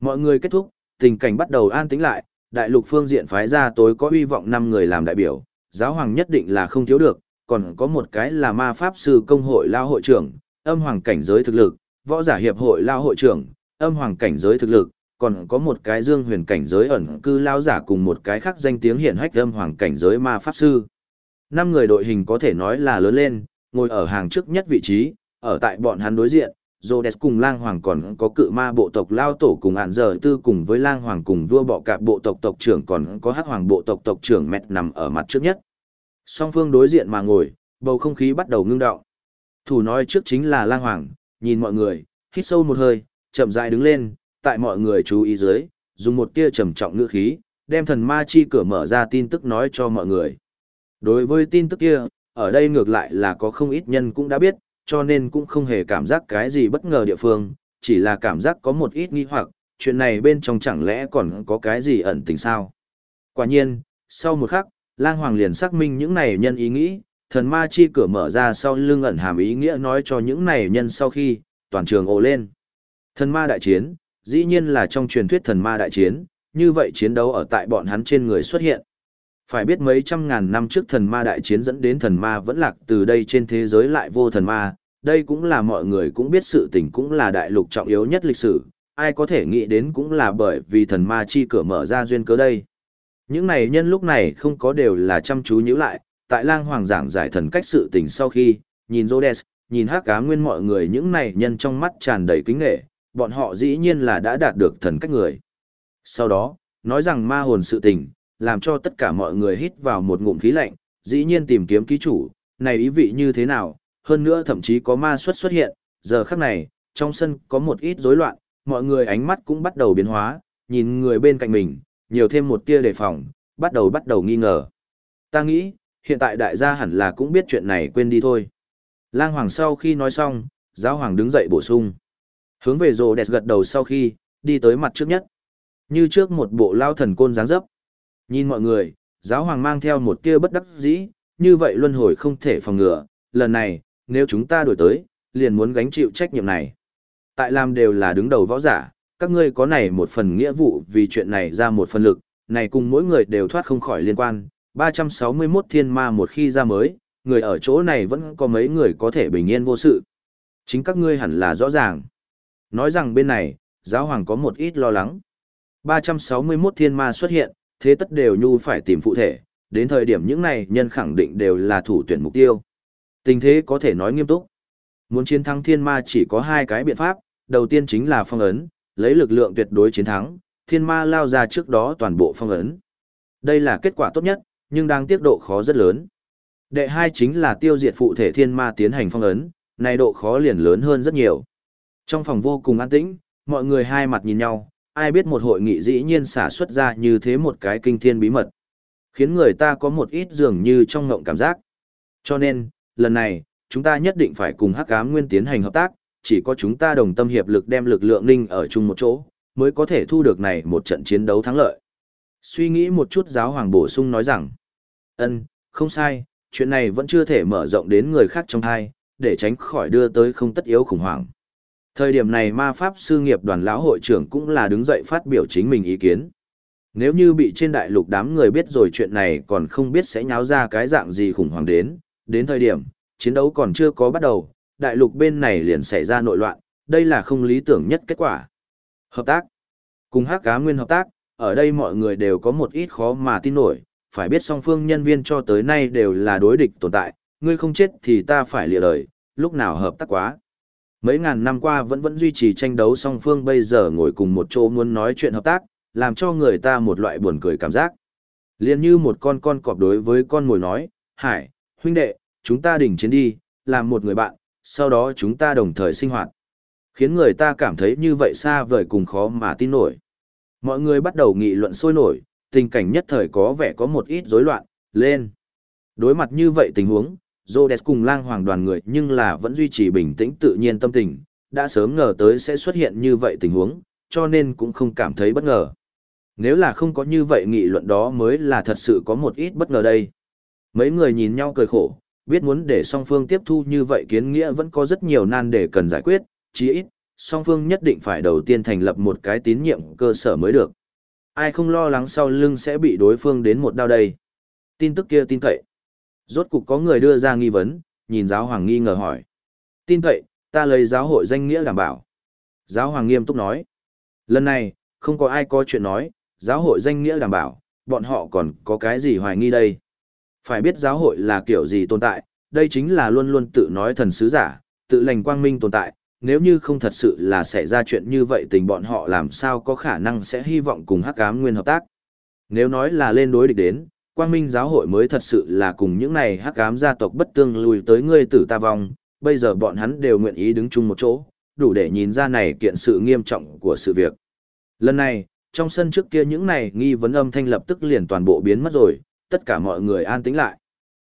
Speaker 1: Mọi người kết thúc, tình cảnh bắt đầu an tĩnh lại, đại lục phương diện phái ra tối có uy vọng 5 người làm đại biểu, giáo hoàng nhất định là không thiếu được, còn có một cái là ma pháp sư công hội lao hội trưởng, âm hoàng cảnh giới thực lực, võ giả hiệp hội lao hội trưởng, âm hoàng cảnh giới thực lực, còn có một cái dương huyền cảnh giới ẩn cư lao giả cùng một cái khác danh tiếng hiển hách âm hoàng cảnh giới ma pháp sư. Năm người đội hình có thể nói là lớn lên, ngồi ở hàng trước nhất vị trí, ở tại bọn hắn đối diện, Rhodes cùng lang hoàng còn có cự ma bộ tộc lao tổ cùng ạn giờ tư cùng với lang hoàng cùng vua bọ cạp bộ tộc tộc trưởng còn có hắc hoàng bộ tộc tộc trưởng mẹt nằm ở mặt trước nhất. Song phương đối diện mà ngồi, bầu không khí bắt đầu ngưng đọng. Thủ nói trước chính là lang hoàng, nhìn mọi người, hít sâu một hơi, chậm rãi đứng lên, tại mọi người chú ý dưới, dùng một tia trầm trọng ngữ khí, đem thần ma chi cửa mở ra tin tức nói cho mọi người. Đối với tin tức kia, ở đây ngược lại là có không ít nhân cũng đã biết, cho nên cũng không hề cảm giác cái gì bất ngờ địa phương, chỉ là cảm giác có một ít nghi hoặc, chuyện này bên trong chẳng lẽ còn có cái gì ẩn tình sao. Quả nhiên, sau một khắc, lang hoàng liền xác minh những này nhân ý nghĩ, thần ma chi cửa mở ra sau lưng ẩn hàm ý nghĩa nói cho những này nhân sau khi, toàn trường ồ lên. Thần ma đại chiến, dĩ nhiên là trong truyền thuyết thần ma đại chiến, như vậy chiến đấu ở tại bọn hắn trên người xuất hiện. Phải biết mấy trăm ngàn năm trước thần ma đại chiến dẫn đến thần ma vẫn lạc từ đây trên thế giới lại vô thần ma, đây cũng là mọi người cũng biết sự tình cũng là đại lục trọng yếu nhất lịch sử, ai có thể nghĩ đến cũng là bởi vì thần ma chi cửa mở ra duyên cớ đây. Những này nhân lúc này không có đều là chăm chú nhíu lại, tại lang hoàng giảng giải thần cách sự tình sau khi, nhìn Rhodes, nhìn hắc cá nguyên mọi người những này nhân trong mắt tràn đầy kính nghệ, bọn họ dĩ nhiên là đã đạt được thần cách người. Sau đó, nói rằng ma hồn sự tình, làm cho tất cả mọi người hít vào một ngụm khí lạnh, dĩ nhiên tìm kiếm ký chủ, này ý vị như thế nào, hơn nữa thậm chí có ma xuất xuất hiện, giờ khắc này, trong sân có một ít rối loạn, mọi người ánh mắt cũng bắt đầu biến hóa, nhìn người bên cạnh mình, nhiều thêm một tia đề phòng, bắt đầu bắt đầu nghi ngờ. Ta nghĩ, hiện tại đại gia hẳn là cũng biết chuyện này quên đi thôi. Lang Hoàng sau khi nói xong, giáo hoàng đứng dậy bổ sung. Hướng về rồ đẹp gật đầu sau khi, đi tới mặt trước nhất. Như trước một bộ lao thần côn dáng dấp. Nhìn mọi người, giáo hoàng mang theo một tia bất đắc dĩ, như vậy luân hồi không thể phòng ngừa, lần này, nếu chúng ta đổi tới, liền muốn gánh chịu trách nhiệm này. Tại làm đều là đứng đầu võ giả, các ngươi có này một phần nghĩa vụ vì chuyện này ra một phần lực, này cùng mỗi người đều thoát không khỏi liên quan, 361 thiên ma một khi ra mới, người ở chỗ này vẫn có mấy người có thể bình yên vô sự. Chính các ngươi hẳn là rõ ràng. Nói rằng bên này, giáo hoàng có một ít lo lắng. 361 thiên ma xuất hiện, thế tất đều nhu phải tìm phụ thể, đến thời điểm những này nhân khẳng định đều là thủ tuyển mục tiêu. Tình thế có thể nói nghiêm túc. Muốn chiến thắng thiên ma chỉ có hai cái biện pháp, đầu tiên chính là phong ấn, lấy lực lượng tuyệt đối chiến thắng, thiên ma lao ra trước đó toàn bộ phong ấn. Đây là kết quả tốt nhất, nhưng đang tiết độ khó rất lớn. Đệ hai chính là tiêu diệt phụ thể thiên ma tiến hành phong ấn, này độ khó liền lớn hơn rất nhiều. Trong phòng vô cùng an tĩnh, mọi người hai mặt nhìn nhau, ai biết một hội nghị dĩ nhiên xả xuất ra như thế một cái kinh thiên bí mật. Khiến người ta có một ít dường như trong ngộng cảm giác. Cho nên, lần này, chúng ta nhất định phải cùng Hắc Ám Nguyên tiến hành hợp tác, chỉ có chúng ta đồng tâm hiệp lực đem lực lượng ninh ở chung một chỗ, mới có thể thu được này một trận chiến đấu thắng lợi. Suy nghĩ một chút giáo hoàng bổ sung nói rằng, ân, không sai, chuyện này vẫn chưa thể mở rộng đến người khác trong hai, để tránh khỏi đưa tới không tất yếu khủng hoảng. Thời điểm này ma pháp sư nghiệp đoàn lão hội trưởng cũng là đứng dậy phát biểu chính mình ý kiến. Nếu như bị trên đại lục đám người biết rồi chuyện này còn không biết sẽ nháo ra cái dạng gì khủng hoảng đến, đến thời điểm, chiến đấu còn chưa có bắt đầu, đại lục bên này liền xảy ra nội loạn, đây là không lý tưởng nhất kết quả. Hợp tác. Cùng hắc cá nguyên hợp tác, ở đây mọi người đều có một ít khó mà tin nổi, phải biết song phương nhân viên cho tới nay đều là đối địch tồn tại, ngươi không chết thì ta phải lịa đời, lúc nào hợp tác quá. Mấy ngàn năm qua vẫn vẫn duy trì tranh đấu song phương bây giờ ngồi cùng một chỗ muốn nói chuyện hợp tác, làm cho người ta một loại buồn cười cảm giác. Liên như một con con cọp đối với con mồi nói, Hải, huynh đệ, chúng ta đỉnh chiến đi, làm một người bạn, sau đó chúng ta đồng thời sinh hoạt. Khiến người ta cảm thấy như vậy xa vời cùng khó mà tin nổi. Mọi người bắt đầu nghị luận sôi nổi, tình cảnh nhất thời có vẻ có một ít rối loạn, lên. Đối mặt như vậy tình huống, Rhodes cùng lang hoàng đoàn người nhưng là vẫn duy trì bình tĩnh tự nhiên tâm tình, đã sớm ngờ tới sẽ xuất hiện như vậy tình huống, cho nên cũng không cảm thấy bất ngờ. Nếu là không có như vậy nghị luận đó mới là thật sự có một ít bất ngờ đây. Mấy người nhìn nhau cười khổ, biết muốn để song phương tiếp thu như vậy kiến nghĩa vẫn có rất nhiều nan để cần giải quyết, chí ít, song phương nhất định phải đầu tiên thành lập một cái tín nhiệm cơ sở mới được. Ai không lo lắng sau lưng sẽ bị đối phương đến một đau đây. Tin tức kia tin cậy. Rốt cục có người đưa ra nghi vấn, nhìn giáo hoàng nghi ngờ hỏi. Tin cậy, ta lấy giáo hội danh nghĩa đảm bảo. Giáo hoàng nghiêm túc nói. Lần này, không có ai có chuyện nói, giáo hội danh nghĩa đảm bảo, bọn họ còn có cái gì hoài nghi đây. Phải biết giáo hội là kiểu gì tồn tại, đây chính là luôn luôn tự nói thần sứ giả, tự lành quang minh tồn tại, nếu như không thật sự là xảy ra chuyện như vậy tình bọn họ làm sao có khả năng sẽ hy vọng cùng hắc ám nguyên hợp tác. Nếu nói là lên đối địch đến, quang minh giáo hội mới thật sự là cùng những này hắc ám gia tộc bất tương lùi tới ngươi tử ta vong, bây giờ bọn hắn đều nguyện ý đứng chung một chỗ, đủ để nhìn ra này kiện sự nghiêm trọng của sự việc. Lần này, trong sân trước kia những này nghi vấn âm thanh lập tức liền toàn bộ biến mất rồi, tất cả mọi người an tĩnh lại.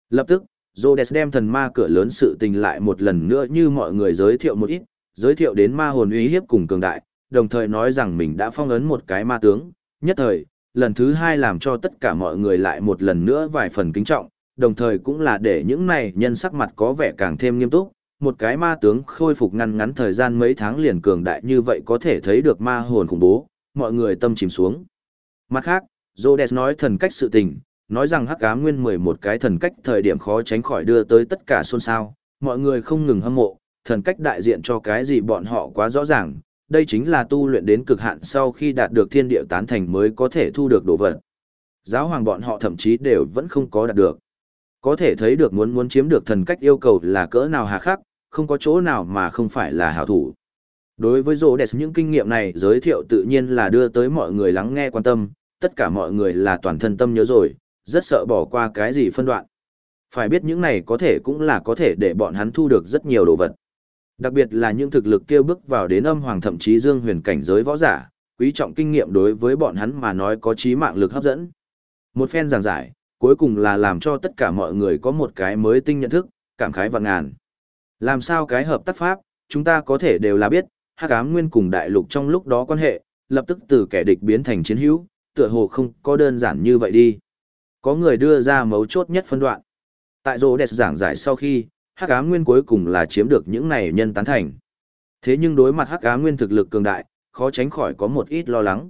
Speaker 1: Lập tức, Rhodes đem thần ma cửa lớn sự tình lại một lần nữa như mọi người giới thiệu một ít, giới thiệu đến ma hồn uy hiếp cùng cường đại, đồng thời nói rằng mình đã phong ấn một cái ma tướng, nhất thời, lần thứ hai làm cho tất cả mọi người lại một lần nữa vài phần kính trọng, đồng thời cũng là để những này nhân sắc mặt có vẻ càng thêm nghiêm túc, một cái ma tướng khôi phục ngăn ngắn thời gian mấy tháng liền cường đại như vậy có thể thấy được ma hồn khủng bố, mọi người tâm chìm xuống. Mặt khác, Rhodes nói thần cách sự tình, nói rằng hắc ám nguyên 11 cái thần cách thời điểm khó tránh khỏi đưa tới tất cả xôn xao, mọi người không ngừng hâm mộ, thần cách đại diện cho cái gì bọn họ quá rõ ràng, đây chính là tu luyện đến cực hạn sau khi đạt được thiên địa tán thành mới có thể thu được đồ vật. Giáo hoàng bọn họ thậm chí đều vẫn không có đạt được. Có thể thấy được muốn muốn chiếm được thần cách yêu cầu là cỡ nào hà khắc, không có chỗ nào mà không phải là hảo thủ. Đối với rô đẹp những kinh nghiệm này giới thiệu tự nhiên là đưa tới mọi người lắng nghe quan tâm, tất cả mọi người là toàn thân tâm nhớ rồi, rất sợ bỏ qua cái gì phân đoạn. Phải biết những này có thể cũng là có thể để bọn hắn thu được rất nhiều đồ vật. Đặc biệt là những thực lực kêu bước vào đến âm hoàng thậm chí dương huyền cảnh giới võ giả, quý trọng kinh nghiệm đối với bọn hắn mà nói có trí mạng lực hấp dẫn. Một phen giảng giải, cuối cùng là làm cho tất cả mọi người có một cái mới tinh nhận thức, cảm khái vạn ngàn. Làm sao cái hợp tác pháp, chúng ta có thể đều là biết, hắc ám nguyên cùng đại lục trong lúc đó quan hệ, lập tức từ kẻ địch biến thành chiến hữu, tựa hồ không có đơn giản như vậy đi. Có người đưa ra mấu chốt nhất phân đoạn. Tại rô đẹp giảng giải sau khi, hắc ám nguyên cuối cùng là chiếm được những này nhân tán thành. Thế nhưng đối mặt hắc ám nguyên thực lực cường đại, khó tránh khỏi có một ít lo lắng.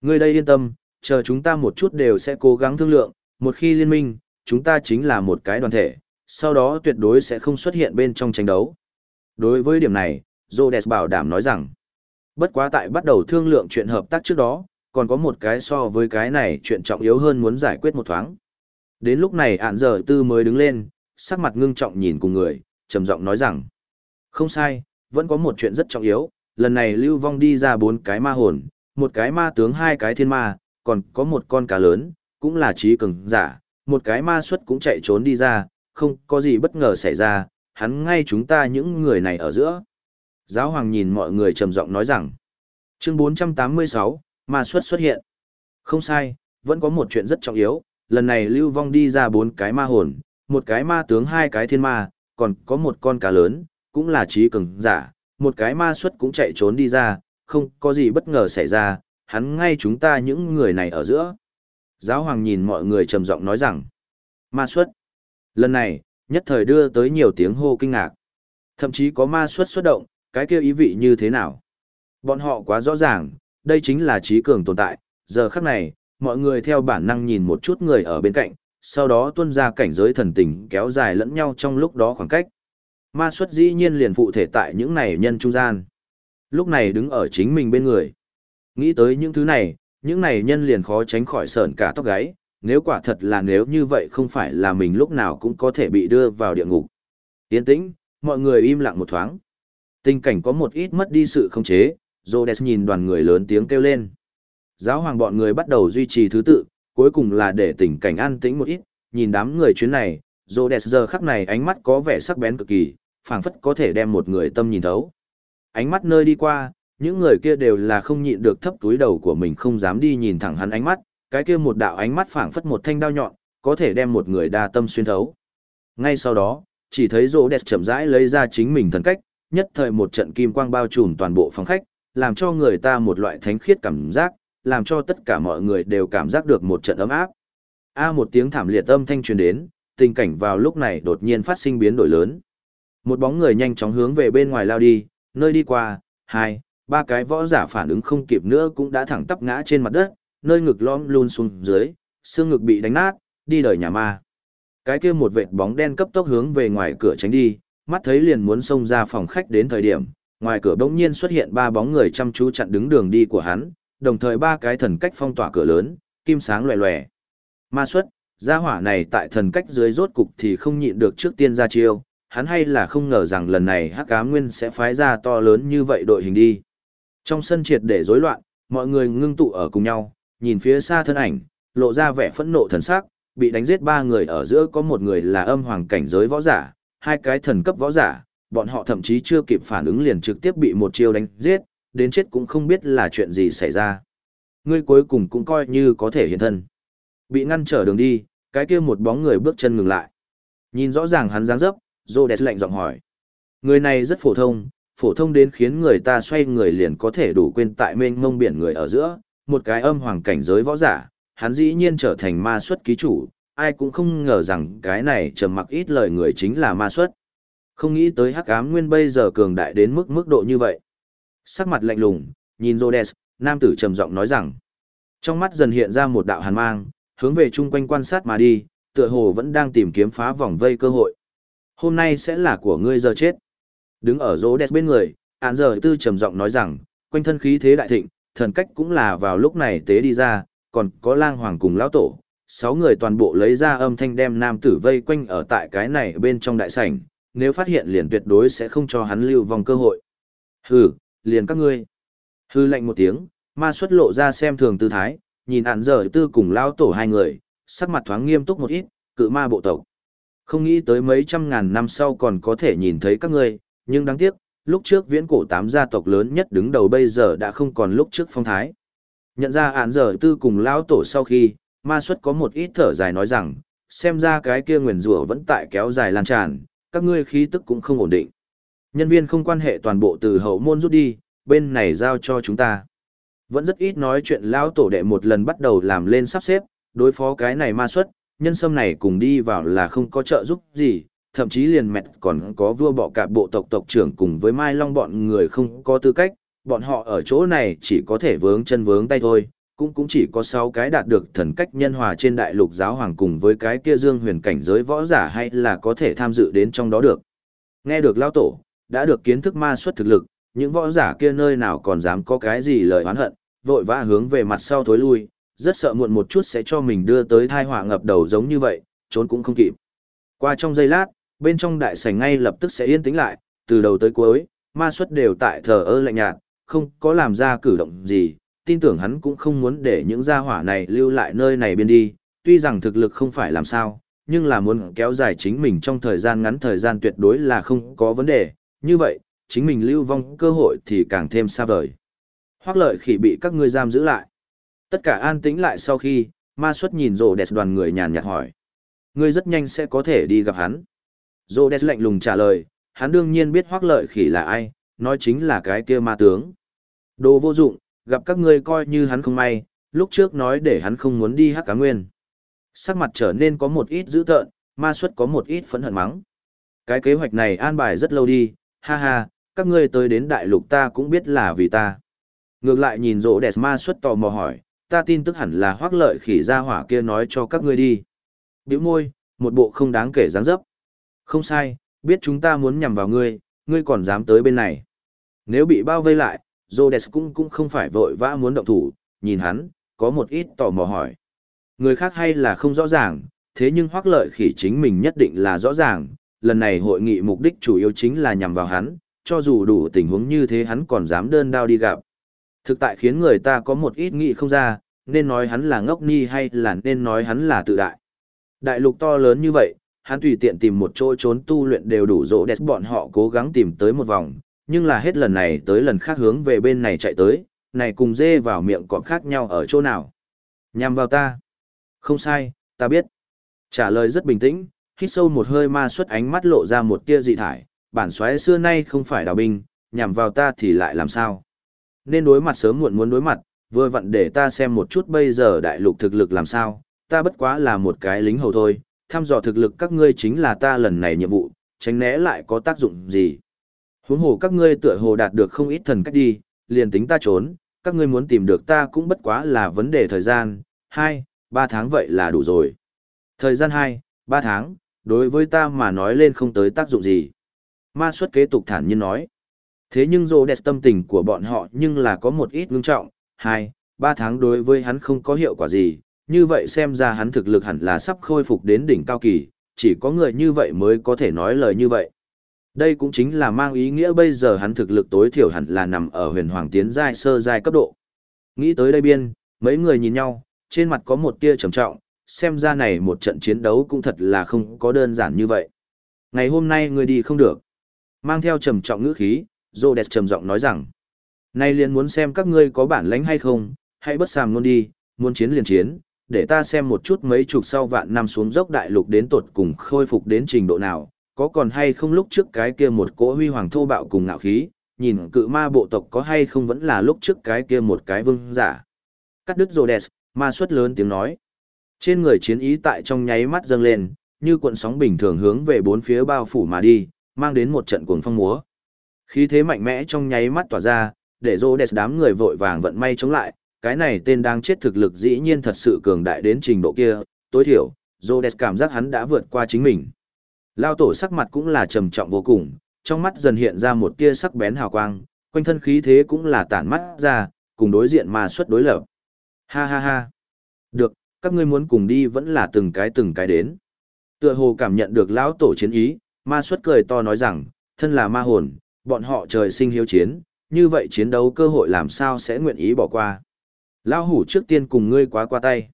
Speaker 1: Người đây yên tâm, chờ chúng ta một chút đều sẽ cố gắng thương lượng, một khi liên minh, chúng ta chính là một cái đoàn thể, sau đó tuyệt đối sẽ không xuất hiện bên trong tranh đấu. Đối với điểm này, Rhodes bảo đảm nói rằng, bất quá tại bắt đầu thương lượng chuyện hợp tác trước đó, còn có một cái so với cái này chuyện trọng yếu hơn muốn giải quyết một thoáng. Đến lúc này ạn giờ tư mới đứng lên, sắc mặt ngưng trọng nhìn cùng người, trầm giọng nói rằng, không sai, vẫn có một chuyện rất trọng yếu, lần này lưu vong đi ra bốn cái ma hồn, một cái ma tướng hai cái thiên ma, còn có một con cá lớn, cũng là trí cường giả, một cái ma xuất cũng chạy trốn đi ra, không có gì bất ngờ xảy ra, hắn ngay chúng ta những người này ở giữa. Giáo hoàng nhìn mọi người trầm giọng nói rằng, chương 486, ma xuất xuất hiện. Không sai, vẫn có một chuyện rất trọng yếu, lần này lưu vong đi ra bốn cái ma hồn, một cái ma tướng hai cái thiên ma, còn có một con cá lớn, cũng là trí cường giả, một cái ma xuất cũng chạy trốn đi ra, không có gì bất ngờ xảy ra, hắn ngay chúng ta những người này ở giữa. Giáo hoàng nhìn mọi người trầm giọng nói rằng, ma xuất. Lần này, nhất thời đưa tới nhiều tiếng hô kinh ngạc. Thậm chí có ma xuất xuất động, cái kêu ý vị như thế nào? Bọn họ quá rõ ràng, đây chính là trí cường tồn tại, giờ khắc này, mọi người theo bản năng nhìn một chút người ở bên cạnh, sau đó tuân ra cảnh giới thần tình kéo dài lẫn nhau trong lúc đó khoảng cách. Ma xuất dĩ nhiên liền phụ thể tại những này nhân trung gian. Lúc này đứng ở chính mình bên người. Nghĩ tới những thứ này, những này nhân liền khó tránh khỏi sờn cả tóc gáy, nếu quả thật là nếu như vậy không phải là mình lúc nào cũng có thể bị đưa vào địa ngục. Yên tĩnh, mọi người im lặng một thoáng. Tình cảnh có một ít mất đi sự khống chế, Rhodes nhìn đoàn người lớn tiếng kêu lên. Giáo hoàng bọn người bắt đầu duy trì thứ tự, cuối cùng là để tình cảnh an tĩnh một ít, nhìn đám người chuyến này, Rhodes giờ khắc này ánh mắt có vẻ sắc bén cực kỳ, phảng phất có thể đem một người tâm nhìn thấu. Ánh mắt nơi đi qua, những người kia đều là không nhịn được thấp túi đầu của mình không dám đi nhìn thẳng hắn ánh mắt, cái kia một đạo ánh mắt phảng phất một thanh đao nhọn, có thể đem một người đa tâm xuyên thấu. Ngay sau đó, chỉ thấy rô đẹp chậm rãi lấy ra chính mình thần cách, nhất thời một trận kim quang bao trùm toàn bộ phòng khách, làm cho người ta một loại thánh khiết cảm giác, làm cho tất cả mọi người đều cảm giác được một trận ấm áp. A một tiếng thảm liệt âm thanh truyền đến, tình cảnh vào lúc này đột nhiên phát sinh biến đổi lớn. Một bóng người nhanh chóng hướng về bên ngoài lao đi, nơi đi qua, hai, ba cái võ giả phản ứng không kịp nữa cũng đã thẳng tắp ngã trên mặt đất, nơi ngực lõm luôn xuống dưới, xương ngực bị đánh nát, đi đời nhà ma. Cái kia một vệt bóng đen cấp tốc hướng về ngoài cửa tránh đi, mắt thấy liền muốn xông ra phòng khách đến thời điểm, ngoài cửa bỗng nhiên xuất hiện ba bóng người chăm chú chặn đứng đường đi của hắn, đồng thời ba cái thần cách phong tỏa cửa lớn, kim sáng loè loè. Ma xuất, gia hỏa này tại thần cách dưới rốt cục thì không nhịn được trước tiên ra chiêu, hắn hay là không ngờ rằng lần này Hắc Ám Nguyên sẽ phái ra to lớn như vậy đội hình đi. Trong sân triệt để rối loạn, mọi người ngưng tụ ở cùng nhau, nhìn phía xa thân ảnh, lộ ra vẻ phẫn nộ thần sắc, bị đánh giết ba người ở giữa có một người là âm hoàng cảnh giới võ giả, hai cái thần cấp võ giả, bọn họ thậm chí chưa kịp phản ứng liền trực tiếp bị một chiêu đánh giết, đến chết cũng không biết là chuyện gì xảy ra. Ngươi cuối cùng cũng coi như có thể hiện thân. Bị ngăn trở đường đi, cái kia một bóng người bước chân ngừng lại. Nhìn rõ ràng hắn dáng dấp, Rhodes lạnh giọng hỏi. Người này rất phổ thông, phổ thông đến khiến người ta xoay người liền có thể đủ quên tại mênh mông biển người ở giữa, một cái âm hoàng cảnh giới võ giả, hắn dĩ nhiên trở thành ma xuất ký chủ, ai cũng không ngờ rằng cái này trầm mặc ít lời người chính là ma xuất. Không nghĩ tới hắc ám nguyên bây giờ cường đại đến mức mức độ như vậy. Sắc mặt lạnh lùng, nhìn Rhodes, nam tử trầm giọng nói rằng. Trong mắt dần hiện ra một đạo hàn mang, hướng về chung quanh quan sát mà đi, tựa hồ vẫn đang tìm kiếm phá vòng vây cơ hội. Hôm nay sẽ là của ngươi giờ chết. Đứng ở Rhodes bên người, án giờ tư trầm giọng nói rằng, quanh thân khí thế đại thịnh, thần cách cũng là vào lúc này tế đi ra, còn có lang hoàng cùng lão tổ. Sáu người toàn bộ lấy ra âm thanh đem nam tử vây quanh ở tại cái này bên trong đại sảnh, nếu phát hiện liền tuyệt đối sẽ không cho hắn lưu vòng cơ hội. Hừ, liền các ngươi. Hư lạnh một tiếng, ma xuất lộ ra xem thường tư thái, nhìn ản dở tư cùng lao tổ hai người, sắc mặt thoáng nghiêm túc một ít, cự ma bộ tộc. Không nghĩ tới mấy trăm ngàn năm sau còn có thể nhìn thấy các ngươi, nhưng đáng tiếc, lúc trước viễn cổ tám gia tộc lớn nhất đứng đầu bây giờ đã không còn lúc trước phong thái. Nhận ra ản giờ tư cùng lao tổ sau khi, ma xuất có một ít thở dài nói rằng, xem ra cái kia nguyền rủa vẫn tại kéo dài lan tràn, các ngươi khí tức cũng không ổn định. Nhân viên không quan hệ toàn bộ từ hậu môn rút đi, bên này giao cho chúng ta. Vẫn rất ít nói chuyện lão tổ đệ một lần bắt đầu làm lên sắp xếp, đối phó cái này ma xuất, nhân sâm này cùng đi vào là không có trợ giúp gì, thậm chí liền mẹt còn có vua bọ cả bộ tộc tộc trưởng cùng với Mai Long bọn người không có tư cách, bọn họ ở chỗ này chỉ có thể vướng chân vướng tay thôi, cũng cũng chỉ có 6 cái đạt được thần cách nhân hòa trên đại lục giáo hoàng cùng với cái kia dương huyền cảnh giới võ giả hay là có thể tham dự đến trong đó được. Nghe được lao tổ, đã được kiến thức ma xuất thực lực, những võ giả kia nơi nào còn dám có cái gì lời oán hận, vội vã hướng về mặt sau thối lui, rất sợ muộn một chút sẽ cho mình đưa tới thai họa ngập đầu giống như vậy, trốn cũng không kịp. Qua trong giây lát, bên trong đại sảnh ngay lập tức sẽ yên tĩnh lại, từ đầu tới cuối, ma xuất đều tại thờ ơ lạnh nhạt, không có làm ra cử động gì, tin tưởng hắn cũng không muốn để những gia hỏa này lưu lại nơi này biên đi, tuy rằng thực lực không phải làm sao, nhưng là muốn kéo dài chính mình trong thời gian ngắn thời gian tuyệt đối là không có vấn đề, như vậy, chính mình lưu vong cơ hội thì càng thêm xa vời. Hoác lợi khỉ bị các ngươi giam giữ lại. Tất cả an tĩnh lại sau khi, ma xuất nhìn rồ đẹp đoàn người nhàn nhạt hỏi. Ngươi rất nhanh sẽ có thể đi gặp hắn. Rồ đẹp lạnh lùng trả lời, hắn đương nhiên biết hoác lợi khỉ là ai, nói chính là cái kia ma tướng. Đồ vô dụng, gặp các ngươi coi như hắn không may, lúc trước nói để hắn không muốn đi hắc cá nguyên. Sắc mặt trở nên có một ít dữ tợn, ma xuất có một ít phẫn hận mắng. Cái kế hoạch này an bài rất lâu đi, ha ha, các ngươi tới đến đại lục ta cũng biết là vì ta. Ngược lại nhìn rỗ đẹp ma xuất tò mò hỏi, ta tin tức hẳn là hoác lợi khỉ ra hỏa kia nói cho các ngươi đi. Biểu môi, một bộ không đáng kể dáng dấp. Không sai, biết chúng ta muốn nhằm vào ngươi, ngươi còn dám tới bên này. Nếu bị bao vây lại, Rhodes cũng cũng không phải vội vã muốn động thủ, nhìn hắn, có một ít tò mò hỏi. Người khác hay là không rõ ràng, thế nhưng hoác lợi khỉ chính mình nhất định là rõ ràng, lần này hội nghị mục đích chủ yếu chính là nhằm vào hắn, cho dù đủ tình huống như thế hắn còn dám đơn đao đi gặp. Thực tại khiến người ta có một ít nghĩ không ra, nên nói hắn là ngốc ni hay là nên nói hắn là tự đại. Đại lục to lớn như vậy, hắn tùy tiện tìm một chỗ trốn tu luyện đều đủ rỗ đẹp bọn họ cố gắng tìm tới một vòng, nhưng là hết lần này tới lần khác hướng về bên này chạy tới, này cùng dê vào miệng còn khác nhau ở chỗ nào. Nhằm vào ta. Không sai, ta biết. Trả lời rất bình tĩnh, hít sâu một hơi ma xuất ánh mắt lộ ra một tia dị thải, bản xoáy xưa nay không phải đào binh, nhằm vào ta thì lại làm sao. nên đối mặt sớm muộn muốn đối mặt, vừa vặn để ta xem một chút bây giờ đại lục thực lực làm sao, ta bất quá là một cái lính hầu thôi, thăm dò thực lực các ngươi chính là ta lần này nhiệm vụ, tránh né lại có tác dụng gì. Huống hồ các ngươi tựa hồ đạt được không ít thần cách đi, liền tính ta trốn, các ngươi muốn tìm được ta cũng bất quá là vấn đề thời gian, 2, 3 tháng vậy là đủ rồi. Thời gian 2, 3 tháng, đối với ta mà nói lên không tới tác dụng gì. Ma xuất kế tục thản nhiên nói. Thế nhưng rô đẹp tâm tình của bọn họ nhưng là có một ít ngưng trọng, 2, 3 tháng đối với hắn không có hiệu quả gì, như vậy xem ra hắn thực lực hẳn là sắp khôi phục đến đỉnh cao kỳ, chỉ có người như vậy mới có thể nói lời như vậy. Đây cũng chính là mang ý nghĩa bây giờ hắn thực lực tối thiểu hẳn là nằm ở huyền hoàng tiến giai sơ giai cấp độ. Nghĩ tới đây biên, mấy người nhìn nhau, trên mặt có một tia trầm trọng, xem ra này một trận chiến đấu cũng thật là không có đơn giản như vậy. Ngày hôm nay người đi không được. Mang theo trầm trọng ngữ khí, Rhodes trầm giọng nói rằng, nay liền muốn xem các ngươi có bản lãnh hay không, hãy bất sàm luôn đi, muốn chiến liền chiến, để ta xem một chút mấy chục sau vạn năm xuống dốc đại lục đến tột cùng khôi phục đến trình độ nào, có còn hay không lúc trước cái kia một cỗ huy hoàng thô bạo cùng ngạo khí, nhìn cự ma bộ tộc có hay không vẫn là lúc trước cái kia một cái vương giả. Cắt đứt Rhodes, ma xuất lớn tiếng nói. Trên người chiến ý tại trong nháy mắt dâng lên, như cuộn sóng bình thường hướng về bốn phía bao phủ mà đi, mang đến một trận cuồng phong múa. Khí thế mạnh mẽ trong nháy mắt tỏa ra, để Rhodes đám người vội vàng vận may chống lại, cái này tên đang chết thực lực dĩ nhiên thật sự cường đại đến trình độ kia, tối thiểu, Rhodes cảm giác hắn đã vượt qua chính mình. Lao tổ sắc mặt cũng là trầm trọng vô cùng, trong mắt dần hiện ra một tia sắc bén hào quang, quanh thân khí thế cũng là tản mắt ra, cùng đối diện mà xuất đối lập. Ha ha ha. Được, các ngươi muốn cùng đi vẫn là từng cái từng cái đến. Tựa hồ cảm nhận được lão tổ chiến ý, ma xuất cười to nói rằng, thân là ma hồn, bọn họ trời sinh hiếu chiến, như vậy chiến đấu cơ hội làm sao sẽ nguyện ý bỏ qua. Lão hủ trước tiên cùng ngươi quá qua tay.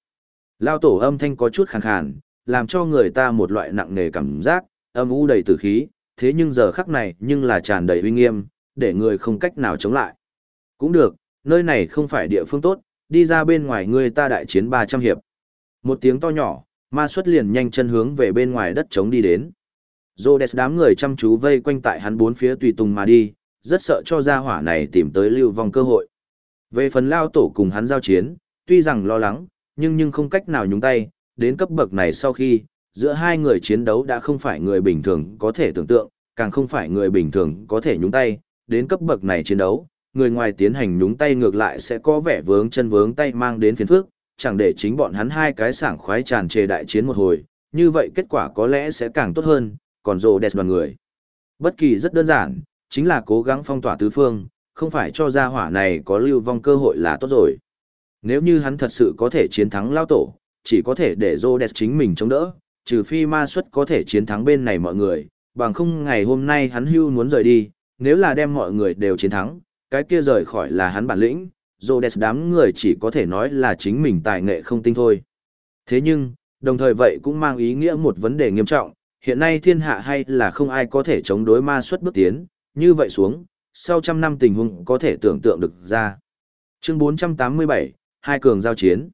Speaker 1: Lão tổ âm thanh có chút khàn khàn, làm cho người ta một loại nặng nề cảm giác, âm u đầy tử khí, thế nhưng giờ khắc này nhưng là tràn đầy uy nghiêm, để người không cách nào chống lại. Cũng được, nơi này không phải địa phương tốt, đi ra bên ngoài ngươi ta đại chiến 300 hiệp. Một tiếng to nhỏ, ma xuất liền nhanh chân hướng về bên ngoài đất trống đi đến. Rhodes đám người chăm chú vây quanh tại hắn bốn phía tùy tùng mà đi, rất sợ cho gia hỏa này tìm tới lưu vong cơ hội. Về phần lao tổ cùng hắn giao chiến, tuy rằng lo lắng, nhưng nhưng không cách nào nhúng tay, đến cấp bậc này sau khi, giữa hai người chiến đấu đã không phải người bình thường có thể tưởng tượng, càng không phải người bình thường có thể nhúng tay, đến cấp bậc này chiến đấu, người ngoài tiến hành nhúng tay ngược lại sẽ có vẻ vướng chân vướng tay mang đến phiền phức, chẳng để chính bọn hắn hai cái sảng khoái tràn trề đại chiến một hồi, như vậy kết quả có lẽ sẽ càng tốt hơn, còn rồ đẹp đoàn người. Bất kỳ rất đơn giản, chính là cố gắng phong tỏa tứ phương, không phải cho gia hỏa này có lưu vong cơ hội là tốt rồi. Nếu như hắn thật sự có thể chiến thắng lao tổ, chỉ có thể để rồ đẹp chính mình chống đỡ, trừ phi ma xuất có thể chiến thắng bên này mọi người, bằng không ngày hôm nay hắn hưu muốn rời đi, nếu là đem mọi người đều chiến thắng, cái kia rời khỏi là hắn bản lĩnh, Rhodes đám người chỉ có thể nói là chính mình tài nghệ không tinh thôi. Thế nhưng, đồng thời vậy cũng mang ý nghĩa một vấn đề nghiêm trọng, hiện nay thiên hạ hay là không ai có thể chống đối ma xuất bước tiến, như vậy xuống, sau trăm năm tình huống có thể tưởng tượng được ra. Chương 487, hai cường giao chiến.